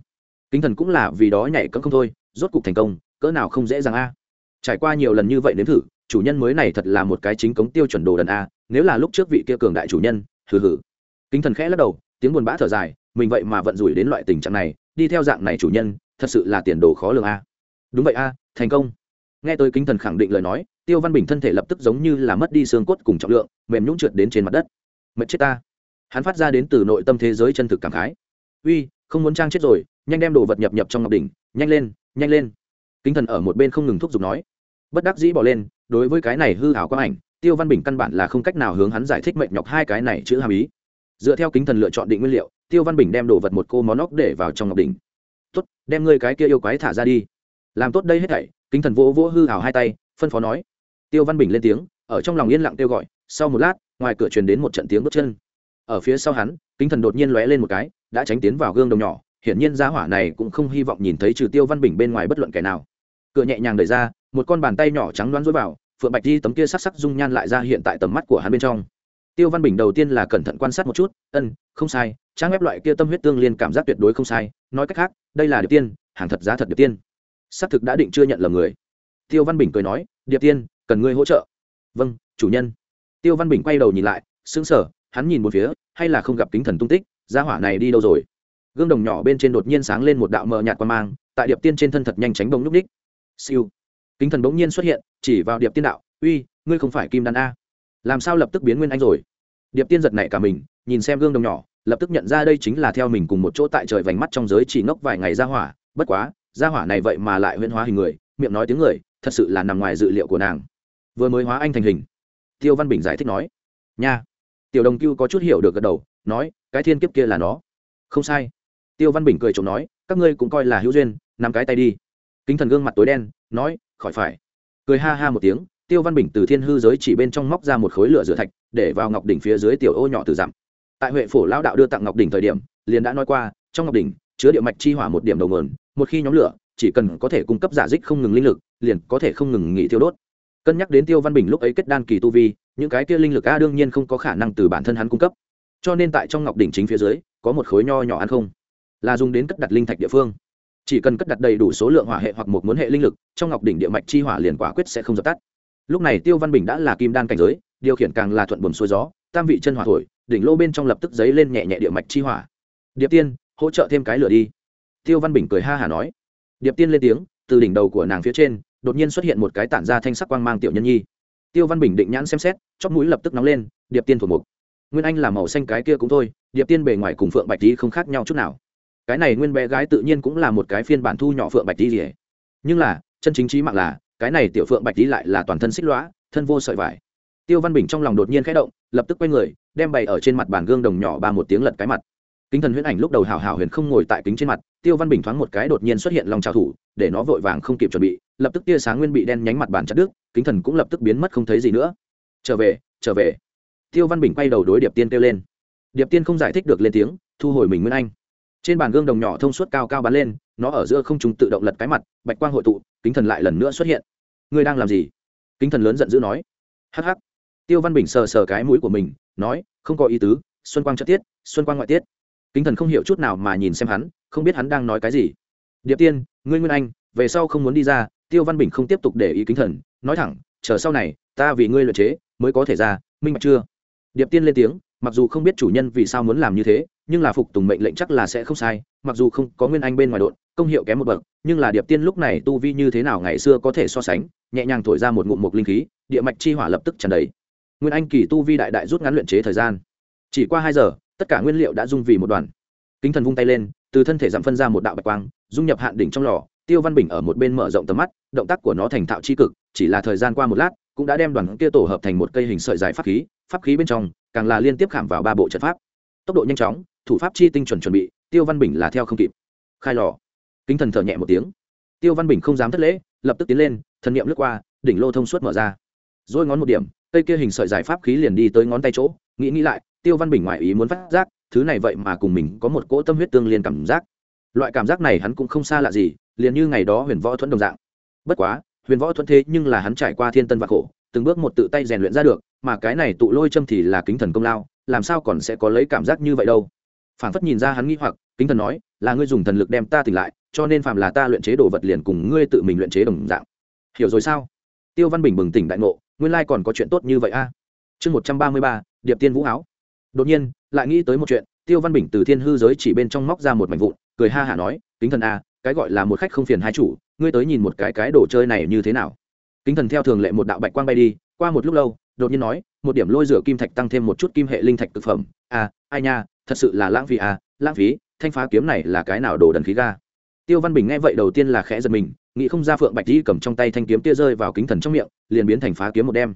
A: Kính thần cũng là vì đó nhảy cẫng không thôi, rốt cục thành công, cỡ nào không dễ dàng a. Trải qua nhiều lần như vậy nếm thử, chủ nhân mới này thật là một cái chính cống tiêu chuẩn đồ đần a, nếu là lúc trước vị kia cường đại chủ nhân, hừ hừ. Kính thần khẽ lắc đầu, tiếng buồn bã thở dài, mình vậy mà vận rủi đến loại tình trạng này, đi theo dạng này chủ nhân, thật sự là tiền đồ khó lường a. Đúng vậy a, thành công nghe tới kính thần khẳng định lời nói, tiêu văn bình thân thể lập tức giống như là mất đi xương cốt cùng trọng lượng, mềm nhũng trượt đến trên mặt đất. Mệt chết ta. Hắn phát ra đến từ nội tâm thế giới chân thực cảm khái. Uy, không muốn trang chết rồi, nhanh đem đồ vật nhập nhập trong ngọc đỉnh, nhanh lên nhanh lên. Kính thần ở một bên không ngừng thúc giục nói. Bất đắc dĩ bỏ lên, đối với cái này hư hảo quang ảnh, tiêu văn bình căn bản là không cách nào hướng hắn giải thích mệnh nhọc hai cái này chữ hàm ý. Dựa theo kính thần lựa chọn định nguyên liệu, tiêu văn bình đem đồ vật một cô món óc để vào trong ngọc đỉnh. Tốt, đem ngươi cái kia yêu quái thả ra đi làm tốt đây hết thảy, kính thần vỗ vỗ hư hào hai tay, phân phó nói. Tiêu văn bình lên tiếng, ở trong lòng yên lặng kêu gọi, sau một lát, ngoài cửa truyền đến một trận tiếng bước chân. Ở phía sau hắn, kính thần đột nhiên lóe lên một cái, đã tránh tiến vào gương đồng nhỏ, hiển nhiên gia hỏa này cũng không hy vọng nhìn thấy trừ tiêu văn bình bên ngoài bất luận kẻ nào. Cửa nhẹ nhàng đẩy ra, một con bàn tay nhỏ trắng đoán dối vào, phượng bạch di tấm kia sắc sắc dung nhan lại ra hiện tại tầm mắt của hắn bên trong. Tiêu văn bình đầu tiên là cẩn thận quan sát một chút, ân, không sai, trang ép loại kia tâm huyết tương liên cảm giác tuyệt đối không sai, nói cách khác, đây là điệp tiên, hàng thật giá thật điệp tiên xác thực đã định chưa nhận lầm người. Tiêu văn bình cười nói, điệp tiên, cần ngươi hỗ trợ. Vâng chủ nhân. Tiêu văn bình quay đầu nhìn lại, sững sờ, hắn nhìn một phía, hay là không gặp kính thần tung tích, gia hỏa này đi đâu rồi? Gương đồng nhỏ bên trên đột nhiên sáng lên một đạo mờ nhạt qua mang, tại điệp tiên trên thân thật nhanh tránh bông núp ních. Siêu. Kính thần bỗng nhiên xuất hiện, chỉ vào điệp tiên đạo, uy, ngươi không phải kim đan a. Làm sao lập tức biến nguyên anh rồi? Điệp tiên giật nảy cả mình, nhìn xem gương đồng nhỏ, lập tức nhận ra đây chính là theo mình cùng một chỗ tại trời vành mắt trong giới chỉ ngốc vài ngày ra hỏa, bất quá gia hỏa này vậy mà lại huyễn hóa hình người, miệng nói tiếng người, thật sự là nằm ngoài dự liệu của nàng. Vừa mới hóa anh thành hình. Tiêu văn bình giải thích nói. Nha. Tiểu đồng cưu có chút hiểu được gật đầu, nói, cái thiên kiếp kia là nó. Không sai. Tiêu văn bình cười chồng nói, các ngươi cũng coi là hữu duyên, nắm cái tay đi. Kính thần gương mặt tối đen, nói, khỏi phải. Cười ha ha một tiếng, tiêu văn bình từ thiên hư giới chỉ bên trong móc ra một khối lửa rửa thạch, để vào ngọc đỉnh phía dưới tiểu ô nhỏ từ dặm. Tại huệ phổ lão đạo đưa tặng ngọc đỉnh thời điểm, liền đã nói qua, trong ngọc đỉnh chứa địa mạch chi hỏa một điểm đầu nguồn, một khi nhóm lửa, chỉ cần có thể cung cấp giả dích không ngừng linh lực, liền có thể không ngừng nghỉ tiêu đốt. Cân nhắc đến tiêu văn bình lúc ấy kết đan kỳ tu vi, những cái kia linh lực a đương nhiên không có khả năng từ bản thân hắn cung cấp. Cho nên tại trong ngọc đỉnh chính phía dưới, có một khối nho nhỏ ăn không, là dùng đến cất đặt linh thạch địa phương. Chỉ cần cất đặt đầy đủ số lượng hỏa hệ hoặc một muốn hệ linh lực, trong ngọc đỉnh địa mạch chi hỏa liền quả quyết sẽ không dập tắt. Lúc này tiêu văn bình đã là kim đan cảnh giới, điều khiển càng là thuận buồm xuôi gió, tam vị chân hỏa thổi, đỉnh lô bên trong lập tức dấy lên nhẹ nhẹ địa mạch chi hỏa. Điệp tiên hỗ trợ thêm cái lửa đi. Tiêu văn bình cười ha hả nói. Điệp tiên lên tiếng, từ đỉnh đầu của nàng phía trên, đột nhiên xuất hiện một cái tản ra thanh sắc quang mang tiểu nhân nhi. Tiêu văn bình định nhãn xem xét, chóp mũi lập tức nóng lên, điệp tiên thuộc mục. Nguyên anh là màu xanh cái kia cũng thôi, điệp tiên bề ngoài cùng phượng bạch tý không khác nhau chút nào. Cái này nguyên bé gái tự nhiên cũng là một cái phiên bản thu nhỏ phượng bạch tý gì nhưng là, chân chính trí mạng là, cái này tiểu phượng bạch tý lại là toàn thân xích lõa, thân vô sợi vải. Tiêu văn bình trong lòng đột nhiên khẽ động, lập tức quay người, đem bày ở trên mặt bàn gương đồng nhỏ ba một tiếng lật cái mặt kính thần huyễn ảnh lúc đầu hào hào huyền không ngồi tại kính trên mặt, tiêu văn bình thoáng một cái đột nhiên xuất hiện lòng trào thủ, để nó vội vàng không kịp chuẩn bị, lập tức tia sáng nguyên bị đen nhánh mặt bàn chặt đứt, kính thần cũng lập tức biến mất không thấy gì nữa. Trở về trở về. Tiêu văn bình quay đầu đối điệp tiên kêu lên. Điệp tiên không giải thích được lên tiếng, thu hồi mình nguyên anh. Trên bàn gương đồng nhỏ thông suốt cao cao bắn lên, nó ở giữa không chúng tự động lật cái mặt, bạch quang hội tụ, kính thần lại lần nữa xuất hiện. Ngươi đang làm gì? Kính thần lớn giận dữ nói. Hắc hắc. Tiêu văn bình sờ sờ cái mũi của mình, nói, không có ý tứ, xuân quang chất tiết, xuân quang ngoại tiết kính thần không hiểu chút nào mà nhìn xem hắn, không biết hắn đang nói cái gì. Điệp tiên, ngươi nguyên anh, về sau không muốn đi ra, tiêu văn bình không tiếp tục để ý kính thần, nói thẳng, chờ sau này, ta vì ngươi luyện chế, mới có thể ra, minh bạch chưa? Điệp tiên lên tiếng, mặc dù không biết chủ nhân vì sao muốn làm như thế, nhưng là phục tùng mệnh lệnh chắc là sẽ không sai, mặc dù không có nguyên anh bên ngoài đội, công hiệu kém một bậc, nhưng là điệp tiên lúc này tu vi như thế nào ngày xưa có thể so sánh, nhẹ nhàng thổi ra một ngụm mục linh khí, địa mạch chi hỏa lập tức tràn đầy. Nguyên anh kỳ tu vi đại đại rút ngắn luyện chế thời gian. Chỉ qua hai giờ tất cả nguyên liệu đã dung vì một đoàn. Kính thần vung tay lên, từ thân thể giảm phân ra một đạo bạch quang, dung nhập hạn đỉnh trong lò, tiêu văn bình ở một bên mở rộng tầm mắt, động tác của nó thành thạo c cực, chỉ là thời gian qua một lát, cũng đã đem đoàn kia tổ hợp thành một cây hình sợi dài pháp khí pháp khí bên trong, càng là liên tiếp khảm vào ba bộ trận pháp. Tốc độ nhanh chóng, thủ pháp chi tinh chuẩn chuẩn bị, tiêu văn bình là theo không kịp. Khai lò. Kính thần thở nhẹ một tiếng. Tiêu văn bình không dám thất lễ, lập tức tiến lên, thần niệm lướt qua, đỉnh lô thông suốt mở ra. Rồi ngón một điểm, cây kia hình sợi dài pháp khí liền đi tới ngón tay chỗ, nghĩ nghĩ lại tiêu văn bình ngoại ý muốn phát giác, thứ này vậy mà cùng mình có một cỗ tâm huyết tương liên cảm giác. Loại cảm giác này hắn cũng không xa lạ gì, liền như ngày đó huyền võ thuẫn đồng dạng. Bất quá, huyền võ thuẫn thế nhưng là hắn trải qua thiên tân và khổ, từng bước một tự tay rèn luyện ra được, mà cái này tụ lôi châm thì là kính thần công lao, làm sao còn sẽ có lấy cảm giác như vậy đâu? Phản phất nhìn ra hắn nghĩ hoặc, kính thần nói, là ngươi dùng thần lực đem ta tỉnh lại, cho nên phạm là ta luyện chế đồ vật liền cùng ngươi tự mình luyện chế đồng dạng. Hiểu rồi sao? Tiêu văn bình bừng tỉnh đại ngộ, nguyên lai còn có chuyện tốt như vậy a. Chương một trăm ba mươi ba, điệp tiên vũ áo đột nhiên, lại nghĩ tới một chuyện, tiêu văn bình từ thiên hư giới chỉ bên trong móc ra một mảnh vụn, cười ha hả nói, kính thần a, cái gọi là một khách không phiền hai chủ, ngươi tới nhìn một cái cái đồ chơi này như thế nào? Kính thần theo thường lệ một đạo bạch quang bay đi, qua một lúc lâu, đột nhiên nói, một điểm lôi rửa kim thạch tăng thêm một chút kim hệ linh thạch thực phẩm. A ai nha, thật sự là lãng phí a, lãng phí, thanh phá kiếm này là cái nào đồ đần khí ga? Tiêu văn bình nghe vậy đầu tiên là khẽ giật mình, nghĩ không ra phượng bạch đi cầm trong tay thanh kiếm tia rơi vào kính thần trong miệng, liền biến thành phá kiếm một đem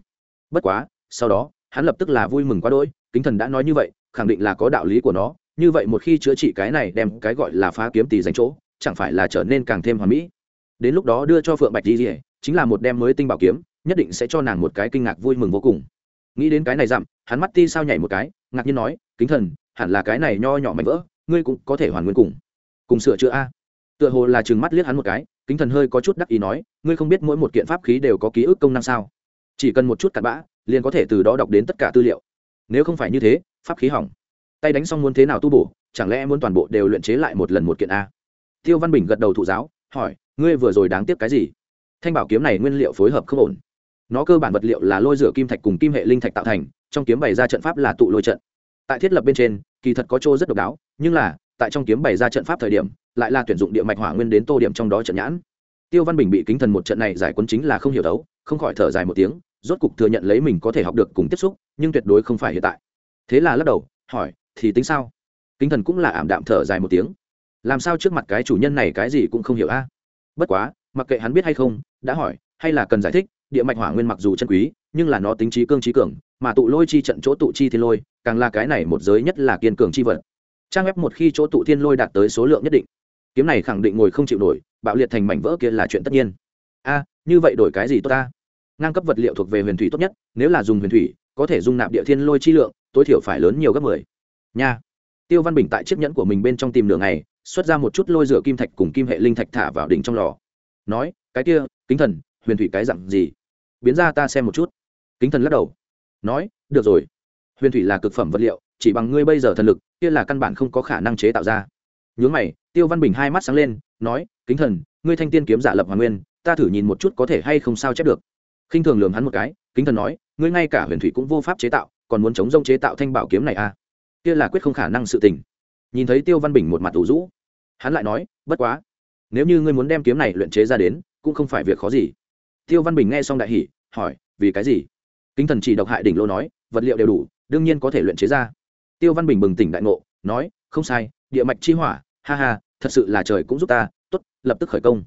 A: bất quá, sau đó, hắn lập tức là vui mừng quá đỗi kính thần đã nói như vậy, khẳng định là có đạo lý của nó. Như vậy một khi chữa trị cái này đem cái gọi là phá kiếm tỷ dành chỗ, chẳng phải là trở nên càng thêm hoàn mỹ? Đến lúc đó đưa cho phượng bạch di chính là một đem mới tinh bảo kiếm, nhất định sẽ cho nàng một cái kinh ngạc vui mừng vô cùng. Nghĩ đến cái này dặm, hắn mắt ti sao nhảy một cái, ngạc nhiên nói, kính thần, hẳn là cái này nho nhỏ mạnh vỡ, ngươi cũng có thể hoàn nguyên cùng. Cùng sửa chữa a. Tựa hồ là chừng mắt liếc hắn một cái, kính thần hơi có chút đắc ý nói, ngươi không biết mỗi một kiện pháp khí đều có ký ức công năng sao? Chỉ cần một chút cặn bã, liền có thể từ đó đọc đến tất cả tư liệu nếu không phải như thế, pháp khí hỏng. Tay đánh xong muốn thế nào tu bổ, chẳng lẽ muốn toàn bộ đều luyện chế lại một lần một kiện a? Tiêu văn bình gật đầu thụ giáo, hỏi, ngươi vừa rồi đáng tiếc cái gì? Thanh bảo kiếm này nguyên liệu phối hợp không ổn. Nó cơ bản vật liệu là lôi rửa kim thạch cùng kim hệ linh thạch tạo thành, trong kiếm bày ra trận pháp là tụ lôi trận. Tại thiết lập bên trên, kỳ thật có chỗ rất độc đáo, nhưng là, tại trong kiếm bày ra trận pháp thời điểm, lại là tuyển dụng địa mạch hỏa nguyên đến tô điểm trong đó trận nhãn. Tiêu văn bình bị kính thần một trận này giải quân chính là không hiểu đấu, không khỏi thở dài một tiếng rốt cục thừa nhận lấy mình có thể học được cùng tiếp xúc, nhưng tuyệt đối không phải hiện tại. Thế là lắc đầu, hỏi, thì tính sao? Kính thần cũng là ảm đạm thở dài một tiếng. Làm sao trước mặt cái chủ nhân này cái gì cũng không hiểu a? Bất quá, mặc kệ hắn biết hay không, đã hỏi, hay là cần giải thích, địa mạch hỏa nguyên mặc dù chân quý, nhưng là nó tính trí cương trí cường, mà tụ lôi chi trận chỗ tụ chi thiên lôi, càng là cái này một giới nhất là kiên cường chi vật. Trang web một khi chỗ tụ thiên lôi đạt tới số lượng nhất định, kiếm này khẳng định ngồi không chịu nổi, bạo liệt thành mảnh vỡ kia là chuyện tất nhiên. A, như vậy đổi cái gì tốt ta? Ngang cấp vật liệu thuộc về huyền thủy tốt nhất, nếu là dùng huyền thủy, có thể dung nạp địa thiên lôi chi lượng, tối thiểu phải lớn nhiều gấp mười. Nha. Tiêu văn bình tại chiếc nhẫn của mình bên trong tìm đường này xuất ra một chút lôi rửa kim thạch cùng kim hệ linh thạch thả vào đỉnh trong lò. Nói, cái kia, kính thần, huyền thủy cái dặn gì? Biến ra ta xem một chút. Kính thần lắc đầu. Nói, được rồi. Huyền thủy là cực phẩm vật liệu, chỉ bằng ngươi bây giờ thần lực, kia là căn bản không có khả năng chế tạo ra. Nhớ mày, tiêu văn bình hai mắt sáng lên, nói, kính thần, ngươi thanh tiên kiếm giả lập hoàng nguyên, ta thử nhìn một chút có thể hay không sao chép được khinh thường lường hắn một cái, kính thần nói, ngươi ngay cả huyền thủy cũng vô pháp chế tạo, còn muốn chống rông chế tạo thanh bảo kiếm này à? Kia là quyết không khả năng sự tình. Nhìn thấy tiêu văn bình một mặt ủ rũ, hắn lại nói, bất quá, nếu như ngươi muốn đem kiếm này luyện chế ra đến, cũng không phải việc khó gì. Tiêu văn bình nghe xong đại hỉ, hỏi, vì cái gì? Kính thần chỉ độc hại đỉnh lô nói, vật liệu đều đủ, đương nhiên có thể luyện chế ra. Tiêu văn bình bừng tỉnh đại ngộ, nói, không sai, địa mạch chi hỏa, ha ha, thật sự là trời cũng giúp ta t ố t lập tức khởi công.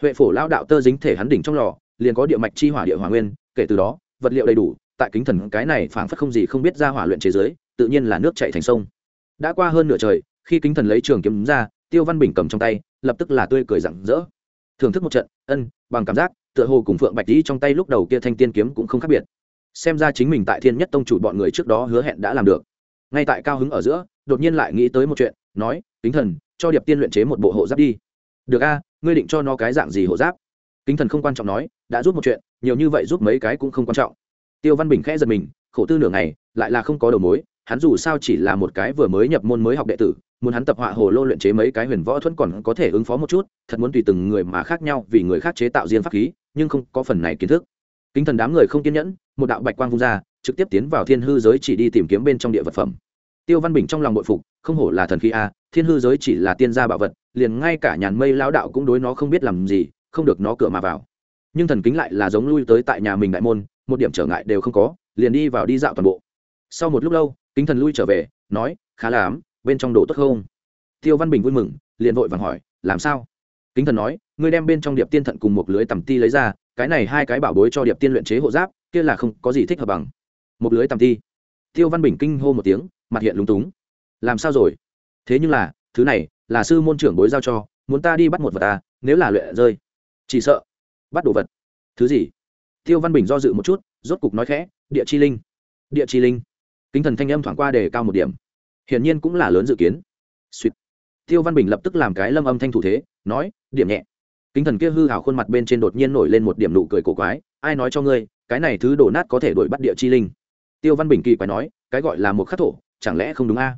A: Huệ phổ lao đạo tơ dính thể hắn đỉnh trong lò liền có địa mạch chi hỏa địa hỏa nguyên, kể từ đó, vật liệu đầy đủ, tại kính thần cái này phảng phất không gì không biết ra hỏa luyện chế giới tự nhiên là nước chạy thành sông. Đã qua hơn nửa trời, khi kính thần lấy trường kiếm ra, tiêu văn bình cầm trong tay, lập tức là tươi cười rặng rỡ. Thưởng thức một trận, ân, bằng cảm giác, tựa hồ cùng phượng bạch lý trong tay lúc đầu kia thanh tiên kiếm cũng không khác biệt. Xem ra chính mình tại thiên nhất tông chủ bọn người trước đó hứa hẹn đã làm được. Ngay tại cao hứng ở giữa, đột nhiên lại nghĩ tới một chuyện, nói, kính thần, cho điệp tiên luyện chế một bộ hộ giáp đi. Được a, ngươi định cho nó cái dạng gì hộ giáp? Kính thần không quan trọng nói đã giúp một chuyện, nhiều như vậy giúp mấy cái cũng không quan trọng. Tiêu văn bình khẽ giật mình, khổ tư nửa ngày, lại là không có đầu mối, hắn dù sao chỉ là một cái vừa mới nhập môn mới học đệ tử, muốn hắn tập họa hồ lô luyện chế mấy cái huyền võ thuẫn còn có thể ứng phó một chút, thật muốn tùy từng người mà khác nhau vì người khác chế tạo riêng pháp khí, nhưng không có phần này kiến thức. Kính thần đám người không kiên nhẫn, một đạo bạch quang vung ra, trực tiếp tiến vào thiên hư giới chỉ đi tìm kiếm bên trong địa vật phẩm. Tiêu văn bình trong lòng bội phục, không hổ là thần khí a, thiên hư giới chỉ là tiên gia bảo vật, liền ngay cả nhàn mây lao đạo cũng đối nó không biết làm gì, không được nó cửa mà vào nhưng thần kính lại là giống lui tới tại nhà mình đại môn, một điểm trở ngại đều không có, liền đi vào đi dạo toàn bộ. Sau một lúc lâu, kính thần lui trở về, nói, khá là ám bên trong đồ tốt không? Tiêu văn bình vui mừng, liền vội vàng hỏi, làm sao? Kính thần nói, ngươi đem bên trong điệp tiên thận cùng một lưới tầm ti lấy ra, cái này hai cái bảo bối cho điệp tiên luyện chế hộ giáp, kia là không có gì thích hợp bằng. Một lưới tầm ti? Tiêu văn bình kinh hô một tiếng, mặt hiện lúng túng. Làm sao rồi? Thế nhưng là, thứ này là sư môn trưởng bối giao cho, muốn ta đi bắt một vật ta nếu là luyện rơi, chỉ sợ bắt đồ vật. Thứ gì? Tiêu văn bình do dự một chút, rốt cục nói khẽ, địa chi linh. Địa chi linh? Kính thần thanh âm thoảng qua đề cao một điểm. Hiển nhiên cũng là lớn dự kiến. Suýt tiêu văn bình lập tức làm cái lâm âm thanh thủ thế, nói, điểm nhẹ. Kính thần kia hư hào khuôn mặt bên trên đột nhiên nổi lên một điểm nụ cười cổ quái, ai nói cho ngươi, cái này thứ đổ nát có thể đuổi bắt địa chi linh? Tiêu văn bình kỳ quái nói, cái gọi là một khắc thổ, chẳng lẽ không đúng a?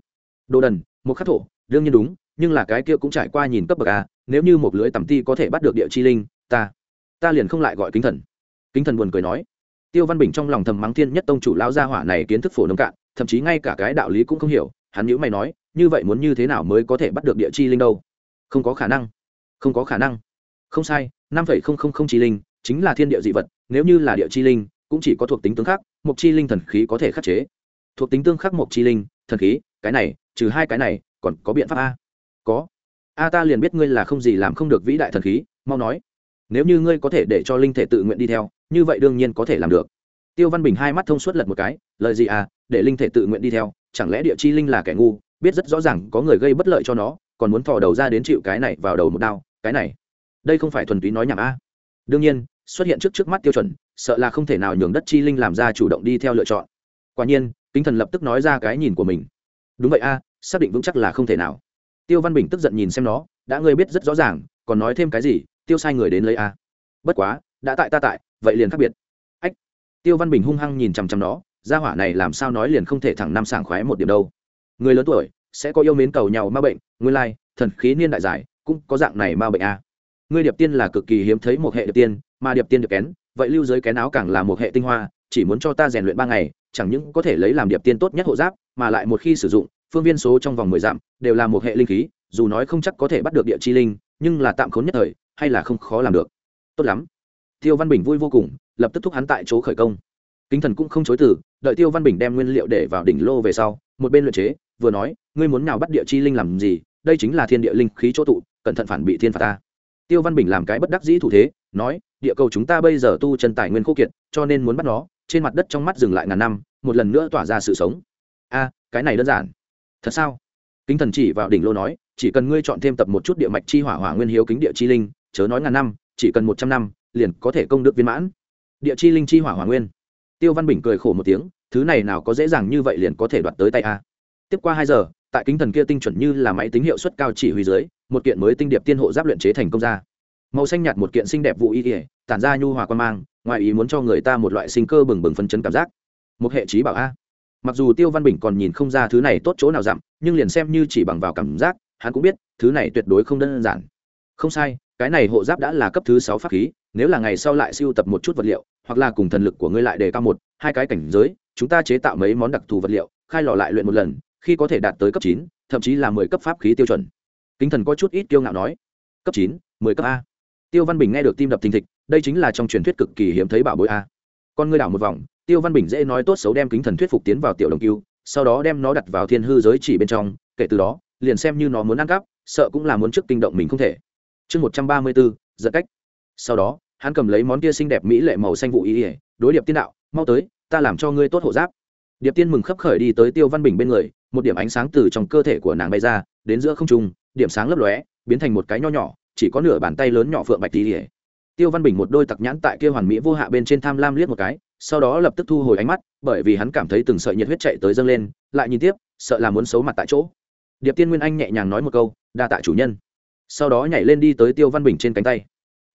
A: Đồ đần, một khắc thổ, đương nhiên đúng, nhưng là cái kia cũng trải qua nhìn cấp bậc a, nếu như một lưới tầm ti có thể bắt được địa chi linh, ta ta liền không lại gọi kính thần. Kính thần buồn cười nói. Tiêu văn bình trong lòng thầm mắng thiên nhất tông chủ lão gia hỏa này kiến thức phổ nông cạn, thậm chí ngay cả cái đạo lý cũng không hiểu. Hắn nhữ mày nói, như vậy muốn như thế nào mới có thể bắt được địa chi linh đâu? Không có khả năng. Không có khả năng. Không sai, năm phẩy không không không chi linh, chính là thiên địa dị vật, nếu như là địa chi linh, cũng chỉ có thuộc tính tương khắc mục chi linh thần khí có thể khắc chế. Thuộc tính tương khắc mục chi linh, thần khí, cái này, trừ hai cái này, còn có biện pháp a? Có. A ta liền biết ngươi là không gì làm không được vĩ đại thần khí, mau nói nếu như ngươi có thể để cho linh thể tự nguyện đi theo, như vậy đương nhiên có thể làm được. Tiêu văn bình hai mắt thông suốt lật một cái, lời gì à để linh thể tự nguyện đi theo, chẳng lẽ địa chi linh là kẻ ngu, biết rất rõ ràng có người gây bất lợi cho nó, còn muốn thò đầu ra đến chịu cái này vào đầu một đao, cái này. Đây không phải thuần túy nói nhảm a đương nhiên, xuất hiện trước trước mắt tiêu chuẩn, sợ là không thể nào nhường đất chi linh làm ra chủ động đi theo lựa chọn. Quả nhiên, kính thần lập tức nói ra cái nhìn của mình. Đúng vậy a xác định vững chắc là không thể nào. Tiêu văn bình tức giận nhìn xem nó, đã ngươi biết rất rõ ràng, còn nói thêm cái gì tiêu sai người đến lấy a. Bất quá, đã tại ta tại, vậy liền khác biệt. Ách. Tiêu văn bình hung hăng nhìn chằm chằm nó, gia hỏa này làm sao nói liền không thể thẳng năm sảng khoái một điểm đâu. Người lớn tuổi, sẽ có yêu mến cầu nhau ma bệnh, nguyên lai, thần khí niên đại giải, cũng có dạng này ma bệnh a. Ngươi điệp tiên là cực kỳ hiếm thấy một hệ điệp tiên, mà điệp tiên được kén, vậy lưu giới kén áo càng là một hệ tinh hoa, chỉ muốn cho ta rèn luyện ba ngày, chẳng những có thể lấy làm điệp tiên tốt nhất hộ giáp, mà lại một khi sử dụng, phương viên số trong vòng mười dặm, đều là một hệ linh khí dù nói không chắc có thể bắt được địa chi linh, nhưng là tạm khốn nhất thời, hay là không khó làm được. Tốt lắm. Tiêu văn bình vui vô cùng, lập tức thúc hắn tại chỗ khởi công. Kính thần cũng không chối từ, đợi tiêu văn bình đem nguyên liệu để vào đỉnh lô về sau, một bên luyện chế, vừa nói, ngươi muốn nào bắt địa chi linh làm gì? Đây chính là thiên địa linh khí chỗ tụ, cẩn thận phản bị thiên phạt ta. Tiêu văn bình làm cái bất đắc dĩ thủ thế, nói, địa cầu chúng ta bây giờ tu chân tài nguyên khô kiệt, cho nên muốn bắt nó, trên mặt đất trong mắt dừng lại ngàn năm, một lần nữa tỏa ra sự sống. A, cái này đơn giản. Thật sao? Kính thần chỉ vào đỉnh lô nói chỉ cần ngươi chọn thêm tập một chút địa mạch chi hỏa hỏa nguyên hiếu kính địa chi linh, chớ nói ngàn năm, chỉ cần một trăm năm, liền có thể công đức viên mãn. Địa chi linh chi hỏa hỏa nguyên. Tiêu văn bình cười khổ một tiếng, thứ này nào có dễ dàng như vậy liền có thể đoạt tới tay a. Tiếp qua hai giờ, tại kính thần kia tinh chuẩn như là máy tính hiệu suất cao chỉ huy dưới, một kiện mới tinh điệp tiên hộ giáp luyện chế thành công ra. Màu xanh nhạt một kiện xinh đẹp vụ y ỉa tản ra nhu hòa quan mang, ngoài ý muốn cho người ta một loại sinh cơ bừng bừng phấn chấn cảm giác. Một hệ trí bảo a. Mặc dù tiêu văn bình còn nhìn không ra thứ này tốt chỗ nào dặm nhưng liền xem như chỉ bằng vào cảm giác hắn cũng biết, thứ này tuyệt đối không đơn giản. Không sai, cái này hộ giáp đã là cấp thứ sáu pháp khí, nếu là ngày sau lại siêu tập một chút vật liệu, hoặc là cùng thần lực của ngươi lại đề cao một, hai cái cảnh giới, chúng ta chế tạo mấy món đặc thù vật liệu, khai lò lại luyện một lần, khi có thể đạt tới cấp chín, thậm chí là mười cấp pháp khí tiêu chuẩn. Kính thần có chút ít kiêu ngạo nói. Cấp chín, mười cấp a. Tiêu văn bình nghe được tim đập thình thịch, đây chính là trong truyền thuyết cực kỳ hiếm thấy bảo bối a. Con ngươi đảo một vòng, tiêu văn bình dễ nói tốt xấu đem kính thần thuyết phục tiến vào tiểu đồng cưu sau đó đem nó đặt vào thiên hư giới chỉ bên trong, kể từ đó liền xem như nó muốn ăn cắp, sợ cũng là muốn trước kinh động mình không thể. Chương một trăm ba mươi bốn, giật cách. Sau đó, hắn cầm lấy món kia xinh đẹp mỹ lệ màu xanh vụ ý ỉa đối điệp tiên đạo, mau tới, ta làm cho ngươi tốt hộ giáp. Điệp tiên mừng khấp khởi đi tới tiêu văn bình bên người, một điểm ánh sáng từ trong cơ thể của nàng bay ra, đến giữa không trung, điểm sáng lấp lóe, biến thành một cái nho nhỏ, chỉ có nửa bàn tay lớn nhỏ phượng bạch tí ỉa tiêu văn bình một đôi tặc nhãn tại kia hoàn mỹ vô hạ bên trên tham lam liếc một cái, sau đó lập tức thu hồi ánh mắt, bởi vì hắn cảm thấy từng sợi nhiệt huyết chạy tới dâng lên, lại nhìn tiếp, sợ là muốn xấu mặt tại chỗ điệp tiên nguyên anh nhẹ nhàng nói một câu, đa tạ chủ nhân. Sau đó nhảy lên đi tới tiêu văn bình trên cánh tay.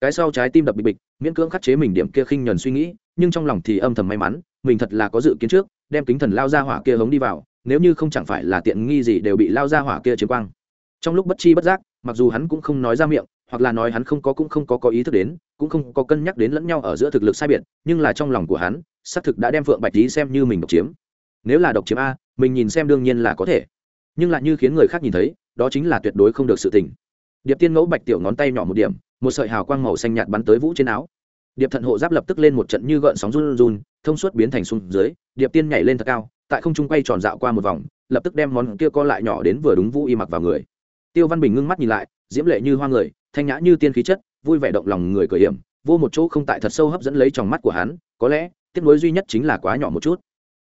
A: Cái sau trái tim đập bịch bịch, miễn cưỡng khắc chế mình điểm kia khinh nhuần suy nghĩ, nhưng trong lòng thì âm thầm may mắn, mình thật là có dự kiến trước, đem kính thần lao ra hỏa kia hống đi vào, nếu như không chẳng phải là tiện nghi gì đều bị lao ra hỏa kia chiếm quang. Trong lúc bất chi bất giác, mặc dù hắn cũng không nói ra miệng, hoặc là nói hắn không có cũng không có có ý thức đến, cũng không có cân nhắc đến lẫn nhau ở giữa thực lực sai biệt, nhưng là trong lòng của hắn, xác thực đã đem phượng bạch lý xem như mình độc chiếm. Nếu là độc chiếm a, mình nhìn xem đương nhiên là có thể nhưng lại như khiến người khác nhìn thấy, đó chính là tuyệt đối không được sự tình. Điệp tiên ngẫu bạch tiểu ngón tay nhỏ một điểm, một sợi hào quang màu xanh nhạt bắn tới vũ trên áo. Điệp thận hộ giáp lập tức lên một trận như gợn sóng run run, thông suốt biến thành xuống dưới, điệp tiên nhảy lên thật cao, tại không trung quay tròn dạo qua một vòng, lập tức đem món kia co lại nhỏ đến vừa đúng vũ y mặc vào người. Tiêu văn bình ngưng mắt nhìn lại, diễm lệ như hoa người, thanh nhã như tiên khí chất, vui vẻ động lòng người cười hiểm, vô một chỗ không tại thật sâu hấp dẫn lấy trong mắt của hắn, có lẽ, tiếc nuối duy nhất chính là quá nhỏ một chút.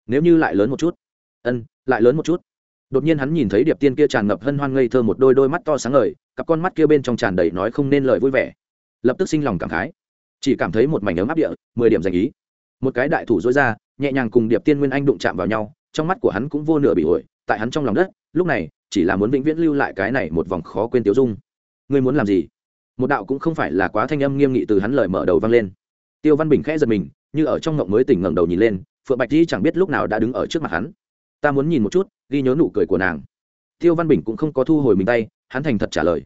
A: Nếu như lại lớn một chút. Ân, lại lớn một chút đột nhiên hắn nhìn thấy điệp tiên kia tràn ngập hân hoan ngây thơ một đôi đôi mắt to sáng ngời, cặp con mắt kia bên trong tràn đầy nói không nên lời vui vẻ. Lập tức sinh lòng cảm khái. Chỉ cảm thấy một mảnh ấm áp địa, mười điểm dành ý. Một cái đại thủ dối ra, nhẹ nhàng cùng điệp tiên nguyên anh đụng chạm vào nhau, trong mắt của hắn cũng vô nửa bị ổi, tại hắn trong lòng đất, lúc này, chỉ là muốn vĩnh viễn lưu lại cái này một vòng khó quên tiêu dung. Ngươi muốn làm gì? Một đạo cũng không phải là quá thanh âm nghiêm nghị từ hắn lời mở đầu vang lên. Tiêu văn bình khẽ giật mình, như ở trong ngộng mới tỉnh ngẩng đầu nhìn lên, phượng bạch di chẳng biết lúc nào đã đứng ở trước mặt hắn ta muốn nhìn một chút, ghi nhớ nụ cười của nàng. Tiêu văn bình cũng không có thu hồi mình tay, hắn thành thật trả lời.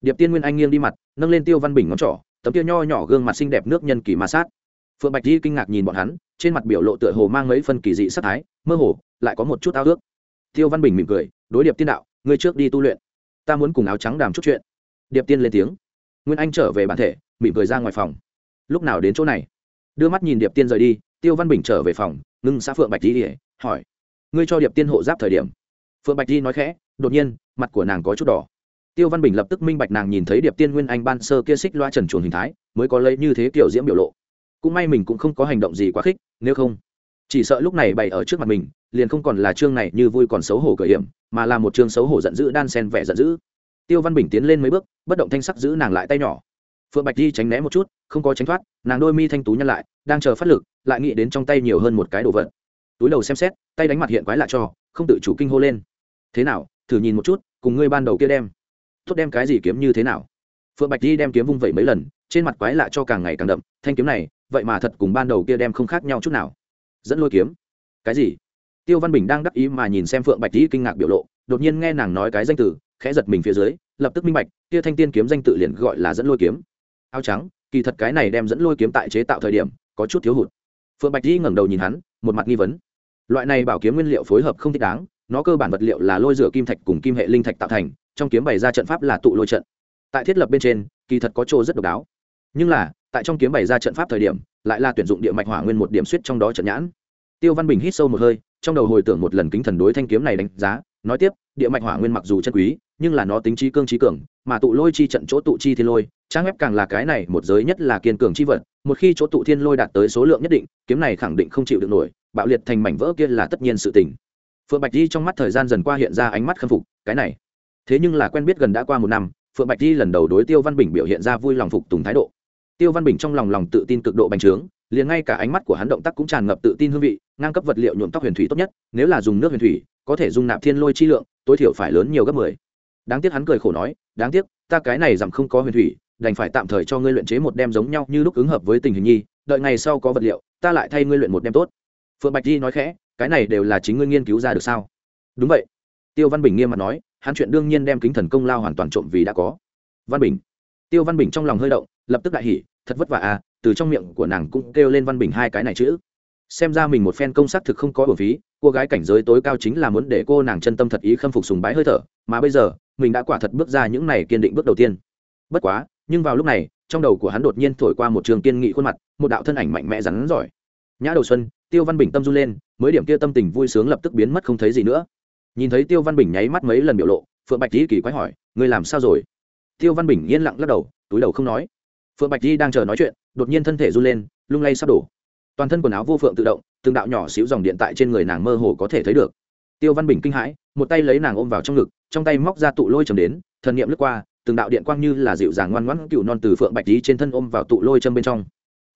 A: Điệp tiên nguyên anh nghiêng đi mặt, nâng lên tiêu văn bình ngón trỏ, tấm tiêu nho nhỏ gương mặt xinh đẹp nước nhân kỳ ma sát. Phượng bạch di kinh ngạc nhìn bọn hắn, trên mặt biểu lộ tựa hồ mang mấy phân kỳ dị sắc thái, mơ hồ, lại có một chút ao ước. Tiêu văn bình mỉm cười, đối điệp tiên đạo, ngươi trước đi tu luyện. Ta muốn cùng áo trắng đàm chút chuyện. Điệp tiên lên tiếng. Nguyên anh trở về bản thể, mỉm cười ra ngoài phòng. Lúc nào đến chỗ này? Đưa mắt nhìn điệp tiên rời đi, tiêu văn bình trở về phòng, ngưng xã phượng bạch di hỏi ngươi cho điệp tiên hộ giáp thời điểm. Phượng bạch di nói khẽ, đột nhiên, mặt của nàng có chút đỏ. Tiêu văn bình lập tức minh bạch nàng nhìn thấy điệp tiên nguyên anh ban sơ kia xích loa trần chuồng hình thái, mới có lấy như thế kiểu diễm biểu lộ. Cũng may mình cũng không có hành động gì quá khích, nếu không, chỉ sợ lúc này bày ở trước mặt mình, liền không còn là chương này như vui còn xấu hổ cởi hiểm, mà là một chương xấu hổ giận dữ đan sen vẻ giận dữ. Tiêu văn bình tiến lên mấy bước, bất động thanh sắc giữ nàng lại tay nhỏ. Phượng bạch di tránh né một chút, không có tránh thoát, nàng đôi mi thanh tú nhăn lại, đang chờ phát lực, lại nghĩ đến trong tay nhiều hơn một cái đồ vật túi đầu xem xét, tay đánh mặt hiện quái lạ cho, không tự chủ kinh hô lên. Thế nào, thử nhìn một chút, cùng ngươi ban đầu kia đem. Tốt đem cái gì kiếm như thế nào? Phượng bạch đi đem kiếm vung vẩy mấy lần, trên mặt quái lạ cho càng ngày càng đậm, thanh kiếm này, vậy mà thật cùng ban đầu kia đem không khác nhau chút nào. Dẫn lôi kiếm. Cái gì? Tiêu văn bình đang đắc ý mà nhìn xem phượng bạch đi kinh ngạc biểu lộ, đột nhiên nghe nàng nói cái danh từ, khẽ giật mình phía dưới, lập tức minh bạch, kia thanh tiên kiếm danh tự liền gọi là dẫn lôi kiếm. Áo trắng, kỳ thật cái này đem dẫn lôi kiếm tại chế tạo thời điểm, có chút thiếu hụt. Phượng bạch đi ngẩng đầu nhìn hắn một mặt nghi vấn. Loại này bảo kiếm nguyên liệu phối hợp không thích đáng, nó cơ bản vật liệu là lôi rửa kim thạch cùng kim hệ linh thạch tạo thành, trong kiếm bày ra trận pháp là tụ lôi trận. Tại thiết lập bên trên, kỳ thật có chỗ rất độc đáo. Nhưng là, tại trong kiếm bày ra trận pháp thời điểm, lại là tuyển dụng địa mạch hỏa nguyên một điểm suýt trong đó trận nhãn. Tiêu văn bình hít sâu một hơi, trong đầu hồi tưởng một lần kính thần đối thanh kiếm này đánh giá, nói tiếp, địa mạch hỏa nguyên mặc dù chân quý, nhưng là nó tính trí cương trí cường, mà tụ lôi chi trận chỗ tụ chi thiên lôi, trang ép càng là cái này một giới nhất là kiên cường chi vật một khi chỗ tụ thiên lôi đạt tới số lượng nhất định, kiếm này khẳng định không chịu được nổi, bạo liệt thành mảnh vỡ kia là tất nhiên sự tình. Phượng bạch di trong mắt thời gian dần qua hiện ra ánh mắt khâm phục, cái này, thế nhưng là quen biết gần đã qua một năm, phượng bạch di lần đầu đối tiêu văn bình biểu hiện ra vui lòng phục tùng thái độ. Tiêu văn bình trong lòng lòng tự tin cực độ bành trướng, liền ngay cả ánh mắt của hắn động tác cũng tràn ngập tự tin hương vị, ngang cấp vật liệu nhuộm tóc huyền thủy tốt nhất, nếu là dùng nước huyền thủy, có thể dung nạp thiên lôi chi lượng, tối thiểu phải lớn nhiều gấp mười. Đáng tiếc hắn cười khổ nói, đáng tiếc, ta cái này giảm không có huyền thủy đành phải tạm thời cho ngươi luyện chế một đem giống nhau như lúc ứng hợp với tình hình nhi, đợi ngày sau có vật liệu, ta lại thay ngươi luyện một đem tốt. Phượng bạch di nói khẽ, cái này đều là chính ngươi nghiên cứu ra được sao? Đúng vậy. Tiêu văn bình nghiêm mặt nói, hắn chuyện đương nhiên đem kính thần công lao hoàn toàn trộm vì đã có. Văn bình. Tiêu văn bình trong lòng hơi động, lập tức đại hỉ, thật vất vả à từ trong miệng của nàng cũng kêu lên văn bình hai cái này chữ. Xem ra mình một phen công sắc thực không có bổ phí, cô gái cảnh giới tối cao chính là muốn để cô nàng chân tâm thật ý khâm phục sùng bái hơi thở, mà bây giờ, mình đã quả thật bước ra những này kiên định bước đầu tiên. Bất quá nhưng vào lúc này, trong đầu của hắn đột nhiên thổi qua một trường kiên nghị khuôn mặt, một đạo thân ảnh mạnh mẽ rắn giỏi. Nhã đầu xuân, tiêu văn bình tâm run lên, mới điểm kia tâm tình vui sướng lập tức biến mất không thấy gì nữa. Nhìn thấy tiêu văn bình nháy mắt mấy lần biểu lộ, phượng bạch tý kỳ quái hỏi, ngươi làm sao rồi? Tiêu văn bình yên lặng lắc đầu, túi đầu không nói. Phượng bạch tý đang chờ nói chuyện, đột nhiên thân thể run lên, lung lay sắp đổ. Toàn thân quần áo vô phượng tự động, từng đạo nhỏ xíu dòng điện tại trên người nàng mơ hồ có thể thấy được. Tiêu văn bình kinh hãi, một tay lấy nàng ôm vào trong ngực, trong tay móc ra tụ lôi chầm đến, thần niệm lướt qua từng đạo điện quang như là dịu dàng ngoan ngoãn cựu non từ phượng bạch lý trên thân ôm vào tụ lôi châm bên trong.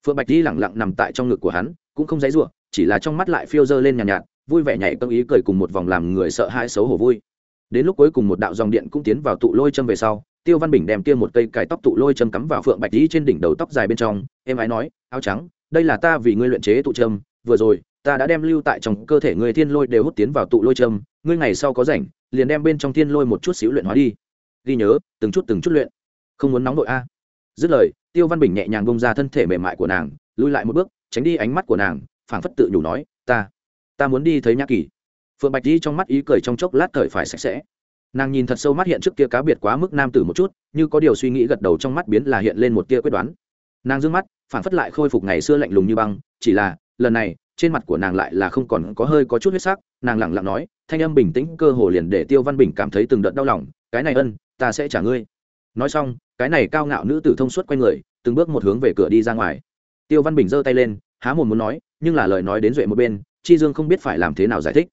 A: Phượng bạch lý lẳng lặng nằm tại trong ngực của hắn cũng không dãy ruộng chỉ là trong mắt lại phiêu dơ lên nhàn nhạt, nhạt vui vẻ nhảy tâm ý cười cùng một vòng làm người sợ hãi xấu hổ vui. Đến lúc cuối cùng một đạo dòng điện cũng tiến vào tụ lôi châm về sau tiêu văn bình đem kia một cây cài tóc tụ lôi châm cắm vào phượng bạch lý trên đỉnh đầu tóc dài bên trong em ái nói áo trắng đây là ta vì ngươi luyện chế tụ châm vừa rồi ta đã đem lưu tại trong cơ thể ngươi thiên lôi đều hút tiến vào tụ lôi châm ngươi ngày sau có rảnh liền đem bên trong thiên lôi một chút xíu luyện hóa đi ghi nhớ, từng chút từng chút luyện. Không muốn nóng nội a. Dứt lời, tiêu văn bình nhẹ nhàng bông ra thân thể mềm mại của nàng lui lại một bước, tránh đi ánh mắt của nàng, phảng phất tự nhủ nói, ta ta muốn đi thấy nhã kỳ. Phượng bạch đi trong mắt ý cười trong chốc lát thời phải sạch sẽ. Nàng nhìn thật sâu mắt hiện trước kia cá biệt quá mức nam tử một chút, như có điều suy nghĩ gật đầu trong mắt biến là hiện lên một tia quyết đoán. Nàng d ư ơ n g mắt phản phất lại khôi phục ngày xưa lạnh lùng như băng, chỉ là, lần này, trên mặt của nàng lại là không còn có hơi có chút huyết sắc, nàng lẳng lặng nói, thanh âm bình tĩnh cơ hồ liền để tiêu văn bình cảm thấy từng đợt đau lòng, cái này ân ta sẽ trả ngươi. Nói xong, cái này cao ngạo nữ tử thông suốt q u a n người, từng bước một hướng về cửa đi ra ngoài. Tiêu văn bình giơ tay lên, há mồm muốn nói, nhưng là lời nói đến duệ một bên, chi dương không biết phải làm thế nào giải thích.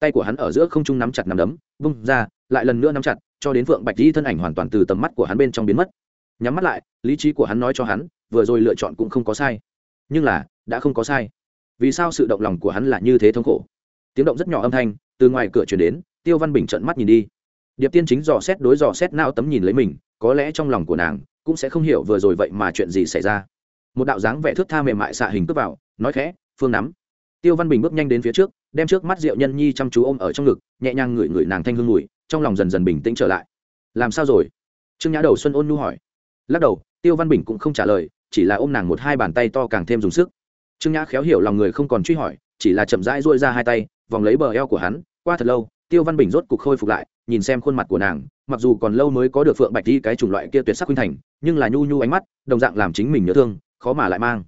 A: Tay của hắn ở giữa không trung nắm chặt nắm đấm, vung ra, lại lần nữa nắm chặt, cho đến phượng bạch di thân ảnh hoàn toàn từ tầm mắt của hắn bên trong biến mất. Nhắm mắt lại, lý trí của hắn nói cho hắn, vừa rồi lựa chọn cũng không có sai. Nhưng là, đã không có sai. Vì sao sự động lòng của hắn là như thế thống khổ? Tiếng động rất nhỏ âm thanh, từ ngoài cửa chuyển đến, tiêu văn bình trận mắt nhìn đi điệp tiên chính dò xét đối dò xét nao tấm nhìn lấy mình, có lẽ trong lòng của nàng cũng sẽ không hiểu vừa rồi vậy mà chuyện gì xảy ra. Một đạo dáng vẻ thước tha mềm mại xạ hình cướp vào, nói khẽ, phương nắm. Tiêu văn bình bước nhanh đến phía trước, đem trước mắt rượu nhân nhi chăm chú ôm ở trong ngực, nhẹ nhàng ngửi ngửi nàng thanh hương ngùi trong lòng dần dần bình tĩnh trở lại. Làm sao rồi? Trương nhã đầu xuân ôn nhu hỏi. Lắc đầu, tiêu văn bình cũng không trả lời, chỉ là ôm nàng một hai bàn tay to càng thêm dùng sức. Trương nhã khéo hiểu lòng người không còn truy hỏi, chỉ là chậm rãi dôi ra hai tay, vòng lấy bờ eo của hắn, qua thật lâu tiêu văn bình rốt cục khôi phục lại, nhìn xem khuôn mặt của nàng, mặc dù còn lâu mới có được phượng bạch đi cái chủng loại kia tuyệt sắc khuynh thành, nhưng là nhu nhu ánh mắt, đồng dạng làm chính mình nhớ thương, khó mà lại mang.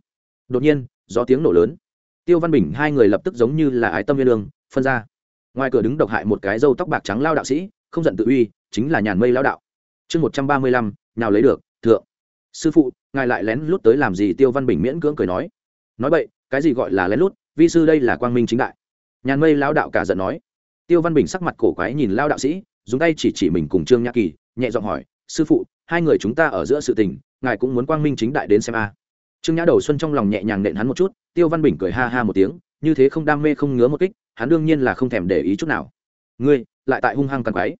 A: Đột nhiên, gió tiếng nổ lớn. Tiêu văn bình hai người lập tức giống như là ái tâm viên lương phân ra. Ngoài cửa đứng độc hại một cái râu tóc bạc trắng lao đạo sĩ, không giận tự uy, chính là nhàn mây lao đạo. Chương một trăm ba mươi lăm, nào lấy được, thượng. Sư phụ, ngài lại lén lút tới làm gì? Tiêu văn bình miễn cưỡng cười nói. Nói vậy cái gì gọi là lén lút? Vi sư đây là quang minh chính đại. Nhàn mây lao đạo cả giận nói tiêu văn bình sắc mặt cổ quái nhìn lao đạo sĩ, dùng tay chỉ chỉ mình cùng trương nhã kỳ, nhẹ giọng hỏi, sư phụ, hai người chúng ta ở giữa sự tình, ngài cũng muốn quang minh chính đại đến xem a? Trương nhã đầu xuân trong lòng nhẹ nhàng nện hắn một chút, tiêu văn bình cười ha ha một tiếng, như thế không đam mê không ngứa một kích, hắn đương nhiên là không thèm để ý chút nào. Ngươi, lại tại hung hăng càng quái.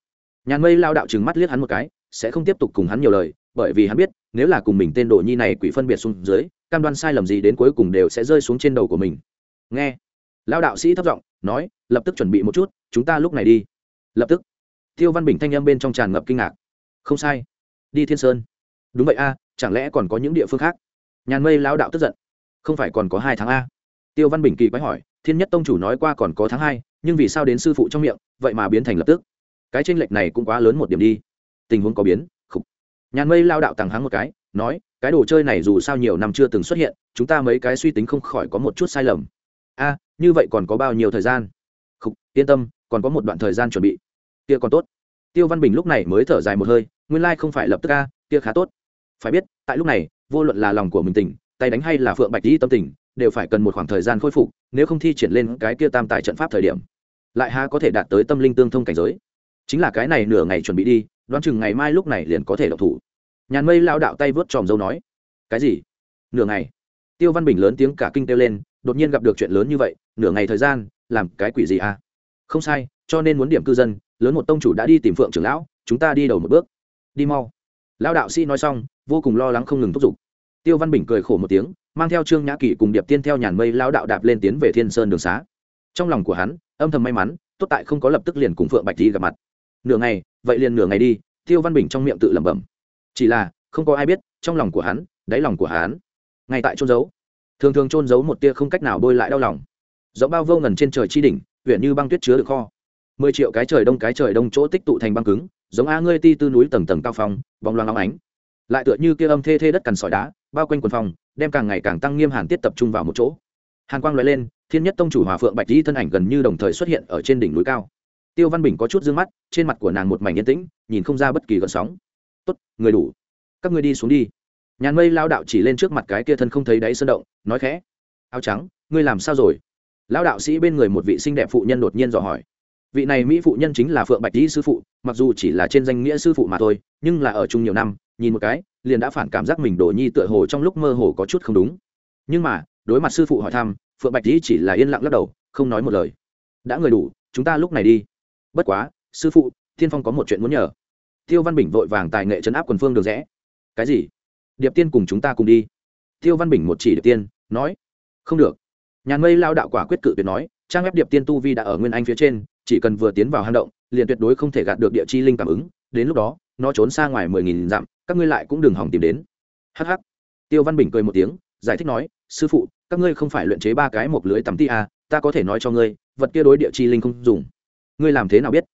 A: Nhàn mây lao đạo trừng mắt liếc hắn một cái, sẽ không tiếp tục cùng hắn nhiều lời, bởi vì hắn biết, nếu là cùng mình tên đồ nhi này quỷ phân biệt xuống dưới, cam đoan sai lầm gì đến cuối cùng đều sẽ rơi xuống trên đầu của mình. Nghe. Lao đạo sĩ thấp giọng nói, lập tức chuẩn bị một chút, chúng ta lúc này đi. Lập tức, tiêu văn bình thanh â m bên trong tràn ngập kinh ngạc. Không sai. Đi thiên sơn. Đúng vậy a, chẳng lẽ còn có những địa phương khác? Nhàn mây lao đạo tức giận. Không phải còn có hai tháng a? Tiêu văn bình kỳ quái hỏi. Thiên nhất tông chủ nói qua còn có tháng hai, nhưng vì sao đến sư phụ trong miệng, vậy mà biến thành lập tức? Cái tranh lệch này cũng quá lớn một điểm đi. Tình huống có biến, khục. Nhàn mây lao đạo tàng hắng một cái, nói, cái đồ chơi này dù sao nhiều năm chưa từng xuất hiện, chúng ta mấy cái suy tính không khỏi có một chút sai lầm. A như vậy còn có bao nhiêu thời gian? Không, yên tâm còn có một đoạn thời gian chuẩn bị. Kia còn tốt. Tiêu văn bình lúc này mới thở dài một hơi nguyên lai không phải lập tức a kia khá tốt. Phải biết tại lúc này vô luận là lòng của mình tỉnh tay đánh hay là phượng bạch di tâm tình đều phải cần một khoảng thời gian khôi phục nếu không thi triển lên cái kia tam tài trận pháp thời điểm lại ha có thể đạt tới tâm linh tương thông cảnh giới. Chính là cái này nửa ngày chuẩn bị đi đoán chừng ngày mai lúc này liền có thể độc thủ. Nhàn mây lao đạo tay vớt tròm dâu nói cái gì? Nửa ngày? Tiêu văn bình lớn tiếng cả kinh kêu lên đột nhiên gặp được chuyện lớn như vậy, nửa ngày thời gian, làm cái quỷ gì à? Không sai, cho nên muốn điểm cư dân, lớn một tông chủ đã đi tìm phượng trưởng lão, chúng ta đi đầu một bước. Đi mau. Lão đạo sĩ nói xong, vô cùng lo lắng không ngừng thúc giục. Tiêu văn bình cười khổ một tiếng, mang theo trương nhã kỷ cùng điệp tiên theo nhàn mây lao đạo đạp lên tiến về thiên sơn đường xá. Trong lòng của hắn, âm thầm may mắn, tốt tại không có lập tức liền cùng phượng bạch thi gặp mặt. Nửa ngày, vậy liền nửa ngày đi, tiêu văn bình trong miệng tự lẩm bẩm. Chỉ là, không có ai biết, trong lòng của hắn, đáy lòng của hắn, ngay tại trôn giấu thường thường trôn giấu một tia không cách nào bôi lại đau lòng. Dẫu bao vô ngần trên trời chi đỉnh huyện như băng tuyết chứa được kho. Mười triệu cái trời đông cái trời đông chỗ tích tụ thành băng cứng, giống a ngươi ti tư núi tầng tầng cao phong vòng loang óng ánh. Lại tựa như kia âm thê thê đất cằn sỏi đá, bao quanh quần phòng, đem càng ngày càng tăng nghiêm hàn tiết tập trung vào một chỗ. Hàn quang loại lên, thiên nhất tông chủ hòa phượng bạch di thân ảnh gần như đồng thời xuất hiện ở trên đỉnh núi cao. Tiêu văn bình có chút d ư ơ n g mắt, trên mặt của nàng một mảnh yên tĩnh, nhìn không ra bất kỳ gợn sóng. Tốt, người đủ. Các người đi xuống đi nhàn mây lao đạo chỉ lên trước mặt cái kia thân không thấy đáy sơn động, nói khẽ, áo trắng, ngươi làm sao rồi? Lao đạo sĩ bên người một vị xinh đẹp phụ nhân đột nhiên dò hỏi. Vị này mỹ phụ nhân chính là phượng bạch dĩ sư phụ, mặc dù chỉ là trên danh nghĩa sư phụ mà thôi, nhưng là ở chung nhiều năm, nhìn một cái, liền đã phản cảm giác mình đổ nhi tựa hồ trong lúc mơ hồ có chút không đúng. Nhưng mà, đối mặt sư phụ hỏi thăm, phượng bạch dĩ chỉ là yên lặng lắc đầu, không nói một lời. Đã người đủ, chúng ta lúc này đi. Bất quá, sư phụ, thiên phong có một chuyện muốn nhờ. Tiêu văn bình vội vàng tài nghệ chấn áp quần phương được rẽ. Cái gì? Điệp tiên cùng chúng ta cùng đi. Tiêu văn bình một chỉ điệp tiên nói không được. Nhàn mây lao đạo quả quyết cự tuyệt nói trang web điệp tiên tu vi đã ở nguyên anh phía trên chỉ cần vừa tiến vào hang động liền tuyệt đối không thể gạt được địa chi linh cảm ứng đến lúc đó nó trốn xa ngoài mười nghìn dặm các ngươi lại cũng đừng hỏng tìm đến. Hh tiêu văn bình cười một tiếng giải thích nói sư phụ các ngươi không phải luyện chế ba cái một lưới tắm ti à, ta có thể nói cho ngươi vật kia đối địa chi linh không dùng. Ngươi làm thế nào biết?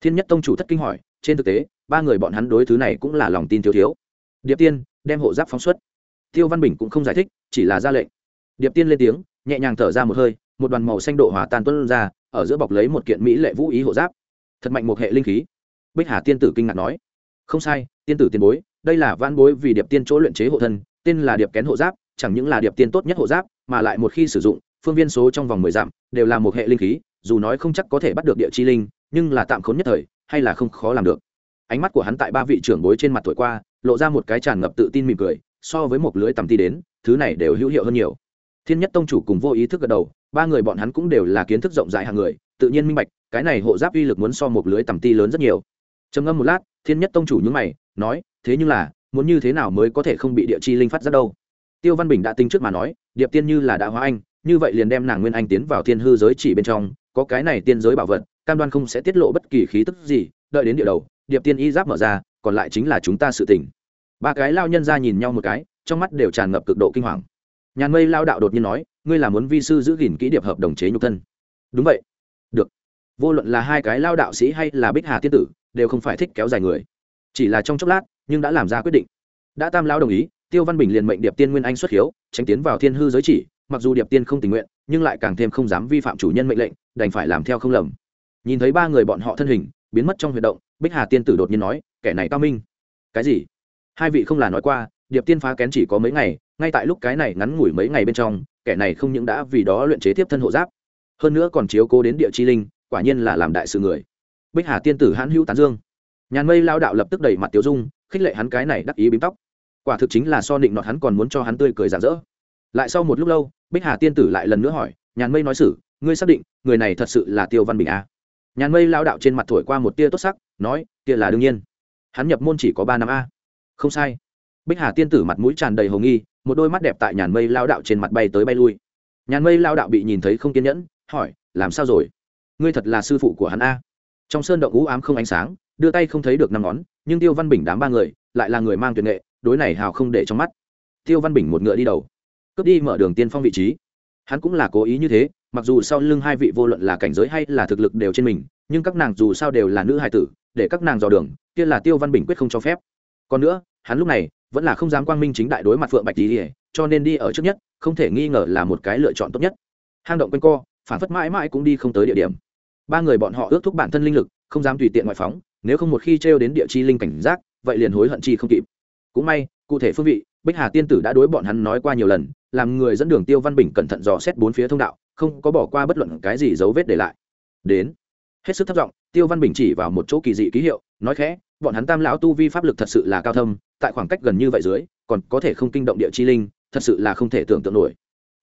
A: Thiên nhất tông chủ thất kinh hỏi trên thực tế ba người bọn hắn đối thứ này cũng là lòng tin thiếu thiếu. Điệp tiên đem hộ giáp phóng xuất. Tiêu văn bình cũng không giải thích, chỉ là ra lệnh. Điệp tiên lên tiếng, nhẹ nhàng thở ra một hơi, một đoàn màu xanh độ hòa tan tuân ra, ở giữa bọc lấy một kiện mỹ lệ vũ ý hộ giáp. Thật mạnh một hệ linh khí. Bích hà tiên tử kinh ngạc nói. Không sai, tiên tử tiền bối, đây là van bối vì điệp tiên chỗ luyện chế hộ thân, tên là điệp kén hộ giáp, chẳng những là điệp tiên tốt nhất hộ giáp, mà lại một khi sử dụng, phương viên số trong vòng mười dặm đều là một hệ linh khí, dù nói không chắc có thể bắt được địa chi linh, nhưng là tạm khốn nhất thời, hay là không khó làm được ánh mắt của hắn tại ba vị trưởng bối trên mặt thổi qua, lộ ra một cái tràn ngập tự tin mỉm cười, so với một lưới tầm ti đến, thứ này đều hữu hiệu hơn nhiều. Thiên nhất tông chủ cùng vô ý thức gật đầu, ba người bọn hắn cũng đều là kiến thức rộng rãi hàng người, tự nhiên minh bạch, cái này hộ giáp uy lực muốn so một lưới tầm ti lớn rất nhiều. Trầm ngâm một lát, thiên nhất tông chủ nhúng mày, nói, thế nhưng là, muốn như thế nào mới có thể không bị địa chi linh phát ra đâu? Tiêu văn bình đã tính trước mà nói, điệp tiên như là đã hóa anh, như vậy liền đem nàng nguyên anh tiến vào thiên hư giới chỉ bên trong, có cái này tiên giới bảo vật, cam đoan không sẽ tiết lộ bất kỳ khí tức gì, đợi đến địa đầu điệp tiên y giáp mở ra, còn lại chính là chúng ta sự tỉnh ba cái lao nhân ra nhìn nhau một cái, trong mắt đều tràn ngập cực độ kinh hoàng. Nhàn mây lao đạo đột nhiên nói, ngươi là muốn vi sư giữ gìn kỹ điệp hợp đồng chế nhục thân? Đúng vậy. Được. Vô luận là hai cái lao đạo sĩ hay là bích hà tiên tử, đều không phải thích kéo dài người. Chỉ là trong chốc lát, nhưng đã làm ra quyết định. Đã tam lao đồng ý, tiêu văn bình liền mệnh điệp tiên nguyên anh xuất hiếu tránh tiến vào thiên hư giới chỉ, mặc dù điệp tiên không tình nguyện, nhưng lại càng thêm không dám vi phạm chủ nhân mệnh lệnh, đành phải làm theo không lầm. Nhìn thấy ba người bọn họ thân hình biến mất trong huy động, bích hà tiên tử đột nhiên nói, kẻ này cao minh. Cái gì? Hai vị không là nói qua, điệp tiên phá kén chỉ có mấy ngày, ngay tại lúc cái này ngắn ngủi mấy ngày bên trong, kẻ này không những đã vì đó luyện chế tiếp thân hộ giáp, hơn nữa còn chiếu cố đến địa chi linh, quả nhiên là làm đại sự người. Bích hà tiên tử hãn hữu tán dương. Nhàn mây lao đạo lập tức đẩy mặt tiểu dung, khích lệ hắn cái này đắc ý bím tóc. Quả thực chính là so định nọt hắn còn muốn cho hắn tươi cười rạng rỡ. Lại sau một lúc lâu, bích hà tiên tử lại lần nữa hỏi, nhàn mây nói xử, ngươi xác định người này thật sự là tiêu văn bình à? Nhàn mây lao đạo trên mặt thổi qua một tia tốt sắc, nói tia là đương nhiên. Hắn nhập môn chỉ có ba năm a. Không sai. Bích hà tiên tử mặt mũi tràn đầy hồ nghi, một đôi mắt đẹp tại nhàn mây lao đạo trên mặt bay tới bay lui. Nhàn mây lao đạo bị nhìn thấy không kiên nhẫn, hỏi, làm sao rồi? Ngươi thật là sư phụ của hắn a. Trong sơn động ú ám không ánh sáng, đưa tay không thấy được năm ngón, nhưng tiêu văn bình đám ba người, lại là người mang tuyệt nghệ, đối này hào không để trong mắt. Tiêu văn bình một ngựa đi đầu, cướp đi mở đường tiên phong vị trí. Hắn cũng là cố ý như thế mặc dù sau lưng hai vị vô luận là cảnh giới hay là thực lực đều trên mình, nhưng các nàng dù sao đều là nữ hài tử, để các nàng dò đường, kia là tiêu văn bình quyết không cho phép. Còn nữa, hắn lúc này vẫn là không dám quang minh chính đại đối mặt phượng bạch tỉ cho nên đi ở trước nhất, không thể nghi ngờ là một cái lựa chọn tốt nhất. Hang động quanh co, phản phất mãi mãi cũng đi không tới địa điểm. Ba người bọn họ ước thúc bản thân linh lực, không dám tùy tiện ngoại phóng, nếu không một khi trêu đến địa chi linh cảnh giác, vậy liền hối hận chi không kịp. Cũng may, cụ thể phương vị, bích hà tiên tử đã đối bọn hắn nói qua nhiều lần, làm người dẫn đường tiêu văn bình cẩn thận dò xét bốn phía thông đạo không có bỏ qua bất luận cái gì dấu vết để lại. Đến. Hết sức thất vọng, tiêu văn bình chỉ vào một chỗ kỳ dị ký hiệu, nói khẽ, bọn hắn tam lão tu vi pháp lực thật sự là cao thâm, tại khoảng cách gần như vậy dưới, còn có thể không kinh động địa chi linh, thật sự là không thể tưởng tượng nổi.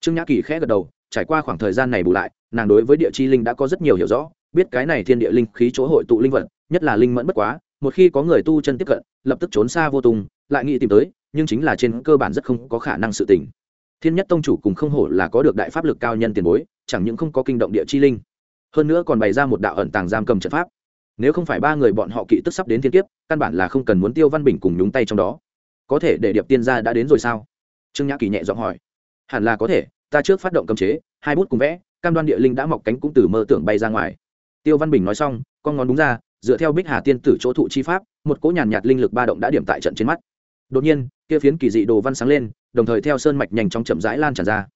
A: Trương nhã kỳ khẽ gật đầu, trải qua khoảng thời gian này bù lại, nàng đối với địa chi linh đã có rất nhiều hiểu rõ, biết cái này thiên địa linh khí chỗ hội tụ linh vật, nhất là linh mẫn bất quá, một khi có người tu chân tiếp cận, lập tức trốn xa vô tùng lại nghĩ tìm tới, nhưng chính là trên cơ bản rất không có khả năng sự tình thiên nhất tông chủ cùng không hổ là có được đại pháp lực cao nhân tiền bối, chẳng những không có kinh động địa chi linh, hơn nữa còn bày ra một đạo ẩn tàng giam cầm trận pháp. Nếu không phải ba người bọn họ kỵ tức sắp đến thiên kiếp, căn bản là không cần muốn tiêu văn bình cùng nhúng tay trong đó. Có thể để điệp tiên gia đã đến rồi sao? Trương nhã kỳ nhẹ giọng hỏi. Hẳn là có thể, ta trước phát động cấm chế, hai bút cùng vẽ, cam đoan địa linh đã mọc cánh cũng từ mơ tưởng bay ra ngoài. Tiêu văn bình nói xong, con ngón đúng ra, dựa theo bích hà tiên tử chỗ thụ chi pháp, một cỗ nhàn nhạt linh lực ba động đã điểm tại trận trên mắt. Đột nhiên, kia phiến kỳ dị đồ văn sáng lên đồng thời theo sơn mạch nhanh chóng chậm rãi lan tràn ra.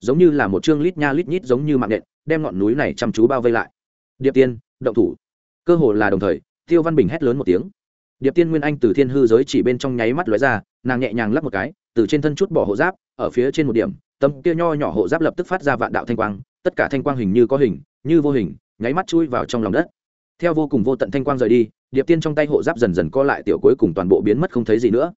A: Giống như là một chương lít nha lít nhít giống như mạng nện, đem ngọn núi này chăm chú bao vây lại. Điệp tiên, động thủ. Cơ hồ là đồng thời, tiêu văn bình hét lớn một tiếng. Điệp tiên nguyên anh từ thiên hư giới chỉ bên trong nháy mắt lóe ra, nàng nhẹ nhàng lắp một cái, từ trên thân chút bỏ hộ giáp, ở phía trên một điểm, tấm kia nho nhỏ hộ giáp lập tức phát ra vạn đạo thanh quang, tất cả thanh quang hình như có hình, như vô hình, nháy mắt chui vào trong lòng đất. Theo vô cùng vô tận thanh quang rời đi, điệp tiên trong tay hộ giáp dần dần co lại tiểu cuối cùng toàn bộ biến mất không thấy gì nữa.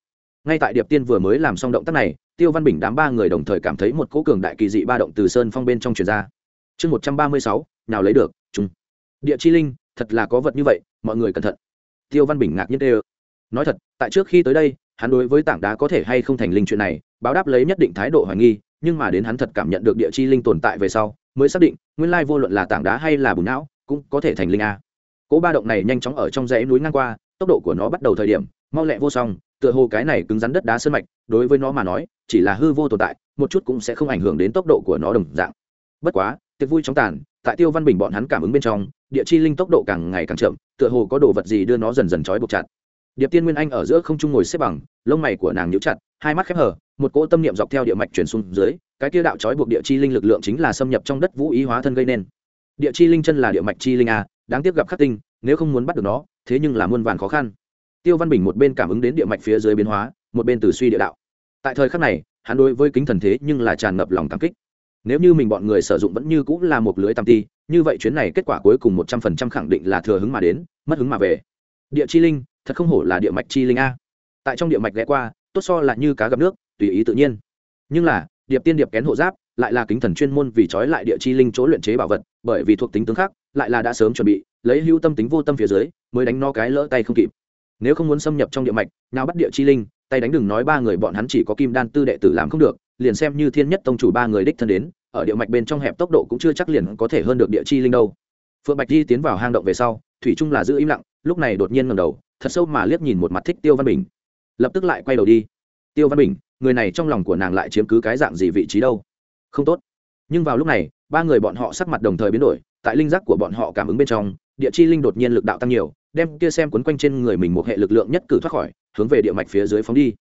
A: Ngay tại điệp tiên vừa mới làm xong động tác này tiêu văn bình đám ba người đồng thời cảm thấy một cỗ cường đại kỳ dị ba động từ sơn phong bên trong truyền ra. Chương một trăm ba mươi sáu, nào lấy được chung địa chi linh, thật là có vật như vậy, mọi người cẩn thận. Tiêu văn bình ngạc nhiên tê nói thật, tại trước khi tới đây, hắn đối với tảng đá có thể hay không thành linh chuyện này, báo đáp lấy nhất định thái độ hoài nghi, nhưng mà đến hắn thật cảm nhận được địa chi linh tồn tại về sau, mới xác định, nguyên lai vô luận là tảng đá hay là bùn não, cũng có thể thành linh a. Cỗ ba động này nhanh chóng ở trong dãy núi ngang qua, tốc độ của nó bắt đầu thời điểm, mau lẹ vô song tựa hồ cái này cứng rắn đất đá sơn mạch, đối với nó mà nói, chỉ là hư vô tồn tại, một chút cũng sẽ không ảnh hưởng đến tốc độ của nó đồng dạng. Bất quá, tiệc vui chóng tàn, tại tiêu văn bình bọn hắn cảm ứng bên trong, địa chi linh tốc độ càng ngày càng chậm, tựa hồ có đồ vật gì đưa nó dần dần trói buộc chặt. Điệp tiên nguyên anh ở giữa không trung ngồi xếp bằng, lông mày của nàng nhíu chặt, hai mắt khép hở một cỗ tâm niệm dọc theo địa mạch chuyển xuống dưới, cái kia đạo trói buộc địa chi linh lực lượng chính là xâm nhập trong đất vũ ý hóa thân gây nên. Địa chi linh chân là địa mạch chi linh a, đáng tiếc gặp khắc tinh, nếu không muốn bắt được nó, thế nhưng là muôn vàn khó khăn tiêu văn bình một bên cảm ứng đến địa mạch phía dưới biến hóa, một bên từ suy địa đạo. Tại thời khắc này, hắn đối với kính thần thế nhưng là tràn ngập lòng cảm kích. Nếu như mình bọn người sử dụng vẫn như cũng là một lưới tam ti, như vậy chuyến này kết quả cuối cùng một trăm phần trăm khẳng định là thừa hứng mà đến, mất hứng mà về. Địa chi linh, thật không hổ là địa mạch chi linh a. Tại trong địa mạch ghé qua, tốt so là như cá gặp nước, tùy ý tự nhiên. Nhưng là, điệp tiên điệp kén hộ giáp, lại là kính thần chuyên môn vì trói lại địa chi linh chỗ luyện chế bảo vật, bởi vì thuộc tính tướng khác lại là đã sớm chuẩn bị, lấy hưu tâm tính vô tâm phía dưới, mới đánh no cái lỡ tay không kịp nếu không muốn xâm nhập trong địa mạch, nào bắt địa chi linh, tay đánh đừng nói ba người bọn hắn chỉ có kim đan tư đệ tử làm không được, liền xem như thiên nhất tông chủ ba người đích thân đến, ở địa mạch bên trong hẹp tốc độ cũng chưa chắc liền có thể hơn được địa chi linh đâu. Phượng bạch di tiến vào hang động về sau, thủy trung là giữ im lặng, lúc này đột nhiên ngầm đầu, thật sâu mà liếc nhìn một mặt thích tiêu văn bình. Lập tức lại quay đầu đi. Tiêu văn bình, người này trong lòng của nàng lại chiếm cứ cái dạng gì vị trí đâu? Không tốt. Nhưng vào lúc này, ba người bọn họ sắc mặt đồng thời biến đổi, tại linh giác của bọn họ cảm ứng bên trong, địa chi linh đột nhiên lực đạo tăng nhiều đem kia xem quấn quanh trên người mình một hệ lực lượng nhất cử thoát khỏi, hướng về địa mạch phía dưới phóng đi.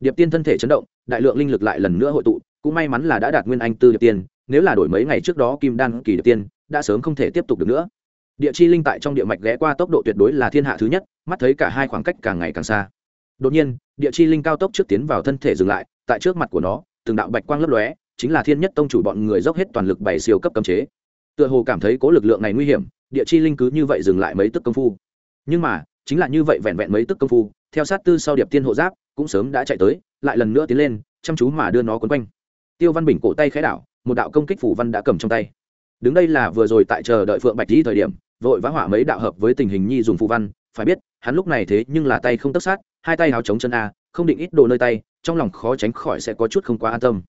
A: Điệp tiên thân thể chấn động, đại lượng linh lực lại lần nữa hội tụ, cũng may mắn là đã đạt nguyên anh tư điệp tiên, nếu là đổi mấy ngày trước đó kim đan kỳ điệp tiên, đã sớm không thể tiếp tục được nữa. Địa chi linh tại trong địa mạch ghé qua tốc độ tuyệt đối là thiên hạ thứ nhất, mắt thấy cả hai khoảng cách càng ngày càng xa. Đột nhiên, địa chi linh cao tốc trước tiến vào thân thể dừng lại, tại trước mặt của nó, từng đạo bạch quang lấp lóe, chính là thiên nhất tông chủ bọn người dốc hết toàn lực bày siêu cấp cấm chế. Tựa hồ cảm thấy cố lực lượng này nguy hiểm, địa chi linh cứ như vậy dừng lại mấy tức công phu nhưng mà, chính là như vậy vẹn vẹn mấy tức công phu, theo sát tư sau điệp tiên hộ giáp, cũng sớm đã chạy tới, lại lần nữa tiến lên, chăm chú mà đưa nó quấn quanh. Tiêu văn bình cổ tay khẽ đảo, một đạo công kích phủ văn đã cầm trong tay. Đứng đây là vừa rồi tại chờ đợi phượng bạch di thời điểm, vội vã hỏa mấy đạo hợp với tình hình nhi dùng phù văn, phải biết, hắn lúc này thế nhưng là tay không tất sát, hai tay háo chống chân a, không định ít đồ nơi tay, trong lòng khó tránh khỏi sẽ có chút không quá an tâm.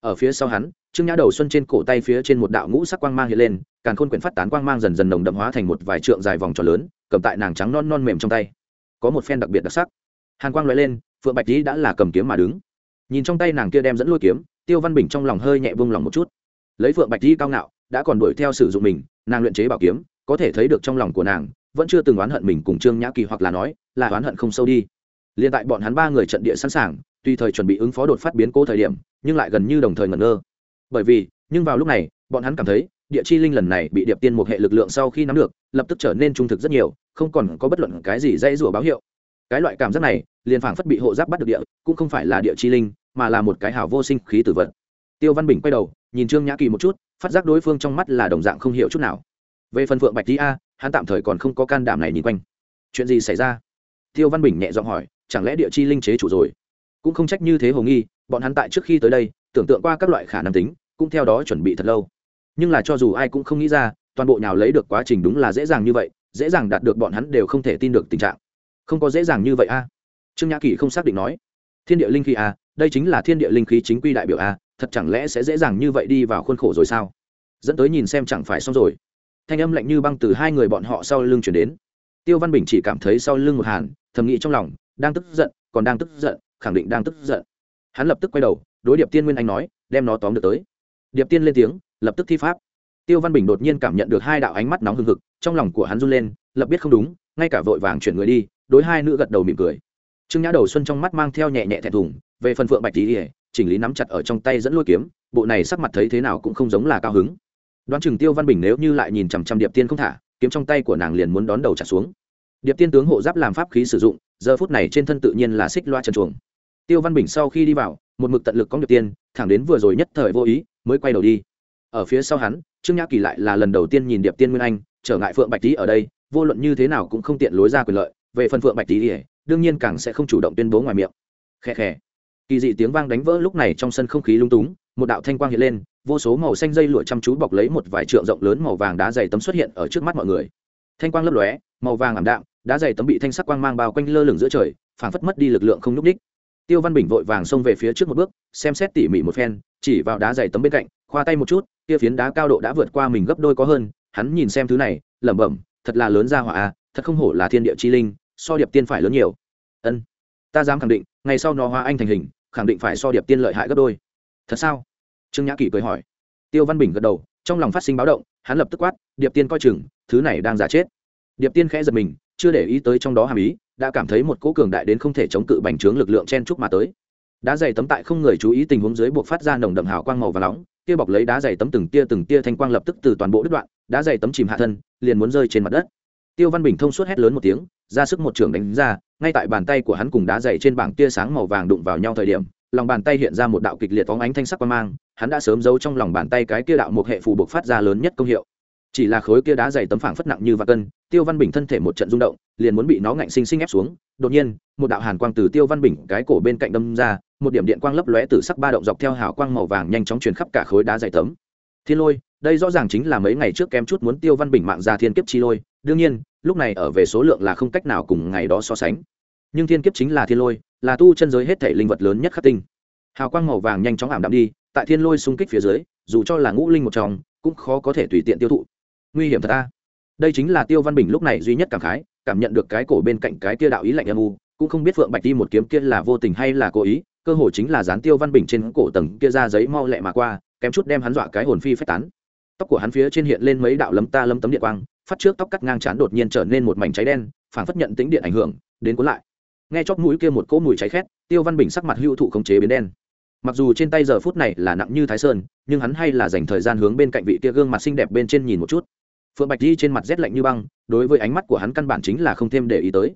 A: Ở phía sau hắn, trương nhã đầu xuân trên cổ tay phía trên một đạo ngũ sắc quang mang hiện lên càng khôn quyển phát tán quang mang dần dần nồng đậm hóa thành một vài trượng dài vòng tròn lớn cầm tại nàng trắng non non mềm trong tay. Có một phen đặc biệt đặc sắc. Hàn quang loại lên, phượng bạch lý đã là cầm kiếm mà đứng. Nhìn trong tay nàng kia đem dẫn lôi kiếm, tiêu văn bình trong lòng hơi nhẹ vung lòng một chút. Lấy phượng bạch lý cao ngạo, đã còn đuổi theo sử dụng mình, nàng luyện chế bảo kiếm, có thể thấy được trong lòng của nàng, vẫn chưa từng oán hận mình cùng trương nhã kỳ hoặc là nói, là oán hận không sâu đi. Liền tại bọn hắn ba người trận địa sẵn sàng tùy thời chuẩn bị ứng phó đột phát biến cố thời điểm, nhưng lại gần như đồng thời ngẩn ngơ. Bởi vì, nhưng vào lúc này, bọn hắn cảm thấy, địa chi linh lần này bị điệp tiên một hệ lực lượng sau khi nắm được lập tức trở nên trung thực rất nhiều, không còn có bất luận cái gì dây rủa báo hiệu. Cái loại cảm giác này, liền phảng phất bị hộ giáp bắt được địa, cũng không phải là địa chi linh, mà là một cái hào vô sinh khí tử vật. Tiêu văn bình quay đầu, nhìn trương nhã kỳ một chút, phát giác đối phương trong mắt là đồng dạng không hiểu chút nào. Về phần phượng bạch tý a, hắn tạm thời còn không có can đảm này nhìn quanh. Chuyện gì xảy ra? Tiêu văn bình nhẹ giọng hỏi, chẳng lẽ địa chi linh chế chủ rồi? Cũng không trách như thế hồ nghi, bọn hắn tại trước khi tới đây, tưởng tượng qua các loại khả năng tính, cũng theo đó chuẩn bị thật lâu. Nhưng là cho dù ai cũng không nghĩ ra toàn bộ nhào lấy được quá trình đúng là dễ dàng như vậy, dễ dàng đạt được bọn hắn đều không thể tin được tình trạng. Không có dễ dàng như vậy a. Trương nhã kỳ không xác định nói. Thiên địa linh khí a, đây chính là thiên địa linh khí chính quy đại biểu a, thật chẳng lẽ sẽ dễ dàng như vậy đi vào khuôn khổ rồi sao? Dẫn tới nhìn xem chẳng phải xong rồi. Thanh âm lạnh như băng từ hai người bọn họ sau lưng chuyển đến. Tiêu văn bình chỉ cảm thấy sau lưng một hàn, thầm nghĩ trong lòng, đang tức giận, còn đang tức giận, khẳng định đang tức giận. Hắn lập tức quay đầu, đối điệp tiên nguyên anh nói, đem nó tóm được tới. Điệp tiên lên tiếng, lập tức thi pháp tiêu văn bình đột nhiên cảm nhận được hai đạo ánh mắt nóng hừng hực, trong lòng của hắn run lên, lập biết không đúng, ngay cả vội vàng chuyển người đi, đối hai nữ gật đầu mỉm cười. Trương nhã đầu xuân trong mắt mang theo nhẹ nhẹ thẹn thùng, về phần phượng bạch tỉ chỉnh lý nắm chặt ở trong tay dẫn lôi kiếm, bộ này sắc mặt thấy thế nào cũng không giống là cao hứng. Đoán chừng tiêu văn bình nếu như lại nhìn chằm chằm điệp tiên không thả, kiếm trong tay của nàng liền muốn đón đầu trả xuống. Điệp tiên tướng hộ giáp làm pháp khí sử dụng, giờ phút này trên thân tự nhiên là xích loa trần chuồng. Tiêu văn bình sau khi đi vào, một mực tận lực có điệp tiên, thẳng đến vừa rồi nhất thời vô ý, mới quay đầu đi. Ở phía sau hắn trương nhã kỳ lại là lần đầu tiên nhìn điệp tiên nguyên anh, trở ngại phượng bạch tý ở đây, vô luận như thế nào cũng không tiện lối ra quyền lợi, về phần phượng bạch tý đương nhiên càng sẽ không chủ động tuyên bố ngoài miệng. Khe khe. Kỳ dị tiếng vang đánh vỡ lúc này trong sân không khí lung túng, một đạo thanh quang hiện lên, vô số màu xanh dây lụa chăm chú bọc lấy một vài trượng rộng lớn màu vàng đá dày tấm xuất hiện ở trước mắt mọi người. Thanh quang lấp lóe, màu vàng ảm đạm, đá dày tấm bị thanh sắc quang mang bao quanh lơ lửng giữa trời, phảng phất mất đi lực lượng không n ú c ních tiêu văn bình vội vàng xông về phía trước một bước, xem xét tỉ mỉ một phen, chỉ vào đá dày tấm bên cạnh, khoa tay một chút kia phiến đá cao độ đã vượt qua mình gấp đôi có hơn, hắn nhìn xem thứ này, lẩm bẩm, thật là lớn ra hỏa a thật không hổ là thiên địa chi linh, so điệp tiên phải lớn nhiều. Ân, ta dám khẳng định, ngày sau nó hóa anh thành hình, khẳng định phải so điệp tiên lợi hại gấp đôi. Thật sao? Trương nhã kỷ cười hỏi. Tiêu văn bình gật đầu, trong lòng phát sinh báo động, hắn lập tức quát, điệp tiên coi chừng, thứ này đang giả chết. Điệp tiên khẽ giật mình, chưa để ý tới trong đó hàm ý, đã cảm thấy một cỗ cường đại đến không thể chống cự bành trướng lực lượng chen trúc mà tới. Đã dày tấm tại không người chú ý tình huống dưới buộc phát ra nồng đậm hào quang màu và nóng kia bọc lấy đá dày tấm từng tia từng tia thanh quang lập tức từ toàn bộ đứt đoạn, đá dày tấm chìm hạ thân, liền muốn rơi trên mặt đất. Tiêu văn bình thông suốt hét lớn một tiếng, ra sức một trường đánh ra, ngay tại bàn tay của hắn cùng đá dày trên bảng tia sáng màu vàng đụng vào nhau thời điểm, lòng bàn tay hiện ra một đạo kịch liệt phóng ánh thanh sắc qua mang, hắn đã sớm giấu trong lòng bàn tay cái kia đạo một hệ phù buộc phát ra lớn nhất công hiệu. Chỉ là khối kia đá dày tấm phẳng phất nặng như và cân tiêu văn bình thân thể một trận rung động, liền muốn bị nó ngạnh sinh sinh ép xuống. Đột nhiên, một đạo hàn quang từ tiêu văn bình cái cổ bên cạnh đâm ra, một điểm điện quang lấp lóe từ sắc ba động dọc theo hào quang màu vàng nhanh chóng truyền khắp cả khối đá dày tấm. Thiên lôi, đây rõ ràng chính là mấy ngày trước kém chút muốn tiêu văn bình mạng ra thiên kiếp chi lôi. Đương nhiên, lúc này ở về số lượng là không cách nào cùng ngày đó so sánh. Nhưng thiên kiếp chính là thiên lôi, là tu chân giới hết thể linh vật lớn nhất khắc tinh. Hào quang màu vàng nhanh chóng ảm đạm đi, tại thiên lôi xung kích phía dưới, dù cho là ngũ linh một trong, cũng khó có thể tùy tiện tiêu thụ. Nguy hiểm thật ta đây chính là tiêu văn bình lúc này duy nhất cảm khái, cảm nhận được cái cổ bên cạnh cái kia đạo ý lạnh âm u, cũng không biết phượng bạch đi một kiếm kia là vô tình hay là cố ý, cơ hội chính là dán tiêu văn bình trên cổ tầng kia ra giấy mau lẹ mà qua, kém chút đem hắn dọa cái hồn phi phách tán. Tóc của hắn phía trên hiện lên mấy đạo lấm ta lấm tấm điện quang, phát trước tóc cắt ngang chán đột nhiên trở nên một mảnh cháy đen phản phất nhận tính điện ảnh hưởng, đến cuốn lại. Nghe chóp mũi kia một cỗ mùi cháy khét, tiêu văn bình sắc mặt hưu thụ khống chế biến đen. Mặc dù trên tay giờ phút này là nặng như thái sơn, nhưng hắn hay là dành thời gian hướng bên cạnh vị kia gương mặt xinh đẹp bên trên nhìn một chút phượng bạch di trên mặt rét lạnh như băng, đối với ánh mắt của hắn căn bản chính là không thêm để ý tới.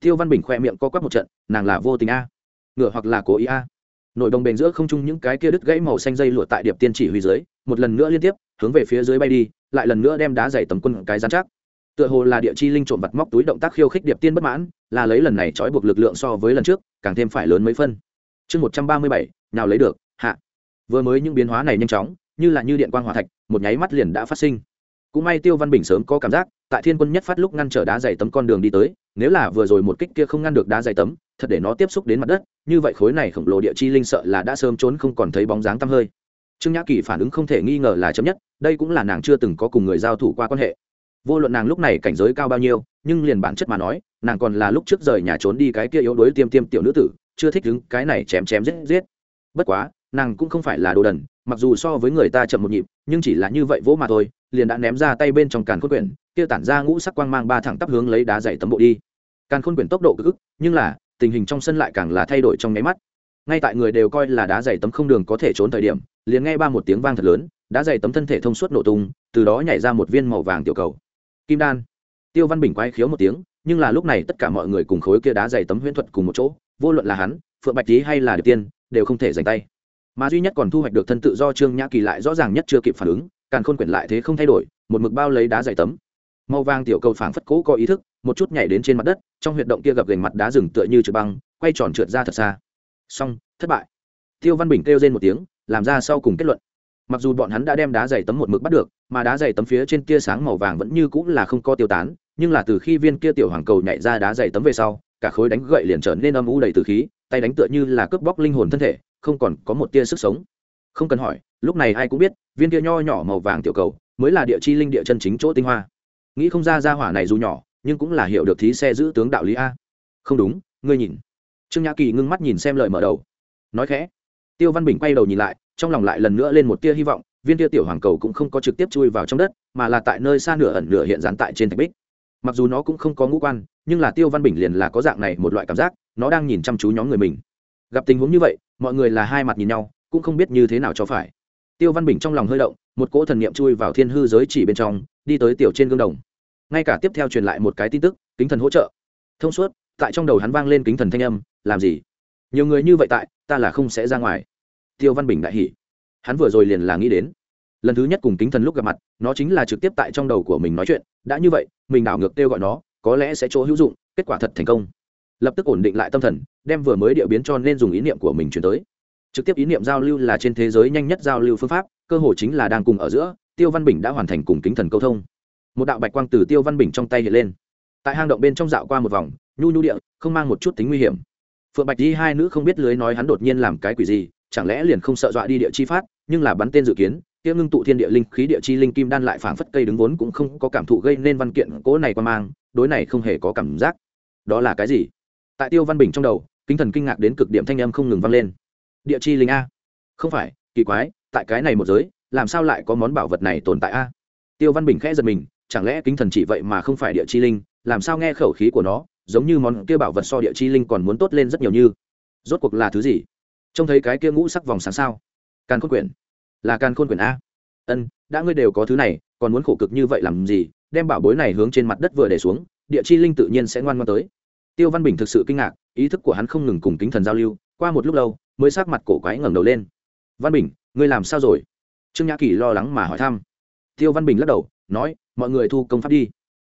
A: Tiêu văn bình khoe miệng co quắp một trận, nàng là vô tình a, ngựa hoặc là cố ý a. Nội đồng bền giữa không trung những cái kia đứt gãy màu xanh dây lụa tại điệp tiên chỉ huy dưới, một lần nữa liên tiếp, hướng về phía dưới bay đi, lại lần nữa đem đá dày tầm quân cái gián chắc. Tựa hồ là địa chi linh trộm vặt móc túi động tác khiêu khích điệp tiên bất mãn, là lấy lần này trói buộc lực lượng so với lần trước, càng thêm phải lớn mấy phân. Chương một trăm ba mươi bảy, nào lấy được, hạ. Vừa mới những biến hóa này nhanh chóng, như là như điện quang hỏa thạch, một nháy mắt liền đã phát sinh cũng may tiêu văn bình sớm có cảm giác, tại thiên quân nhất phát lúc ngăn trở đá dày tấm con đường đi tới, nếu là vừa rồi một kích kia không ngăn được đá dày tấm, thật để nó tiếp xúc đến mặt đất, như vậy khối này khổng lồ địa chi linh sợ là đã sớm trốn không còn thấy bóng dáng tăm hơi. Trương nhã kỳ phản ứng không thể nghi ngờ là chấm nhất, đây cũng là nàng chưa từng có cùng người giao thủ qua quan hệ. Vô luận nàng lúc này cảnh giới cao bao nhiêu, nhưng liền bản chất mà nói, nàng còn là lúc trước rời nhà trốn đi cái kia yếu đuối tiêm tiêm tiểu nữ tử, chưa thích đứng cái này chém chém giết giết. Bất quá, nàng cũng không phải là đồ đần, mặc dù so với người ta chậm một nhịp, nhưng chỉ là như vậy vỗ mà thôi liền đã ném ra tay bên trong càn khôn quyển, kia tản ra ngũ sắc quang mang ba thẳng tắp hướng lấy đá dày tấm bộ đi. Càn khôn quyển tốc độ cực ức, nhưng là, tình hình trong sân lại càng là thay đổi trong nháy mắt. Ngay tại người đều coi là đá dày tấm không đường có thể trốn thời điểm, liền nghe ba một tiếng vang thật lớn, đá dày tấm thân thể thông suốt nổ tung, từ đó nhảy ra một viên màu vàng tiểu cầu. Kim đan. Tiêu văn bình quay khiếu một tiếng, nhưng là lúc này tất cả mọi người cùng khối kia đá dày tấm huyễn thuật cùng một chỗ, vô luận là hắn, phượng bạch tý hay là điệp tiên, đều không thể giành tay. Mà duy nhất còn thu hoạch được thân tự do trương nhã kỳ lại rõ ràng nhất chưa kịp phản ứng càng khôn quyển lại thế không thay đổi, một mực bao lấy đá dày tấm. Màu vàng tiểu cầu phảng phất cố có ý thức, một chút nhảy đến trên mặt đất, trong huyệt động kia gập gành mặt đá rừng tựa như trượt băng, quay tròn trượt ra thật xa. Xong, thất bại. Tiêu văn bình kêu lên một tiếng, làm ra sau cùng kết luận. Mặc dù bọn hắn đã đem đá dày tấm một mực bắt được, mà đá dày tấm phía trên tia sáng màu vàng vẫn như cũng là không có tiêu tán, nhưng là từ khi viên kia tiểu hoàng cầu nhảy ra đá dày tấm về sau, cả khối đánh gậy liền trở nên âm u đầy từ khí, tay đánh tựa như là cướp bóc linh hồn thân thể, không còn có một tia sức sống. Không cần hỏi lúc này ai cũng biết, viên kia nho nhỏ màu vàng tiểu cầu mới là địa chi linh địa chân chính chỗ tinh hoa. Nghĩ không ra ra hỏa này dù nhỏ, nhưng cũng là hiểu được thí xe giữ tướng đạo lý a. Không đúng, ngươi nhìn. Trương nhã kỳ ngưng mắt nhìn xem lời mở đầu. Nói khẽ. Tiêu văn bình quay đầu nhìn lại, trong lòng lại lần nữa lên một tia hy vọng, viên tia tiểu hoàng cầu cũng không có trực tiếp chui vào trong đất, mà là tại nơi xa nửa ẩn nửa hiện dán tại trên thạch bích. Mặc dù nó cũng không có ngũ quan, nhưng là tiêu văn bình liền là có dạng này một loại cảm giác, nó đang nhìn chăm chú nhóm người mình. Gặp tình huống như vậy, mọi người là hai mặt nhìn nhau, cũng không biết như thế nào cho phải tiêu văn bình trong lòng hơi động, một cỗ thần niệm chui vào thiên hư giới chỉ bên trong, đi tới tiểu trên gương đồng. Ngay cả tiếp theo truyền lại một cái tin tức, kính thần hỗ trợ. Thông suốt, tại trong đầu hắn vang lên kính thần thanh âm, làm gì? Nhiều người như vậy tại, ta là không sẽ ra ngoài. Tiêu văn bình đại hỉ. Hắn vừa rồi liền là nghĩ đến. Lần thứ nhất cùng kính thần lúc gặp mặt, nó chính là trực tiếp tại trong đầu của mình nói chuyện, đã như vậy, mình đảo ngược kêu gọi nó, có lẽ sẽ chỗ hữu dụng, kết quả thật thành công. Lập tức ổn định lại tâm thần, đem vừa mới điệu biến cho nên dùng ý niệm của mình chuyển tới trực tiếp ý niệm giao lưu là trên thế giới nhanh nhất giao lưu phương pháp, cơ hội chính là đang cùng ở giữa, tiêu văn bình đã hoàn thành cùng kính thần câu thông. Một đạo bạch quang từ tiêu văn bình trong tay hiện lên. Tại hang động bên trong dạo qua một vòng, nhu nhu địa, không mang một chút tính nguy hiểm. Phượng bạch di hai nữ không biết lưới nói hắn đột nhiên làm cái quỷ gì, chẳng lẽ liền không sợ dọa đi địa chi phát, nhưng là bắn tên dự kiến tiêu ngưng tụ thiên địa linh khí địa chi linh kim đan lại phảng phất cây đứng vốn cũng không có cảm thụ gây nên văn kiện cố này qua mang, đối này không hề có cảm giác. Đó là cái gì? Tại tiêu văn bình trong đầu, kính thần kinh ngạc đến cực điểm thanh âm không ngừng vang lên địa chi linh a. Không phải, kỳ quái, tại cái này một giới, làm sao lại có món bảo vật này tồn tại a? Tiêu văn bình khẽ giật mình, chẳng lẽ kính thần chỉ vậy mà không phải địa chi linh, làm sao nghe khẩu khí của nó, giống như món kia bảo vật so địa chi linh còn muốn tốt lên rất nhiều như? Rốt cuộc là thứ gì? Trông thấy cái kia ngũ sắc vòng sáng sao? Càn khôn quyển. Là càn khôn quyển a. Ân, đã ngươi đều có thứ này, còn muốn khổ cực như vậy làm gì, đem bảo bối này hướng trên mặt đất vừa để xuống, địa chi linh tự nhiên sẽ ngoan ngoan tới. Tiêu văn bình thực sự kinh ngạc, ý thức của hắn không ngừng cùng kính thần giao lưu qua một lúc lâu, mới sát mặt cổ quái ngẩng đầu lên. Văn bình, ngươi làm sao rồi? Trương nhã kỳ lo lắng mà hỏi thăm. Tiêu văn bình lắc đầu, nói, mọi người thu công pháp đi.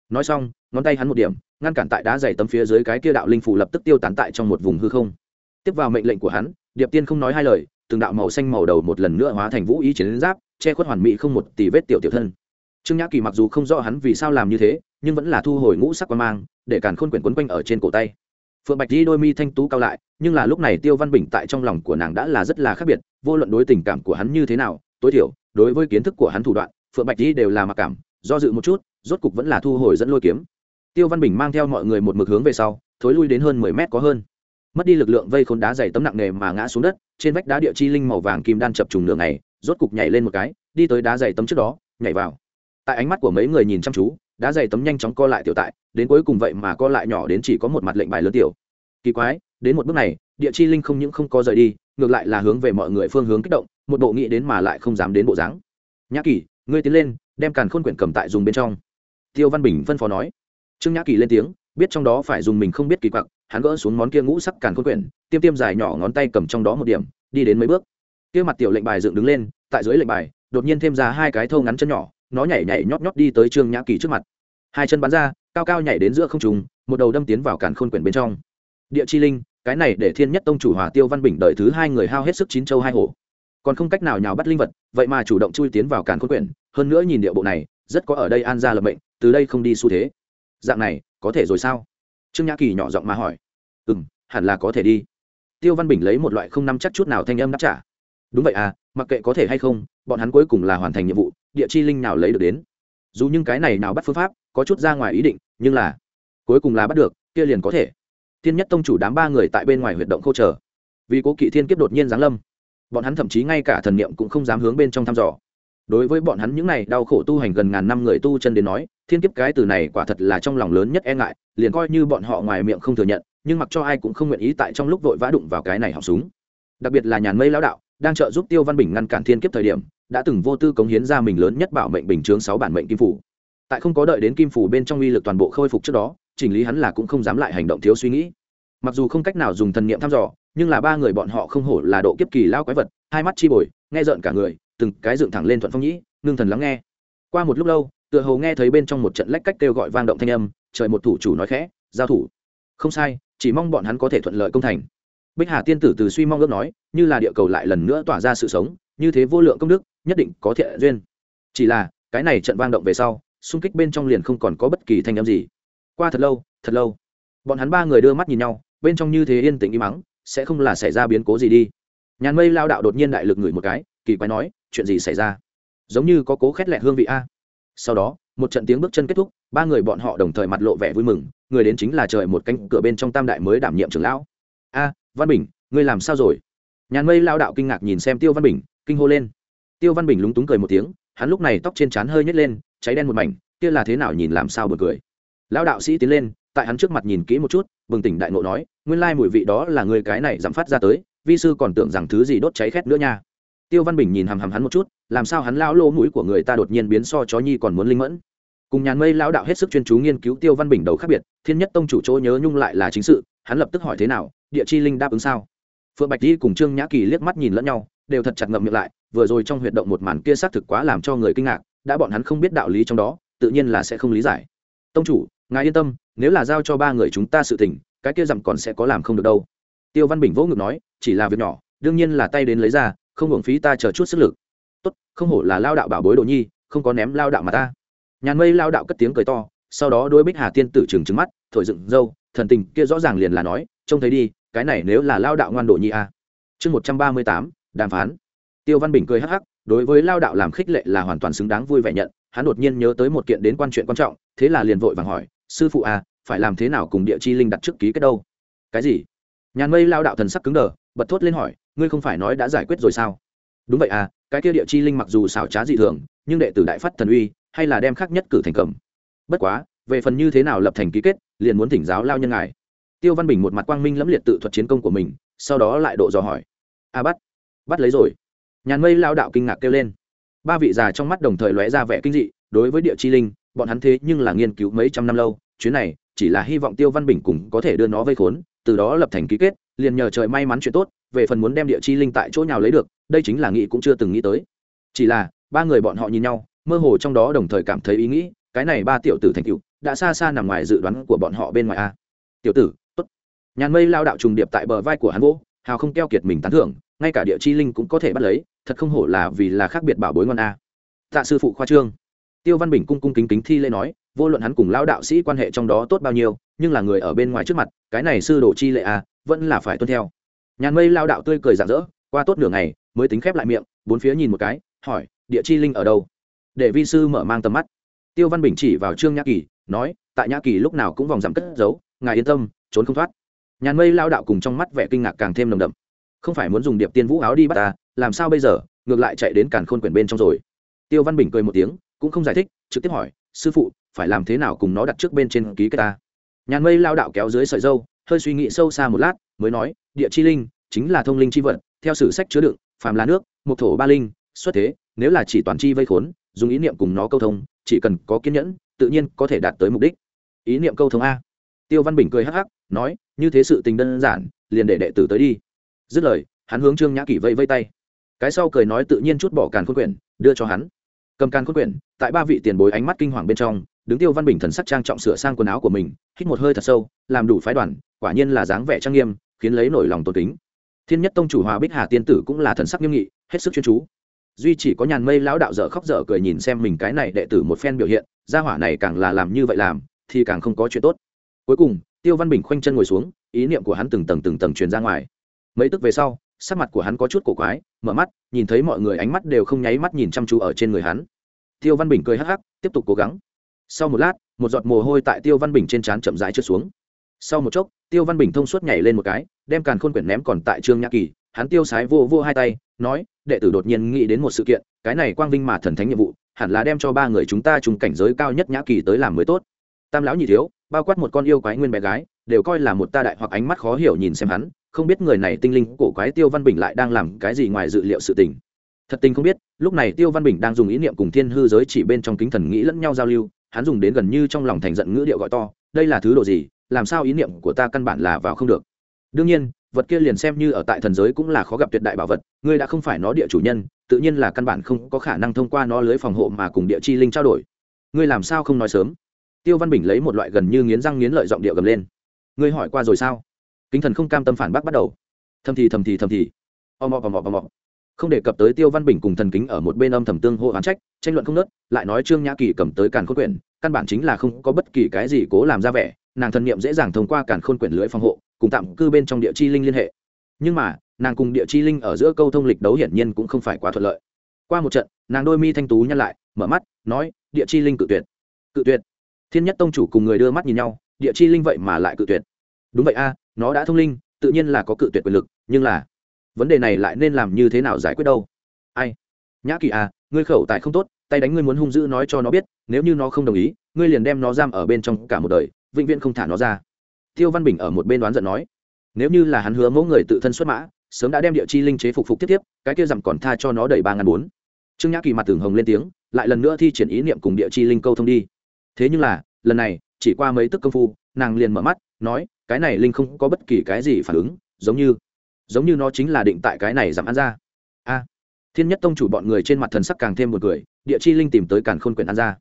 A: Nói xong, ngón tay hắn một điểm, ngăn cản tại đá dày tấm phía dưới cái kia đạo linh phủ lập tức tiêu tán tại trong một vùng hư không. Tiếp vào mệnh lệnh của hắn, điệp tiên không nói hai lời, từng đạo màu xanh màu đầu một lần nữa hóa thành vũ ý chiến giáp, che khuất hoàn mỹ không một tỷ vết tiểu tiểu thân. Trương nhã kỳ mặc dù không rõ hắn vì sao làm như thế, nhưng vẫn là thu hồi ngũ sắc quan mang, để càn khôn quyển quấn quanh ở trên cổ tay phượng bạch di đôi mi thanh tú cao lại nhưng là lúc này tiêu văn bình tại trong lòng của nàng đã là rất là khác biệt vô luận đối tình cảm của hắn như thế nào tối thiểu đối với kiến thức của hắn thủ đoạn phượng bạch di đều là mặc cảm do dự một chút rốt cục vẫn là thu hồi dẫn lôi kiếm. Tiêu văn bình mang theo mọi người một mực hướng về sau thối lui đến hơn mười mét có hơn. Mất đi lực lượng vây khốn đá dày tấm nặng nề mà ngã xuống đất trên vách đá địa chi linh màu vàng kim đan chập trùng nửa ngày, rốt cục nhảy lên một cái đi tới đá dày tấm trước đó nhảy vào. Tại ánh mắt của mấy người nhìn chăm chú đá dày tấm nhanh chóng co lại tiểu tại đến cuối cùng vậy mà co lại nhỏ đến chỉ có một mặt lệnh bài lớn tiểu. Kỳ quái, đến một bước này, địa chi linh không những không có rời đi, ngược lại là hướng về mọi người phương hướng kích động, một bộ nghĩ đến mà lại không dám đến bộ dáng. Nhã kỳ, ngươi tiến lên, đem càn khôn quyển cầm tại dùng bên trong. Tiêu văn bình phân phó nói. Trương nhã kỳ lên tiếng, biết trong đó phải dùng mình không biết kỳ quặc, hắn gỡ xuống món kia ngũ sắc càn khôn quyển, tiêm tiêm dài nhỏ ngón tay cầm trong đó một điểm, đi đến mấy bước. Kia mặt tiểu lệnh bài dựng đứng lên, tại dưới lệnh bài, đột nhiên thêm ra hai cái thâu ngắn chân nhỏ, nó nhảy nhảy nhót nhót đi tới trương nhã kỳ trước mặt. Hai chân bắn ra cao cao nhảy đến giữa không trùng một đầu đâm tiến vào càn khôn quyển bên trong. Địa chi linh, cái này để thiên nhất tông chủ hòa tiêu văn bình đợi thứ hai người hao hết sức chín châu hai hổ. Còn không cách nào nhào bắt linh vật, vậy mà chủ động chui tiến vào càn khôn quyển, hơn nữa nhìn địa bộ này, rất có ở đây an ra lập mệnh, từ đây không đi xu thế. Dạng này, có thể rồi sao? Trương nhã kỳ nhỏ giọng mà hỏi. Ừ m hẳn là có thể đi. Tiêu văn bình lấy một loại không nắm chắc chút nào thanh âm đáp trả. Đúng vậy à mặc kệ có thể hay không, bọn hắn cuối cùng là hoàn thành nhiệm vụ, địa chi linh nào lấy được đến. Dù những cái này nào bắt phương pháp, có chút ra ngoài ý định nhưng là cuối cùng là bắt được, kia liền có thể. Thiên nhất tông chủ đám ba người tại bên ngoài huyệt động khô chờ. Vì cố kỵ thiên kiếp đột nhiên giáng lâm, bọn hắn thậm chí ngay cả thần niệm cũng không dám hướng bên trong thăm dò. Đối với bọn hắn những này đau khổ tu hành gần ngàn năm người tu chân đến nói, thiên kiếp cái từ này quả thật là trong lòng lớn nhất e ngại, liền coi như bọn họ ngoài miệng không thừa nhận, nhưng mặc cho ai cũng không nguyện ý tại trong lúc vội vã đụng vào cái này họng súng. Đặc biệt là nhàn mây lão đạo, đang trợ giúp tiêu văn bình ngăn cản thiên kiếp thời điểm, đã từng vô tư cống hiến ra mình lớn nhất bảo mệnh bình chướng sáu bản mệnh kim phủ tại không có đợi đến kim phủ bên trong uy lực toàn bộ khôi phục trước đó, chỉnh lý hắn là cũng không dám lại hành động thiếu suy nghĩ. Mặc dù không cách nào dùng thần niệm thăm dò, nhưng là ba người bọn họ không hổ là độ kiếp kỳ lao quái vật, hai mắt chi bồi, nghe rợn cả người, từng cái dựng thẳng lên thuận phong nhĩ, ngưng thần lắng nghe. Qua một lúc lâu, tựa hồ nghe thấy bên trong một trận lách cách kêu gọi vang động thanh âm, trời một thủ chủ nói khẽ, giao thủ. Không sai, chỉ mong bọn hắn có thể thuận lợi công thành. Bích hà tiên tử từ suy mong ước nói, như là địa cầu lại lần nữa tỏa ra sự sống, như thế vô lượng công đức, nhất định có thiện duyên. Chỉ là, cái này trận vang động về sau xung kích bên trong liền không còn có bất kỳ thanh âm gì. Qua thật lâu thật lâu. Bọn hắn ba người đưa mắt nhìn nhau, bên trong như thế yên tĩnh im mắng sẽ không là xảy ra biến cố gì đi. Nhàn mây lao đạo đột nhiên đại lực ngửi một cái, kỳ quái nói, chuyện gì xảy ra? Giống như có cố khét lẹt hương vị a. Sau đó, một trận tiếng bước chân kết thúc, ba người bọn họ đồng thời mặt lộ vẻ vui mừng, người đến chính là trời một cánh cửa bên trong tam đại mới đảm nhiệm trưởng lão. A, văn bình, ngươi làm sao rồi? Nhàn mây lao đạo kinh ngạc nhìn xem tiêu văn bình, kinh hô lên. Tiêu văn bình lúng túng cười một tiếng, hắn lúc này tóc trên trán hơi nhét lên cháy đen một mảnh, kia là thế nào nhìn làm sao bật cười. Lão đạo sĩ tiến lên, tại hắn trước mặt nhìn kỹ một chút, bừng tỉnh đại ngộ nói, nguyên lai mùi vị đó là người cái này giảm phát ra tới, vi sư còn tưởng rằng thứ gì đốt cháy khét nữa nha. Tiêu văn bình nhìn hằm hằm hắn một chút, làm sao hắn lão lô mũi của người ta đột nhiên biến so chó nhi còn muốn linh mẫn. Cùng nhàn mây lão đạo hết sức chuyên chú nghiên cứu tiêu văn bình đầu khác biệt, thiên nhất tông chủ chỗ nhớ nhung lại là chính sự, hắn lập tức hỏi thế nào, địa chi linh đáp ứng sao? Phượng bạch đi cùng trương nhã kỳ liếc mắt nhìn lẫn nhau, đều thật chặt ngậm miệng lại, vừa rồi trong huyệt động một màn kia xác thực quá làm cho người kinh ngạc đã bọn hắn không biết đạo lý trong đó, tự nhiên là sẽ không lý giải. Tông chủ, ngài yên tâm, nếu là giao cho ba người chúng ta sự tình, cái kia dặm còn sẽ có làm không được đâu. Tiêu văn bình vỗ ngực nói, chỉ là việc nhỏ, đương nhiên là tay đến lấy ra, không hưởng phí ta chờ chút sức lực. Tốt, không hổ là lao đạo bảo bối đồ nhi, không có ném lao đạo mà ta. Nhàn mây lao đạo cất tiếng cười to, sau đó đôi bích hà tiên tử trừng trừng mắt, thổi dựng dâu, thần tình kia rõ ràng liền là nói, trông thấy đi, cái này nếu là lao đạo ngoan đồ nhi a à. chương một trăm ba mươi tám, đàm phán. Tiêu văn bình cười hắc hắc đối với lao đạo làm khích lệ là hoàn toàn xứng đáng vui vẻ nhận, hắn đột nhiên nhớ tới một kiện đến quan chuyện quan trọng, thế là liền vội vàng hỏi, sư phụ à phải làm thế nào cùng địa chi linh đặt trước ký kết đâu? Cái gì? Nhàn mây lao đạo thần sắc cứng đờ, bật thốt lên hỏi, ngươi không phải nói đã giải quyết rồi sao? Đúng vậy à cái kia địa chi linh mặc dù xảo trá dị thường, nhưng đệ tử đại phát thần uy, hay là đem khắc nhất cử thành cầm. Bất quá, về phần như thế nào lập thành ký kết, liền muốn thỉnh giáo lao nhân ngài. Tiêu văn bình một mặt quang minh lẫm liệt tự thuật chiến công của mình, sau đó lại độ dò hỏi, a bắt bắt lấy rồi nhàn mây lao đạo kinh ngạc kêu lên. Ba vị già trong mắt đồng thời lóe ra vẻ kinh dị, đối với địa chi linh, bọn hắn thế nhưng là nghiên cứu mấy trăm năm lâu, chuyến này chỉ là hy vọng tiêu văn bình cùng có thể đưa nó vây khốn, từ đó lập thành ký kết, liền nhờ trời may mắn chuyện tốt, về phần muốn đem địa chi linh tại chỗ nào lấy được, đây chính là nghĩ cũng chưa từng nghĩ tới. Chỉ là, ba người bọn họ nhìn nhau, mơ hồ trong đó đồng thời cảm thấy ý nghĩ, cái này ba tiểu tử thành cựu đã xa xa nằm ngoài dự đoán của bọn họ bên ngoài a. Tiểu tử, tốt. Nhàn mây lao đạo trùng điệp tại bờ vai của hắn gỗ, hào không keo kiệt mình tán thưởng, ngay cả địa chi linh cũng có thể bắt lấy thật không hổ là vì là khác biệt bảo bối ngon a. Tạ sư phụ khoa trương. Tiêu văn bình cung cung kính kính thi lễ nói, vô luận hắn cùng lão đạo sĩ quan hệ trong đó tốt bao nhiêu, nhưng là người ở bên ngoài trước mặt, cái này sư đồ chi lệ a, vẫn là phải tuân theo. Nhàn mây lao đạo tươi cười rạng rỡ, qua tốt nửa ngày, mới tính khép lại miệng, bốn phía nhìn một cái, hỏi, địa chi linh ở đâu? Để vi sư mở mang tầm mắt. Tiêu văn bình chỉ vào trương nhã kỳ, nói tại nhã kỳ lúc nào cũng vòng giảm cất giấu, ngài yên tâm, trốn không thoát. Nhàn mây lao đạo cùng trong mắt vẻ kinh ngạc càng thêm nồng đậm không phải muốn dùng điệp tiên vũ áo đi bắt ta, làm sao bây giờ? Ngược lại chạy đến càn khôn quyển bên trong rồi. Tiêu văn bình cười một tiếng, cũng không giải thích, trực tiếp hỏi, sư phụ, phải làm thế nào cùng nó đặt trước bên trên ký kết ta? Nhàn mây lao đạo kéo dưới sợi dâu, hơi suy nghĩ sâu xa một lát, mới nói, địa chi linh, chính là thông linh chi vật, theo sử sách chứa đựng, phàm là nước, một thổ ba linh, xuất thế, nếu là chỉ toàn chi vây khốn, dùng ý niệm cùng nó câu thông, chỉ cần có kiên nhẫn, tự nhiên có thể đạt tới mục đích. Ý niệm câu thông a. Tiêu văn bình cười hắc hắc, nói, như thế sự tình đơn giản, liền để đệ tử tới đi dứt lời, hắn hướng trương nhã kỷ vây vây tay. Cái sau cười nói tự nhiên chút bỏ càn khôn quyển, đưa cho hắn. Cầm càn khôn quyển, tại ba vị tiền bối ánh mắt kinh hoàng bên trong, đứng tiêu văn bình thần sắc trang trọng sửa sang quần áo của mình, hít một hơi thật sâu, làm đủ phái đoàn, quả nhiên là dáng vẻ trang nghiêm, khiến lấy nổi lòng tôn kính. Thiên nhất tông chủ hòa bích hà tiên tử cũng là thần sắc nghiêm nghị, hết sức chuyên chú. Duy chỉ có nhàn mây lão đạo dở khóc dở cười nhìn xem mình cái này đệ tử một phen biểu hiện, gia hỏa này càng là làm như vậy làm, thì càng không có chuyện tốt. Cuối cùng, tiêu văn bình khoanh chân ngồi xuống, ý niệm của hắn từng tầng từng tầng truyền ra ngoài mấy tức về sau, sắc mặt của hắn có chút cổ quái, mở mắt, nhìn thấy mọi người ánh mắt đều không nháy mắt nhìn chăm chú ở trên người hắn. Tiêu văn bình cười hắc hắc, tiếp tục cố gắng. Sau một lát, một giọt mồ hôi tại tiêu văn bình trên trán chậm rãi trượt xuống. Sau một chốc, tiêu văn bình thông suốt nhảy lên một cái, đem càn khôn quyển ném còn tại trương nhã kỳ, hắn tiêu sái vô vô hai tay, nói, đệ tử đột nhiên nghĩ đến một sự kiện, cái này quang vinh mà thần thánh nhiệm vụ, hẳn là đem cho ba người chúng ta trùng cảnh giới cao nhất nhã kỳ tới làm mới tốt. Tam lão nhị thiếu, bao quát một con yêu quái nguyên bé gái, đều coi là một ta đại hoặc ánh mắt khó hiểu nhìn xem hắn không biết người này tinh linh cổ quái tiêu văn bình lại đang làm cái gì ngoài dự liệu sự tình. Thật tình không biết, lúc này tiêu văn bình đang dùng ý niệm cùng thiên hư giới chỉ bên trong kính thần nghĩ lẫn nhau giao lưu, hắn dùng đến gần như trong lòng thành giận ngữ điệu gọi to, đây là thứ độ gì, làm sao ý niệm của ta căn bản là vào không được. Đương nhiên, vật kia liền xem như ở tại thần giới cũng là khó gặp tuyệt đại bảo vật, ngươi đã không phải nó địa chủ nhân, tự nhiên là căn bản không có khả năng thông qua nó lưới phòng hộ mà cùng địa chi linh trao đổi. Ngươi làm sao không nói sớm? Tiêu văn bình lấy một loại gần như nghiến răng nghiến lợi giọng điệu gầm lên. Ngươi hỏi qua rồi sao? Kính thần không cam tâm phản bác bắt đầu. Thầm thì thầm thì thầm thì. Om om om om om không đề cập tới tiêu văn bình cùng thần kính ở một bên âm thầm tương hô oán trách, tranh luận không nớt, lại nói trương nhã kỳ cầm tới càn khôn quyển, căn bản chính là không có bất kỳ cái gì cố làm ra vẻ, nàng thần niệm dễ dàng thông qua càn khôn quyển lưỡi phòng hộ, cùng tạm cư bên trong địa chi linh liên hệ. Nhưng mà, nàng cùng địa chi linh ở giữa câu thông lịch đấu hiển nhiên cũng không phải quá thuận lợi. Qua một trận, nàng đôi mi thanh tú nhăn lại, mở mắt, nói, địa chi linh cự tuyệt. Cự tuyệt? Thiên nhất tông chủ cùng người đưa mắt nhìn nhau, địa chi linh vậy mà lại cự tuyệt. Đúng vậy a nó đã thông linh, tự nhiên là có cự tuyệt quyền lực, nhưng là vấn đề này lại nên làm như thế nào giải quyết đâu? Ai? Nhã kỳ à ngươi khẩu tài không tốt, tay đánh ngươi muốn hung dữ nói cho nó biết, nếu như nó không đồng ý, ngươi liền đem nó giam ở bên trong cả một đời, vĩnh viễn không thả nó ra. Tiêu văn bình ở một bên đoán giận nói, nếu như là hắn hứa mẫu người tự thân xuất mã, sớm đã đem địa chi linh chế phục phục tiếp tiếp, cái kia dặm còn tha cho nó đầy ba ngàn bốn. Trương nhã kỳ mặt tường hồng lên tiếng, lại lần nữa thi triển ý niệm cùng địa chi linh câu thông đi. Thế nhưng là, lần này, chỉ qua mấy tức công phu, nàng liền mở mắt, nói cái này linh không có bất kỳ cái gì phản ứng, giống như giống như nó chính là định tại cái này giảm ăn ra. A, thiên nhất tông chủ bọn người trên mặt thần sắc càng thêm một người địa chi linh tìm tới càn khôn quyển ăn ra.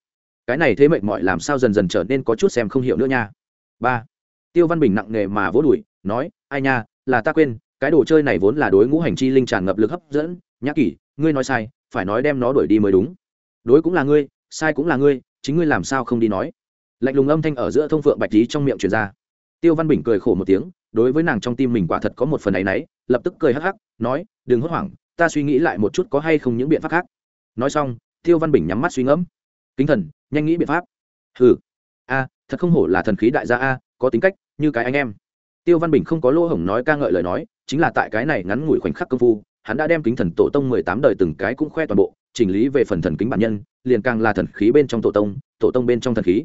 A: Cái này thế mệnh mọi làm sao dần dần trở nên có chút xem không hiểu nữa nha. Ba, tiêu văn bình nặng nề mà vỗ đùi, nói, ai nha, là ta quên, cái đồ chơi này vốn là đối ngũ hành chi linh tràn ngập lực hấp dẫn, nhã kỷ, ngươi nói sai, phải nói đem nó đuổi đi mới đúng. Đối cũng là ngươi, sai cũng là ngươi, chính ngươi làm sao không đi nói? Lạnh lùng âm thanh ở giữa thông phượng bạch lý trong miệng truyền ra tiêu văn bình cười khổ một tiếng, đối với nàng trong tim mình quả thật có một phần ấ y n ấ y lập tức cười hắc hắc, nói, đừng hốt hoảng, ta suy nghĩ lại một chút có hay không những biện pháp khác. Nói xong, tiêu văn bình nhắm mắt suy ngẫm. Kính thần, nhanh nghĩ biện pháp. Hừ, a, thật không hổ là thần khí đại gia a, có tính cách như cái anh em. Tiêu văn bình không có lỗ hổng nói ca ngợi lời nói, chính là tại cái này ngắn ngủi khoảnh khắc công phu, hắn đã đem kính thần tổ tông mười tám đời từng cái cũng khoe toàn bộ, chỉnh lý về phần thần kính bản nhân, liền càng là thần khí bên trong tổ tông tổ tông bên trong thần khí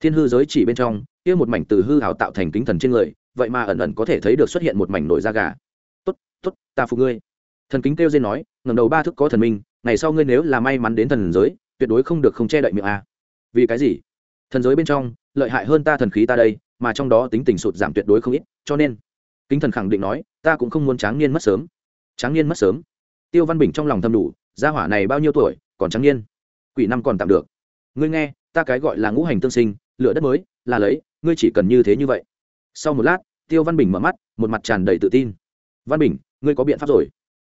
A: thiên hư giới chỉ bên trong, kia một mảnh từ hư hào tạo thành kính thần trên người, vậy mà ẩn ẩn có thể thấy được xuất hiện một mảnh nổi da gà. Tốt tốt, ta phục ngươi. Thần kính kêu dên nói ngầm đầu ba thức có thần minh, ngày sau ngươi nếu là may mắn đến thần giới, tuyệt đối không được không che đậy miệng a. Vì cái gì? Thần giới bên trong, lợi hại hơn ta thần khí ta đây, mà trong đó tính tình sụt giảm tuyệt đối không ít, cho nên kính thần khẳng định nói, ta cũng không muốn tráng niên mất sớm. Tráng niên mất sớm? Tiêu văn bình trong lòng thầm đủ, gia hỏa này bao nhiêu tuổi, còn tráng niên? Quỷ năm còn tạm được. Ngươi nghe, ta cái gọi là ngũ hành tương sinh lửa đất mới, là lấy, ngươi chỉ cần như thế như vậy. Sau một lát, tiêu văn bình mở mắt, một mặt tràn đầy tự tin. Văn bình, ngươi có biện pháp rồi?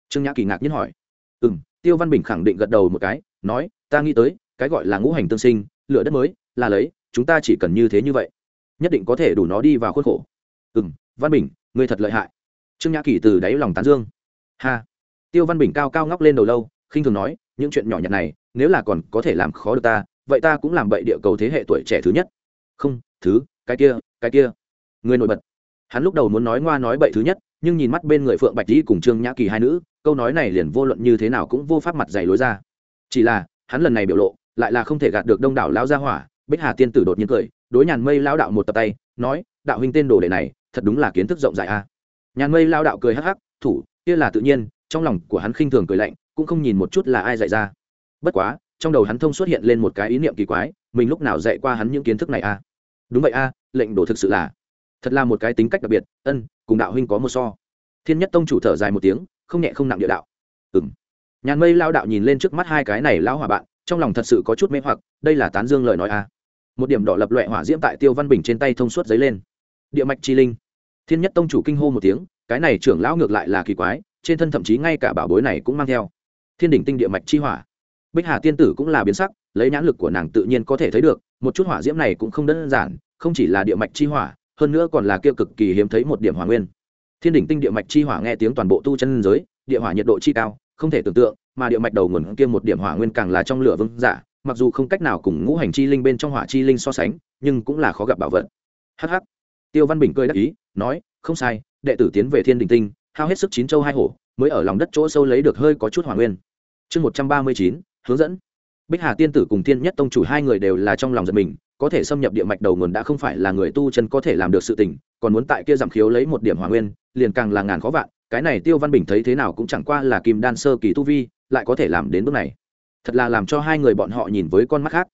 A: Trương nhã kỳ ngạc nhiên hỏi. Ừ m tiêu văn bình khẳng định gật đầu một cái, nói, ta nghĩ tới, cái gọi là ngũ hành tương sinh, lửa đất mới, là lấy, chúng ta chỉ cần như thế như vậy, nhất định có thể đủ nó đi vào khuôn khổ. Ừ m văn bình, ngươi thật lợi hại. Trương nhã kỳ từ đáy lòng tán dương. Ha. Tiêu văn bình cao cao ngóc lên đầu lâu, khinh thường nói, những chuyện nhỏ nhặt này, nếu là còn có thể làm khó được ta, vậy ta cũng làm bậy địa cầu thế hệ tuổi trẻ thứ nhất không, thứ, cái kia cái kia. Người nổi bật. Hắn lúc đầu muốn nói ngoa nói bậy thứ nhất, nhưng nhìn mắt bên người phượng bạch dĩ cùng trương nhã kỳ hai nữ, câu nói này liền vô luận như thế nào cũng vô pháp mặt dày lối ra. Chỉ là, hắn lần này biểu lộ, lại là không thể gạt được đông đảo lão gia hỏa, bích hà tiên tử đột nhiên cười, đối nhàn mây lao đạo một tập tay, nói, đạo huynh tên đồ đệ này, thật đúng là kiến thức rộng rãi a. Nhàn mây lao đạo cười hắc hắc, thủ, kia là tự nhiên, trong lòng của hắn khinh thường cười lạnh, cũng không nhìn một chút là ai dạy ra. Bất quá, trong đầu hắn thông xuất hiện lên một cái ý niệm kỳ quái, mình lúc nào dạy qua hắn những kiến thức này a? Đúng vậy a, lệnh đồ thực sự là thật là một cái tính cách đặc biệt, ân, cùng đạo huynh có một so. Thiên nhất tông chủ thở dài một tiếng, không nhẹ không nặng địa đạo. Ừng nhàn mây lao đạo nhìn lên trước mắt hai cái này lão hỏa bạn, trong lòng thật sự có chút mê hoặc, đây là tán dương lời nói a. Một điểm đỏ lập loại hỏa diễm tại tiêu văn bình trên tay thông suốt giấy lên. Địa mạch chi linh. Thiên nhất tông chủ kinh hô một tiếng, cái này trưởng lão ngược lại là kỳ quái, trên thân thậm chí ngay cả bảo bối này cũng mang theo. Thiên đỉnh tinh địa mạch chi hỏa. Bích hà tiên tử cũng là biến sắc lấy nhãn lực của nàng tự nhiên có thể thấy được, một chút hỏa diễm này cũng không đơn giản, không chỉ là địa mạch chi hỏa, hơn nữa còn là kia cực kỳ hiếm thấy một điểm hỏa nguyên. Thiên đỉnh tinh địa mạch chi hỏa nghe tiếng toàn bộ tu chân giới, địa hỏa nhiệt độ chi cao, không thể tưởng tượng, mà địa mạch đầu nguồn kia một điểm hỏa nguyên càng là trong lửa vương giả, mặc dù không cách nào cùng ngũ hành chi linh bên trong hỏa chi linh so sánh, nhưng cũng là khó gặp bảo vật. Hh tiêu văn bình cười đắc ý, nói, không sai, đệ tử tiến về thiên đình tinh, hao hết sức chín châu hai hổ, mới ở lòng đất chỗ sâu lấy được hơi có chút hỏa nguyên. Chương một trăm ba mươi chín, hướng dẫn bích hà tiên tử cùng thiên nhất tông chủ hai người đều là trong lòng giật mình, có thể xâm nhập địa mạch đầu nguồn đã không phải là người tu chân có thể làm được sự tình, còn muốn tại kia giảm khiếu lấy một điểm hỏa nguyên, liền càng là ngàn khó vạn, cái này tiêu văn bình thấy thế nào cũng chẳng qua là kim đan sơ kỳ tu vi, lại có thể làm đến bước này. Thật là làm cho hai người bọn họ nhìn với con mắt khác.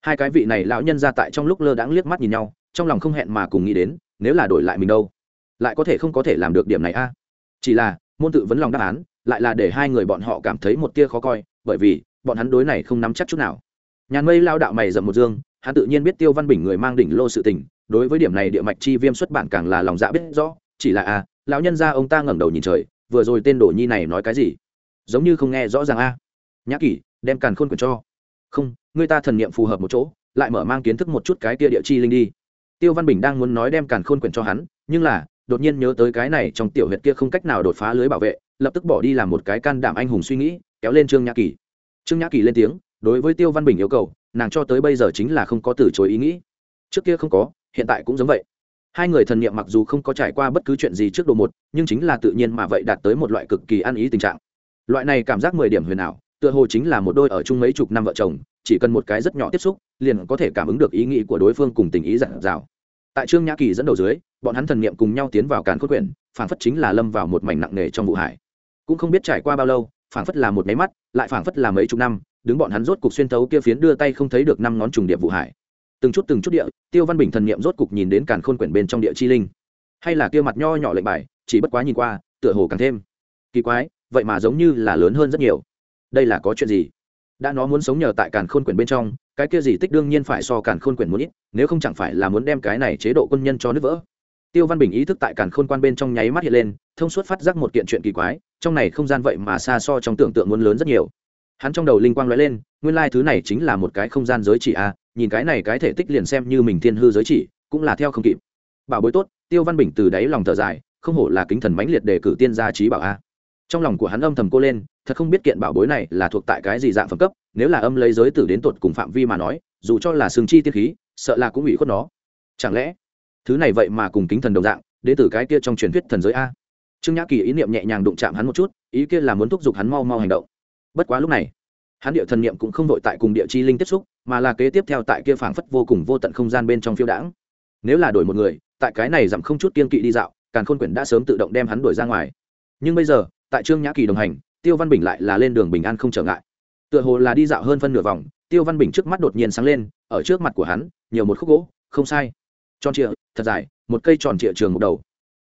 A: Hai cái vị này lão nhân ra tại trong lúc lơ đãng liếc mắt nhìn nhau, trong lòng không hẹn mà cùng nghĩ đến, nếu là đổi lại mình đâu, lại có thể không có thể làm được điểm này a. Chỉ là, môn tự vấn lòng đáp án, lại là để hai người bọn họ cảm thấy một tia khó coi, bởi vì bọn hắn đối này không nắm chắc chút nào. Nhàn mây lao đạo mày dầm một dương, hắn tự nhiên biết tiêu văn bình người mang đỉnh lô sự tình, đối với điểm này địa mạch chi viêm xuất bản càng là lòng dạ biết rõ, chỉ là a lão nhân ra ông ta ngẩng đầu nhìn trời, vừa rồi tên đồ nhi này nói cái gì? Giống như không nghe rõ ràng a. Nhã kỷ, đem càn khôn quyền cho. Không, người ta thần niệm phù hợp một chỗ, lại mở mang kiến thức một chút cái kia địa chi linh đi. Tiêu văn bình đang muốn nói đem càn khôn quyền cho hắn, nhưng là, đột nhiên nhớ tới cái này trong tiểu huyệt kia không cách nào đột phá lưới bảo vệ, lập tức bỏ đi làm một cái can đảm anh hùng suy nghĩ, kéo lên trương nhã kỳ trương nhã kỳ lên tiếng, đối với tiêu văn bình yêu cầu, nàng cho tới bây giờ chính là không có từ chối ý nghĩ. Trước kia không có, hiện tại cũng giống vậy. Hai người thần niệm mặc dù không có trải qua bất cứ chuyện gì trước đồ một, nhưng chính là tự nhiên mà vậy đạt tới một loại cực kỳ ăn ý tình trạng. Loại này cảm giác mười điểm huyền ảo, tựa hồ chính là một đôi ở chung mấy chục năm vợ chồng, chỉ cần một cái rất nhỏ tiếp xúc, liền có thể cảm ứng được ý nghĩ của đối phương cùng tình ý giản dào. Tại trương nhã kỳ dẫn đầu dưới, bọn hắn thần niệm cùng nhau tiến vào càn khôn quyển phảng phất chính là lâm vào một mảnh nặng nề trong vụ hải cũng không biết trải qua bao lâu phảng phất là một máy mắt, lại phảng phất là mấy chục năm, đứng bọn hắn rốt cục xuyên thấu kia phiến đưa tay không thấy được năm ngón trùng điệp vụ hải. Từng chút từng chút địa, tiêu văn bình thần niệm rốt cục nhìn đến càn khôn quyển bên trong địa chi linh. Hay là kia mặt nho nhỏ lệnh bài, chỉ bất quá nhìn qua, tựa hồ càng thêm kỳ quái, vậy mà giống như là lớn hơn rất nhiều. Đây là có chuyện gì? Đã nó muốn sống nhờ tại càn khôn quyển bên trong, cái kia gì tích đương nhiên phải so càn khôn quyển muốn ít, nếu không chẳng phải là muốn đem cái này chế độ quân nhân cho nước vỡ tiêu văn bình ý thức tại càn khôn quan bên trong nháy mắt hiện lên thông suốt phát giác một kiện chuyện kỳ quái trong này không gian vậy mà xa so trong tưởng tượng muốn lớn rất nhiều. Hắn trong đầu linh quang lóe lên nguyên lai thứ này chính là một cái không gian giới chỉ a à, nhìn cái này cái thể tích liền xem như mình thiên hư giới chỉ cũng là theo không kịp. Bảo bối tốt tiêu văn bình từ đáy lòng thở dài không hổ là kính thần mãnh liệt để cử tiên gia trí bảo a. Trong lòng của hắn âm thầm cô lên thật không biết kiện bảo bối này là thuộc tại cái gì dạng phẩm cấp nếu là âm lấy giới tử đến tột cùng phạm vi mà nói dù cho là sừng chi tiên khí sợ là cũng ủy khuất nó. Chẳng lẽ thứ này vậy mà cùng kính thần đồng dạng đến từ cái kia trong truyền thuyết thần giới a. Trương nhã kỳ ý niệm nhẹ nhàng đụng chạm hắn một chút, ý kia là muốn thúc giục hắn mau mau hành động. Bất quá lúc này, hắn địa thần niệm cũng không vội tại cùng địa chi linh tiếp xúc, mà là kế tiếp theo tại kia phảng phất vô cùng vô tận không gian bên trong phiêu đãng. Nếu là đổi một người, tại cái này giảm không chút kiên kỵ đi dạo, càn khôn quyển đã sớm tự động đem hắn đuổi ra ngoài. Nhưng bây giờ, tại trương nhã kỳ đồng hành, tiêu văn bình lại là lên đường bình an không trở ngại. Tựa hồ là đi dạo hơn phân nửa vòng, tiêu văn bình trước mắt đột nhiên sáng lên, ở trước mặt của hắn, nhiều một khúc gỗ, không sai tròn trịa, thật dài, một cây tròn trịa trường một đầu.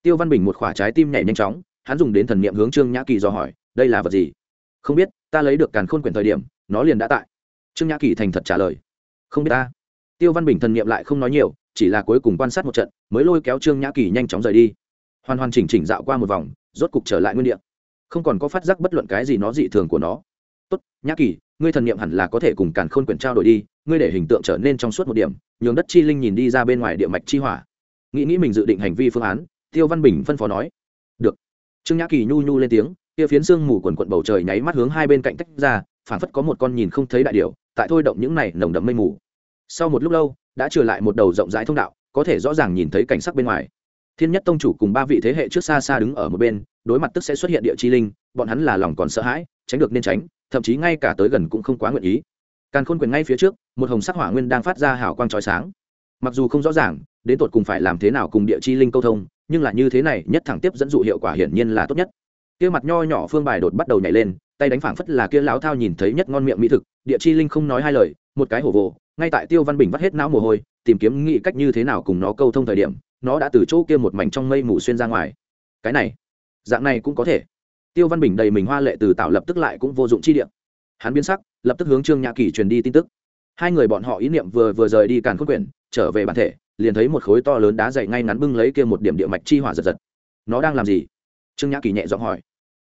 A: Tiêu văn bình một khỏa trái tim nhảy nhanh chóng, hắn dùng đến thần niệm hướng trương nhã kỳ do hỏi, đây là vật gì? Không biết, ta lấy được càn khôn quyển thời điểm, nó liền đã tại. Trương nhã kỳ thành thật trả lời, không biết ta. Tiêu văn bình thần niệm lại không nói nhiều, chỉ là cuối cùng quan sát một trận, mới lôi kéo trương nhã kỳ nhanh chóng rời đi. Hoàn hoàn chỉnh chỉnh dạo qua một vòng, rốt cục trở lại nguyên địa. Không còn có phát giác bất luận cái gì nó dị thường của nó. Tốt, nhã kỳ ngươi thần niệm hẳn là có thể cùng càn khôn quyển trao đổi đi, ngươi để hình tượng trở nên trong suốt một điểm, nhường đất chi linh nhìn đi ra bên ngoài địa mạch chi hỏa. Nghĩ nghĩ mình dự định hành vi phương án, tiêu văn bình phân phó nói. Được. Trương nhã kỳ nhu nhu lên tiếng, kia phiến sương mù quần quận bầu trời nháy mắt hướng hai bên cạnh tách ra, phảng phất có một con nhìn không thấy đại điều. tại thôi động những này nồng đậm mây mù. Sau một lúc lâu, đã trở lại một đầu rộng rãi thông đạo, có thể rõ ràng nhìn thấy cảnh sắc bên ngoài. Thiên nhất tông chủ cùng ba vị thế hệ trước xa xa đứng ở một bên, đối mặt tức sẽ xuất hiện địa chi linh, bọn hắn là lòng còn sợ hãi, tránh được nên tránh thậm chí ngay cả tới gần cũng không quá nguyện ý. Càn khôn quyền ngay phía trước, một hồng sắc hỏa nguyên đang phát ra hào quang trói sáng. Mặc dù không rõ ràng, đến tột cùng phải làm thế nào cùng địa chi linh câu thông, nhưng là như thế này, nhất thẳng tiếp dẫn dụ hiệu quả hiển nhiên là tốt nhất. Kia mặt nho nhỏ phương bài đột bắt đầu nhảy lên, tay đánh phảng phất là kia láo thao nhìn thấy nhất ngon miệng mỹ thực, địa chi linh không nói hai lời, một cái hổ vồ, ngay tại tiêu văn bình vắt hết não mồ hôi, tìm kiếm nghĩ cách như thế nào cùng nó câu thông thời điểm, nó đã từ chỗ kia một mảnh trong mây mù xuyên ra ngoài. Cái này, dạng này cũng có thể tiêu văn bình đầy mình hoa lệ từ tạo lập tức lại cũng vô dụng chi điện. hắn biến sắc, lập tức hướng trương nhã kỳ truyền đi tin tức. Hai người bọn họ ý niệm vừa vừa rời đi càn khôn quyển, trở về bản thể, liền thấy một khối to lớn đá dày ngay ngắn bưng lấy kia một điểm địa mạch chi hỏa giật giật. Nó đang làm gì? Trương nhã kỳ nhẹ giọng hỏi.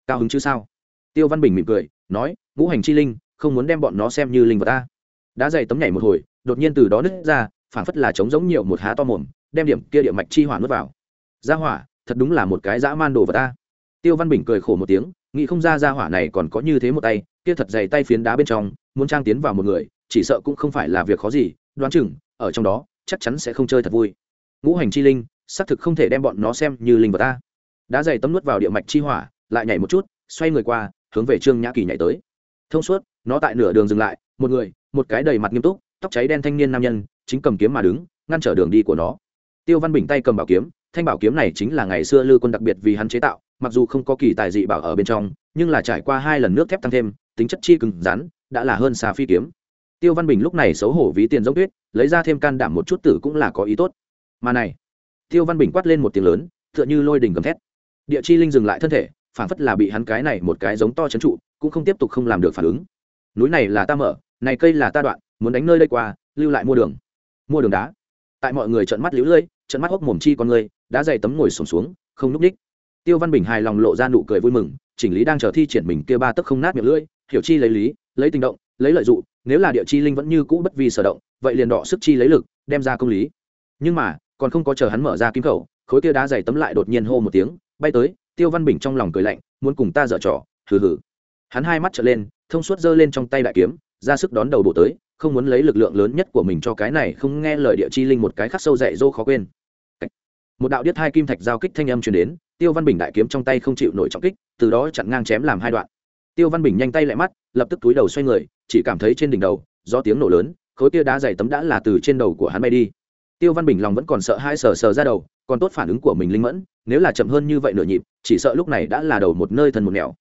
A: Cao hứng chứ sao? Tiêu văn bình mỉm cười, nói, ngũ hành chi linh, không muốn đem bọn nó xem như linh vật ta. Đá dày tấm nhảy một hồi, đột nhiên từ đó nứt ra, phảng phất là trống giống nhiều một há to mồm, đem điểm kia địa mạch chi hỏa nuốt vào. Ra hỏa, thật đúng là một cái dã man đồ vật ta tiêu văn bình cười khổ một tiếng, nghĩ không ra ra hỏa này còn có như thế một tay, kia thật dày tay phiến đá bên trong, muốn trang tiến vào một người, chỉ sợ cũng không phải là việc khó gì, đoán chừng, ở trong đó, chắc chắn sẽ không chơi thật vui. Ngũ hành chi linh, xác thực không thể đem bọn nó xem như linh vật ta. Đá dày tấm nuốt vào địa mạch chi hỏa, lại nhảy một chút, xoay người qua, hướng về trương nhã kỳ nhảy tới. Thông suốt, nó tại nửa đường dừng lại, một người, một cái đầy mặt nghiêm túc, tóc cháy đen thanh niên nam nhân, chính cầm kiếm mà đứng, ngăn trở đường đi của nó. Tiêu văn bình tay cầm bảo kiếm thanh bảo kiếm này chính là ngày xưa lư quân đặc biệt vì hắn chế tạo, mặc dù không có kỳ tài dị bảo ở bên trong, nhưng là trải qua hai lần nước thép tăng thêm, tính chất chi cứng rắn, đã là hơn xa phi kiếm. Tiêu văn bình lúc này xấu hổ ví tiền giống tuyết, lấy ra thêm can đảm một chút tử cũng là có ý tốt. Mà này, tiêu văn bình quát lên một tiếng lớn, tựa như lôi đình gầm thét. Địa chi linh dừng lại thân thể phản phất là bị hắn cái này một cái giống to chấn trụ, cũng không tiếp tục không làm được phản ứng. Núi này là ta mở, này cây là ta đoạn, muốn đánh nơi đây qua, lưu lại mua đường. Mua đường đá. Tại mọi người trợn mắt lũ lưỡi trợn mắt hốc mồm chi con người đã dày tấm ngồi sổm xuống, không núp đích. Tiêu văn bình hài lòng lộ ra nụ cười vui mừng, chỉnh lý đang chờ thi triển mình kia ba tấc không nát miệng lưỡi, hiểu chi lấy lý, lấy tình động, lấy lợi dụng nếu là địa chi linh vẫn như cũ bất vi sở động, vậy liền đọ sức chi lấy lực, đem ra công lý. Nhưng mà, còn không có chờ hắn mở ra kim khẩu, khối kia đá dày tấm lại đột nhiên hô một tiếng, bay tới, tiêu văn bình trong lòng cười lạnh, muốn cùng ta dở trò, hừ hừ. Hắn hai mắt trở lên, thông suốt giơ lên trong tay đại kiếm, ra sức đón đầu bộ tới, không muốn lấy lực lượng lớn nhất của mình cho cái này, không nghe lời địa chi linh một cái khắc sâu dạy dô khó quên một đạo điếc hai kim thạch giao kích thanh âm truyền đến, tiêu văn bình đại kiếm trong tay không chịu nổi trọng kích, từ đó chặn ngang chém làm hai đoạn. Tiêu văn bình nhanh tay lại mắt, lập tức túi đầu xoay người, chỉ cảm thấy trên đỉnh đầu, do tiếng nổ lớn, khối kia đá dày tấm đã là từ trên đầu của hắn bay đi. Tiêu văn bình lòng vẫn còn sợ hai sờ sờ ra đầu, còn tốt phản ứng của mình linh mẫn, nếu là chậm hơn như vậy nửa nhịp, chỉ sợ lúc này đã là đầu một nơi thần một nẻo.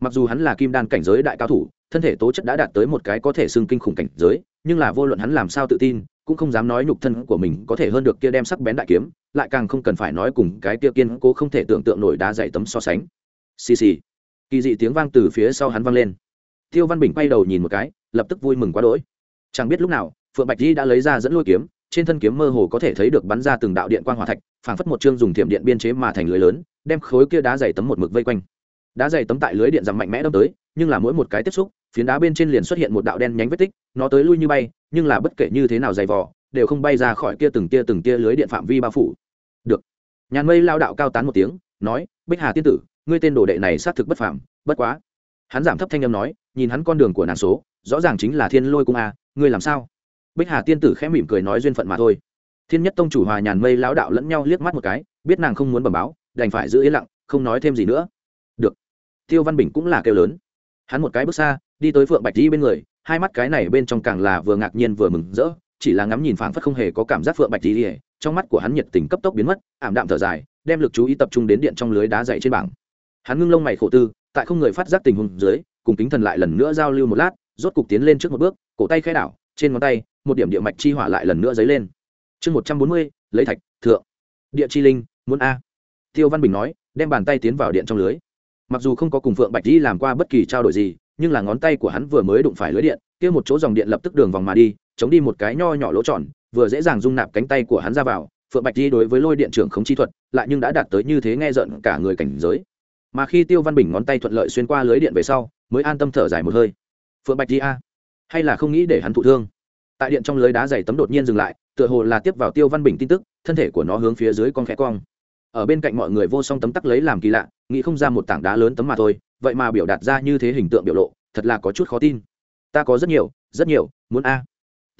A: Mặc dù hắn là kim đan cảnh giới đại cao thủ, thân thể tố chất đã đạt tới một cái có thể xưng kinh khủng cảnh giới, nhưng là vô luận hắn làm sao tự tin, cũng không dám nói nhục thân của mình có thể hơn được kia đem sắc bén đại kiếm lại càng không cần phải nói cùng cái kia kiên cố không thể tưởng tượng nổi đá dày tấm so sánh. Xì xì. Kỳ dị tiếng vang từ phía sau hắn vang lên. Tiêu văn bình quay đầu nhìn một cái, lập tức vui mừng quá đỗi. Chẳng biết lúc nào, phượng bạch di đã lấy ra dẫn lôi kiếm, trên thân kiếm mơ hồ có thể thấy được bắn ra từng đạo điện quang hỏa thạch, phảng phất một chương dùng thiểm điện biên chế mà thành lưới lớn, đem khối kia đá dày tấm một mực vây quanh. Đá dày tấm tại lưới điện rằng mạnh mẽ đâm tới, nhưng là mỗi một cái tiếp xúc, phiến đá bên trên liền xuất hiện một đạo đen nhánh vết tích, nó tới lui như bay, nhưng là bất kể như thế nào dày vò đều không bay ra khỏi kia từng tia từng tia lưới điện phạm vi bao phủ. Được. Nhàn mây lao đạo cao tán một tiếng, nói, bích hà tiên tử, ngươi tên đồ đệ này xác thực bất phàm, bất quá. Hắn giảm thấp thanh âm nói, nhìn hắn con đường của nàng số, rõ ràng chính là thiên lôi cung a, ngươi làm sao? Bích hà tiên tử khẽ mỉm cười nói duyên phận mà thôi. Thiên nhất tông chủ hòa nhàn mây lão đạo lẫn nhau liếc mắt một cái, biết nàng không muốn bẩm báo, đành phải giữ yên lặng, không nói thêm gì nữa. Được. Tiêu văn bình cũng là kêu lớn. Hắn một cái bước xa, đi tới phượng bạch di bên người, hai mắt cái này bên trong càng là vừa ngạc nhiên vừa mừng rỡ chỉ là ngắm nhìn phảng phất không hề có cảm giác phượng bạch di trong mắt của hắn nhiệt tình cấp tốc biến mất, ảm đạm thở dài, đem lực chú ý tập trung đến điện trong lưới đá dày trên bảng. Hắn ngưng lông mày khổ tư, tại không người phát giác tình huống dưới, cùng kính thần lại lần nữa giao lưu một lát, rốt cục tiến lên trước một bước, cổ tay khai đảo, trên ngón tay, một điểm địa mạch chi hỏa lại lần nữa dấy lên. Chương một trăm bốn mươi, lấy thạch, thượng. Địa chi linh, muốn a. Tiêu văn bình nói, đem bàn tay tiến vào điện trong lưới. Mặc dù không có cùng phượng bạch đi làm qua bất kỳ trao đổi gì, nhưng là ngón tay của hắn vừa mới đụng phải lưới điện, kia một chỗ dòng điện lập tức đường vòng mà đi chống đi một cái nho nhỏ lỗ tròn, vừa dễ dàng dung nạp cánh tay của hắn ra vào, phượng bạch di đối với lôi điện trưởng không chi thuật, lại nhưng đã đạt tới như thế nghe giận cả người cảnh giới. Mà khi tiêu văn bình ngón tay thuận lợi xuyên qua lưới điện về sau, mới an tâm thở dài một hơi. Phượng bạch di a, hay là không nghĩ để hắn thụ thương? Tại điện trong lưới đá dày tấm đột nhiên dừng lại, tựa hồ là tiếp vào tiêu văn bình tin tức, thân thể của nó hướng phía dưới con khẽ cong. Ở bên cạnh mọi người vô song tấm tắc lấy làm kỳ lạ, nghĩ không ra một tảng đá lớn tấm mà thôi, vậy mà biểu đạt ra như thế hình tượng biểu lộ, thật là có chút khó tin. Ta có rất nhiều rất nhiều, muốn a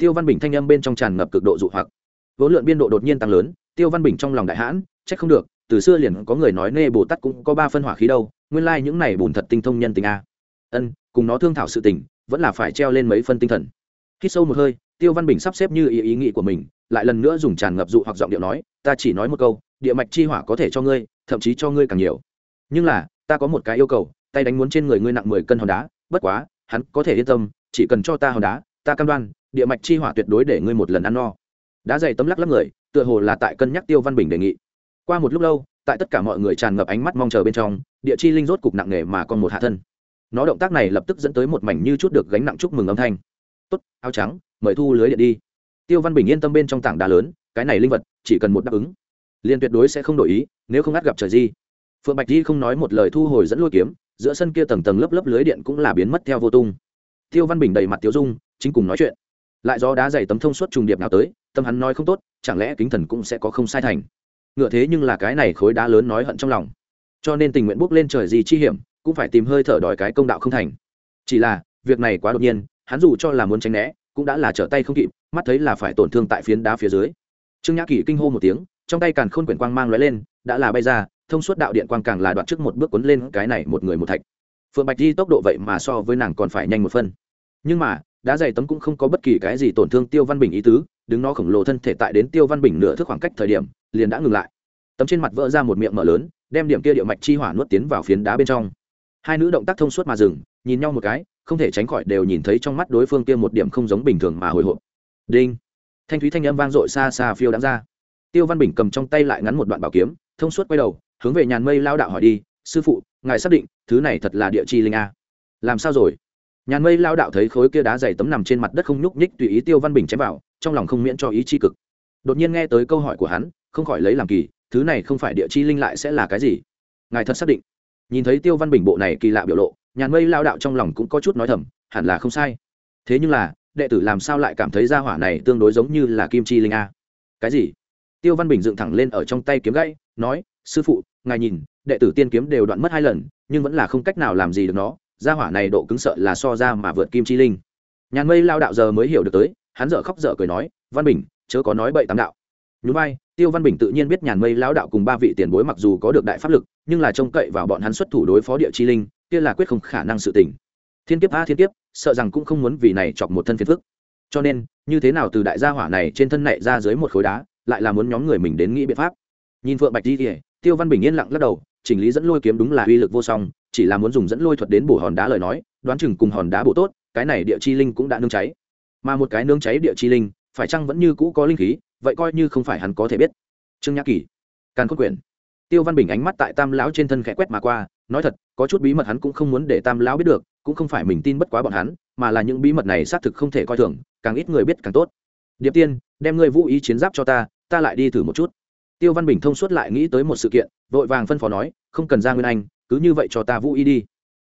A: tiêu văn bình thanh âm bên trong tràn ngập cực độ dụ hoặc. Vốn lượn biên độ đột nhiên tăng lớn, tiêu văn bình trong lòng đại hãn trách không được, từ xưa liền có người nói nê bồ tát cũng có ba phân hỏa khí đâu, nguyên lai những này bùn thật tinh thông nhân tình a. Ân, cùng nó thương thảo sự tình, vẫn là phải treo lên mấy phân tinh thần. Khi sâu một hơi, tiêu văn bình sắp xếp như ý ý nghĩ của mình, lại lần nữa dùng tràn ngập dụ hoặc giọng điệu nói, ta chỉ nói một câu, địa mạch chi hỏa có thể cho ngươi, thậm chí cho ngươi càng nhiều. Nhưng là, ta có một cái yêu cầu, tay đánh muốn trên người ngươi nặng mười cân hòn đá, bất quá, hắn có thể yên tâm, chỉ cần cho ta hòn đá, ta cam đoan địa mạch chi hỏa tuyệt đối để ngươi một lần ăn no. Đã dày tấm lắc lắc người, tựa hồ là tại cân nhắc tiêu văn bình đề nghị. Qua một lúc lâu, tại tất cả mọi người tràn ngập ánh mắt mong chờ bên trong, địa chi linh rốt cục nặng nề mà còn một hạ thân. Nó động tác này lập tức dẫn tới một mảnh như chút được gánh nặng chúc mừng âm thanh. Tốt, áo trắng, mời thu lưới điện đi. Tiêu văn bình yên tâm bên trong tảng đá lớn, cái này linh vật, chỉ cần một đáp ứng, liền tuyệt đối sẽ không đổi ý, nếu không ắt gặp trời di. Phượng bạch di không nói một lời thu hồi dẫn lôi kiếm, giữa sân kia tầng tầng lớp lớp lưới điện cũng là biến mất theo vô tung. Tiêu văn bình đầy mặt tiêu dung, chính cùng nói chuyện lại do đá dày tấm thông suốt trùng điệp nào tới, tâm hắn nói không tốt, chẳng lẽ kính thần cũng sẽ có không sai thành? Ngựa thế nhưng là cái này khối đá lớn nói hận trong lòng. Cho nên tình nguyện bước lên trời gì chi hiểm, cũng phải tìm hơi thở đòi cái công đạo không thành. Chỉ là, việc này quá đột nhiên, hắn dù cho là muốn tránh né, cũng đã là trở tay không kịp, mắt thấy là phải tổn thương tại phiến đá phía dưới. Trương nhã kỳ kinh hô một tiếng, trong tay càn khôn quyển quang mang lóe lên, đã là bay ra, thông suốt đạo điện quang càng là đoạn trước một bước cuốn lên cái này một người một thạch. Phượng bạch di tốc độ vậy mà so với nàng còn phải nhanh một phân nhưng mà đá dày tấm cũng không có bất kỳ cái gì tổn thương tiêu văn bình ý tứ, đứng nó khổng lồ thân thể tại đến tiêu văn bình nửa thước khoảng cách thời điểm, liền đã ngừng lại. Tấm trên mặt vỡ ra một miệng mở lớn, đem điểm kia điệu mạch chi hỏa nuốt tiến vào phiến đá bên trong. Hai nữ động tác thông suốt mà dừng, nhìn nhau một cái, không thể tránh khỏi đều nhìn thấy trong mắt đối phương kia một điểm không giống bình thường mà hồi hộp. Đinh! Thanh thúy thanh âm vang dội xa xa phiêu đáng ra. Tiêu văn bình cầm trong tay lại ngắn một đoạn bảo kiếm, thông suốt quay đầu, hướng về nhàn mây lao đạo hỏi đi, sư phụ, ngài xác định thứ này thật là địa chi linh a? Làm sao rồi? Nhàn mây lao đạo thấy khối kia đá dày tấm nằm trên mặt đất không nhúc nhích tùy ý tiêu văn bình chém vào, trong lòng không miễn cho ý chi cực. Đột nhiên nghe tới câu hỏi của hắn, không khỏi lấy làm kỳ, thứ này không phải địa chi linh lại sẽ là cái gì? Ngài thật xác định. Nhìn thấy tiêu văn bình bộ này kỳ lạ biểu lộ, nhàn mây lao đạo trong lòng cũng có chút nói thầm, hẳn là không sai. Thế nhưng là, đệ tử làm sao lại cảm thấy gia hỏa này tương đối giống như là kim chi linh a? Cái gì? Tiêu văn bình dựng thẳng lên ở trong tay kiếm gãy, nói, sư phụ, ngài nhìn, đệ tử tiên kiếm đều đoạn mất hai lần, nhưng vẫn là không cách nào làm gì được nó gia hỏa này độ cứng sợ là so ra mà vượt kim chi linh. Nhàn mây lao đạo giờ mới hiểu được tới, hắn dở khóc dở cười nói, văn bình, chớ có nói bậy tám đạo. Nhú vai, tiêu văn bình tự nhiên biết nhàn mây lao đạo cùng ba vị tiền bối mặc dù có được đại pháp lực, nhưng là trông cậy vào bọn hắn xuất thủ đối phó địa chi linh, kia là quyết không khả năng sự tỉnh thiên kiếp a, thiên kiếp, sợ rằng cũng không muốn vì này chọc một thân phiền phức. Cho nên, như thế nào từ đại gia hỏa này trên thân này ra dưới một khối đá, lại là muốn nhóm người mình đến nghĩ biện pháp. Nhìn phượng bạch đi kỉa tiêu văn bình yên lặng lắc đầu chỉnh lý dẫn lôi kiếm đúng là uy lực vô song, chỉ là muốn dùng dẫn lôi thuật đến bổ hòn đá lời nói, đoán chừng cùng hòn đá bổ tốt, cái này địa chi linh cũng đã nương cháy. Mà một cái nương cháy địa chi linh, phải chăng vẫn như cũ có linh khí, vậy coi như không phải hắn có thể biết. Trương nhã kỳ, càn khôn quyển tiêu văn bình ánh mắt tại tam lão trên thân khẽ quét mà qua, nói thật, có chút bí mật hắn cũng không muốn để tam lão biết được, cũng không phải mình tin bất quá bọn hắn, mà là những bí mật này xác thực không thể coi thường, càng ít người biết càng tốt. Điệp tiên, đem ngươi vũ ý chiến giáp cho ta ta lại đi thử một chút tiêu văn bình thông suốt lại nghĩ tới một sự kiện, vội vàng phân phó nói, không cần ra nguyên anh, cứ như vậy cho ta vũ ý đi.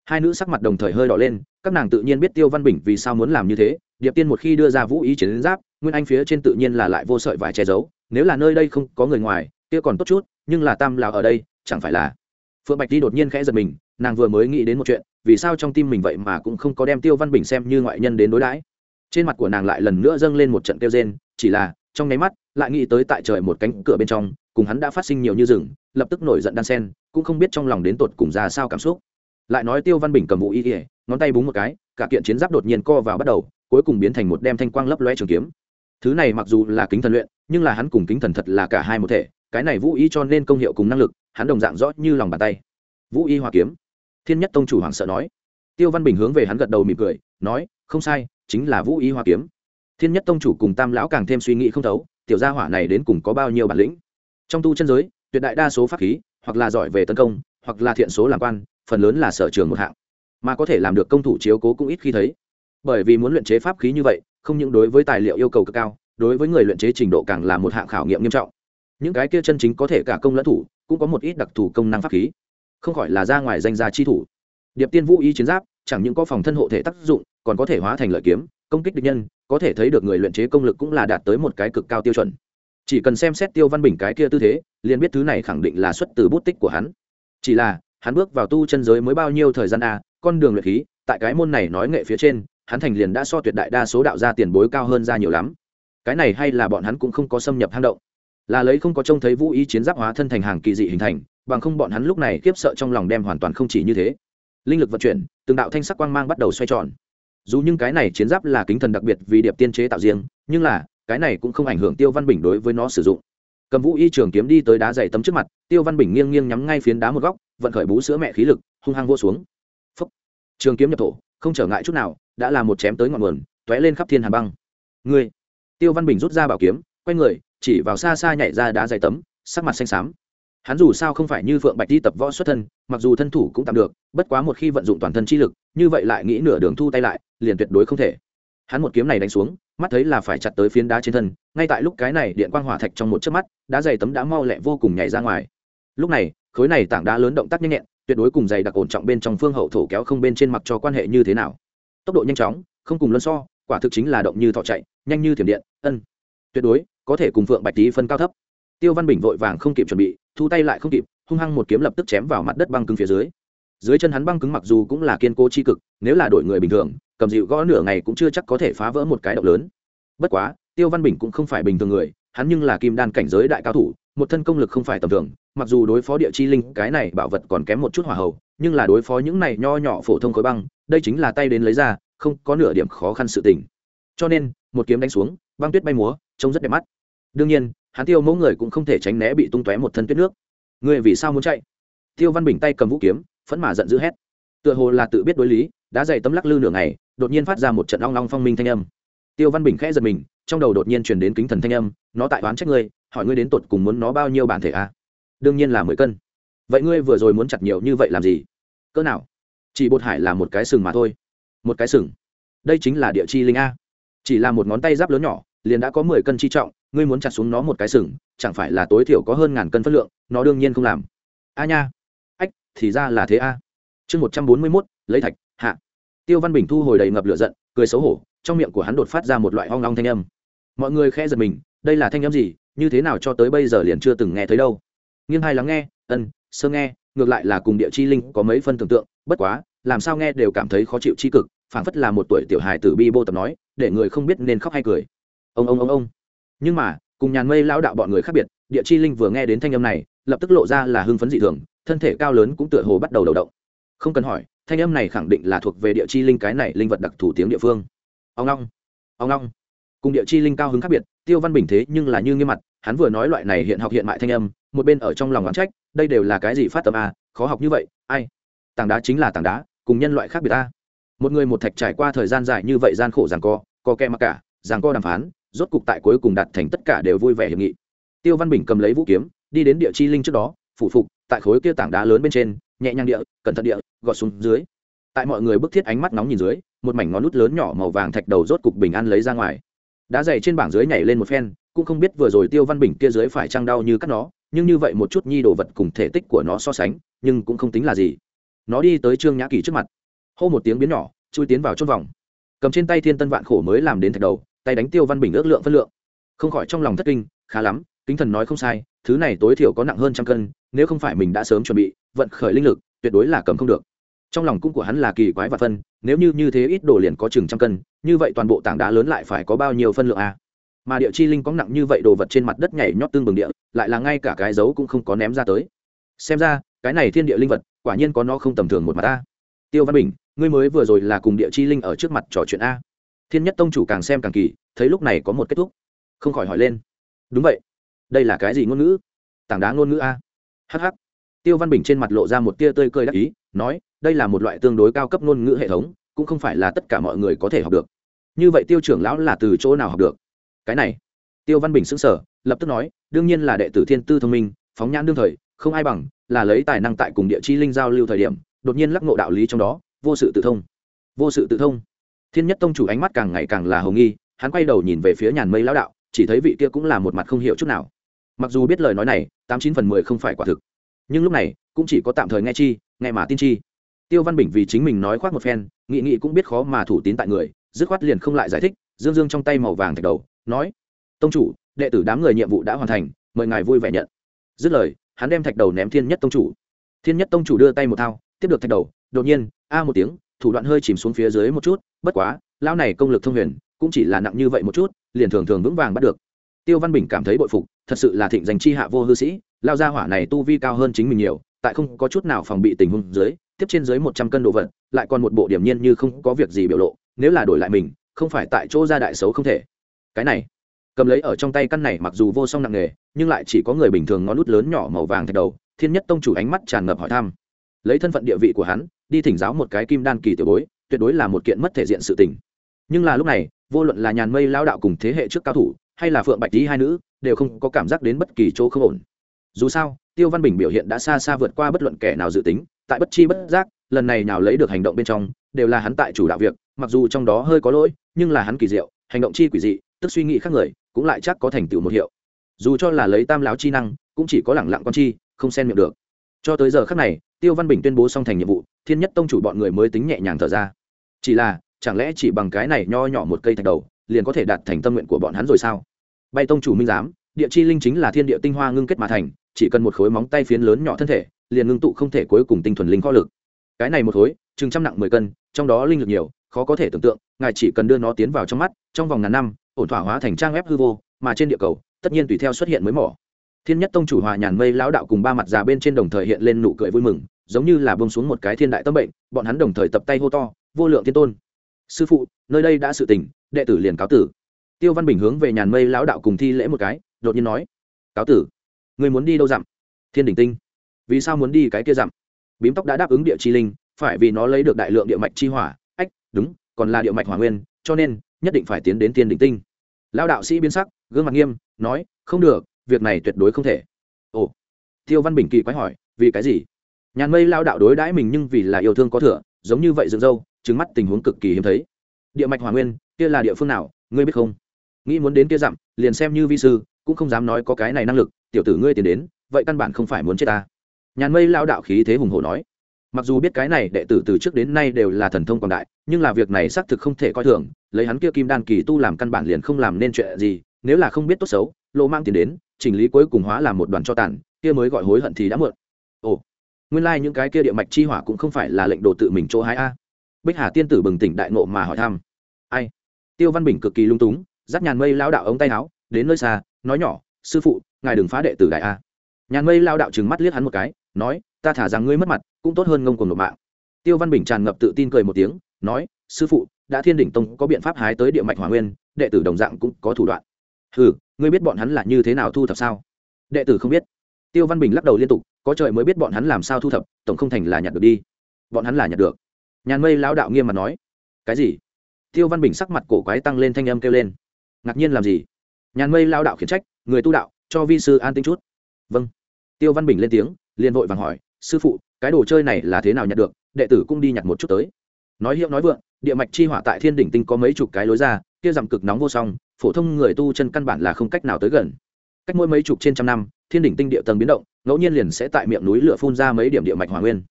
A: Hai nữ sắc mặt đồng thời hơi đỏ lên, các nàng tự nhiên biết tiêu văn bình vì sao muốn làm như thế, điệp tiên một khi đưa ra vũ ý chiến giáp, nguyên anh phía trên tự nhiên là lại vô sợi vải che giấu, nếu là nơi đây không có người ngoài, kia còn tốt chút, nhưng là tam lào ở đây, chẳng phải là phượng bạch đi đột nhiên khẽ giật mình, nàng vừa mới nghĩ đến một chuyện, vì sao trong tim mình vậy mà cũng không có đem tiêu văn bình xem như ngoại nhân đến đối đãi. Trên mặt của nàng lại lần nữa dâng lên một trận tiêu rên, chỉ là trong nháy mắt, lại nghĩ tới tại trời một cánh cửa bên trong, cùng hắn đã phát sinh nhiều như rừng, lập tức nổi giận đan sen, cũng không biết trong lòng đến tột cùng ra sao cảm xúc. Lại nói tiêu văn bình cầm vũ y ỉa ngón tay búng một cái, cả kiện chiến giáp đột nhiên co vào bắt đầu, cuối cùng biến thành một đem thanh quang lấp loe trường kiếm. Thứ này mặc dù là kính thần luyện, nhưng là hắn cùng kính thần thật là cả hai một thể, cái này vũ y cho nên công hiệu cùng năng lực, hắn đồng dạng rõ như lòng bàn tay. Vũ y hoa kiếm. Thiên nhất tông chủ hoàng sợ nói. Tiêu văn bình hướng về hắn gật đầu mỉm cười, nói, không sai, chính là vũ y hoa kiếm thiên nhất tông chủ cùng tam lão càng thêm suy nghĩ không thấu, tiểu gia hỏa này đến cùng có bao nhiêu bản lĩnh? Trong tu chân giới, tuyệt đại đa số pháp khí, hoặc là giỏi về tấn công, hoặc là thiện số làm quan, phần lớn là sở trường một hạng. Mà có thể làm được công thủ chiếu cố cũng ít khi thấy. Bởi vì muốn luyện chế pháp khí như vậy, không những đối với tài liệu yêu cầu cực cao, đối với người luyện chế trình độ càng là một hạng khảo nghiệm nghiêm trọng. Những cái kia chân chính có thể cả công lẫn thủ, cũng có một ít đặc thù công năng pháp khí. Không khỏi là ra ngoài danh gia chi thủ. Điệp tiên vũ y chiến giáp, chẳng những có phòng thân hộ thể tác dụng, còn có thể hóa thành lợi kiếm, công kích địch nhân có thể thấy được người luyện chế công lực cũng là đạt tới một cái cực cao tiêu chuẩn. Chỉ cần xem xét tiêu văn bình cái kia tư thế, liền biết thứ này khẳng định là xuất từ bút tích của hắn. Chỉ là, hắn bước vào tu chân giới mới bao nhiêu thời gian à con đường luyện khí, tại cái môn này nói nghệ phía trên, hắn thành liền đã so tuyệt đại đa số đạo gia tiền bối cao hơn ra nhiều lắm. Cái này hay là bọn hắn cũng không có xâm nhập hang động. Là lấy không có trông thấy vũ ý chiến giáp hóa thân thành hàng kỳ dị hình thành, bằng không bọn hắn lúc này kiếp sợ trong lòng đem hoàn toàn không chỉ như thế. Linh lực vận chuyển, từng đạo thanh sắc quang mang bắt đầu xoay tròn dù nhưng cái này chiến giáp là kính thần đặc biệt vì điệp tiên chế tạo riêng, nhưng là, cái này cũng không ảnh hưởng tiêu văn bình đối với nó sử dụng. Cầm vũ y trường kiếm đi tới đá dày tấm trước mặt, tiêu văn bình nghiêng nghiêng nhắm ngay phiến đá một góc, vận khởi bú sữa mẹ khí lực, hung hăng vô xuống. Phúc. trường kiếm nhập thổ, không trở ngại chút nào, đã là một chém tới ngọn nguồn t lên khắp thiên hà băng. Người tiêu văn bình rút ra bảo kiếm, quay người, chỉ vào xa xa nhảy ra đá dày tấm, sắc mặt xanh xám hắn dù sao không phải như phượng bạch đi tập võ xuất thân, mặc dù thân thủ cũng tạm được, bất quá một khi vận dụng toàn thân chi lực, như vậy lại nghĩ nửa đường thu tay lại, liền tuyệt đối không thể. Hắn một kiếm này đánh xuống, mắt thấy là phải chặt tới phiến đá trên thân, ngay tại lúc cái này điện quang hỏa thạch trong một chớp mắt đá dày tấm đã mau lẹ vô cùng nhảy ra ngoài. Lúc này, khối này tảng đá lớn động tác nhanh nhẹn, tuyệt đối cùng dày đặc ổn trọng bên trong phương hậu thổ kéo không bên trên mặt cho quan hệ như thế nào. Tốc độ nhanh chóng, không cùng luân so, quả thực chính là động như thọ chạy, nhanh như thiểm điện, ân. Tuyệt đối, có thể cùng phượng bạch tý phân cao thấp tiêu văn bình vội vàng không kịp chuẩn bị thu tay lại không kịp hung hăng một kiếm lập tức chém vào mặt đất băng cứng phía dưới. Dưới chân hắn băng cứng mặc dù cũng là kiên cố chi cực nếu là đổi người bình thường cầm dịu gõ nửa ngày cũng chưa chắc có thể phá vỡ một cái động lớn. Bất quá tiêu văn bình cũng không phải bình thường người hắn nhưng là kim đan cảnh giới đại cao thủ một thân công lực không phải tầm thường mặc dù đối phó địa chi linh cái này bảo vật còn kém một chút hỏa hầu, nhưng là đối phó những này nho nhỏ phổ thông khối băng đây chính là tay đến lấy ra không có nửa điểm khó khăn sự tình. Cho nên một kiếm đánh xuống băng tuyết bay múa trông rất đẹp mắt. Đương nhiên hắn tiêu mẫu người cũng không thể tránh né bị tung tóe một thân tuyết nước. Người vì sao muốn chạy? Tiêu văn bình tay cầm vũ kiếm, phẫn mà giận dữ hét. Tựa hồ là tự biết đối lý, đã dày tấm lắc lư nửa ngày, đột nhiên phát ra một trận long long phong minh thanh âm. Tiêu văn bình khẽ giật mình, trong đầu đột nhiên truyền đến kính thần thanh âm, nó tại oán trách ngươi, hỏi ngươi đến tột cùng muốn nó bao nhiêu bản thể a à? đương nhiên là mười cân. Vậy ngươi vừa rồi muốn chặt nhiều như vậy làm gì? Cỡ nào? Chỉ bột hải là một cái sừng mà thôi. Một cái sừng. Đây chính là địa chi linh a. Chỉ là một ngón tay giáp lớn nhỏ, liền đã có mười cân chi trọng ngươi muốn chặt xuống nó một cái sừng, chẳng phải là tối thiểu có hơn ngàn cân phân lượng, nó đương nhiên không làm. A nha. Ách, thì ra là thế a. Chương một trăm bốn mươi mốt, lấy thạch, hạ. Tiêu văn bình thu hồi đầy ngập lửa giận, cười xấu hổ, trong miệng của hắn đột phát ra một loại hoang long thanh âm. Mọi người khẽ giật mình, đây là thanh âm gì, như thế nào cho tới bây giờ liền chưa từng nghe thấy đâu. Nghiêng hai lắng nghe, ân, sơ nghe, ngược lại là cùng địa chi linh có mấy phân tưởng tượng, bất quá, làm sao nghe đều cảm thấy khó chịu chi cực, phảng phất là một tuổi tiểu hài tử bi bô tập nói, để người không biết nên khóc hay cười. Ông ông ông ông nhưng mà cùng nhàn mây lao đạo bọn người khác biệt địa chi linh vừa nghe đến thanh âm này lập tức lộ ra là hưng phấn dị thường thân thể cao lớn cũng tựa hồ bắt đầu đầu động. Không cần hỏi thanh âm này khẳng định là thuộc về địa chi linh cái này linh vật đặc thủ tiếng địa phương. Ông long ông long. Cùng địa chi linh cao hứng khác biệt tiêu văn bình thế nhưng là như nghiêm mặt hắn vừa nói loại này hiện học hiện mại thanh âm một bên ở trong lòng oán trách đây đều là cái gì phát tâm à, khó học như vậy ai? Tảng đá chính là tảng đá cùng nhân loại khác biệt ta. Một người một thạch trải qua thời gian dài như vậy gian khổ rằng co co kẹ mặc cả rằng co đàm phán rốt cục tại cuối cùng đạt thành tất cả đều vui vẻ hiệp nghị. Tiêu văn bình cầm lấy vũ kiếm, đi đến địa chi linh trước đó, phủ phục, tại khối kia tảng đá lớn bên trên, nhẹ nhàng địa, cẩn thận địa, gọt xuống dưới. Tại mọi người bức thiết ánh mắt nóng nhìn dưới, một mảnh ngón nút lớn nhỏ màu vàng thạch đầu rốt cục bình an lấy ra ngoài. Đá dày trên bảng dưới nhảy lên một phen, cũng không biết vừa rồi tiêu văn bình kia dưới phải trăng đau như cắt nó, nhưng như vậy một chút nhi đồ vật cùng thể tích của nó so sánh, nhưng cũng không tính là gì. Nó đi tới trương nhã kỳ trước mặt, hô một tiếng biến nhỏ, chui tiến vào chốt vòng. Cầm trên tay thiên tân vạn khổ mới làm đến thạch đầu tay đánh tiêu văn bình ước lượng phân lượng. Không khỏi trong lòng thất kinh, khá lắm, kính thần nói không sai, thứ này tối thiểu có nặng hơn trăm cân, nếu không phải mình đã sớm chuẩn bị, vận khởi linh lực, tuyệt đối là cầm không được. Trong lòng cung của hắn là kỳ quái và phân, nếu như như thế ít đồ liền có chừng trăm cân, như vậy toàn bộ tảng đá lớn lại phải có bao nhiêu phân lượng a mà địa chi linh có nặng như vậy đồ vật trên mặt đất nhảy nhót tương bừng địa, lại là ngay cả cái dấu cũng không có ném ra tới. Xem ra, cái này thiên địa linh vật, quả nhiên có nó không tầm thường một mặt ta. Tiêu văn bình, ngươi mới vừa rồi là cùng địa chi linh ở trước mặt trò chuyện a thiên nhất tông chủ càng xem càng kỳ, thấy lúc này có một kết thúc. Không khỏi hỏi lên. Đúng vậy. Đây là cái gì ngôn ngữ? Tảng đá ngôn ngữ a. Hh tiêu văn bình trên mặt lộ ra một tia tươi cười đắc ý, nói, đây là một loại tương đối cao cấp ngôn ngữ hệ thống, cũng không phải là tất cả mọi người có thể học được. Như vậy tiêu trưởng lão là từ chỗ nào học được? Cái này. Tiêu văn bình xứng sở lập tức nói, đương nhiên là đệ tử thiên tư thông minh, phóng nhãn đương thời, không ai bằng, là lấy tài năng tại cùng địa chi linh giao lưu thời điểm, đột nhiên lắc ngộ đạo lý trong đó, vô sự tự thông. Vô sự tự thông thiên nhất tông chủ ánh mắt càng ngày càng là hồng nghi, hắn quay đầu nhìn về phía nhàn mây lão đạo, chỉ thấy vị kia cũng là một mặt không hiểu chút nào. Mặc dù biết lời nói này, tám chín phần mười không phải quả thực. Nhưng lúc này, cũng chỉ có tạm thời nghe chi, nghe mà tin chi. Tiêu văn bình vì chính mình nói khoác một phen, nghị nghị cũng biết khó mà thủ tín tại người, dứt khoát liền không lại giải thích, dương dương trong tay màu vàng thạch đầu, nói, tông chủ, đệ tử đám người nhiệm vụ đã hoàn thành, mời ngài vui vẻ nhận. Dứt lời, hắn đem thạch đầu ném thiên nhất tông chủ. Thiên nhất tông chủ đưa tay một thao, tiếp được thạch đầu, đột nhiên, a một tiếng thủ đoạn hơi chìm xuống phía dưới một chút, bất quá, lão này công lực thông huyền, cũng chỉ là nặng như vậy một chút, liền thường thường vững vàng bắt được. Tiêu văn bình cảm thấy bội phục, thật sự là thịnh danh chi hạ vô hư sĩ lao gia hỏa này tu vi cao hơn chính mình nhiều, tại không có chút nào phòng bị tình huống dưới, tiếp trên dưới một trăm cân đồ vật, lại còn một bộ điểm nhiên như không có việc gì biểu lộ, nếu là đổi lại mình, không phải tại chỗ ra đại xấu không thể. Cái này, cầm lấy ở trong tay căn này mặc dù vô song nặng nghề nhưng lại chỉ có người bình thường ngón nút lớn nhỏ màu vàng thạch đầu, thiên nhất tông chủ ánh mắt tràn ngập hỏi thăm lấy thân phận địa vị của hắn, đi thỉnh giáo một cái kim đan kỳ tiểu bối, tuyệt đối là một kiện mất thể diện sự tình. Nhưng là lúc này, vô luận là nhàn mây lao đạo cùng thế hệ trước cao thủ, hay là phượng bạch tý hai nữ, đều không có cảm giác đến bất kỳ chỗ không ổn. Dù sao, tiêu văn bình biểu hiện đã xa xa vượt qua bất luận kẻ nào dự tính, tại bất chi bất giác, lần này nào lấy được hành động bên trong, đều là hắn tại chủ đạo việc, mặc dù trong đó hơi có lỗi, nhưng là hắn kỳ diệu, hành động chi quỷ dị, tức suy nghĩ khác người, cũng lại chắc có thành tựu một hiệu. Dù cho là lấy tam láo chi năng, cũng chỉ có lẳng lặng con chi, không xen miệng được cho tới giờ khác này, tiêu văn bình tuyên bố xong thành nhiệm vụ, thiên nhất tông chủ bọn người mới tính nhẹ nhàng thở ra. Chỉ là, chẳng lẽ chỉ bằng cái này nho nhỏ một cây thạch đầu, liền có thể đạt thành tâm nguyện của bọn hắn rồi sao? Bay tông chủ minh giám, địa chi linh chính là thiên địa tinh hoa ngưng kết mà thành, chỉ cần một khối móng tay phiến lớn nhỏ thân thể, liền ngưng tụ không thể cuối cùng tinh thuần linh kho lực. Cái này một khối, chừng trăm nặng mười cân, trong đó linh lực nhiều, khó có thể tưởng tượng, ngài chỉ cần đưa nó tiến vào trong mắt, trong vòng ngàn năm, ổn thỏa hóa thành trang web hư vô, mà trên địa cầu, tất nhiên tùy theo xuất hiện mới mỏ thiên nhất tông chủ hòa nhàn mây lão đạo cùng ba mặt già bên trên đồng thời hiện lên nụ cười vui mừng, giống như là bông xuống một cái thiên đại tâm bệnh, bọn hắn đồng thời tập tay hô to, vô lượng thiên tôn! Sư phụ, nơi đây đã sự tình đệ tử liền cáo tử. Tiêu văn bình hướng về nhàn mây lão đạo cùng thi lễ một cái, đột nhiên nói, cáo tử người muốn đi đâu dặm? Thiên đình tinh. Vì sao muốn đi cái kia dặm? Bím tóc đã đáp ứng địa chi linh, phải vì nó lấy được đại lượng địa mạch chi hỏa. Ách, đúng, còn là địa mạch hỏa nguyên, cho nên, nhất định phải tiến đến thiên đình tinh. Lao đạo sĩ biến sắc, gương mặt nghiêm, nói, không được việc này tuyệt đối không thể. Ồ, tiêu văn bình kỳ quái hỏi, vì cái gì? Nhàn mây lao đạo đối đãi mình nhưng vì là yêu thương có thừa, giống như vậy dựng dâu trứng mắt tình huống cực kỳ hiếm thấy. Địa mạch hòa nguyên, kia là địa phương nào, ngươi biết không? Nghĩ muốn đến kia dặm, liền xem như vi sư, cũng không dám nói có cái này năng lực, tiểu tử ngươi tiến đến, vậy căn bản không phải muốn chết ta. Nhàn mây lao đạo khí thế hùng hồ nói. Mặc dù biết cái này đệ tử từ trước đến nay đều là thần thông quảng đại, nhưng là việc này xác thực không thể coi thường, lấy hắn kia kim đan kỳ tu làm căn bản liền không làm nên chuyện gì, nếu là không biết tốt xấu lô mang tiền đến, chỉnh lý cuối cùng hóa làm một đoàn cho tàn, kia mới gọi hối hận thì đã muộn. Ồ, nguyên lai、like、những cái kia địa mạch chi hỏa cũng không phải là lệnh đồ tự mình chỗ hái a. Bích hà tiên tử bừng tỉnh đại nộ mà hỏi thăm. Ai? Tiêu văn bình cực kỳ lung túng, dắt nhàn mây lao đạo ống tay áo, đến nơi xa, nói nhỏ, sư phụ, ngài đừng phá đệ tử đại a. Nhàn mây lao đạo trừng mắt liếc hắn một cái, nói, ta thả rằng ngươi mất mặt, cũng tốt hơn ngông cùng nộp mạng. Tiêu văn bình tràn ngập tự tin cười một tiếng, nói, sư phụ, đã thiên đỉnh tông có biện pháp hái tới địa mạch hỏa nguyên, đệ tử đồng dạng cũng có thủ đoạn. Ừ ngươi biết bọn hắn là như thế nào thu thập sao? Đệ tử không biết. Tiêu văn bình lắc đầu liên tục, có trời mới biết bọn hắn làm sao thu thập, tổng không thành là nhặt được đi. Bọn hắn là nhặt được. Nhàn mây lão đạo nghiêm mặt nói. Cái gì? Tiêu văn bình sắc mặt cổ quái tăng lên thanh âm kêu lên. Ngạc nhiên làm gì? Nhàn mây lao đạo khiển trách, người tu đạo, cho vi sư an tính chút. Vâng. Tiêu văn bình lên tiếng, liền vội vàng hỏi, sư phụ, cái đồ chơi này là thế nào nhặt được? Đệ tử cũng đi nhặt một chút tới. Nói hiệu nói vượng, địa mạch chi hỏa tại thiên đỉnh tinh có mấy chục cái lối ra, kia giảm cực nóng vô song phổ thông người tu chân căn bản là không cách nào tới gần. Cách mỗi mấy chục trên trăm năm, thiên đỉnh tinh địa tầng biến động, ngẫu nhiên liền sẽ tại miệng núi lửa phun ra mấy điểm địa mạch hỏa nguyên.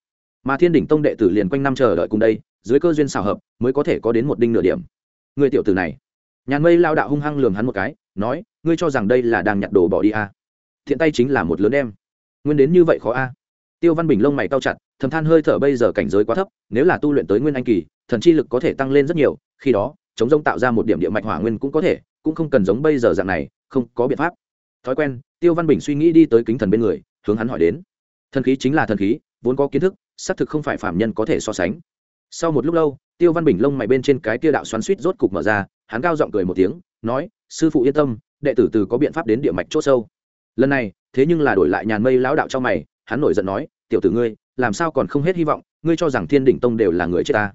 A: Mà thiên đỉnh tông đệ tử liền quanh năm chờ đợi cùng đây, dưới cơ duyên xào hợp, mới có thể có đến một đinh nửa điểm. Người tiểu tử này. Nhàn mây lao đạo hung hăng lường hắn một cái, nói, ngươi cho rằng đây là đang nhặt đồ bỏ đi à. thiện tay chính là một lớn em nguyên đến như vậy khó a? Tiêu văn bình lông mày cao chặt, thầm than hơi thở bây giờ cảnh giới quá thấp, nếu là tu luyện tới nguyên anh kỳ, thần chi lực có thể tăng lên rất nhiều, khi đó, chống rông tạo ra một điểm địa mạch hỏa nguyên cũng có thể cũng không cần giống bây giờ dạng này, không có biện pháp. Thói quen, tiêu văn bình suy nghĩ đi tới kính thần bên người, hướng hắn hỏi đến. Thần khí chính là thần khí, vốn có kiến thức, xác thực không phải phạm nhân có thể so sánh. Sau một lúc lâu, tiêu văn bình lông mày bên trên cái tia đạo xoắn suýt rốt cục mở ra, hắn cao giọng cười một tiếng, nói, sư phụ yên tâm, đệ tử từ có biện pháp đến địa mạch c h ỗ sâu. Lần này, thế nhưng là đổi lại nhàn mây lão đạo trong mày, hắn nổi giận nói, tiểu tử ngươi, làm sao còn không hết hy vọng, ngươi cho rằng thiên đỉnh tông đều là người chết ta.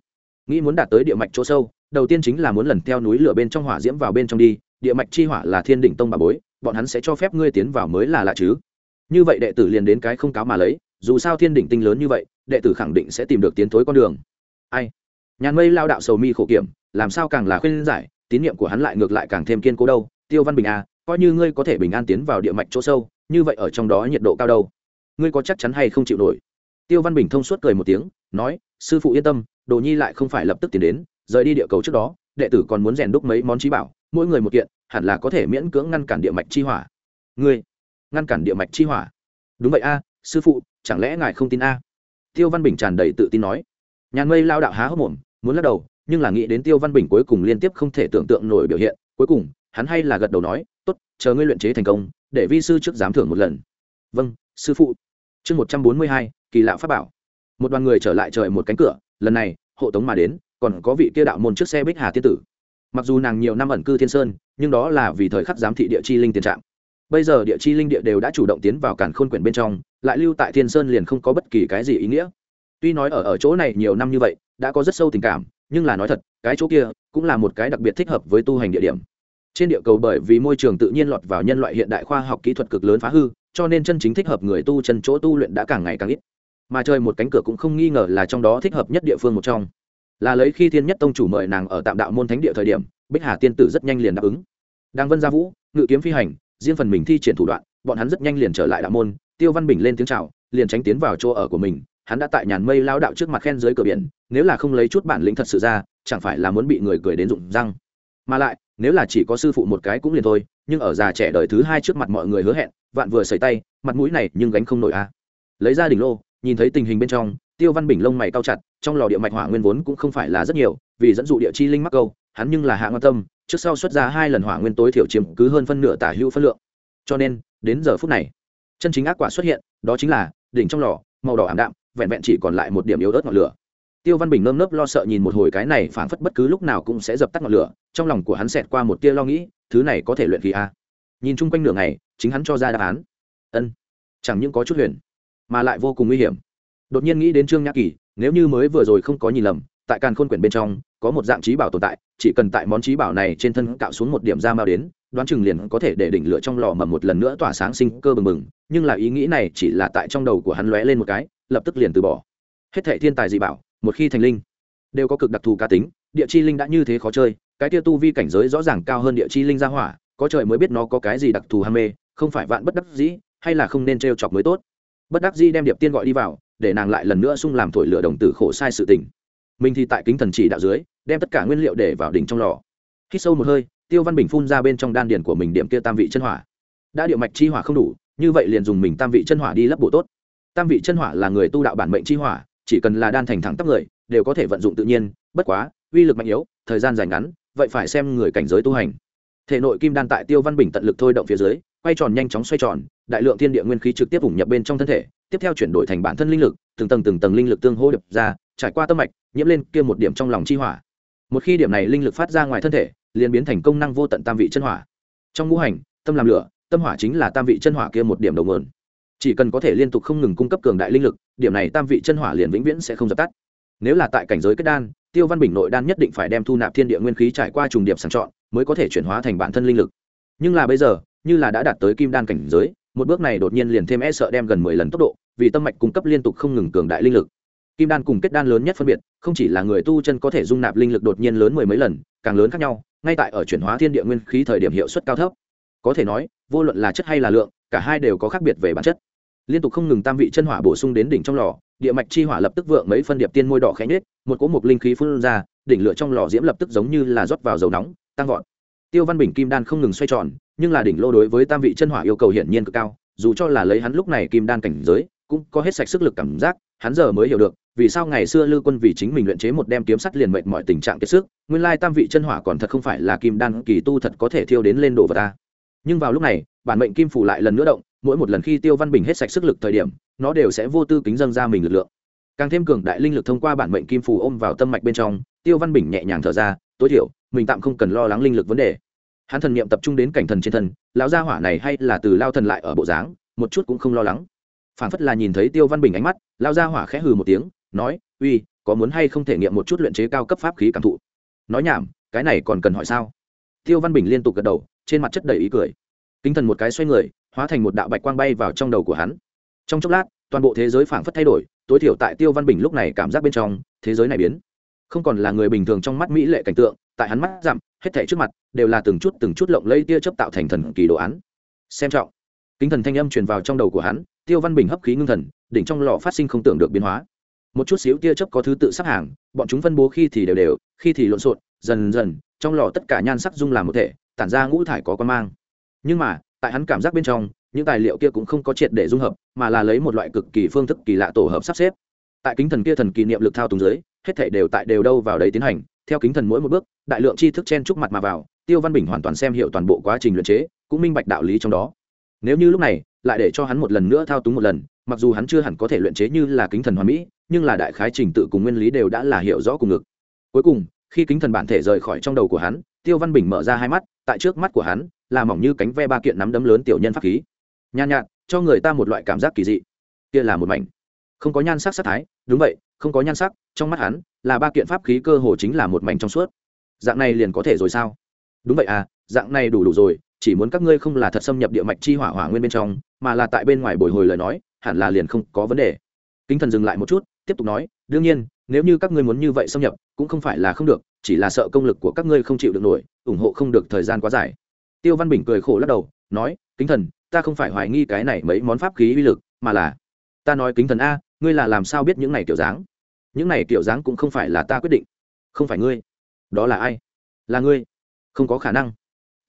A: Nghĩ muốn đạt tới địa mạch chỗ sâu đầu tiên chính là muốn lần theo núi lửa bên trong hỏa diễm vào bên trong đi, địa mạch chi hỏa là thiên đỉnh tông bà bối, bọn hắn sẽ cho phép ngươi tiến vào mới là lạ chứ. Như vậy đệ tử liền đến cái không cáo mà lấy, dù sao thiên đỉnh tinh lớn như vậy, đệ tử khẳng định sẽ tìm được tiến thối con đường. Ai? Nhàn mây lao đạo sầu mi khổ kiểm, làm sao càng là khuyên giải, tín nhiệm của hắn lại ngược lại càng thêm kiên cố đâu, tiêu văn bình à coi như ngươi có thể bình an tiến vào địa mạch chỗ sâu, như vậy ở trong đó nhiệt độ cao đâu? Ngươi có chắc chắn hay không chịu nổi? Tiêu văn bình thông suốt cười một tiếng, nói, sư phụ yên tâm, đồ nhi lại không phải lập tức tiến đến rời đi địa cầu trước đó, đệ tử còn muốn rèn đúc mấy món trí bảo, mỗi người một kiện, hẳn là có thể miễn cưỡng ngăn cản địa mạch chi hỏa. Ngươi, ngăn cản địa mạch chi hỏa? Đúng vậy a, sư phụ, chẳng lẽ ngài không tin a? Tiêu văn bình tràn đầy tự tin nói. Nhàn mây lao đạo há hốc mồm, muốn lắc đầu, nhưng là nghĩ đến tiêu văn bình cuối cùng liên tiếp không thể tưởng tượng nổi biểu hiện, cuối cùng, hắn hay là gật đầu nói, tốt, chờ ngươi luyện chế thành công, để vi sư trước giám thưởng một lần. Vâng sư phụ. Chương một trăm bốn mươi hai, kỳ lạ pháp bảo. Một đoàn người trở lại trời một cánh cửa, lần này, hộ tống mà đến còn có vị kia đạo môn trước xe bích hà tiên tử. Mặc dù nàng nhiều năm ẩn cư thiên sơn, nhưng đó là vì thời khắc giám thị địa chi linh tiền trạng. Bây giờ địa chi linh địa đều đã chủ động tiến vào cản khôn quyển bên trong, lại lưu tại thiên sơn liền không có bất kỳ cái gì ý nghĩa. Tuy nói ở ở chỗ này nhiều năm như vậy, đã có rất sâu tình cảm, nhưng là nói thật, cái chỗ kia cũng là một cái đặc biệt thích hợp với tu hành địa điểm. Trên địa cầu bởi vì môi trường tự nhiên lọt vào nhân loại hiện đại khoa học kỹ thuật cực lớn phá hư, cho nên chân chính thích hợp người tu chân chỗ tu luyện đã càng ngày càng ít. Mà chơi một cánh cửa cũng không nghi ngờ là trong đó thích hợp nhất địa phương một trong là lấy khi thiên nhất tông chủ mời nàng ở tạm đạo môn thánh địa thời điểm, bích hà tiên tử rất nhanh liền đáp ứng đang vân gia vũ, ngự kiếm phi hành, riêng phần mình thi triển thủ đoạn, bọn hắn rất nhanh liền trở lại đạo môn, tiêu văn bình lên tiếng chào, liền tránh tiến vào chỗ ở của mình, hắn đã tại nhàn mây lao đạo trước mặt khen dưới cửa biển, nếu là không lấy chút bản lĩnh thật sự ra, chẳng phải là muốn bị người cười đến rụng răng mà lại, nếu là chỉ có sư phụ một cái cũng liền thôi, nhưng ở già trẻ đời thứ hai trước mặt mọi người hứa hẹn, vạn vừa xảy tay, mặt mũi này nhưng gánh không nổi a à. lấy ra đỉnh lô, nhìn thấy tình hình bên trong, tiêu văn bình lông mày cao chặt trong lò địa mạch hỏa nguyên vốn cũng không phải là rất nhiều, vì dẫn dụ địa chi linh mắc câu, hắn nhưng là hạ ngon tâm, trước sau xuất ra hai lần hỏa nguyên tối thiểu chiếm cứ hơn phân nửa tả hữu phân lượng. Cho nên, đến giờ phút này, chân chính ác quả xuất hiện, đó chính là đỉnh trong lò, màu đỏ ảm đạm, vẹn vẹn chỉ còn lại một điểm yếu ớt ngọn lửa. Tiêu văn bình nơm nớp lo sợ nhìn một hồi cái này phảng phất bất cứ lúc nào cũng sẽ dập tắt ngọn lửa, trong lòng của hắn xẹt qua một tia lo nghĩ, thứ này có thể luyện khí a? Nhìn chung quanh nửa ngày, chính hắn cho ra đáp án. Ân, chẳng những có chút huyền, mà lại vô cùng nguy hiểm. Đột nhiên nghĩ đến trương nhã kỳ nếu như mới vừa rồi không có nhìn lầm, tại càn khôn quyển bên trong, có một dạng trí bảo tồn tại, chỉ cần tại món trí bảo này trên thân cạo xuống một điểm da mao đến, đoán chừng liền có thể để đỉnh lửa trong lò mầm một lần nữa tỏa sáng sinh cơ bừng bừng, nhưng là ý nghĩ này chỉ là tại trong đầu của hắn lóe lên một cái, lập tức liền từ bỏ. Hết thệ thiên tài dị bảo, một khi thành linh, đều có cực đặc thù cá tính, địa chi linh đã như thế khó chơi, cái tia tu vi cảnh giới rõ ràng cao hơn địa chi linh ra hỏa, có trời mới biết nó có cái gì đặc thù ham mê, không phải vạn bất đắc dĩ, hay là không nên t chọc mới tốt. Bất đắc dĩ đem điệp tiên gọi đi vào để nàng lại lần nữa sung làm thổi lửa đồng tử khổ sai sự tình. Mình thì tại kính thần chỉ đạo dưới, đem tất cả nguyên liệu để vào đỉnh trong lò. Khi sâu một hơi, tiêu văn bình phun ra bên trong đan điền của mình điểm kia tam vị chân hỏa. Đã điệu mạch chi hỏa không đủ, như vậy liền dùng mình tam vị chân hỏa đi lấp bổ tốt. Tam vị chân hỏa là người tu đạo bản mệnh chi hỏa, chỉ cần là đan thành thẳng tắp người, đều có thể vận dụng tự nhiên, bất quá, uy lực mạnh yếu, thời gian dài ngắn, vậy phải xem người cảnh giới tu hành. Thể nội kim đan tại tiêu văn bình tận lực thôi động phía dưới, quay tròn nhanh chóng xoay tròn, đại lượng thiên địa nguyên khí trực tiếp ủng nhập bên trong thân thể tiếp theo chuyển đổi thành bản thân linh lực, từng tầng từng tầng linh lực tương hô đập ra, trải qua tâm mạch, nhiễm lên kia một điểm trong lòng chi hỏa. Một khi điểm này linh lực phát ra ngoài thân thể, liền biến thành công năng vô tận tam vị chân hỏa. Trong ngũ hành, tâm làm lửa, tâm hỏa chính là tam vị chân hỏa kia một điểm đầu nguồn. Chỉ cần có thể liên tục không ngừng cung cấp cường đại linh lực, điểm này tam vị chân hỏa liền vĩnh viễn sẽ không dập tắt. Nếu là tại cảnh giới kết đan, tiêu văn bình nội đan nhất định phải đem thu nạp thiên địa nguyên khí trải qua trùng điểm sàng chọn, mới có thể chuyển hóa thành bản thân linh lực. Nhưng là bây giờ, như là đã đạt tới kim đan cảnh giới, một bước này đột nhiên liền thêm e sợ đem gần mười lần tốc độ vì tâm mạch cung cấp liên tục không ngừng cường đại linh lực. Kim đan cùng kết đan lớn nhất phân biệt, không chỉ là người tu chân có thể dung nạp linh lực đột nhiên lớn mười mấy lần, càng lớn khác nhau, ngay tại ở chuyển hóa thiên địa nguyên khí thời điểm hiệu suất cao thấp. Có thể nói, vô luận là chất hay là lượng, cả hai đều có khác biệt về bản chất. Liên tục không ngừng tam vị chân hỏa bổ sung đến đỉnh trong lò, địa mạch chi hỏa lập tức vượng mấy phân điệp tiên môi đỏ khẽ nhết một cỗ mục linh khí phun ra, đỉnh lửa trong lò diễm lập tức giống như là rót vào dầu nóng, tăng vọt. Tiêu văn bình kim đan không ngừng xoay tròn, nhưng là đỉnh lô đối với tam vị chân hỏa yêu cầu hiển nhiên cực cao, dù cho là lấy hắn lúc này kim đan cảnh giới cũng có hết sạch sức lực cảm giác, hắn giờ mới hiểu được, vì sao ngày xưa lư quân vì chính mình luyện chế một đem kiếm sắt liền mệnh mọi tình trạng kiệt sức, nguyên lai tam vị chân hỏa còn thật không phải là kim đan kỳ tu thật có thể thiêu đến lên đồ vật ta. Nhưng vào lúc này, bản mệnh kim phủ lại lần nữa động, mỗi một lần khi tiêu văn bình hết sạch sức lực thời điểm, nó đều sẽ vô tư kính dâng ra mình lực lượng. Càng thêm cường đại linh lực thông qua bản mệnh kim phù ôm vào tâm mạch bên trong, tiêu văn bình nhẹ nhàng thở ra, tối thiểu, mình tạm không cần lo lắng linh lực vấn đề. Hắn thần niệm tập trung đến cảnh thần trên thân, lão gia hỏa này hay là từ lao thần lại ở bộ dáng, một chút cũng không lo lắng phản phất là nhìn thấy tiêu văn bình ánh mắt, lao ra hỏa khẽ hừ một tiếng, nói, uy, có muốn hay không thể nghiệm một chút luyện chế cao cấp pháp khí cảm thụ? Nói nhảm, cái này còn cần hỏi sao? Tiêu văn bình liên tục gật đầu, trên mặt chất đầy ý cười. Kính thần một cái xoay người, hóa thành một đạo bạch quang bay vào trong đầu của hắn. Trong chốc lát, toàn bộ thế giới phảng phất thay đổi, tối thiểu tại tiêu văn bình lúc này cảm giác bên trong, thế giới này biến. Không còn là người bình thường trong mắt mỹ lệ cảnh tượng, tại hắn mắt giảm, hết thảy trước mặt đều là từng chút từng chút lộng lây tia chớp tạo thành thần kỳ đồ án. Xem trọng. Kính thần thanh âm truyền vào trong đầu của hắn tiêu văn bình hấp khí ngưng thần, đỉnh trong lò phát sinh không tưởng được biến hóa. Một chút xíu tia chớp có thứ tự sắp hàng, bọn chúng phân bố khi thì đều đều, khi thì lộn xộn, dần dần, trong lò tất cả nhan sắc dung làm một thể, tản ra ngũ thải có con mang. Nhưng mà, tại hắn cảm giác bên trong, những tài liệu kia cũng không có triệt để dung hợp, mà là lấy một loại cực kỳ phương thức kỳ lạ tổ hợp sắp xếp. Tại kính thần kia thần kỳ niệm lực thao túng dưới, hết thể đều tại đều đâu vào đấy tiến hành, theo kính thần mỗi một bước, đại lượng tri thức chen trúc mặt mà vào, tiêu văn bình hoàn toàn xem hiểu toàn bộ quá trình luyện chế, cũng minh bạch đạo lý trong đó. Nếu như lúc này lại để cho hắn một lần nữa thao túng một lần, mặc dù hắn chưa hẳn có thể luyện chế như là kính thần hoàn mỹ, nhưng là đại khái trình tự cùng nguyên lý đều đã là hiểu rõ cùng ngực. Cuối cùng, khi kính thần bản thể rời khỏi trong đầu của hắn, tiêu văn bình mở ra hai mắt, tại trước mắt của hắn, là mỏng như cánh ve ba kiện nắm đấm lớn tiểu nhân pháp khí. Nhàn nhạt, cho người ta một loại cảm giác kỳ dị. Kia là một mảnh. Không có nhan sắc sắc thái, đúng vậy, không có nhan sắc, trong mắt hắn, là ba kiện pháp khí cơ hồ chính là một mảnh trong suốt. Dạng này liền có thể rồi sao? Đúng vậy à dạng này đủ đủ rồi chỉ muốn các ngươi không là thật xâm nhập địa mạch chi hỏa hỏa nguyên bên trong, mà là tại bên ngoài bồi hồi lời nói, hẳn là liền không có vấn đề. Kính thần dừng lại một chút, tiếp tục nói, đương nhiên, nếu như các ngươi muốn như vậy xâm nhập, cũng không phải là không được, chỉ là sợ công lực của các ngươi không chịu được nổi, ủng hộ không được thời gian quá dài. Tiêu văn bình cười khổ lắc đầu, nói, kính thần, ta không phải hoài nghi cái này mấy món pháp khí uy lực, mà là, ta nói kính thần a, ngươi là làm sao biết những này kiểu dáng? Những này kiểu dáng cũng không phải là ta quyết định. Không phải ngươi. Đó là ai? Là ngươi. Không có khả năng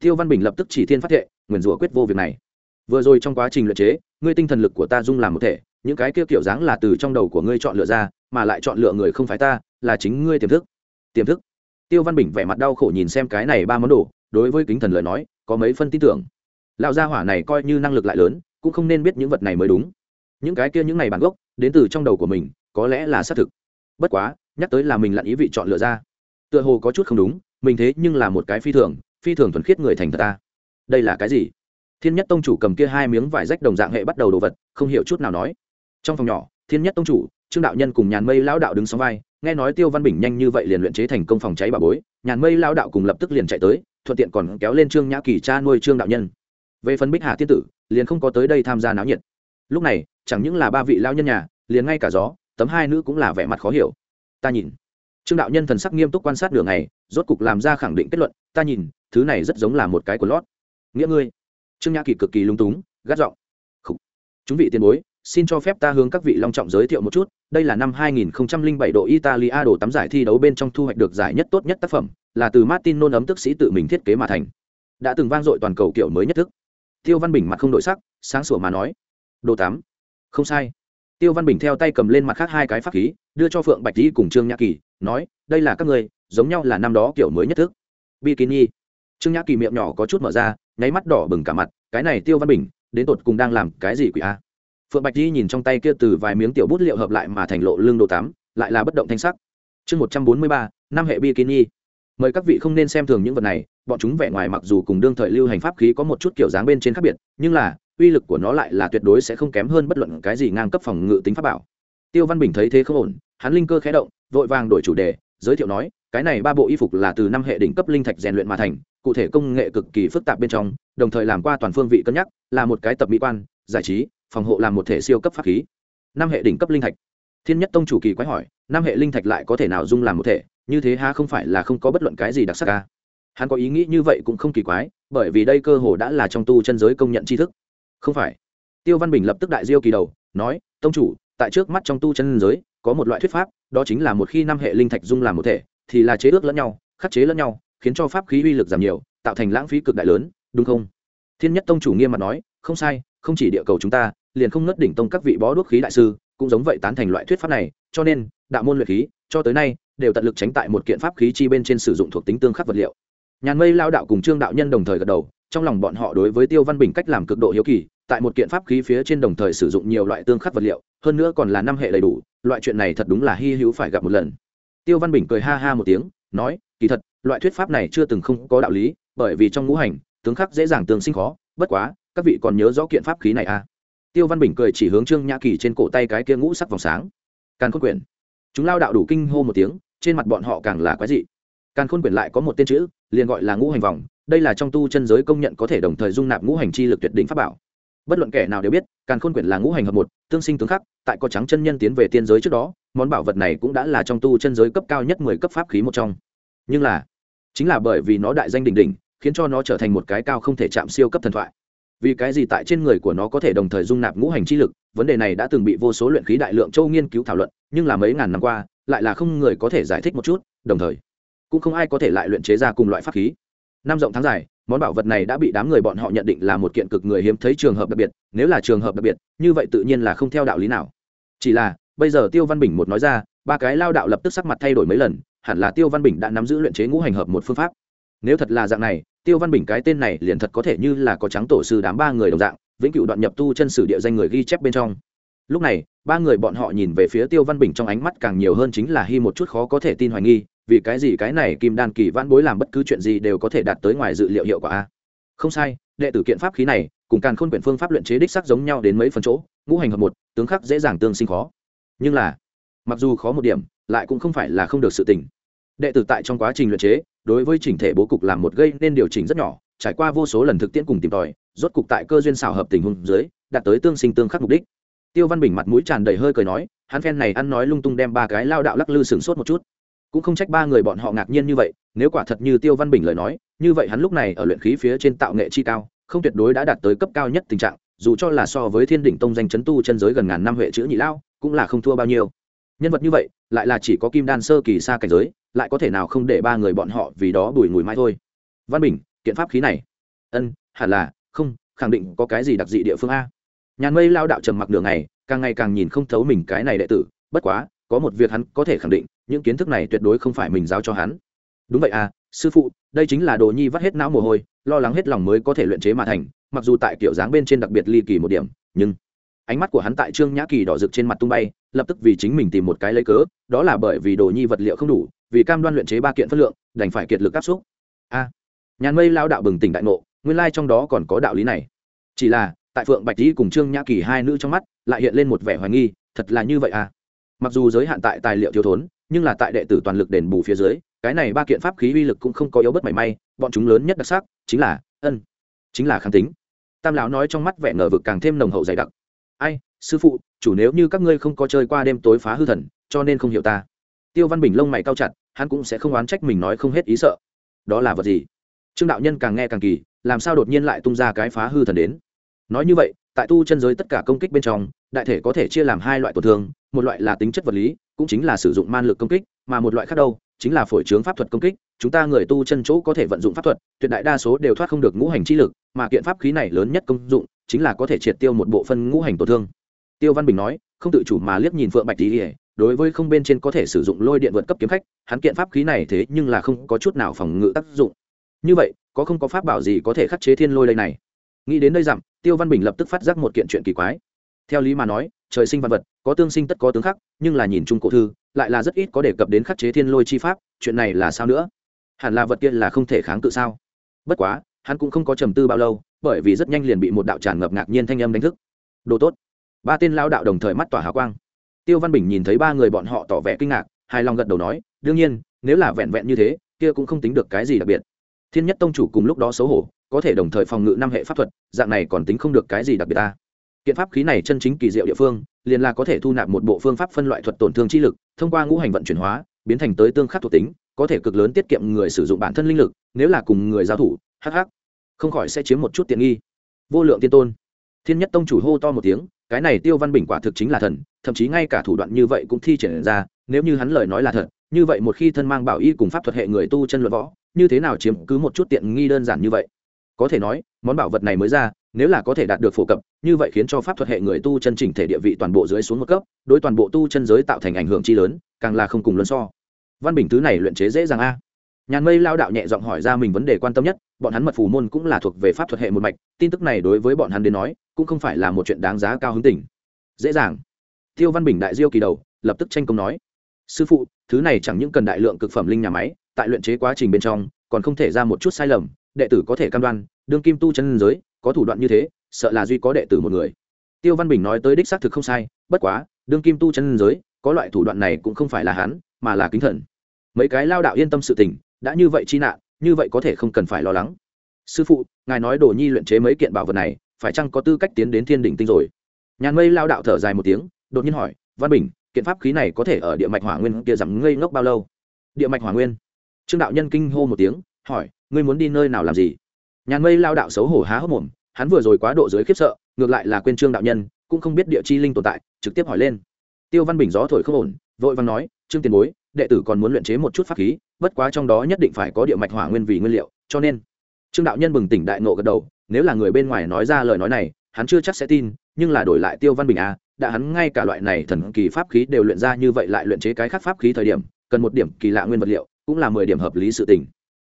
A: tiêu văn bình lập tức chỉ thiên phát thệ, nguyền rủa quyết vô việc này. Vừa rồi trong quá trình luyện chế, ngươi tinh thần lực của ta dung làm một thể, những cái kia kiểu dáng là từ trong đầu của ngươi chọn lựa ra, mà lại chọn lựa người không phải ta, là chính ngươi tiềm thức. Tiềm thức? Tiêu văn bình vẻ mặt đau khổ nhìn xem cái này ba món đồ, đối với kính thần lời nói, có mấy phân tin tưởng. Lão gia hỏa này coi như năng lực lại lớn, cũng không nên biết những vật này mới đúng. Những cái kia những này bản gốc, đến từ trong đầu của mình, có lẽ là xác thực. Bất quá, nhắc tới là mình lặn ý vị chọn lựa ra. Tựa hồ có chút không đúng, mình thế nhưng là một cái phi thường phi thường thuần khiết người thành thật ta. Đây là cái gì? Thiên nhất tông chủ cầm kia hai miếng vải rách đồng dạng hệ bắt đầu đồ vật, không hiểu chút nào nói. Trong phòng nhỏ, thiên nhất tông chủ, trương đạo nhân cùng nhàn mây lão đạo đứng sóng vai, nghe nói tiêu văn bình nhanh như vậy liền luyện chế thành công phòng cháy bà bối, nhàn mây lão đạo cùng lập tức liền chạy tới, thuận tiện còn kéo lên trương nhã kỳ cha nuôi trương đạo nhân. Về phần bích hà tiên tử, liền không có tới đây tham gia náo nhiệt. Lúc này, chẳng những là ba vị lao nhân nhà, liền ngay cả gió, tấm hai nữ cũng là vẻ mặt khó hiểu. Ta nhìn trương đạo nhân thần sắc nghiêm túc quan sát đường này rốt cục làm ra khẳng định kết luận, ta nhìn, thứ này rất giống là một cái của lót. Nghĩa ngươi? Trương nhã kỳ cực kỳ lung túng, gắt giọng. Chúng vị tiền bối, xin cho phép ta hướng các vị long trọng giới thiệu một chút, đây là năm 2007 độ italia đồ tắm giải thi đấu bên trong thu hoạch được giải nhất tốt nhất tác phẩm, là từ martin nôn ấm tức sĩ tự mình thiết kế mà thành. Đã từng vang dội toàn cầu kiểu mới nhất thức. Tiêu văn bình mặt không đổi sắc, sáng sủa mà nói. Đồ tắm. Không sai. Tiêu văn bình theo tay cầm lên mặt khác hai cái pháp khí đưa cho phượng bạch dĩ cùng trương nhã kỳ, nói, đây là các người giống nhau là năm đó kiểu mới nhất thức. Bikini. Trương nhã kỳ miệng nhỏ có chút mở ra, nháy mắt đỏ bừng cả mặt, cái này tiêu văn bình, đến tột cùng đang làm cái gì quỷ a? Phượng bạch dĩ nhìn trong tay kia từ vài miếng tiểu bút liệu hợp lại mà thành lộ lương đồ Tám lại là bất động thanh sắc. Chương một trăm bốn mươi ba, năm hệ bikini. Mời các vị không nên xem thường những vật này, bọn chúng vẻ ngoài mặc dù cùng đương thời lưu hành pháp khí có một chút kiểu dáng bên trên khác biệt, nhưng là, uy lực của nó lại là tuyệt đối sẽ không kém hơn bất luận cái gì ngang cấp phòng ngự tính pháp bảo. Tiêu văn bình thấy thế không ổn hắn linh cơ khẽ động, vội vàng đổi chủ đề, giới thiệu nói, cái này ba bộ y phục là từ năm hệ đỉnh cấp linh thạch rèn luyện mà thành, cụ thể công nghệ cực kỳ phức tạp bên trong, đồng thời làm qua toàn phương vị cân nhắc, là một cái tập mỹ quan, giải trí, phòng hộ làm một thể siêu cấp pháp khí. Năm hệ đỉnh cấp linh thạch. Thiên nhất tông chủ kỳ quái hỏi, năm hệ linh thạch lại có thể nào dung làm một thể, như thế ha không phải là không có bất luận cái gì đặc sắc ca hắn có ý nghĩ như vậy cũng không kỳ quái, bởi vì đây cơ hồ đã là trong tu chân giới công nhận tri thức. Không phải. Tiêu văn bình lập tức đại diêu kỳ đầu, nói, tông chủ, tại trước mắt trong tu chân giới có một loại thuyết pháp, đó chính là một khi năm hệ linh thạch dung làm một thể, thì là chế ước lẫn nhau, khắc chế lẫn nhau, khiến cho pháp khí uy lực giảm nhiều, tạo thành lãng phí cực đại lớn, đúng không? Thiên nhất tông chủ nghiêm mặt nói, không sai, không chỉ địa cầu chúng ta, liền không ngất đỉnh tông các vị bó đuốc khí đại sư, cũng giống vậy tán thành loại thuyết pháp này, cho nên, đạo môn luyện khí, cho tới nay, đều tận lực tránh tại một kiện pháp khí chi bên trên sử dụng thuộc tính tương khắc vật liệu. Nhàn mây lao đạo cùng trương đạo nhân đồng thời gật đầu, trong lòng bọn họ đối với tiêu văn bình cách làm cực độ hiếu kỳ, tại một kiện pháp khí phía trên đồng thời sử dụng nhiều loại tương khắc vật liệu, hơn nữa còn là năm hệ đầy đủ loại chuyện này thật đúng là hy hữu phải gặp một lần. Tiêu văn bình cười ha ha một tiếng, nói, kỳ thật, loại thuyết pháp này chưa từng không có đạo lý, bởi vì trong ngũ hành, tướng khắc dễ dàng tương sinh khó, bất quá, các vị còn nhớ rõ kiện pháp khí này à? Tiêu văn bình cười chỉ hướng trương nhã kỳ trên cổ tay cái kia ngũ sắc vòng sáng. Càn khôn quyển. Chúng lao đạo đủ kinh hô một tiếng, trên mặt bọn họ càng là quái dị. Càn khôn quyển lại có một tên chữ, liền gọi là ngũ hành vòng, đây là trong tu chân giới công nhận có thể đồng thời dung nạp ngũ hành chi lực tuyệt đỉnh pháp bảo bất luận kẻ nào đều biết, càn khôn quyển là ngũ hành hợp một, tương sinh tướng khắc, tại có trắng chân nhân tiến về tiên giới trước đó, món bảo vật này cũng đã là trong tu chân giới cấp cao nhất mười cấp pháp khí một trong. Nhưng là, chính là bởi vì nó đại danh đỉnh đỉnh, khiến cho nó trở thành một cái cao không thể chạm siêu cấp thần thoại. Vì cái gì tại trên người của nó có thể đồng thời dung nạp ngũ hành chi lực, vấn đề này đã từng bị vô số luyện khí đại lượng châu nghiên cứu thảo luận, nhưng là mấy ngàn năm qua, lại là không người có thể giải thích một chút, đồng thời, cũng không ai có thể lại luyện chế ra cùng loại pháp khí. Năm rộng tháng dài món bảo vật này đã bị đám người bọn họ nhận định là một kiện cực người hiếm thấy trường hợp đặc biệt, nếu là trường hợp đặc biệt, như vậy tự nhiên là không theo đạo lý nào. Chỉ là, bây giờ tiêu văn bình một nói ra, ba cái lao đạo lập tức sắc mặt thay đổi mấy lần, hẳn là tiêu văn bình đã nắm giữ luyện chế ngũ hành hợp một phương pháp. Nếu thật là dạng này, tiêu văn bình cái tên này liền thật có thể như là có trắng tổ sư đám ba người đồng dạng, vĩnh cựu đoạn nhập tu chân sử địa danh người ghi chép bên trong. Lúc này, ba người bọn họ nhìn về phía tiêu văn bình trong ánh mắt càng nhiều hơn chính là hy một chút khó có thể tin hoài nghi vì cái gì cái này kim đan kỳ vãn bối làm bất cứ chuyện gì đều có thể đạt tới ngoài dự liệu hiệu quả a? Không sai, đệ tử kiện pháp khí này, cùng càn khôn quyển phương pháp luyện chế đích sắc giống nhau đến mấy phần chỗ, ngũ hành hợp một, tướng khắc dễ dàng tương sinh khó. Nhưng là, mặc dù khó một điểm, lại cũng không phải là không được sự tỉnh đệ tử tại trong quá trình luyện chế, đối với chỉnh thể bố cục làm một gây nên điều chỉnh rất nhỏ, trải qua vô số lần thực tiễn cùng tìm tòi, rốt cục tại cơ duyên xào hợp tình huống dưới, đạt tới tương sinh tương khắc mục đích. Tiêu văn bình mặt mũi tràn đầy hơi cười nói, hắn phen này ăn nói lung tung đem ba cái lao đạo lắc lư sừng sốt một chút cũng không trách ba người bọn họ ngạc nhiên như vậy, nếu quả thật như tiêu văn bình lời nói, như vậy hắn lúc này ở luyện khí phía trên tạo nghệ chi cao, không tuyệt đối đã đạt tới cấp cao nhất tình trạng, dù cho là so với thiên đỉnh tông danh chấn tu chân giới gần ngàn năm huệ chữ nhị lao cũng là không thua bao nhiêu. Nhân vật như vậy, lại là chỉ có kim đan sơ kỳ xa cảnh giới, lại có thể nào không để ba người bọn họ vì đó bùi ngùi mãi thôi. Văn bình, kiện pháp khí này. Ân, hẳn là, không, khẳng định có cái gì đặc dị địa phương a. Nhàn mây lao đạo trầm mặc đường này càng ngày càng nhìn không thấu mình cái này đệ tử, bất quá có một việc hắn có thể khẳng định những kiến thức này tuyệt đối không phải mình giao cho hắn. Đúng vậy à sư phụ đây chính là đồ nhi vắt hết não mồ hôi lo lắng hết lòng mới có thể luyện chế mà thành mặc dù tại kiểu dáng bên trên đặc biệt ly kỳ một điểm nhưng ánh mắt của hắn tại trương nhã kỳ đỏ rực trên mặt tung bay lập tức vì chính mình tìm một cái lấy cớ đó là bởi vì đồ nhi vật liệu không đủ vì cam đoan luyện chế ba kiện phân lượng đành phải kiệt lực áp xúc. A à, nhàn mây lao đạo bừng tỉnh đại ngộ nguyên lai trong đó còn có đạo lý này. Chỉ là tại phượng bạch dĩ cùng trương nhã kỳ hai nữ trong mắt lại hiện lên một vẻ hoài nghi thật là như vậy à? Mặc dù giới hạn tại tài liệu thiếu thốn, nhưng là tại đệ tử toàn lực đền bù phía dưới, cái này ba kiện pháp khí uy lực cũng không có yếu bất mảy may, bọn chúng lớn nhất đặc sắc chính là ân, chính là kháng tính. Tam lão nói trong mắt vẻ ngờ vực càng thêm nồng hậu dày đặc. Ai, sư phụ, chủ nếu như các ngươi không có chơi qua đêm tối phá hư thần, cho nên không hiểu ta. Tiêu văn bình lông mày cao chặt, hắn cũng sẽ không oán trách mình nói không hết ý sợ. Đó là vật gì? Trương đạo nhân càng nghe càng kỳ, làm sao đột nhiên lại tung ra cái phá hư thần đến? Nói như vậy, tại tu chân giới tất cả công kích bên trong đại thể có thể chia làm hai loại tổn thương, một loại là tính chất vật lý, cũng chính là sử dụng man lực công kích, mà một loại khác đâu, chính là phổi trướng pháp thuật công kích. Chúng ta người tu chân chỗ có thể vận dụng pháp thuật, tuyệt đại đa số đều thoát không được ngũ hành chi lực, mà kiện pháp khí này lớn nhất công dụng chính là có thể triệt tiêu một bộ phân ngũ hành tổn thương. Tiêu văn bình nói, không tự chủ mà liếc nhìn phượng bạch tỉ đối với không bên trên có thể sử dụng lôi điện vượt cấp kiếm khách, hắn kiện pháp khí này thế nhưng là không có chút nào phòng ngự tác dụng. Như vậy, có không có pháp bảo gì có thể khắc chế thiên lôi đây này? Nghĩ đến đây dặm, tiêu văn bình lập tức phát giác một kiện chuyện kỳ quái theo lý mà nói, trời sinh văn vật, có tương sinh tất có tướng khắc, nhưng là nhìn chung cổ thư, lại là rất ít có đề cập đến khắc chế thiên lôi chi pháp, chuyện này là sao nữa? Hẳn là vật kia là không thể kháng cự sao? Bất quá, hắn cũng không có trầm tư bao lâu, bởi vì rất nhanh liền bị một đạo tràn ngập ngạc nhiên thanh âm đánh thức. Đồ tốt. Ba tên lao đạo đồng thời mắt tỏa hào quang. Tiêu văn bình nhìn thấy ba người bọn họ tỏ vẻ kinh ngạc, hài lòng gật đầu nói, đương nhiên, nếu là vẹn vẹn như thế, kia cũng không tính được cái gì đặc biệt. Thiên nhất tông chủ cùng lúc đó xấu hổ, có thể đồng thời phòng ngự năm hệ pháp thuật, dạng này còn tính không được cái gì đặc biệt ta kiện pháp khí này chân chính kỳ diệu địa phương, liền là có thể thu nạp một bộ phương pháp phân loại thuật tổn thương chi lực, thông qua ngũ hành vận chuyển hóa, biến thành tới tương khắc thuộc tính, có thể cực lớn tiết kiệm người sử dụng bản thân linh lực, nếu là cùng người giao thủ hh không khỏi sẽ chiếm một chút tiện nghi. Vô lượng tiên tôn. Thiên nhất tông chủ hô to một tiếng, cái này tiêu văn bình quả thực chính là thần, thậm chí ngay cả thủ đoạn như vậy cũng thi triển ra, nếu như hắn lời nói là thật, như vậy một khi thân mang bảo y cùng pháp thuật hệ người tu chân luận võ, như thế nào chiếm cứ một chút tiện nghi đơn giản như vậy? Có thể nói, món bảo vật này mới ra nếu là có thể đạt được phổ cập, như vậy khiến cho pháp thuật hệ người tu chân chỉnh thể địa vị toàn bộ dưới xuống một cấp, đối toàn bộ tu chân giới tạo thành ảnh hưởng chi lớn, càng là không cùng luân so. Văn bình thứ này luyện chế dễ dàng a. Nhàn mây lao đạo nhẹ giọng hỏi ra mình vấn đề quan tâm nhất, bọn hắn mật phù môn cũng là thuộc về pháp thuật hệ một mạch, tin tức này đối với bọn hắn đến nói, cũng không phải là một chuyện đáng giá cao hứng tỉnh dễ dàng. Tiêu văn bình đại diêu kỳ đầu, lập tức tranh công nói. Sư phụ, thứ này chẳng những cần đại lượng cực phẩm linh nhà máy, tại luyện chế quá trình bên trong, còn không thể ra một chút sai lầm, đệ tử có thể cam đoan, đương kim tu chân giới có thủ đoạn như thế, sợ là duy có đệ tử một người. Tiêu văn bình nói tới đích xác thực không sai, bất quá, đương kim tu chân giới, có loại thủ đoạn này cũng không phải là hắn, mà là kính thần. Mấy cái lao đạo yên tâm sự tình, đã như vậy chi nạn, như vậy có thể không cần phải lo lắng. Sư phụ, ngài nói đồ nhi luyện chế mấy kiện bảo vật này, phải chăng có tư cách tiến đến thiên đỉnh tinh rồi? Nhàn mây lao đạo thở dài một tiếng, đột nhiên hỏi, văn bình, kiện pháp khí này có thể ở địa mạch hỏa nguyên kia giảm ngây ngốc bao lâu? Địa mạch hỏa nguyên? Trương đạo nhân kinh hô một tiếng, hỏi, ngươi muốn đi nơi nào làm gì? Nhàn mây lao đạo xấu hổ há hốc mồm, hắn vừa rồi quá độ dưới khiếp sợ, ngược lại là quên trương đạo nhân, cũng không biết địa chi linh tồn tại, trực tiếp hỏi lên. Tiêu văn bình gió thổi không ổn, vội văn nói, trương tiền bối, đệ tử còn muốn luyện chế một chút pháp khí, bất quá trong đó nhất định phải có địa mạch hỏa nguyên vì nguyên liệu, cho nên. Trương đạo nhân bừng tỉnh đại nộ gật đầu, nếu là người bên ngoài nói ra lời nói này, hắn chưa chắc sẽ tin, nhưng là đổi lại tiêu văn bình à đã hắn ngay cả loại này thần kỳ pháp khí đều luyện ra như vậy lại luyện chế cái khác pháp khí thời điểm, cần một điểm kỳ lạ nguyên vật liệu, cũng là mười điểm hợp lý sự tình.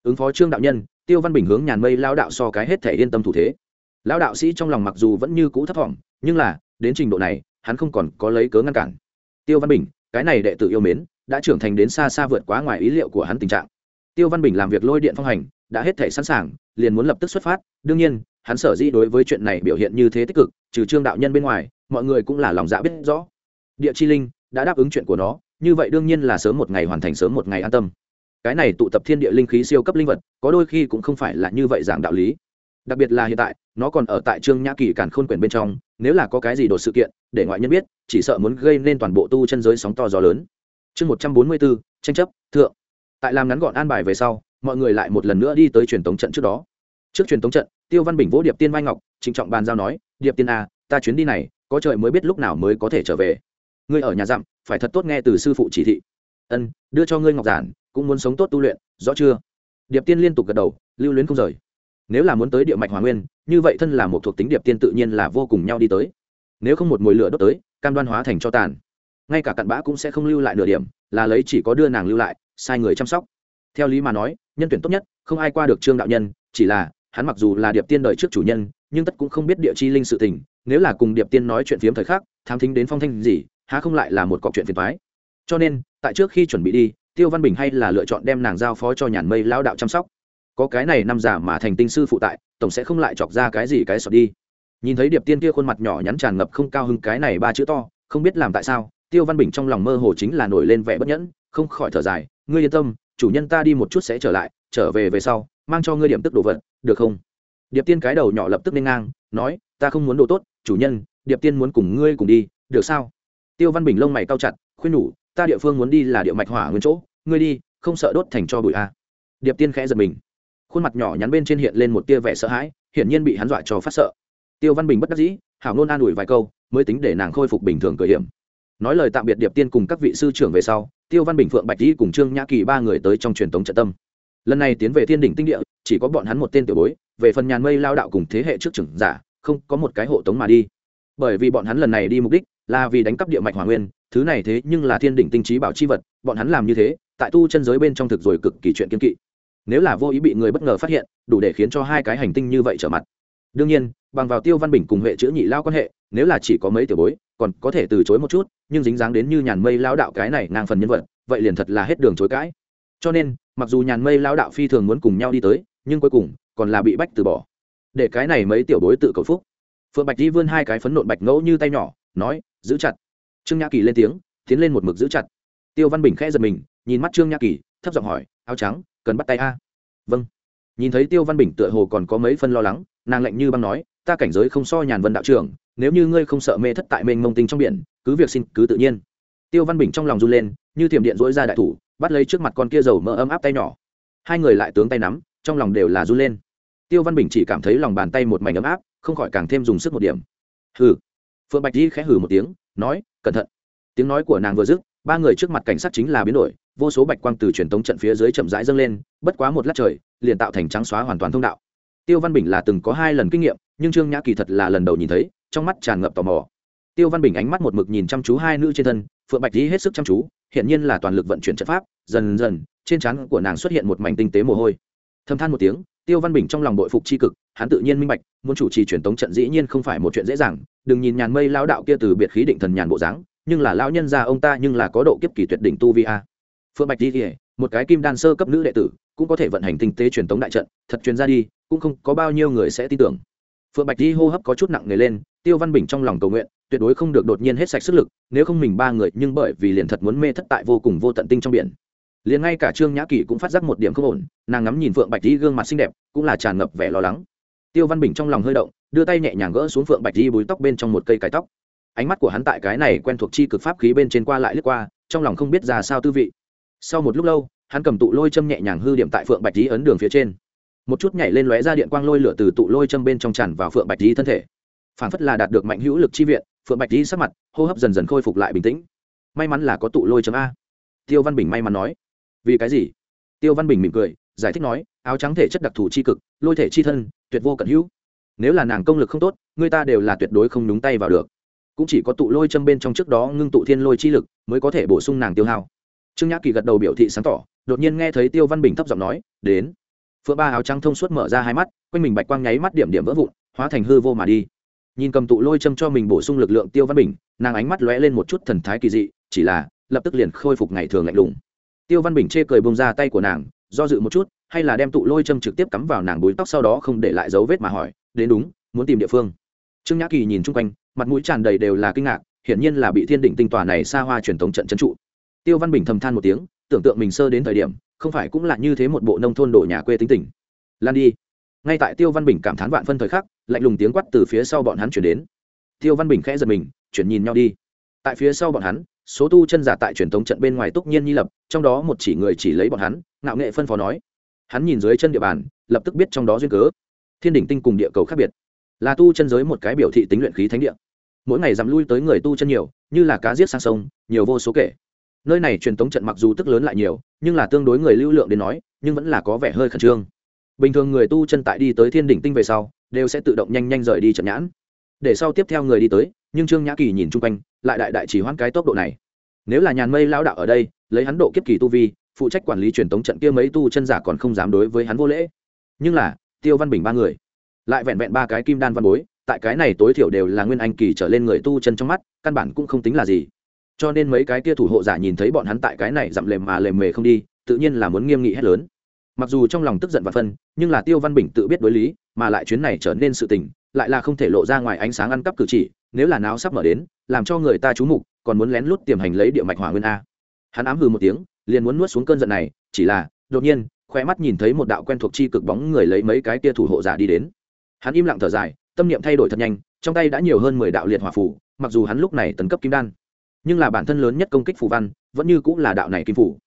A: Ứng phó trương đạo nhân tiêu văn bình hướng nhàn mây lao đạo so cái hết thể yên tâm thủ thế. Lão đạo sĩ trong lòng mặc dù vẫn như cũ thấp thỏm, nhưng là, đến trình độ này, hắn không còn có lấy cớ ngăn cản. Tiêu văn bình, cái này đệ tử yêu mến, đã trưởng thành đến xa xa vượt quá ngoài ý liệu của hắn tình trạng. Tiêu văn bình làm việc lôi điện phong hành, đã hết thể sẵn sàng, liền muốn lập tức xuất phát. Đương nhiên, hắn sở dĩ đối với chuyện này biểu hiện như thế tích cực, trừ trương đạo nhân bên ngoài, mọi người cũng là lòng dạ biết rõ. Địa chi linh, đã đáp ứng chuyện của nó, như vậy đương nhiên là sớm một ngày hoàn thành sớm một ngày an tâm cái này tụ tập thiên địa linh khí siêu cấp linh vật, có đôi khi cũng không phải là như vậy giảng đạo lý. Đặc biệt là hiện tại, nó còn ở tại trương nhã kỳ cản khôn quyển bên trong, nếu là có cái gì đột sự kiện, để ngoại nhân biết, chỉ sợ muốn gây nên toàn bộ tu chân giới sóng to gió lớn. Chương một trăm bốn mươi bốn, tranh chấp, thượng. Tại làm ngắn gọn an bài về sau, mọi người lại một lần nữa đi tới truyền tống trận trước đó. Trước truyền tống trận, tiêu văn bình vỗ điệp tiên vai ngọc, trịnh trọng bàn giao nói, điệp tiên a ta chuyến đi này, có trời mới biết lúc nào mới có thể trở về. Ngươi ở nhà dặm, phải thật tốt nghe từ sư phụ chỉ thị. Ân, đưa cho ngươi ngọc giản cũng muốn sống tốt tu luyện, rõ chưa? Điệp tiên liên tục gật đầu, lưu luyến không rời. Nếu là muốn tới địa mạch hòa nguyên, như vậy thân là một thuộc tính điệp tiên tự nhiên là vô cùng nhau đi tới. Nếu không một mồi lửa đốt tới, cam đoan hóa thành cho tàn. Ngay cả cặn bã cũng sẽ không lưu lại nửa điểm, là lấy chỉ có đưa nàng lưu lại, sai người chăm sóc. Theo lý mà nói, nhân tuyển tốt nhất, không ai qua được trương đạo nhân, chỉ là, hắn mặc dù là điệp tiên đời trước chủ nhân, nhưng tất cũng không biết địa chi linh sự tình, nếu là cùng điệp tiên nói chuyện phiếm thời khắc, thám thính đến phong thanh gì, há không lại là một cọc chuyện phiền thoái cho nên, tại trước khi chuẩn bị đi tiêu văn bình hay là lựa chọn đem nàng giao phó cho nhàn mây lao đạo chăm sóc. Có cái này năm giả mà thành tinh sư phụ tại, tổng sẽ không lại chọc ra cái gì cái sọt đi. Nhìn thấy điệp tiên kia khuôn mặt nhỏ nhắn tràn ngập không cao hưng cái này ba chữ to, không biết làm tại sao, tiêu văn bình trong lòng mơ hồ chính là nổi lên vẻ bất nhẫn, không khỏi thở dài, ngươi yên tâm, chủ nhân ta đi một chút sẽ trở lại, trở về về sau, mang cho ngươi điểm tức đồ vật, được không? Điệp tiên cái đầu nhỏ lập tức lên ngang, nói, ta không muốn đồ tốt, chủ nhân, điệp tiên muốn cùng ngươi cùng đi, được sao? Tiêu văn bình lông mày cao chặt, khuyên nhủ ta địa phương muốn đi là địa mạch hỏa nguyên chỗ, ngươi đi, không sợ đốt thành cho bụi a à. điệp tiên khẽ giật mình. Khuôn mặt nhỏ nhắn bên trên hiện lên một tia vẻ sợ hãi, hiển nhiên bị hắn dọa cho phát sợ. Tiêu văn bình bất đắc dĩ, hảo nôn an ủi vài câu, mới tính để nàng khôi phục bình thường cười hiểm. Nói lời tạm biệt điệp tiên cùng các vị sư trưởng về sau, tiêu văn bình, phượng bạch di cùng trương nhã kỳ ba người tới trong truyền thống trợ tâm. Lần này tiến về thiên đỉnh tinh địa, chỉ có bọn hắn một tên tiểu bối, về phần nhàn mây lao đạo cùng thế hệ trước trưởng giả, không có một cái hộ tống mà đi. Bởi vì bọn hắn lần này đi mục đích là vì đánh cắp địa mạch hòa nguyên thứ này thế nhưng là thiên đỉnh tinh trí bảo chi vật, bọn hắn làm như thế, tại tu chân giới bên trong thực rồi cực kỳ chuyện kiên kỵ. Nếu là vô ý bị người bất ngờ phát hiện, đủ để khiến cho hai cái hành tinh như vậy trở mặt. Đương nhiên, bằng vào tiêu văn bình cùng hệ chữ nhị lao quan hệ, nếu là chỉ có mấy tiểu bối, còn có thể từ chối một chút, nhưng dính dáng đến như nhàn mây lao đạo cái này ngang phần nhân vật, vậy liền thật là hết đường chối cãi. Cho nên, mặc dù nhàn mây lao đạo phi thường muốn cùng nhau đi tới, nhưng cuối cùng, còn là bị bách từ bỏ. Để cái này mấy tiểu bối tự cầu phúc. Phượng bạch đi vươn hai cái phấn nộn bạch ngẫu như tay nhỏ, nói, giữ chặt trương nhã kỳ lên tiếng, tiến lên một mực giữ chặt. Tiêu văn bình khẽ giật mình, nhìn mắt trương nhã kỳ, thấp giọng hỏi, áo trắng, cần bắt tay a? Vâng. Nhìn thấy tiêu văn bình tựa hồ còn có mấy phân lo lắng, nàng lạnh như băng nói, ta cảnh giới không so nhàn vân đạo trưởng, nếu như ngươi không sợ mê thất tại mênh mông tinh trong biển, cứ việc xin, cứ tự nhiên. Tiêu văn bình trong lòng run lên, như thiểm điện dỗi ra đại thủ, bắt lấy trước mặt con kia dầu mỡ ấm áp tay nhỏ. Hai người lại tướng tay nắm, trong lòng đều là run lên. Tiêu văn bình chỉ cảm thấy lòng bàn tay một mảnh ấm áp, không khỏi càng thêm dùng sức một điểm. Hừ. Phượng bạch di khẽ hừ một tiếng, nói cẩn thận. Tiếng nói của nàng vừa dứt, ba người trước mặt cảnh sát chính là biến đổi, vô số bạch quang từ truyền tống trận phía dưới chậm rãi dâng lên, bất quá một lát trời, liền tạo thành trắng xóa hoàn toàn thông đạo. Tiêu văn bình là từng có hai lần kinh nghiệm, nhưng trương nhã kỳ thật là lần đầu nhìn thấy, trong mắt tràn ngập tò mò. Tiêu văn bình ánh mắt một mực nhìn chăm chú hai nữ trên thân, phượng bạch di hết sức chăm chú hiện nhiên là toàn lực vận chuyển trận pháp, dần dần, trên trán của nàng xuất hiện một mảnh tinh tế mồ hôi. Thâm than một tiếng tiêu văn bình trong lòng bội phục c h i cực, hắn tự nhiên minh bạch, muốn chủ trì truyền tống trận dĩ nhiên không phải một chuyện dễ dàng, đừng nhìn nhàn mây lao đạo kia từ biệt khí định thần nhàn bộ dáng, nhưng là lao nhân ra ông ta nhưng là có độ kiếp kỳ tuyệt đỉnh tu vi a. Phượng bạch di kể một cái kim đan sơ cấp nữ đệ tử, cũng có thể vận hành tinh tế truyền tống đại trận, thật truyền ra đi, cũng không có bao nhiêu người sẽ tin tưởng. Phượng bạch di hô hấp có chút nặng nề lên, tiêu văn bình trong lòng cầu nguyện, tuyệt đối không được đột nhiên hết sạch sức lực, nếu không mình ba người nhưng bởi vì liền thật muốn mê thất tại vô cùng vô tận tinh trong biển liền ngay cả trương nhã kỳ cũng phát giác một điểm không ổn, nàng ngắm nhìn phượng bạch di gương mặt xinh đẹp, cũng là tràn ngập vẻ lo lắng. Tiêu văn bình trong lòng hơi động, đưa tay nhẹ nhàng gỡ xuống phượng bạch di búi tóc bên trong một cây cái tóc. Ánh mắt của hắn tại cái này quen thuộc chi cực pháp khí bên trên qua lại lướt qua, trong lòng không biết ra sao tư vị. Sau một lúc lâu, hắn cầm tụ lôi châm nhẹ nhàng hư điểm tại phượng bạch di ấn đường phía trên. Một chút nhảy lên lóe ra điện quang lôi lửa từ tụ lôi châm bên trong tràn vào phượng bạch di thân thể. Phản phất là đạt được mạnh hữu lực chi viện, phượng bạch di sắc mặt hô hấp dần dần khôi phục lại bình tĩnh. May mắn là có tụ lôi châm a. Tiêu văn bình may mắn nói vì cái gì? Tiêu văn bình mỉm cười, giải thích nói, áo trắng thể chất đặc thù chi cực, lôi thể chi thân, tuyệt vô cận hữu. Nếu là nàng công lực không tốt, người ta đều là tuyệt đối không nhúng tay vào được. Cũng chỉ có tụ lôi châm bên trong trước đó ngưng tụ thiên lôi chi lực mới có thể bổ sung nàng tiêu hao. Trương nhã kỳ gật đầu biểu thị sáng tỏ, đột nhiên nghe thấy tiêu văn bình thấp giọng nói, đến. Phượng ba áo trắng thông suốt mở ra hai mắt, quanh mình bạch quang nháy mắt điểm điểm vỡ vụn, hóa thành hư vô mà đi. Nhìn cầm tụ lôi châm cho mình bổ sung lực lượng tiêu văn bình, nàng ánh mắt lóe lên một chút thần thái kỳ dị, chỉ là lập tức liền khôi phục ngày thường lạnh lùng tiêu văn bình chê cười bông ra tay của nàng, do dự một chút, hay là đem tụ lôi châm trực tiếp cắm vào nàng búi tóc sau đó không để lại dấu vết mà hỏi, đến đúng, muốn tìm địa phương? Trương nhã kỳ nhìn chung quanh, mặt mũi tràn đầy đều là kinh ngạc, hiển nhiên là bị thiên định tinh tòa này xa hoa truyền thống trận trấn trụ. Tiêu văn bình thầm than một tiếng, tưởng tượng mình sơ đến thời điểm, không phải cũng là như thế một bộ nông thôn đổ nhà quê tính tình. Lan đi. Ngay tại tiêu văn bình cảm thán vạn phân thời khắc, lạnh lùng tiếng quát từ phía sau bọn hắn chuyển đến. Tiêu văn bình khẽ giật mình, chuyển nhìn nhau đi. Tại phía sau bọn hắn số tu chân giả tại truyền thống trận bên ngoài túc nhiên nhi lập, trong đó một chỉ người chỉ lấy bọn hắn, ngạo nghệ phân phó nói. Hắn nhìn dưới chân địa bàn, lập tức biết trong đó duyên cớ. Thiên đỉnh tinh cùng địa cầu khác biệt. Là tu chân giới một cái biểu thị tính luyện khí thánh địa. Mỗi ngày dám lui tới người tu chân nhiều, như là cá giết sang sông, nhiều vô số kể. Nơi này truyền thống trận mặc dù tức lớn lại nhiều, nhưng là tương đối người lưu lượng đến nói, nhưng vẫn là có vẻ hơi khẩn trương. Bình thường người tu chân tại đi tới thiên đỉnh tinh về sau, đều sẽ tự động nhanh nhanh rời đi trận nhãn để sau tiếp theo người đi tới, nhưng trương nhã kỳ nhìn chung quanh, lại đại đại chỉ hoãn cái tốc độ này. Nếu là nhàn mây lão đạo ở đây, lấy hắn độ kiếp kỳ tu vi, phụ trách quản lý truyền tống trận kia mấy tu chân giả còn không dám đối với hắn vô lễ. Nhưng là, tiêu văn bình ba người, lại vẹn vẹn ba cái kim đan văn bối, tại cái này tối thiểu đều là nguyên anh kỳ trở lên người tu chân trong mắt, căn bản cũng không tính là gì. Cho nên mấy cái kia thủ hộ giả nhìn thấy bọn hắn tại cái này dặm lềm mà lềm mề không đi, tự nhiên là muốn nghiêm nghị hết lớn. Mặc dù trong lòng tức giận và phân, nhưng là tiêu văn bình tự biết đối lý, mà lại chuyến này trở nên sự tình lại là không thể lộ ra ngoài ánh sáng ăn cắp cử chỉ, nếu là náo sắp mở đến, làm cho người ta trú mục, còn muốn lén lút tiềm hành lấy địa mạch hỏa nguyên a. Hắn ám hừ một tiếng, liền muốn nuốt xuống cơn giận này, chỉ là, đột nhiên khoe mắt nhìn thấy một đạo quen thuộc chi cực bóng người lấy mấy cái tia thủ hộ giả đi đến. Hắn im lặng thở dài, tâm niệm thay đổi thật nhanh, trong tay đã nhiều hơn mười đạo liệt hỏa phủ mặc dù hắn lúc này tấn cấp kim đan, nhưng là bản thân lớn nhất công kích phù văn, vẫn như cũng là đạo này kim phủ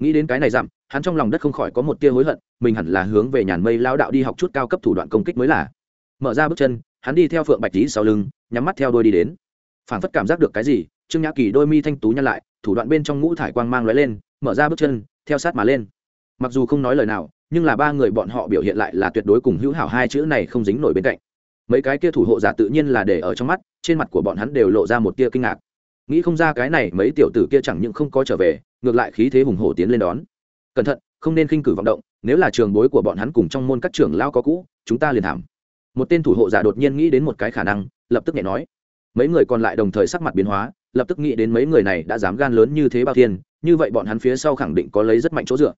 A: nghĩ đến cái này dặm, hắn trong lòng đất không khỏi có một tia hối hận, mình hẳn là hướng về nhàn mây lao đạo đi học chút cao cấp thủ đoạn công kích mới là mở ra bước chân, hắn đi theo phượng bạch lý sau lưng, nhắm mắt theo đôi đi đến. Phản phất cảm giác được cái gì, trương nhã kỳ đôi mi thanh tú nhăn lại, thủ đoạn bên trong ngũ thải quang mang lóe lên, mở ra bước chân, theo sát mà lên. Mặc dù không nói lời nào, nhưng là ba người bọn họ biểu hiện lại là tuyệt đối cùng hữu hảo hai chữ này không dính nổi bên cạnh. Mấy cái kia thủ hộ giả tự nhiên là để ở trong mắt, trên mặt của bọn hắn đều lộ ra một tia kinh ngạc. Nghĩ không ra cái này, mấy tiểu tử kia chẳng những không có trở về, ngược lại khí thế hùng hổ tiến lên đón. Cẩn thận, không nên khinh cử vọng động, nếu là trường bối của bọn hắn cùng trong môn các trưởng lao có cũ, chúng ta liền thảm một tên thủ hộ giả đột nhiên nghĩ đến một cái khả năng, lập tức nhẹ nói. Mấy người còn lại đồng thời sắc mặt biến hóa, lập tức nghĩ đến mấy người này đã dám gan lớn như thế bao thiên như vậy bọn hắn phía sau khẳng định có lấy rất mạnh chỗ dựa.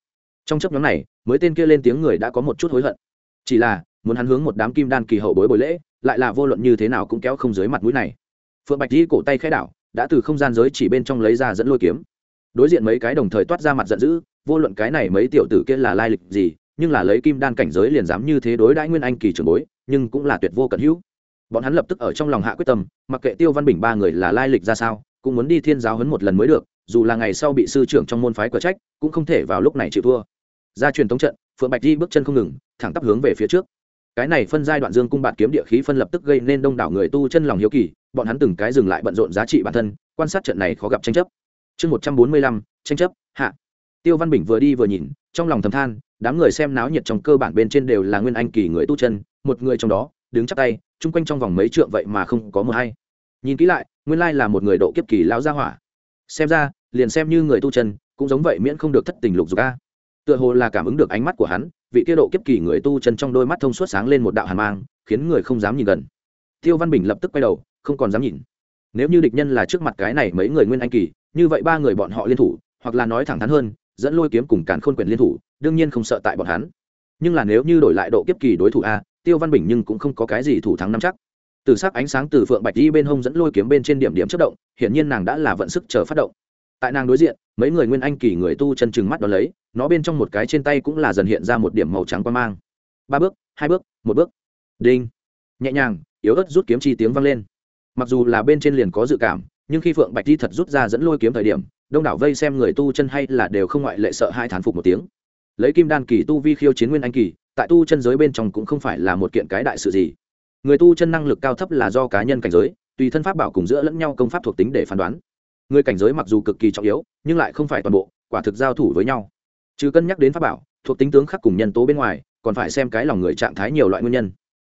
A: Trong chấp nhóm này, mới tên kia lên tiếng người đã có một chút hối hận. Chỉ là, muốn hắn hướng một đám kim đan kỳ hậu bối bồi lễ, lại là vô luận như thế nào cũng kéo không dưới mặt mũi này. Phượng bạch di cổ tay khẽ đảo, đã từ không gian giới chỉ bên trong lấy ra dẫn lôi kiếm. Đối diện mấy cái đồng thời toát ra mặt giận dữ, vô luận cái này mấy tiểu tử kia là lai lịch gì, nhưng là lấy kim đan cảnh giới liền dám như thế đối đãi nguyên anh kỳ trường bối nhưng cũng là tuyệt vô cận hữu. Bọn hắn lập tức ở trong lòng hạ quyết tâm, mặc kệ tiêu văn bình ba người là lai lịch ra sao, cũng muốn đi thiên giáo hấn một lần mới được, dù là ngày sau bị sư trưởng trong môn phái cờ trách, cũng không thể vào lúc này chịu thua. Ra truyền thống trận, phượng bạch di bước chân không ngừng, thẳng tắp hướng về phía trước. Cái này phân giai đoạn dương cung bạn kiếm địa khí phân lập tức gây nên đông đảo người tu chân lòng hiếu kỳ, bọn hắn từng cái dừng lại bận rộn giá trị bản thân, quan sát trận này khó gặp tranh chấp. Chương một trăm bốn mươi lăm, tranh chấp, hạ. Tiêu văn bình vừa đi vừa nhìn, trong lòng thầm than, đám người xem náo nhiệt trong cơ bản bên trên đều là nguyên anh kỳ người tu chân một người trong đó, đứng chắp tay, chung quanh trong vòng mấy trượng vậy mà không có mờ hay. Nhìn kỹ lại, nguyên lai là một người độ kiếp kỳ lao ra hỏa. Xem ra, liền xem như người tu chân, cũng giống vậy miễn không được thất tình lục dục a. Tựa hồ là cảm ứng được ánh mắt của hắn, vị kia độ kiếp kỳ người tu chân trong đôi mắt thông suốt sáng lên một đạo hàn mang, khiến người không dám nhìn gần. Tiêu văn bình lập tức quay đầu, không còn dám nhìn. Nếu như địch nhân là trước mặt cái này mấy người nguyên anh kỳ, như vậy ba người bọn họ liên thủ, hoặc là nói thẳng thắn hơn, dẫn lôi kiếm cùng càn khôn quyền liên thủ, đương nhiên không sợ tại bọn hắn. Nhưng là nếu như đổi lại độ kiếp kỳ đối thủ a tiêu văn bình nhưng cũng không có cái gì thủ thắng nắm chắc. Từ sắc ánh sáng từ phượng bạch đi bên hông dẫn lôi kiếm bên trên điểm điểm chất động, hiển nhiên nàng đã là vận sức chờ phát động. Tại nàng đối diện, mấy người nguyên anh kỳ người tu chân chừng mắt đ ó lấy, nó bên trong một cái trên tay cũng là dần hiện ra một điểm màu trắng quan mang. Ba bước, hai bước, một bước. Đinh. Nhẹ nhàng, yếu ớt rút kiếm chi tiếng vang lên. Mặc dù là bên trên liền có dự cảm, nhưng khi phượng bạch Y thật rút ra dẫn lôi kiếm thời điểm, đông đảo vây xem người tu chân hay là đều không ngoại lệ sợ hai thán phục một tiếng. Lấy kim đan kỳ tu vi khiêu chiến nguyên anh kỳ tại tu chân giới bên trong cũng không phải là một kiện cái đại sự gì. Người tu chân năng lực cao thấp là do cá nhân cảnh giới, tùy thân pháp bảo cùng giữa lẫn nhau công pháp thuộc tính để phán đoán. Người cảnh giới mặc dù cực kỳ trọng yếu, nhưng lại không phải toàn bộ, quả thực giao thủ với nhau. Chứ cân nhắc đến pháp bảo, thuộc tính tướng khác cùng nhân tố bên ngoài, còn phải xem cái lòng người trạng thái nhiều loại nguyên nhân.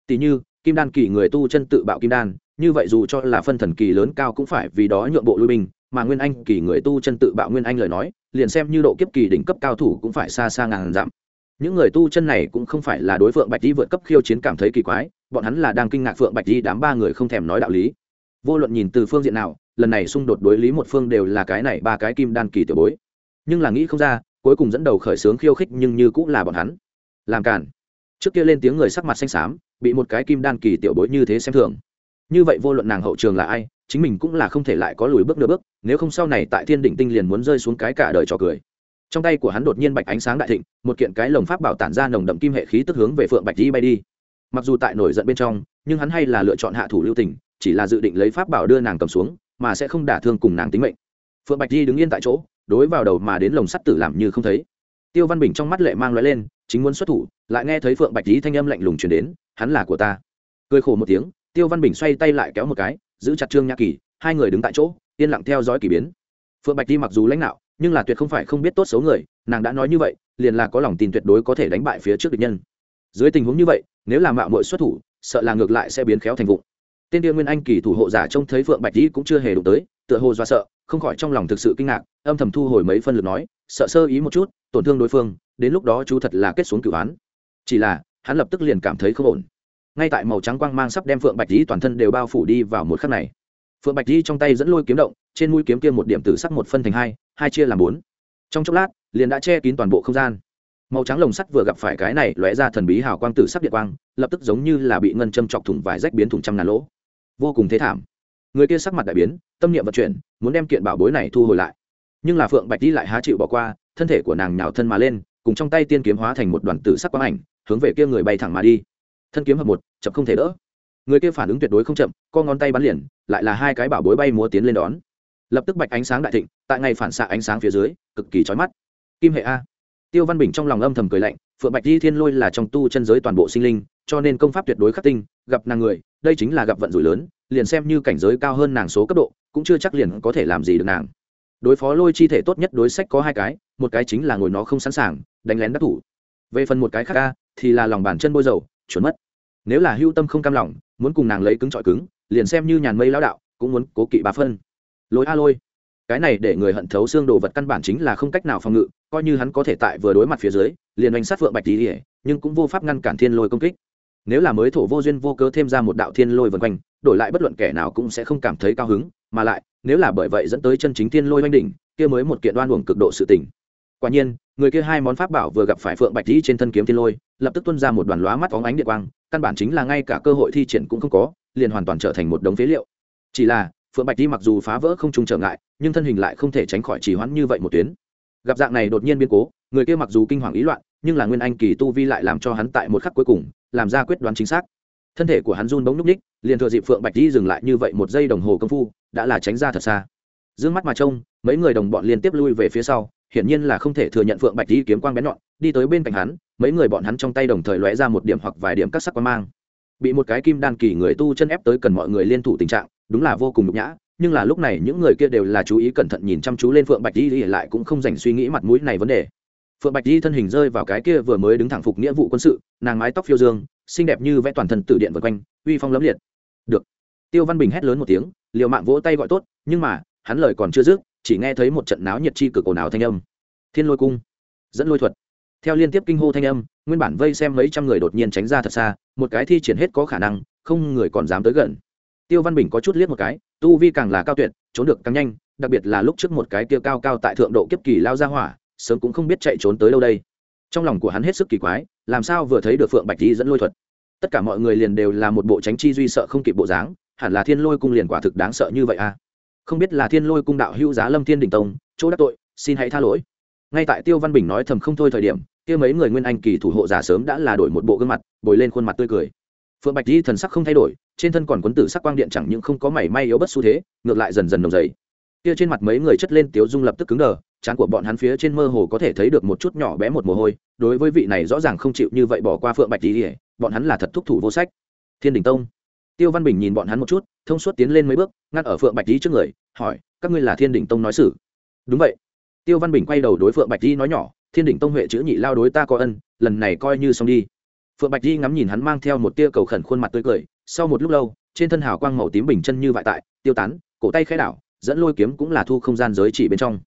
A: Tỷ như, kim đan kỳ người tu chân tự bạo kim đan, như vậy dù cho là phân thần kỳ lớn cao cũng phải vì đó nhượng bộ lui binh, mà nguyên anh kỳ người tu chân tự bạo nguyên anh lời nói, liền xem như độ kiếp kỳ đỉnh cấp cao thủ cũng phải xa xa ngàn dặm những người tu chân này cũng không phải là đối phượng bạch di vượt cấp khiêu chiến cảm thấy kỳ quái, bọn hắn là đang kinh ngạc phượng bạch di đám ba người không thèm nói đạo lý. Vô luận nhìn từ phương diện nào, lần này xung đột đối lý một phương đều là cái này ba cái kim đan kỳ tiểu bối. Nhưng là nghĩ không ra, cuối cùng dẫn đầu khởi xướng khiêu khích nhưng như cũng là bọn hắn. Làm cản trước kia lên tiếng người sắc mặt xanh xám, bị một cái kim đan kỳ tiểu bối như thế xem thường. Như vậy vô luận nàng hậu trường là ai, chính mình cũng là không thể lại có lùi bước nửa bước, nếu không sau này tại thiên đỉnh tinh liền muốn rơi xuống cái cả đời trò cười trong tay của hắn đột nhiên bạch ánh sáng đại thịnh, một kiện cái lồng pháp bảo tản ra nồng đậm kim hệ khí tức hướng về phượng bạch di bay đi. Mặc dù tại nổi giận bên trong, nhưng hắn hay là lựa chọn hạ thủ lưu tình, chỉ là dự định lấy pháp bảo đưa nàng cầm xuống, mà sẽ không đả thương cùng nàng tính mệnh. Phượng bạch di đứng yên tại chỗ, đối vào đầu mà đến lồng sắt tử làm như không thấy. Tiêu văn bình trong mắt lệ mang loại lên, chính muốn xuất thủ, lại nghe thấy phượng bạch di thanh âm lạnh lùng chuyển đến, hắn là của ta. Cười khổ một tiếng, tiêu văn bình xoay tay lại kéo một cái, giữ chặt trương nhã kỳ, hai người đứng tại chỗ, yên lặng theo dõi k ỳ biến. Phượng bạch di mặc dù lãnh đạo nhưng là tuyệt không phải không biết tốt xấu người, nàng đã nói như vậy, liền là có lòng tin tuyệt đối có thể đánh bại phía trước địch nhân. Dưới tình huống như vậy, nếu là mạo mội xuất thủ, sợ là ngược lại sẽ biến khéo thành vụng. tên tiên nguyên anh kỳ thủ hộ giả trông thấy phượng bạch y cũng chưa hề đụng tới, tựa hồ do sợ, không khỏi trong lòng thực sự kinh ngạc, âm thầm thu hồi mấy phân lượt nói, sợ sơ ý một chút, tổn thương đối phương, đến lúc đó chú thật là kết xuống cửu án. Chỉ là, hắn lập tức liền cảm thấy không ổn. Ngay tại màu trắng quang mang sắp đem phượng bạch y toàn thân đều bao phủ đi vào một khắc này phượng bạch di trong tay dẫn lôi kiếm động, trên mũi kiếm kia một điểm tử sắc một phân thành hai hai chia làm bốn. Trong chốc lát, liền đã che kín toàn bộ không gian. Màu trắng lồng sắt vừa gặp phải cái này lóe ra thần bí hào quang tử sắc điện quang, lập tức giống như là bị ngân châm chọc thủng vài rách biến thủng trăm ngàn lỗ. Vô cùng thế thảm. Người kia sắc mặt đại biến, tâm niệm vận chuyển, muốn đem kiện bảo bối này thu hồi lại. Nhưng là phượng bạch đi lại há chịu bỏ qua, thân thể của nàng nhào thân mà lên, cùng trong tay tiên kiếm hóa thành một đoàn tử sắc quang ảnh, hướng về kia người bay thẳng mà đi. Thân kiếm hợp một, chậm không thể đỡ người kia phản ứng tuyệt đối không chậm, co ngón tay bắn liền, lại là hai cái bảo bối bay múa tiến lên đón. Lập tức bạch ánh sáng đại thịnh, tại ngày phản xạ ánh sáng phía dưới, cực kỳ chói mắt. Kim hệ a. Tiêu văn bình trong lòng âm thầm cười lạnh, phượng bạch di thiên lôi là trong tu chân giới toàn bộ sinh linh, cho nên công pháp tuyệt đối khắc tinh, gặp nàng người, đây chính là gặp vận rủi lớn, liền xem như cảnh giới cao hơn nàng số cấp độ, cũng chưa chắc liền có thể làm gì được nàng. Đối phó lôi chi thể tốt nhất đối sách có hai cái, một cái chính là ngồi nó không sẵn sàng, đánh lén đắc thủ. Về phần một cái khác a, thì là lòng bàn chân bôi dầu, chuẩn mất. Nếu là hưu tâm không cam lòng muốn cùng nàng lấy cứng trọi cứng, liền xem như nhàn mây lao đạo, cũng muốn cố kỵ bà phân. Lối a lôi. Cái này để người hận thấu xương đồ vật căn bản chính là không cách nào phòng ngự, coi như hắn có thể tại vừa đối mặt phía dưới, liền đánh sát phượng bạch tỉ nhưng cũng vô pháp ngăn cản thiên lôi công kích. Nếu là mới thổ vô duyên vô cớ thêm ra một đạo thiên lôi vần quanh, đổi lại bất luận kẻ nào cũng sẽ không cảm thấy cao hứng, mà lại, nếu là bởi vậy dẫn tới chân chính thiên lôi oanh đỉnh, kia mới một kiện đoan uổng cực độ sự tình quả nhiên, người kia hai món pháp bảo vừa gặp phải phượng bạch dĩ trên thân kiếm thiên lôi, lập tức tuân ra một đoàn lóa mắt phóng ánh điện quang, căn bản chính là ngay cả cơ hội thi triển cũng không có, liền hoàn toàn trở thành một đống phế liệu. Chỉ là, phượng bạch dĩ mặc dù phá vỡ không trung trở ngại, nhưng thân hình lại không thể tránh khỏi trì hoãn như vậy một tuyến. Gặp dạng này đột nhiên biến cố, người kia mặc dù kinh hoàng ý loạn, nhưng là nguyên anh kỳ tu vi lại làm cho hắn tại một khắc cuối cùng, làm ra quyết đoán chính xác. Thân thể của hắn run bóng núp ních, liền thừa dịp phượng bạch di dừng lại như vậy một giây đồng hồ công phu, đã là tránh ra thật xa. D ư ơ n g mắt mà trông, mấy người đồng bọn liên tiếp lui về phía sau hiển nhiên là không thể thừa nhận phượng bạch y kiếm quang bén nhọn, đi tới bên cạnh hắn, mấy người bọn hắn trong tay đồng thời lóe ra một điểm hoặc vài điểm các sắc quang mang. Bị một cái kim đan kỳ người tu chân ép tới cần mọi người liên thủ tình trạng, đúng là vô cùng nhục nhã, nhưng là lúc này những người kia đều là chú ý cẩn thận nhìn chăm chú lên phượng bạch di lại cũng không dành suy nghĩ mặt mũi này vấn đề. Phượng bạch di thân hình rơi vào cái kia vừa mới đứng thẳng phục nghĩa vụ quân sự, nàng mái tóc phiêu dương, xinh đẹp như vẽ toàn thân tử điện vượt quanh, uy phong lẫm liệt. Được. Tiêu văn bình hét lớn một tiếng, liều mạng vỗ tay gọi tốt, nhưng mà, hắn lời còn chưa dứt chỉ nghe thấy một trận náo nhiệt chi cực ồn ào thanh âm. Thiên lôi cung, dẫn lôi thuật. Theo liên tiếp kinh hô thanh âm, nguyên bản vây xem mấy trăm người đột nhiên tránh ra thật xa, một cái thi triển hết có khả năng, không người còn dám tới gần. Tiêu văn bình có chút liếc một cái, tu vi càng là cao tuyệt, trốn được càng nhanh, đặc biệt là lúc trước một cái kia cao cao tại thượng độ kiếp kỳ lao ra hỏa, sớm cũng không biết chạy trốn tới đâu đây. Trong lòng của hắn hết sức kỳ quái, làm sao vừa thấy được phượng bạch di dẫn lôi thuật. Tất cả mọi người liền đều là một bộ tránh chi duy sợ không kịp bộ dáng, hẳn là thiên lôi cung liền quả thực đáng sợ như vậy à? Không biết là thiên lôi cung đạo hữu giá lâm thiên đình tông, chỗ đắc tội, xin hãy tha lỗi. Ngay tại tiêu văn bình nói thầm không thôi thời điểm, kia mấy người nguyên anh kỳ thủ hộ giả sớm đã là đổi một bộ gương mặt, bồi lên khuôn mặt tươi cười. Phượng bạch di thần sắc không thay đổi, trên thân còn quấn tử sắc quang điện chẳng những không có mảy may yếu bất xu thế, ngược lại dần dần nồng dày. Kia trên mặt mấy người chất lên tiếu dung lập tức cứng đờ, chán của bọn hắn phía trên mơ hồ có thể thấy được một chút nhỏ bé một mồ hôi, đối với vị này rõ ràng không chịu như vậy bỏ qua phượng bạch di, bọn hắn là thật thúc thủ vô sách. Thiên đình tông. Tiêu văn bình nhìn bọn hắn một chút thông suốt tiến lên mấy bước ngăn ở phượng bạch di trước người, hỏi, các ngươi là thiên đình tông nói xử? Đúng vậy. Tiêu văn bình quay đầu đối phượng bạch di nói nhỏ, thiên đình tông huệ chữ nhị lao đối ta có ân, lần này coi như xong đi. Phượng bạch di ngắm nhìn hắn mang theo một tia cầu khẩn khuôn mặt tươi cười, sau một lúc lâu, trên thân hào quang màu tím bình chân như vại tại, tiêu tán, cổ tay khai đảo, dẫn lôi kiếm cũng là thu không gian giới chỉ bên trong.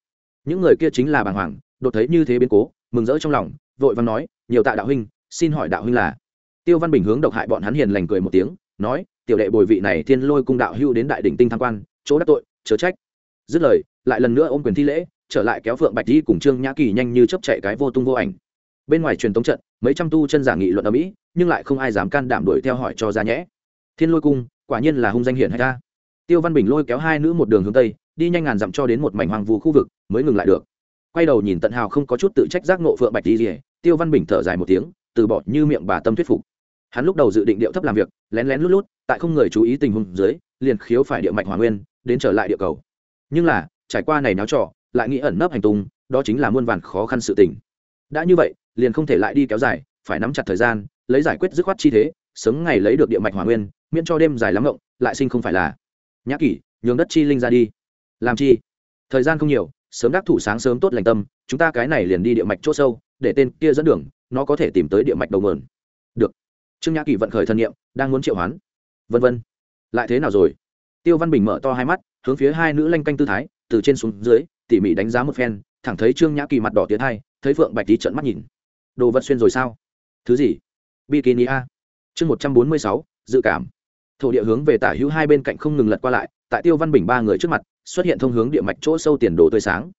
A: Những người kia chính là bàng hoàng, đột thấy như thế biến cố, mừng rỡ trong lòng, vội vàng nói, nhiều tạ đạo huynh, xin hỏi đạo huynh là tiêu văn bình hướng độc hại bọn hắn hiền lành cười một tiếng, nói tiểu đệ bồi vị này thiên lôi cung đạo hưu đến đại đỉnh tinh tham quan, chỗ đắc tội, chớ trách. Dứt lời, lại lần nữa ôm quyền thi lễ, trở lại kéo phượng bạch đi cùng trương nhã kỳ nhanh như chấp chạy cái vô tung vô ảnh. Bên ngoài truyền tống trận, mấy trăm tu chân giả nghị luận ở mỹ, nhưng lại không ai dám can đảm đuổi theo hỏi cho ra nhẽ. Thiên lôi cung, quả nhiên là hung danh hiển hay ta. Tiêu văn bình lôi kéo hai nữ một đường hướng tây, đi nhanh ngàn dặm cho đến một mảnh hoàng vu khu vực, mới ngừng lại được. Quay đầu nhìn tận hào không có chút tự trách giác nộ phượng bạch đi rỉa tiêu văn bình thở dài một tiếng, từ bỏ như miệng bà tâm thuyết phục hắn lúc đầu dự định điệu thấp làm việc, lén lén lút lút, tại không người chú ý tình huống dưới, liền khiếu phải địa mạch hỏa nguyên, đến trở lại địa cầu. Nhưng là, trải qua này náo trọ lại nghĩ ẩn nấp hành tung, đó chính là muôn vàn khó khăn sự tình. Đã như vậy, liền không thể lại đi kéo dài, phải nắm chặt thời gian, lấy giải quyết dứt khoát chi thế, sớm ngày lấy được địa mạch hỏa nguyên, miễn cho đêm dài lắm ngộng, lại sinh không phải là. Nhã kỷ, nhường đất chi linh ra đi. Làm chi? Thời gian không nhiều, sớm đắc thủ sáng sớm tốt lành tâm, chúng ta cái này liền đi địa mạch chỗ sâu, để tên kia dẫn đường, nó có thể tìm tới địa mạch đầu mườn trương nhã kỳ vận khởi thân nhiệm đang muốn triệu hoán. Vân vân. Lại thế nào rồi? Tiêu văn bình mở to hai mắt, hướng phía hai nữ lanh canh tư thái, từ trên xuống dưới, tỉ mỉ đánh giá một phen, thẳng thấy trương nhã kỳ mặt đỏ tiến hai, thấy phượng bạch tí trận mắt nhìn. Đồ vật xuyên rồi sao? Thứ gì? Bikini a. Chương một trăm bốn mươi sáu, dự cảm. Thổ địa hướng về tả hữu hai bên cạnh không ngừng lật qua lại, tại tiêu văn bình ba người trước mặt, xuất hiện thông hướng địa mạch chỗ sâu tiền đồ tươi sáng.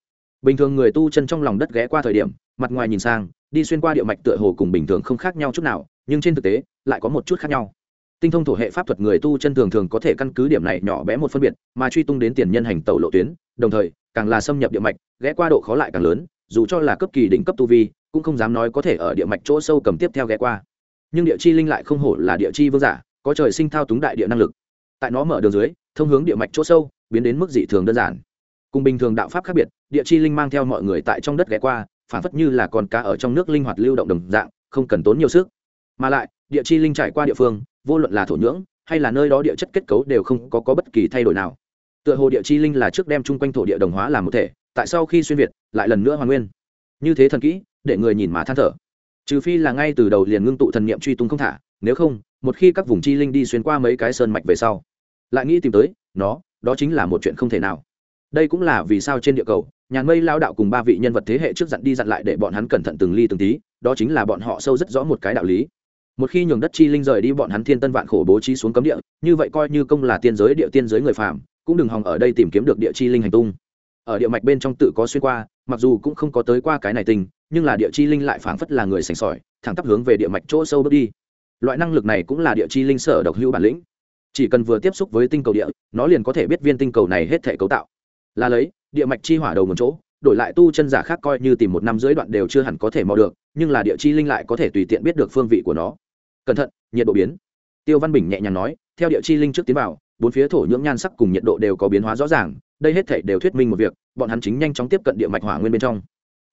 A: Bình thường người tu chân trong lòng đất ghé qua thời điểm, mặt ngoài nhìn sang, đi xuyên qua địa mạch tựa hồ cùng bình thường không khác nhau chút nào nhưng trên thực tế, lại có một chút khác nhau. Tinh thông thổ hệ pháp thuật người tu chân thường thường có thể căn cứ điểm này nhỏ bé một phân biệt, mà truy tung đến tiền nhân hành tàu lộ tuyến, đồng thời, càng là xâm nhập địa mạch, ghé qua độ khó lại càng lớn, dù cho là cấp kỳ đỉnh cấp tu vi, cũng không dám nói có thể ở địa mạch chỗ sâu cầm tiếp theo ghé qua. Nhưng địa chi linh lại không hổ là địa chi vương giả, có trời sinh thao túng đại địa năng lực. Tại nó mở đường dưới, thông hướng địa mạch chỗ sâu, biến đến mức dị thường đơn giản. Cùng bình thường đạo pháp khác biệt, địa chi linh mang theo mọi người tại trong đất ghé qua, phản phất như là con cá ở trong nước linh hoạt lưu động đồng dạng, không cần tốn nhiều sức mà lại địa chi linh trải qua địa phương vô luận là thổ nhưỡng hay là nơi đó địa chất kết cấu đều không có, có bất kỳ thay đổi nào. Tựa hồ địa chi linh là trước đem chung quanh thổ địa đồng hóa làm một thể tại sau khi xuyên việt lại lần nữa hoàn nguyên. Như thế thần kỹ để người nhìn mà than thở. Trừ phi là ngay từ đầu liền ngưng tụ thần niệm truy tung không thả nếu không một khi các vùng chi linh đi xuyên qua mấy cái sơn mạch về sau lại nghĩ tìm tới nó đó chính là một chuyện không thể nào. Đây cũng là vì sao trên địa cầu nhàn mây lao đạo cùng ba vị nhân vật thế hệ trước dặn đi dặn lại để bọn hắn cẩn thận từng ly từng tí đó chính là bọn họ sâu rất rõ một cái đạo lý một khi nhường đất chi linh rời đi bọn hắn thiên tân vạn khổ bố trí xuống cấm địa, như vậy coi như công là tiên giới địa tiên giới người phàm, cũng đừng hòng ở đây tìm kiếm được địa chi linh hành tung. Ở địa mạch bên trong tự có xuyên qua, mặc dù cũng không có tới qua cái này tình, nhưng là địa chi linh lại phảng phất là người sành sỏi, thẳng tắp hướng về địa mạch chỗ sâu bước đi. Loại năng lực này cũng là địa chi linh sở độc hữu bản lĩnh. Chỉ cần vừa tiếp xúc với tinh cầu địa, nó liền có thể biết viên tinh cầu này hết thể cấu tạo. Là lấy, địa mạch chi hỏa đầu một chỗ, đổi lại tu chân giả khác coi như tìm một năm dưới đoạn đều chưa hẳn có thể mò được nhưng là địa chi linh lại có thể tùy tiện biết được phương vị của nó. Cẩn thận, nhiệt độ biến. Tiêu văn bình nhẹ nhàng nói, theo địa chi linh trước tiến vào, bốn phía thổ nhưỡng nhan sắc cùng nhiệt độ đều có biến hóa rõ ràng, đây hết thể đều thuyết minh một việc, bọn hắn chính nhanh chóng tiếp cận địa mạch hỏa nguyên bên trong.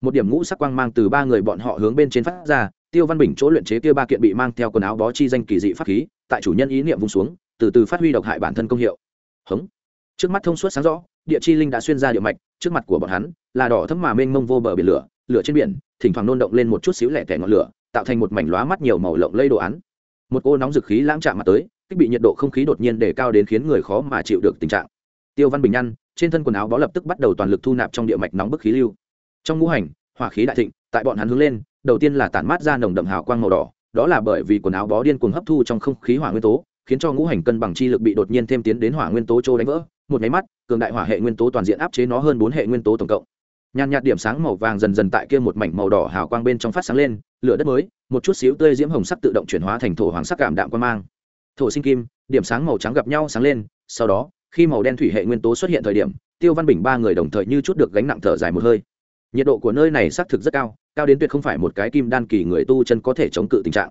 A: Một điểm ngũ sắc quang mang từ ba người bọn họ hướng bên trên phát ra, tiêu văn bình chỗ luyện chế kia ba kiện bị mang theo quần áo bó chi danh kỳ dị pháp khí, tại chủ nhân ý niệm vung xuống, từ từ phát huy độc hại bản thân công hiệu. Hống. Trước mắt thông suốt sáng rõ, địa chi linh đã xuyên ra địa mạch, trước mặt của bọn hắn là đỏ thấm mà mênh mông vô bờ biển lửa lửa trên biển, thỉnh thoảng nôn động lên một chút xíu lẻ tẻ ngọn lửa, tạo thành một mảnh lóa mắt nhiều màu lộng lây đồ án. Một cô nóng dực khí lãng chạm mặt tới, kích bị nhiệt độ không khí đột nhiên để cao đến khiến người khó mà chịu được tình trạng. Tiêu văn bình nhăn trên thân quần áo bó lập tức bắt đầu toàn lực thu nạp trong địa mạch nóng bức khí lưu. Trong ngũ hành, hỏa khí đại thịnh, tại bọn hắn hướng lên, đầu tiên là tản mát ra nồng đậm hào quang màu đỏ, đó là bởi vì quần áo bó điên cuồng hấp thu trong không khí hỏa nguyên tố, khiến cho ngũ hành cân bằng chi lực bị đột nhiên thêm tiến đến hỏa nguyên tố trô đánh vỡ. Một máy mắt, cường đại hỏa hệ nguyên tố toàn diện áp chế nó hơn bốn hệ nguyên tố tổng cộng nhàn nhạt điểm sáng màu vàng dần dần tại kia một mảnh màu đỏ hào quang bên trong phát sáng lên, lửa đất mới, một chút xíu tươi diễm hồng sắc tự động chuyển hóa thành thổ hoàng sắc cảm đạm quan mang. Thổ sinh kim, điểm sáng màu trắng gặp nhau sáng lên, sau đó, khi màu đen thủy hệ nguyên tố xuất hiện thời điểm, tiêu văn bình ba người đồng thời như chút được gánh nặng thở dài một hơi. Nhiệt độ của nơi này xác thực rất cao cao đến tuyệt không phải một cái kim đan kỳ người tu chân có thể chống cự tình trạng.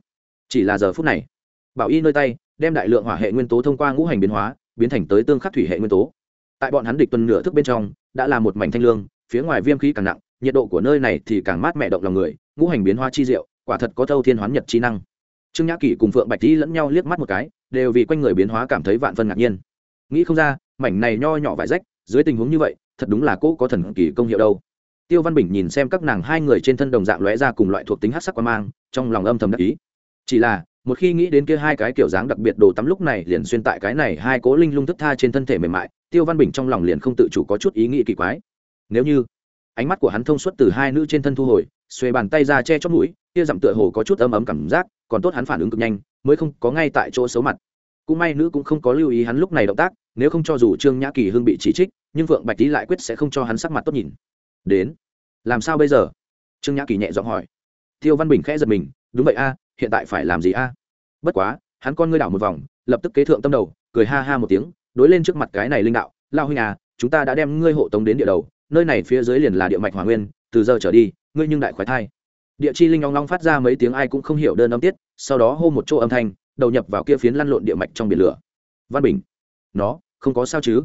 A: Chỉ là giờ phút này, bảo y nơi tay, đem đại lượng hỏa hệ nguyên tố thông qua ngũ hành biến hóa, biến thành tới tương khắc thủy hệ nguyên tố. Tại bọn hắn địch tuần nửa thức bên trong, đã là một mảnh thanh lương phía ngoài viêm khí càng nặng, nhiệt độ của nơi này thì càng mát mẻ động lòng người, ngũ hành biến hoa chi diệu, quả thật có thâu thiên hoán nhật chi năng. Trương nhã kỷ cùng phượng bạch tý lẫn nhau liếc mắt một cái, đều vì quanh người biến hóa cảm thấy vạn phân ngạc nhiên. Nghĩ không ra, mảnh này nho nhỏ vải rách, dưới tình huống như vậy, thật đúng là cô có thần kỳ công hiệu đâu. Tiêu văn bình nhìn xem các nàng hai người trên thân đồng dạng lóe ra cùng loại thuộc tính hát sắc quan mang, trong lòng âm thầm đắc ý. Chỉ là, một khi nghĩ đến kia hai cái kiểu dáng đặc biệt đồ tắm lúc này liền xuyên tại cái này hai cố linh lung thức tha trên thân thể mềm mại, tiêu văn bình trong lòng liền không tự chủ có chút ý nghĩ kỳ quái nếu như ánh mắt của hắn thông suốt từ hai nữ trên thân thu hồi, xuề bàn tay ra che chót mũi, kia dặm tựa hồ có chút ấm ấm cảm giác, còn tốt hắn phản ứng cực nhanh, mới không có ngay tại chỗ xấu mặt. Cũng may nữ cũng không có lưu ý hắn lúc này động tác, nếu không cho dù trương nhã kỳ hương bị chỉ trích, nhưng vượng bạch lý lại quyết sẽ không cho hắn sắc mặt tốt nhìn. Đến, làm sao bây giờ? Trương nhã kỳ nhẹ giọng hỏi. Tiêu văn bình khẽ giật mình, đúng vậy a, hiện tại phải làm gì a? Bất quá, hắn con ngươi đảo một vòng, lập tức kế thượng tâm đầu, cười ha ha một tiếng, đối lên trước mặt cái này linh đạo, lao huynh à chúng ta đã đem ngươi hộ tống đến địa đầu nơi này phía dưới liền là địa mạch hoàng nguyên, từ giờ trở đi, ngươi nhưng đại khoái thai. Địa chi linh long long phát ra mấy tiếng ai cũng không hiểu đơn âm tiết, sau đó hô một chỗ âm thanh, đầu nhập vào kia phiến lăn lộn địa mạch trong biển lửa. Văn bình, nó, không có sao chứ?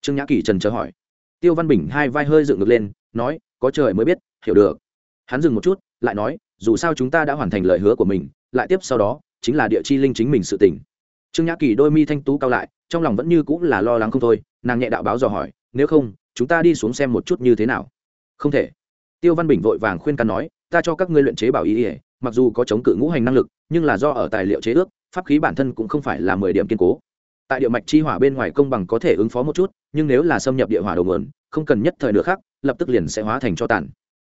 A: Trương nhã kỳ trần chờ hỏi. Tiêu văn bình hai vai hơi dựng ngược lên, nói, có trời mới biết, hiểu được. Hắn dừng một chút, lại nói, dù sao chúng ta đã hoàn thành lời hứa của mình, lại tiếp sau đó, chính là địa chi linh chính mình sự tỉnh trương nhã kỳ đôi mi thanh tú cao lại, trong lòng vẫn như cũng là lo lắng không thôi, nàng nhẹ đạo báo dò hỏi, nếu không chúng ta đi xuống xem một chút như thế nào. Không thể. Tiêu văn bình vội vàng khuyên can nói, ta cho các ngươi luyện chế bảo ý ỉa mặc dù có chống cự ngũ hành năng lực, nhưng là do ở tài liệu chế ước, pháp khí bản thân cũng không phải là mười điểm kiên cố. Tại địa mạch chi hỏa bên ngoài công bằng có thể ứng phó một chút, nhưng nếu là xâm nhập địa hỏa đầu nguồn, không cần nhất thời nữa khác lập tức liền sẽ hóa thành cho tàn.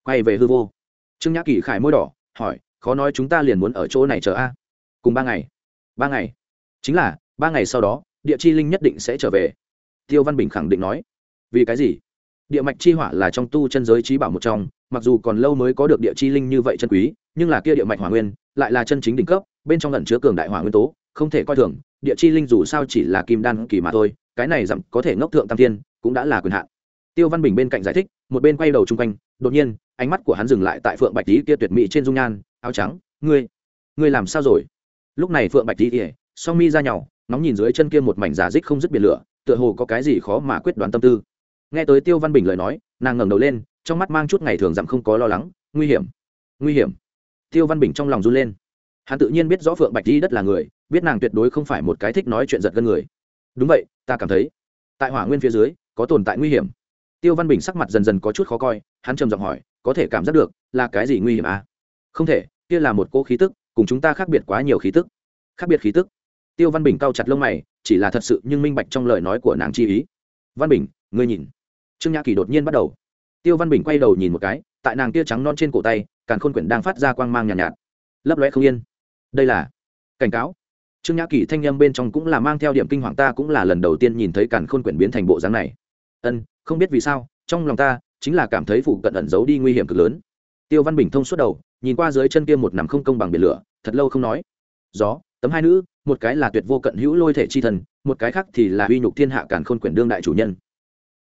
A: Quay về hư vô. Trương nhã kỳ khải môi đỏ, hỏi, khó nói chúng ta liền muốn ở chỗ này chờ a? Cùng ba ngày. Ba ngày. Chính là, ba ngày sau đó, địa chi linh nhất định sẽ trở về. Tiêu văn bình khẳng định nói vì cái gì? Địa mạch chi hỏa là trong tu chân giới trí bảo một trong, mặc dù còn lâu mới có được địa chi linh như vậy chân quý, nhưng là kia địa mạch hỏa nguyên lại là chân chính đỉnh cấp, bên trong lần chứa cường đại hỏa nguyên tố, không thể coi thường, địa chi linh dù sao chỉ là kim đan kỳ mà thôi, cái này dặm có thể ngốc thượng tam thiên, cũng đã là quyền hạn. Tiêu văn bình bên cạnh giải thích, một bên quay đầu chung quanh, đột nhiên, ánh mắt của hắn dừng lại tại phượng bạch tý kia tuyệt mỹ trên dung nhan, áo trắng, ngươi ngươi làm sao rồi? Lúc này phượng bạch tý ỉa song mi ra nhau nóng nhìn dưới chân kia một mảnh giả dích không dứt biển lửa, tựa hồ có cái gì khó mà quyết đoán tâm tư nghe tới tiêu văn bình lời nói, nàng ngẩng đầu lên, trong mắt mang chút ngày thường dặm không có lo lắng. Nguy hiểm nguy hiểm. Tiêu văn bình trong lòng run lên. Hắn tự nhiên biết rõ phượng bạch di đất là người, biết nàng tuyệt đối không phải một cái thích nói chuyện giật gân người. Đúng vậy, ta cảm thấy, tại hỏa nguyên phía dưới, có tồn tại nguy hiểm. Tiêu văn bình sắc mặt dần dần có chút khó coi, hắn trầm giọng hỏi, có thể cảm giác được, là cái gì nguy hiểm à? Không thể, kia là một cô khí tức, cùng chúng ta khác biệt quá nhiều khí tức. Khác biệt khí tức. Tiêu văn bình cau chặt lông mày, chỉ là thật sự nhưng minh bạch trong lời nói của nàng chi ý. Văn bình, ngươi nhìn trương nhã kỳ đột nhiên bắt đầu. Tiêu văn bình quay đầu nhìn một cái tại nàng tia trắng non trên cổ tay càn khôn quyển đang phát ra quang mang nhàn nhạt, nhạt. Lấp lóe không yên. Đây là cảnh cáo. Trương nhã kỳ thanh â m bên trong cũng là mang theo điểm kinh hoàng ta cũng là lần đầu tiên nhìn thấy càn khôn quyển biến thành bộ dáng này. Ân không biết vì sao trong lòng ta chính là cảm thấy phụ cận ẩn giấu đi nguy hiểm cực lớn. Tiêu văn bình thông suốt đầu nhìn qua dưới chân kia một nằm không công bằng biển lửa thật lâu không nói. Gió tấm hai nữ một cái là tuyệt vô cận hữu lôi thể chi thần một cái khác thì là uy nhục thiên hạ càn khôn quyển đương đại chủ nhân.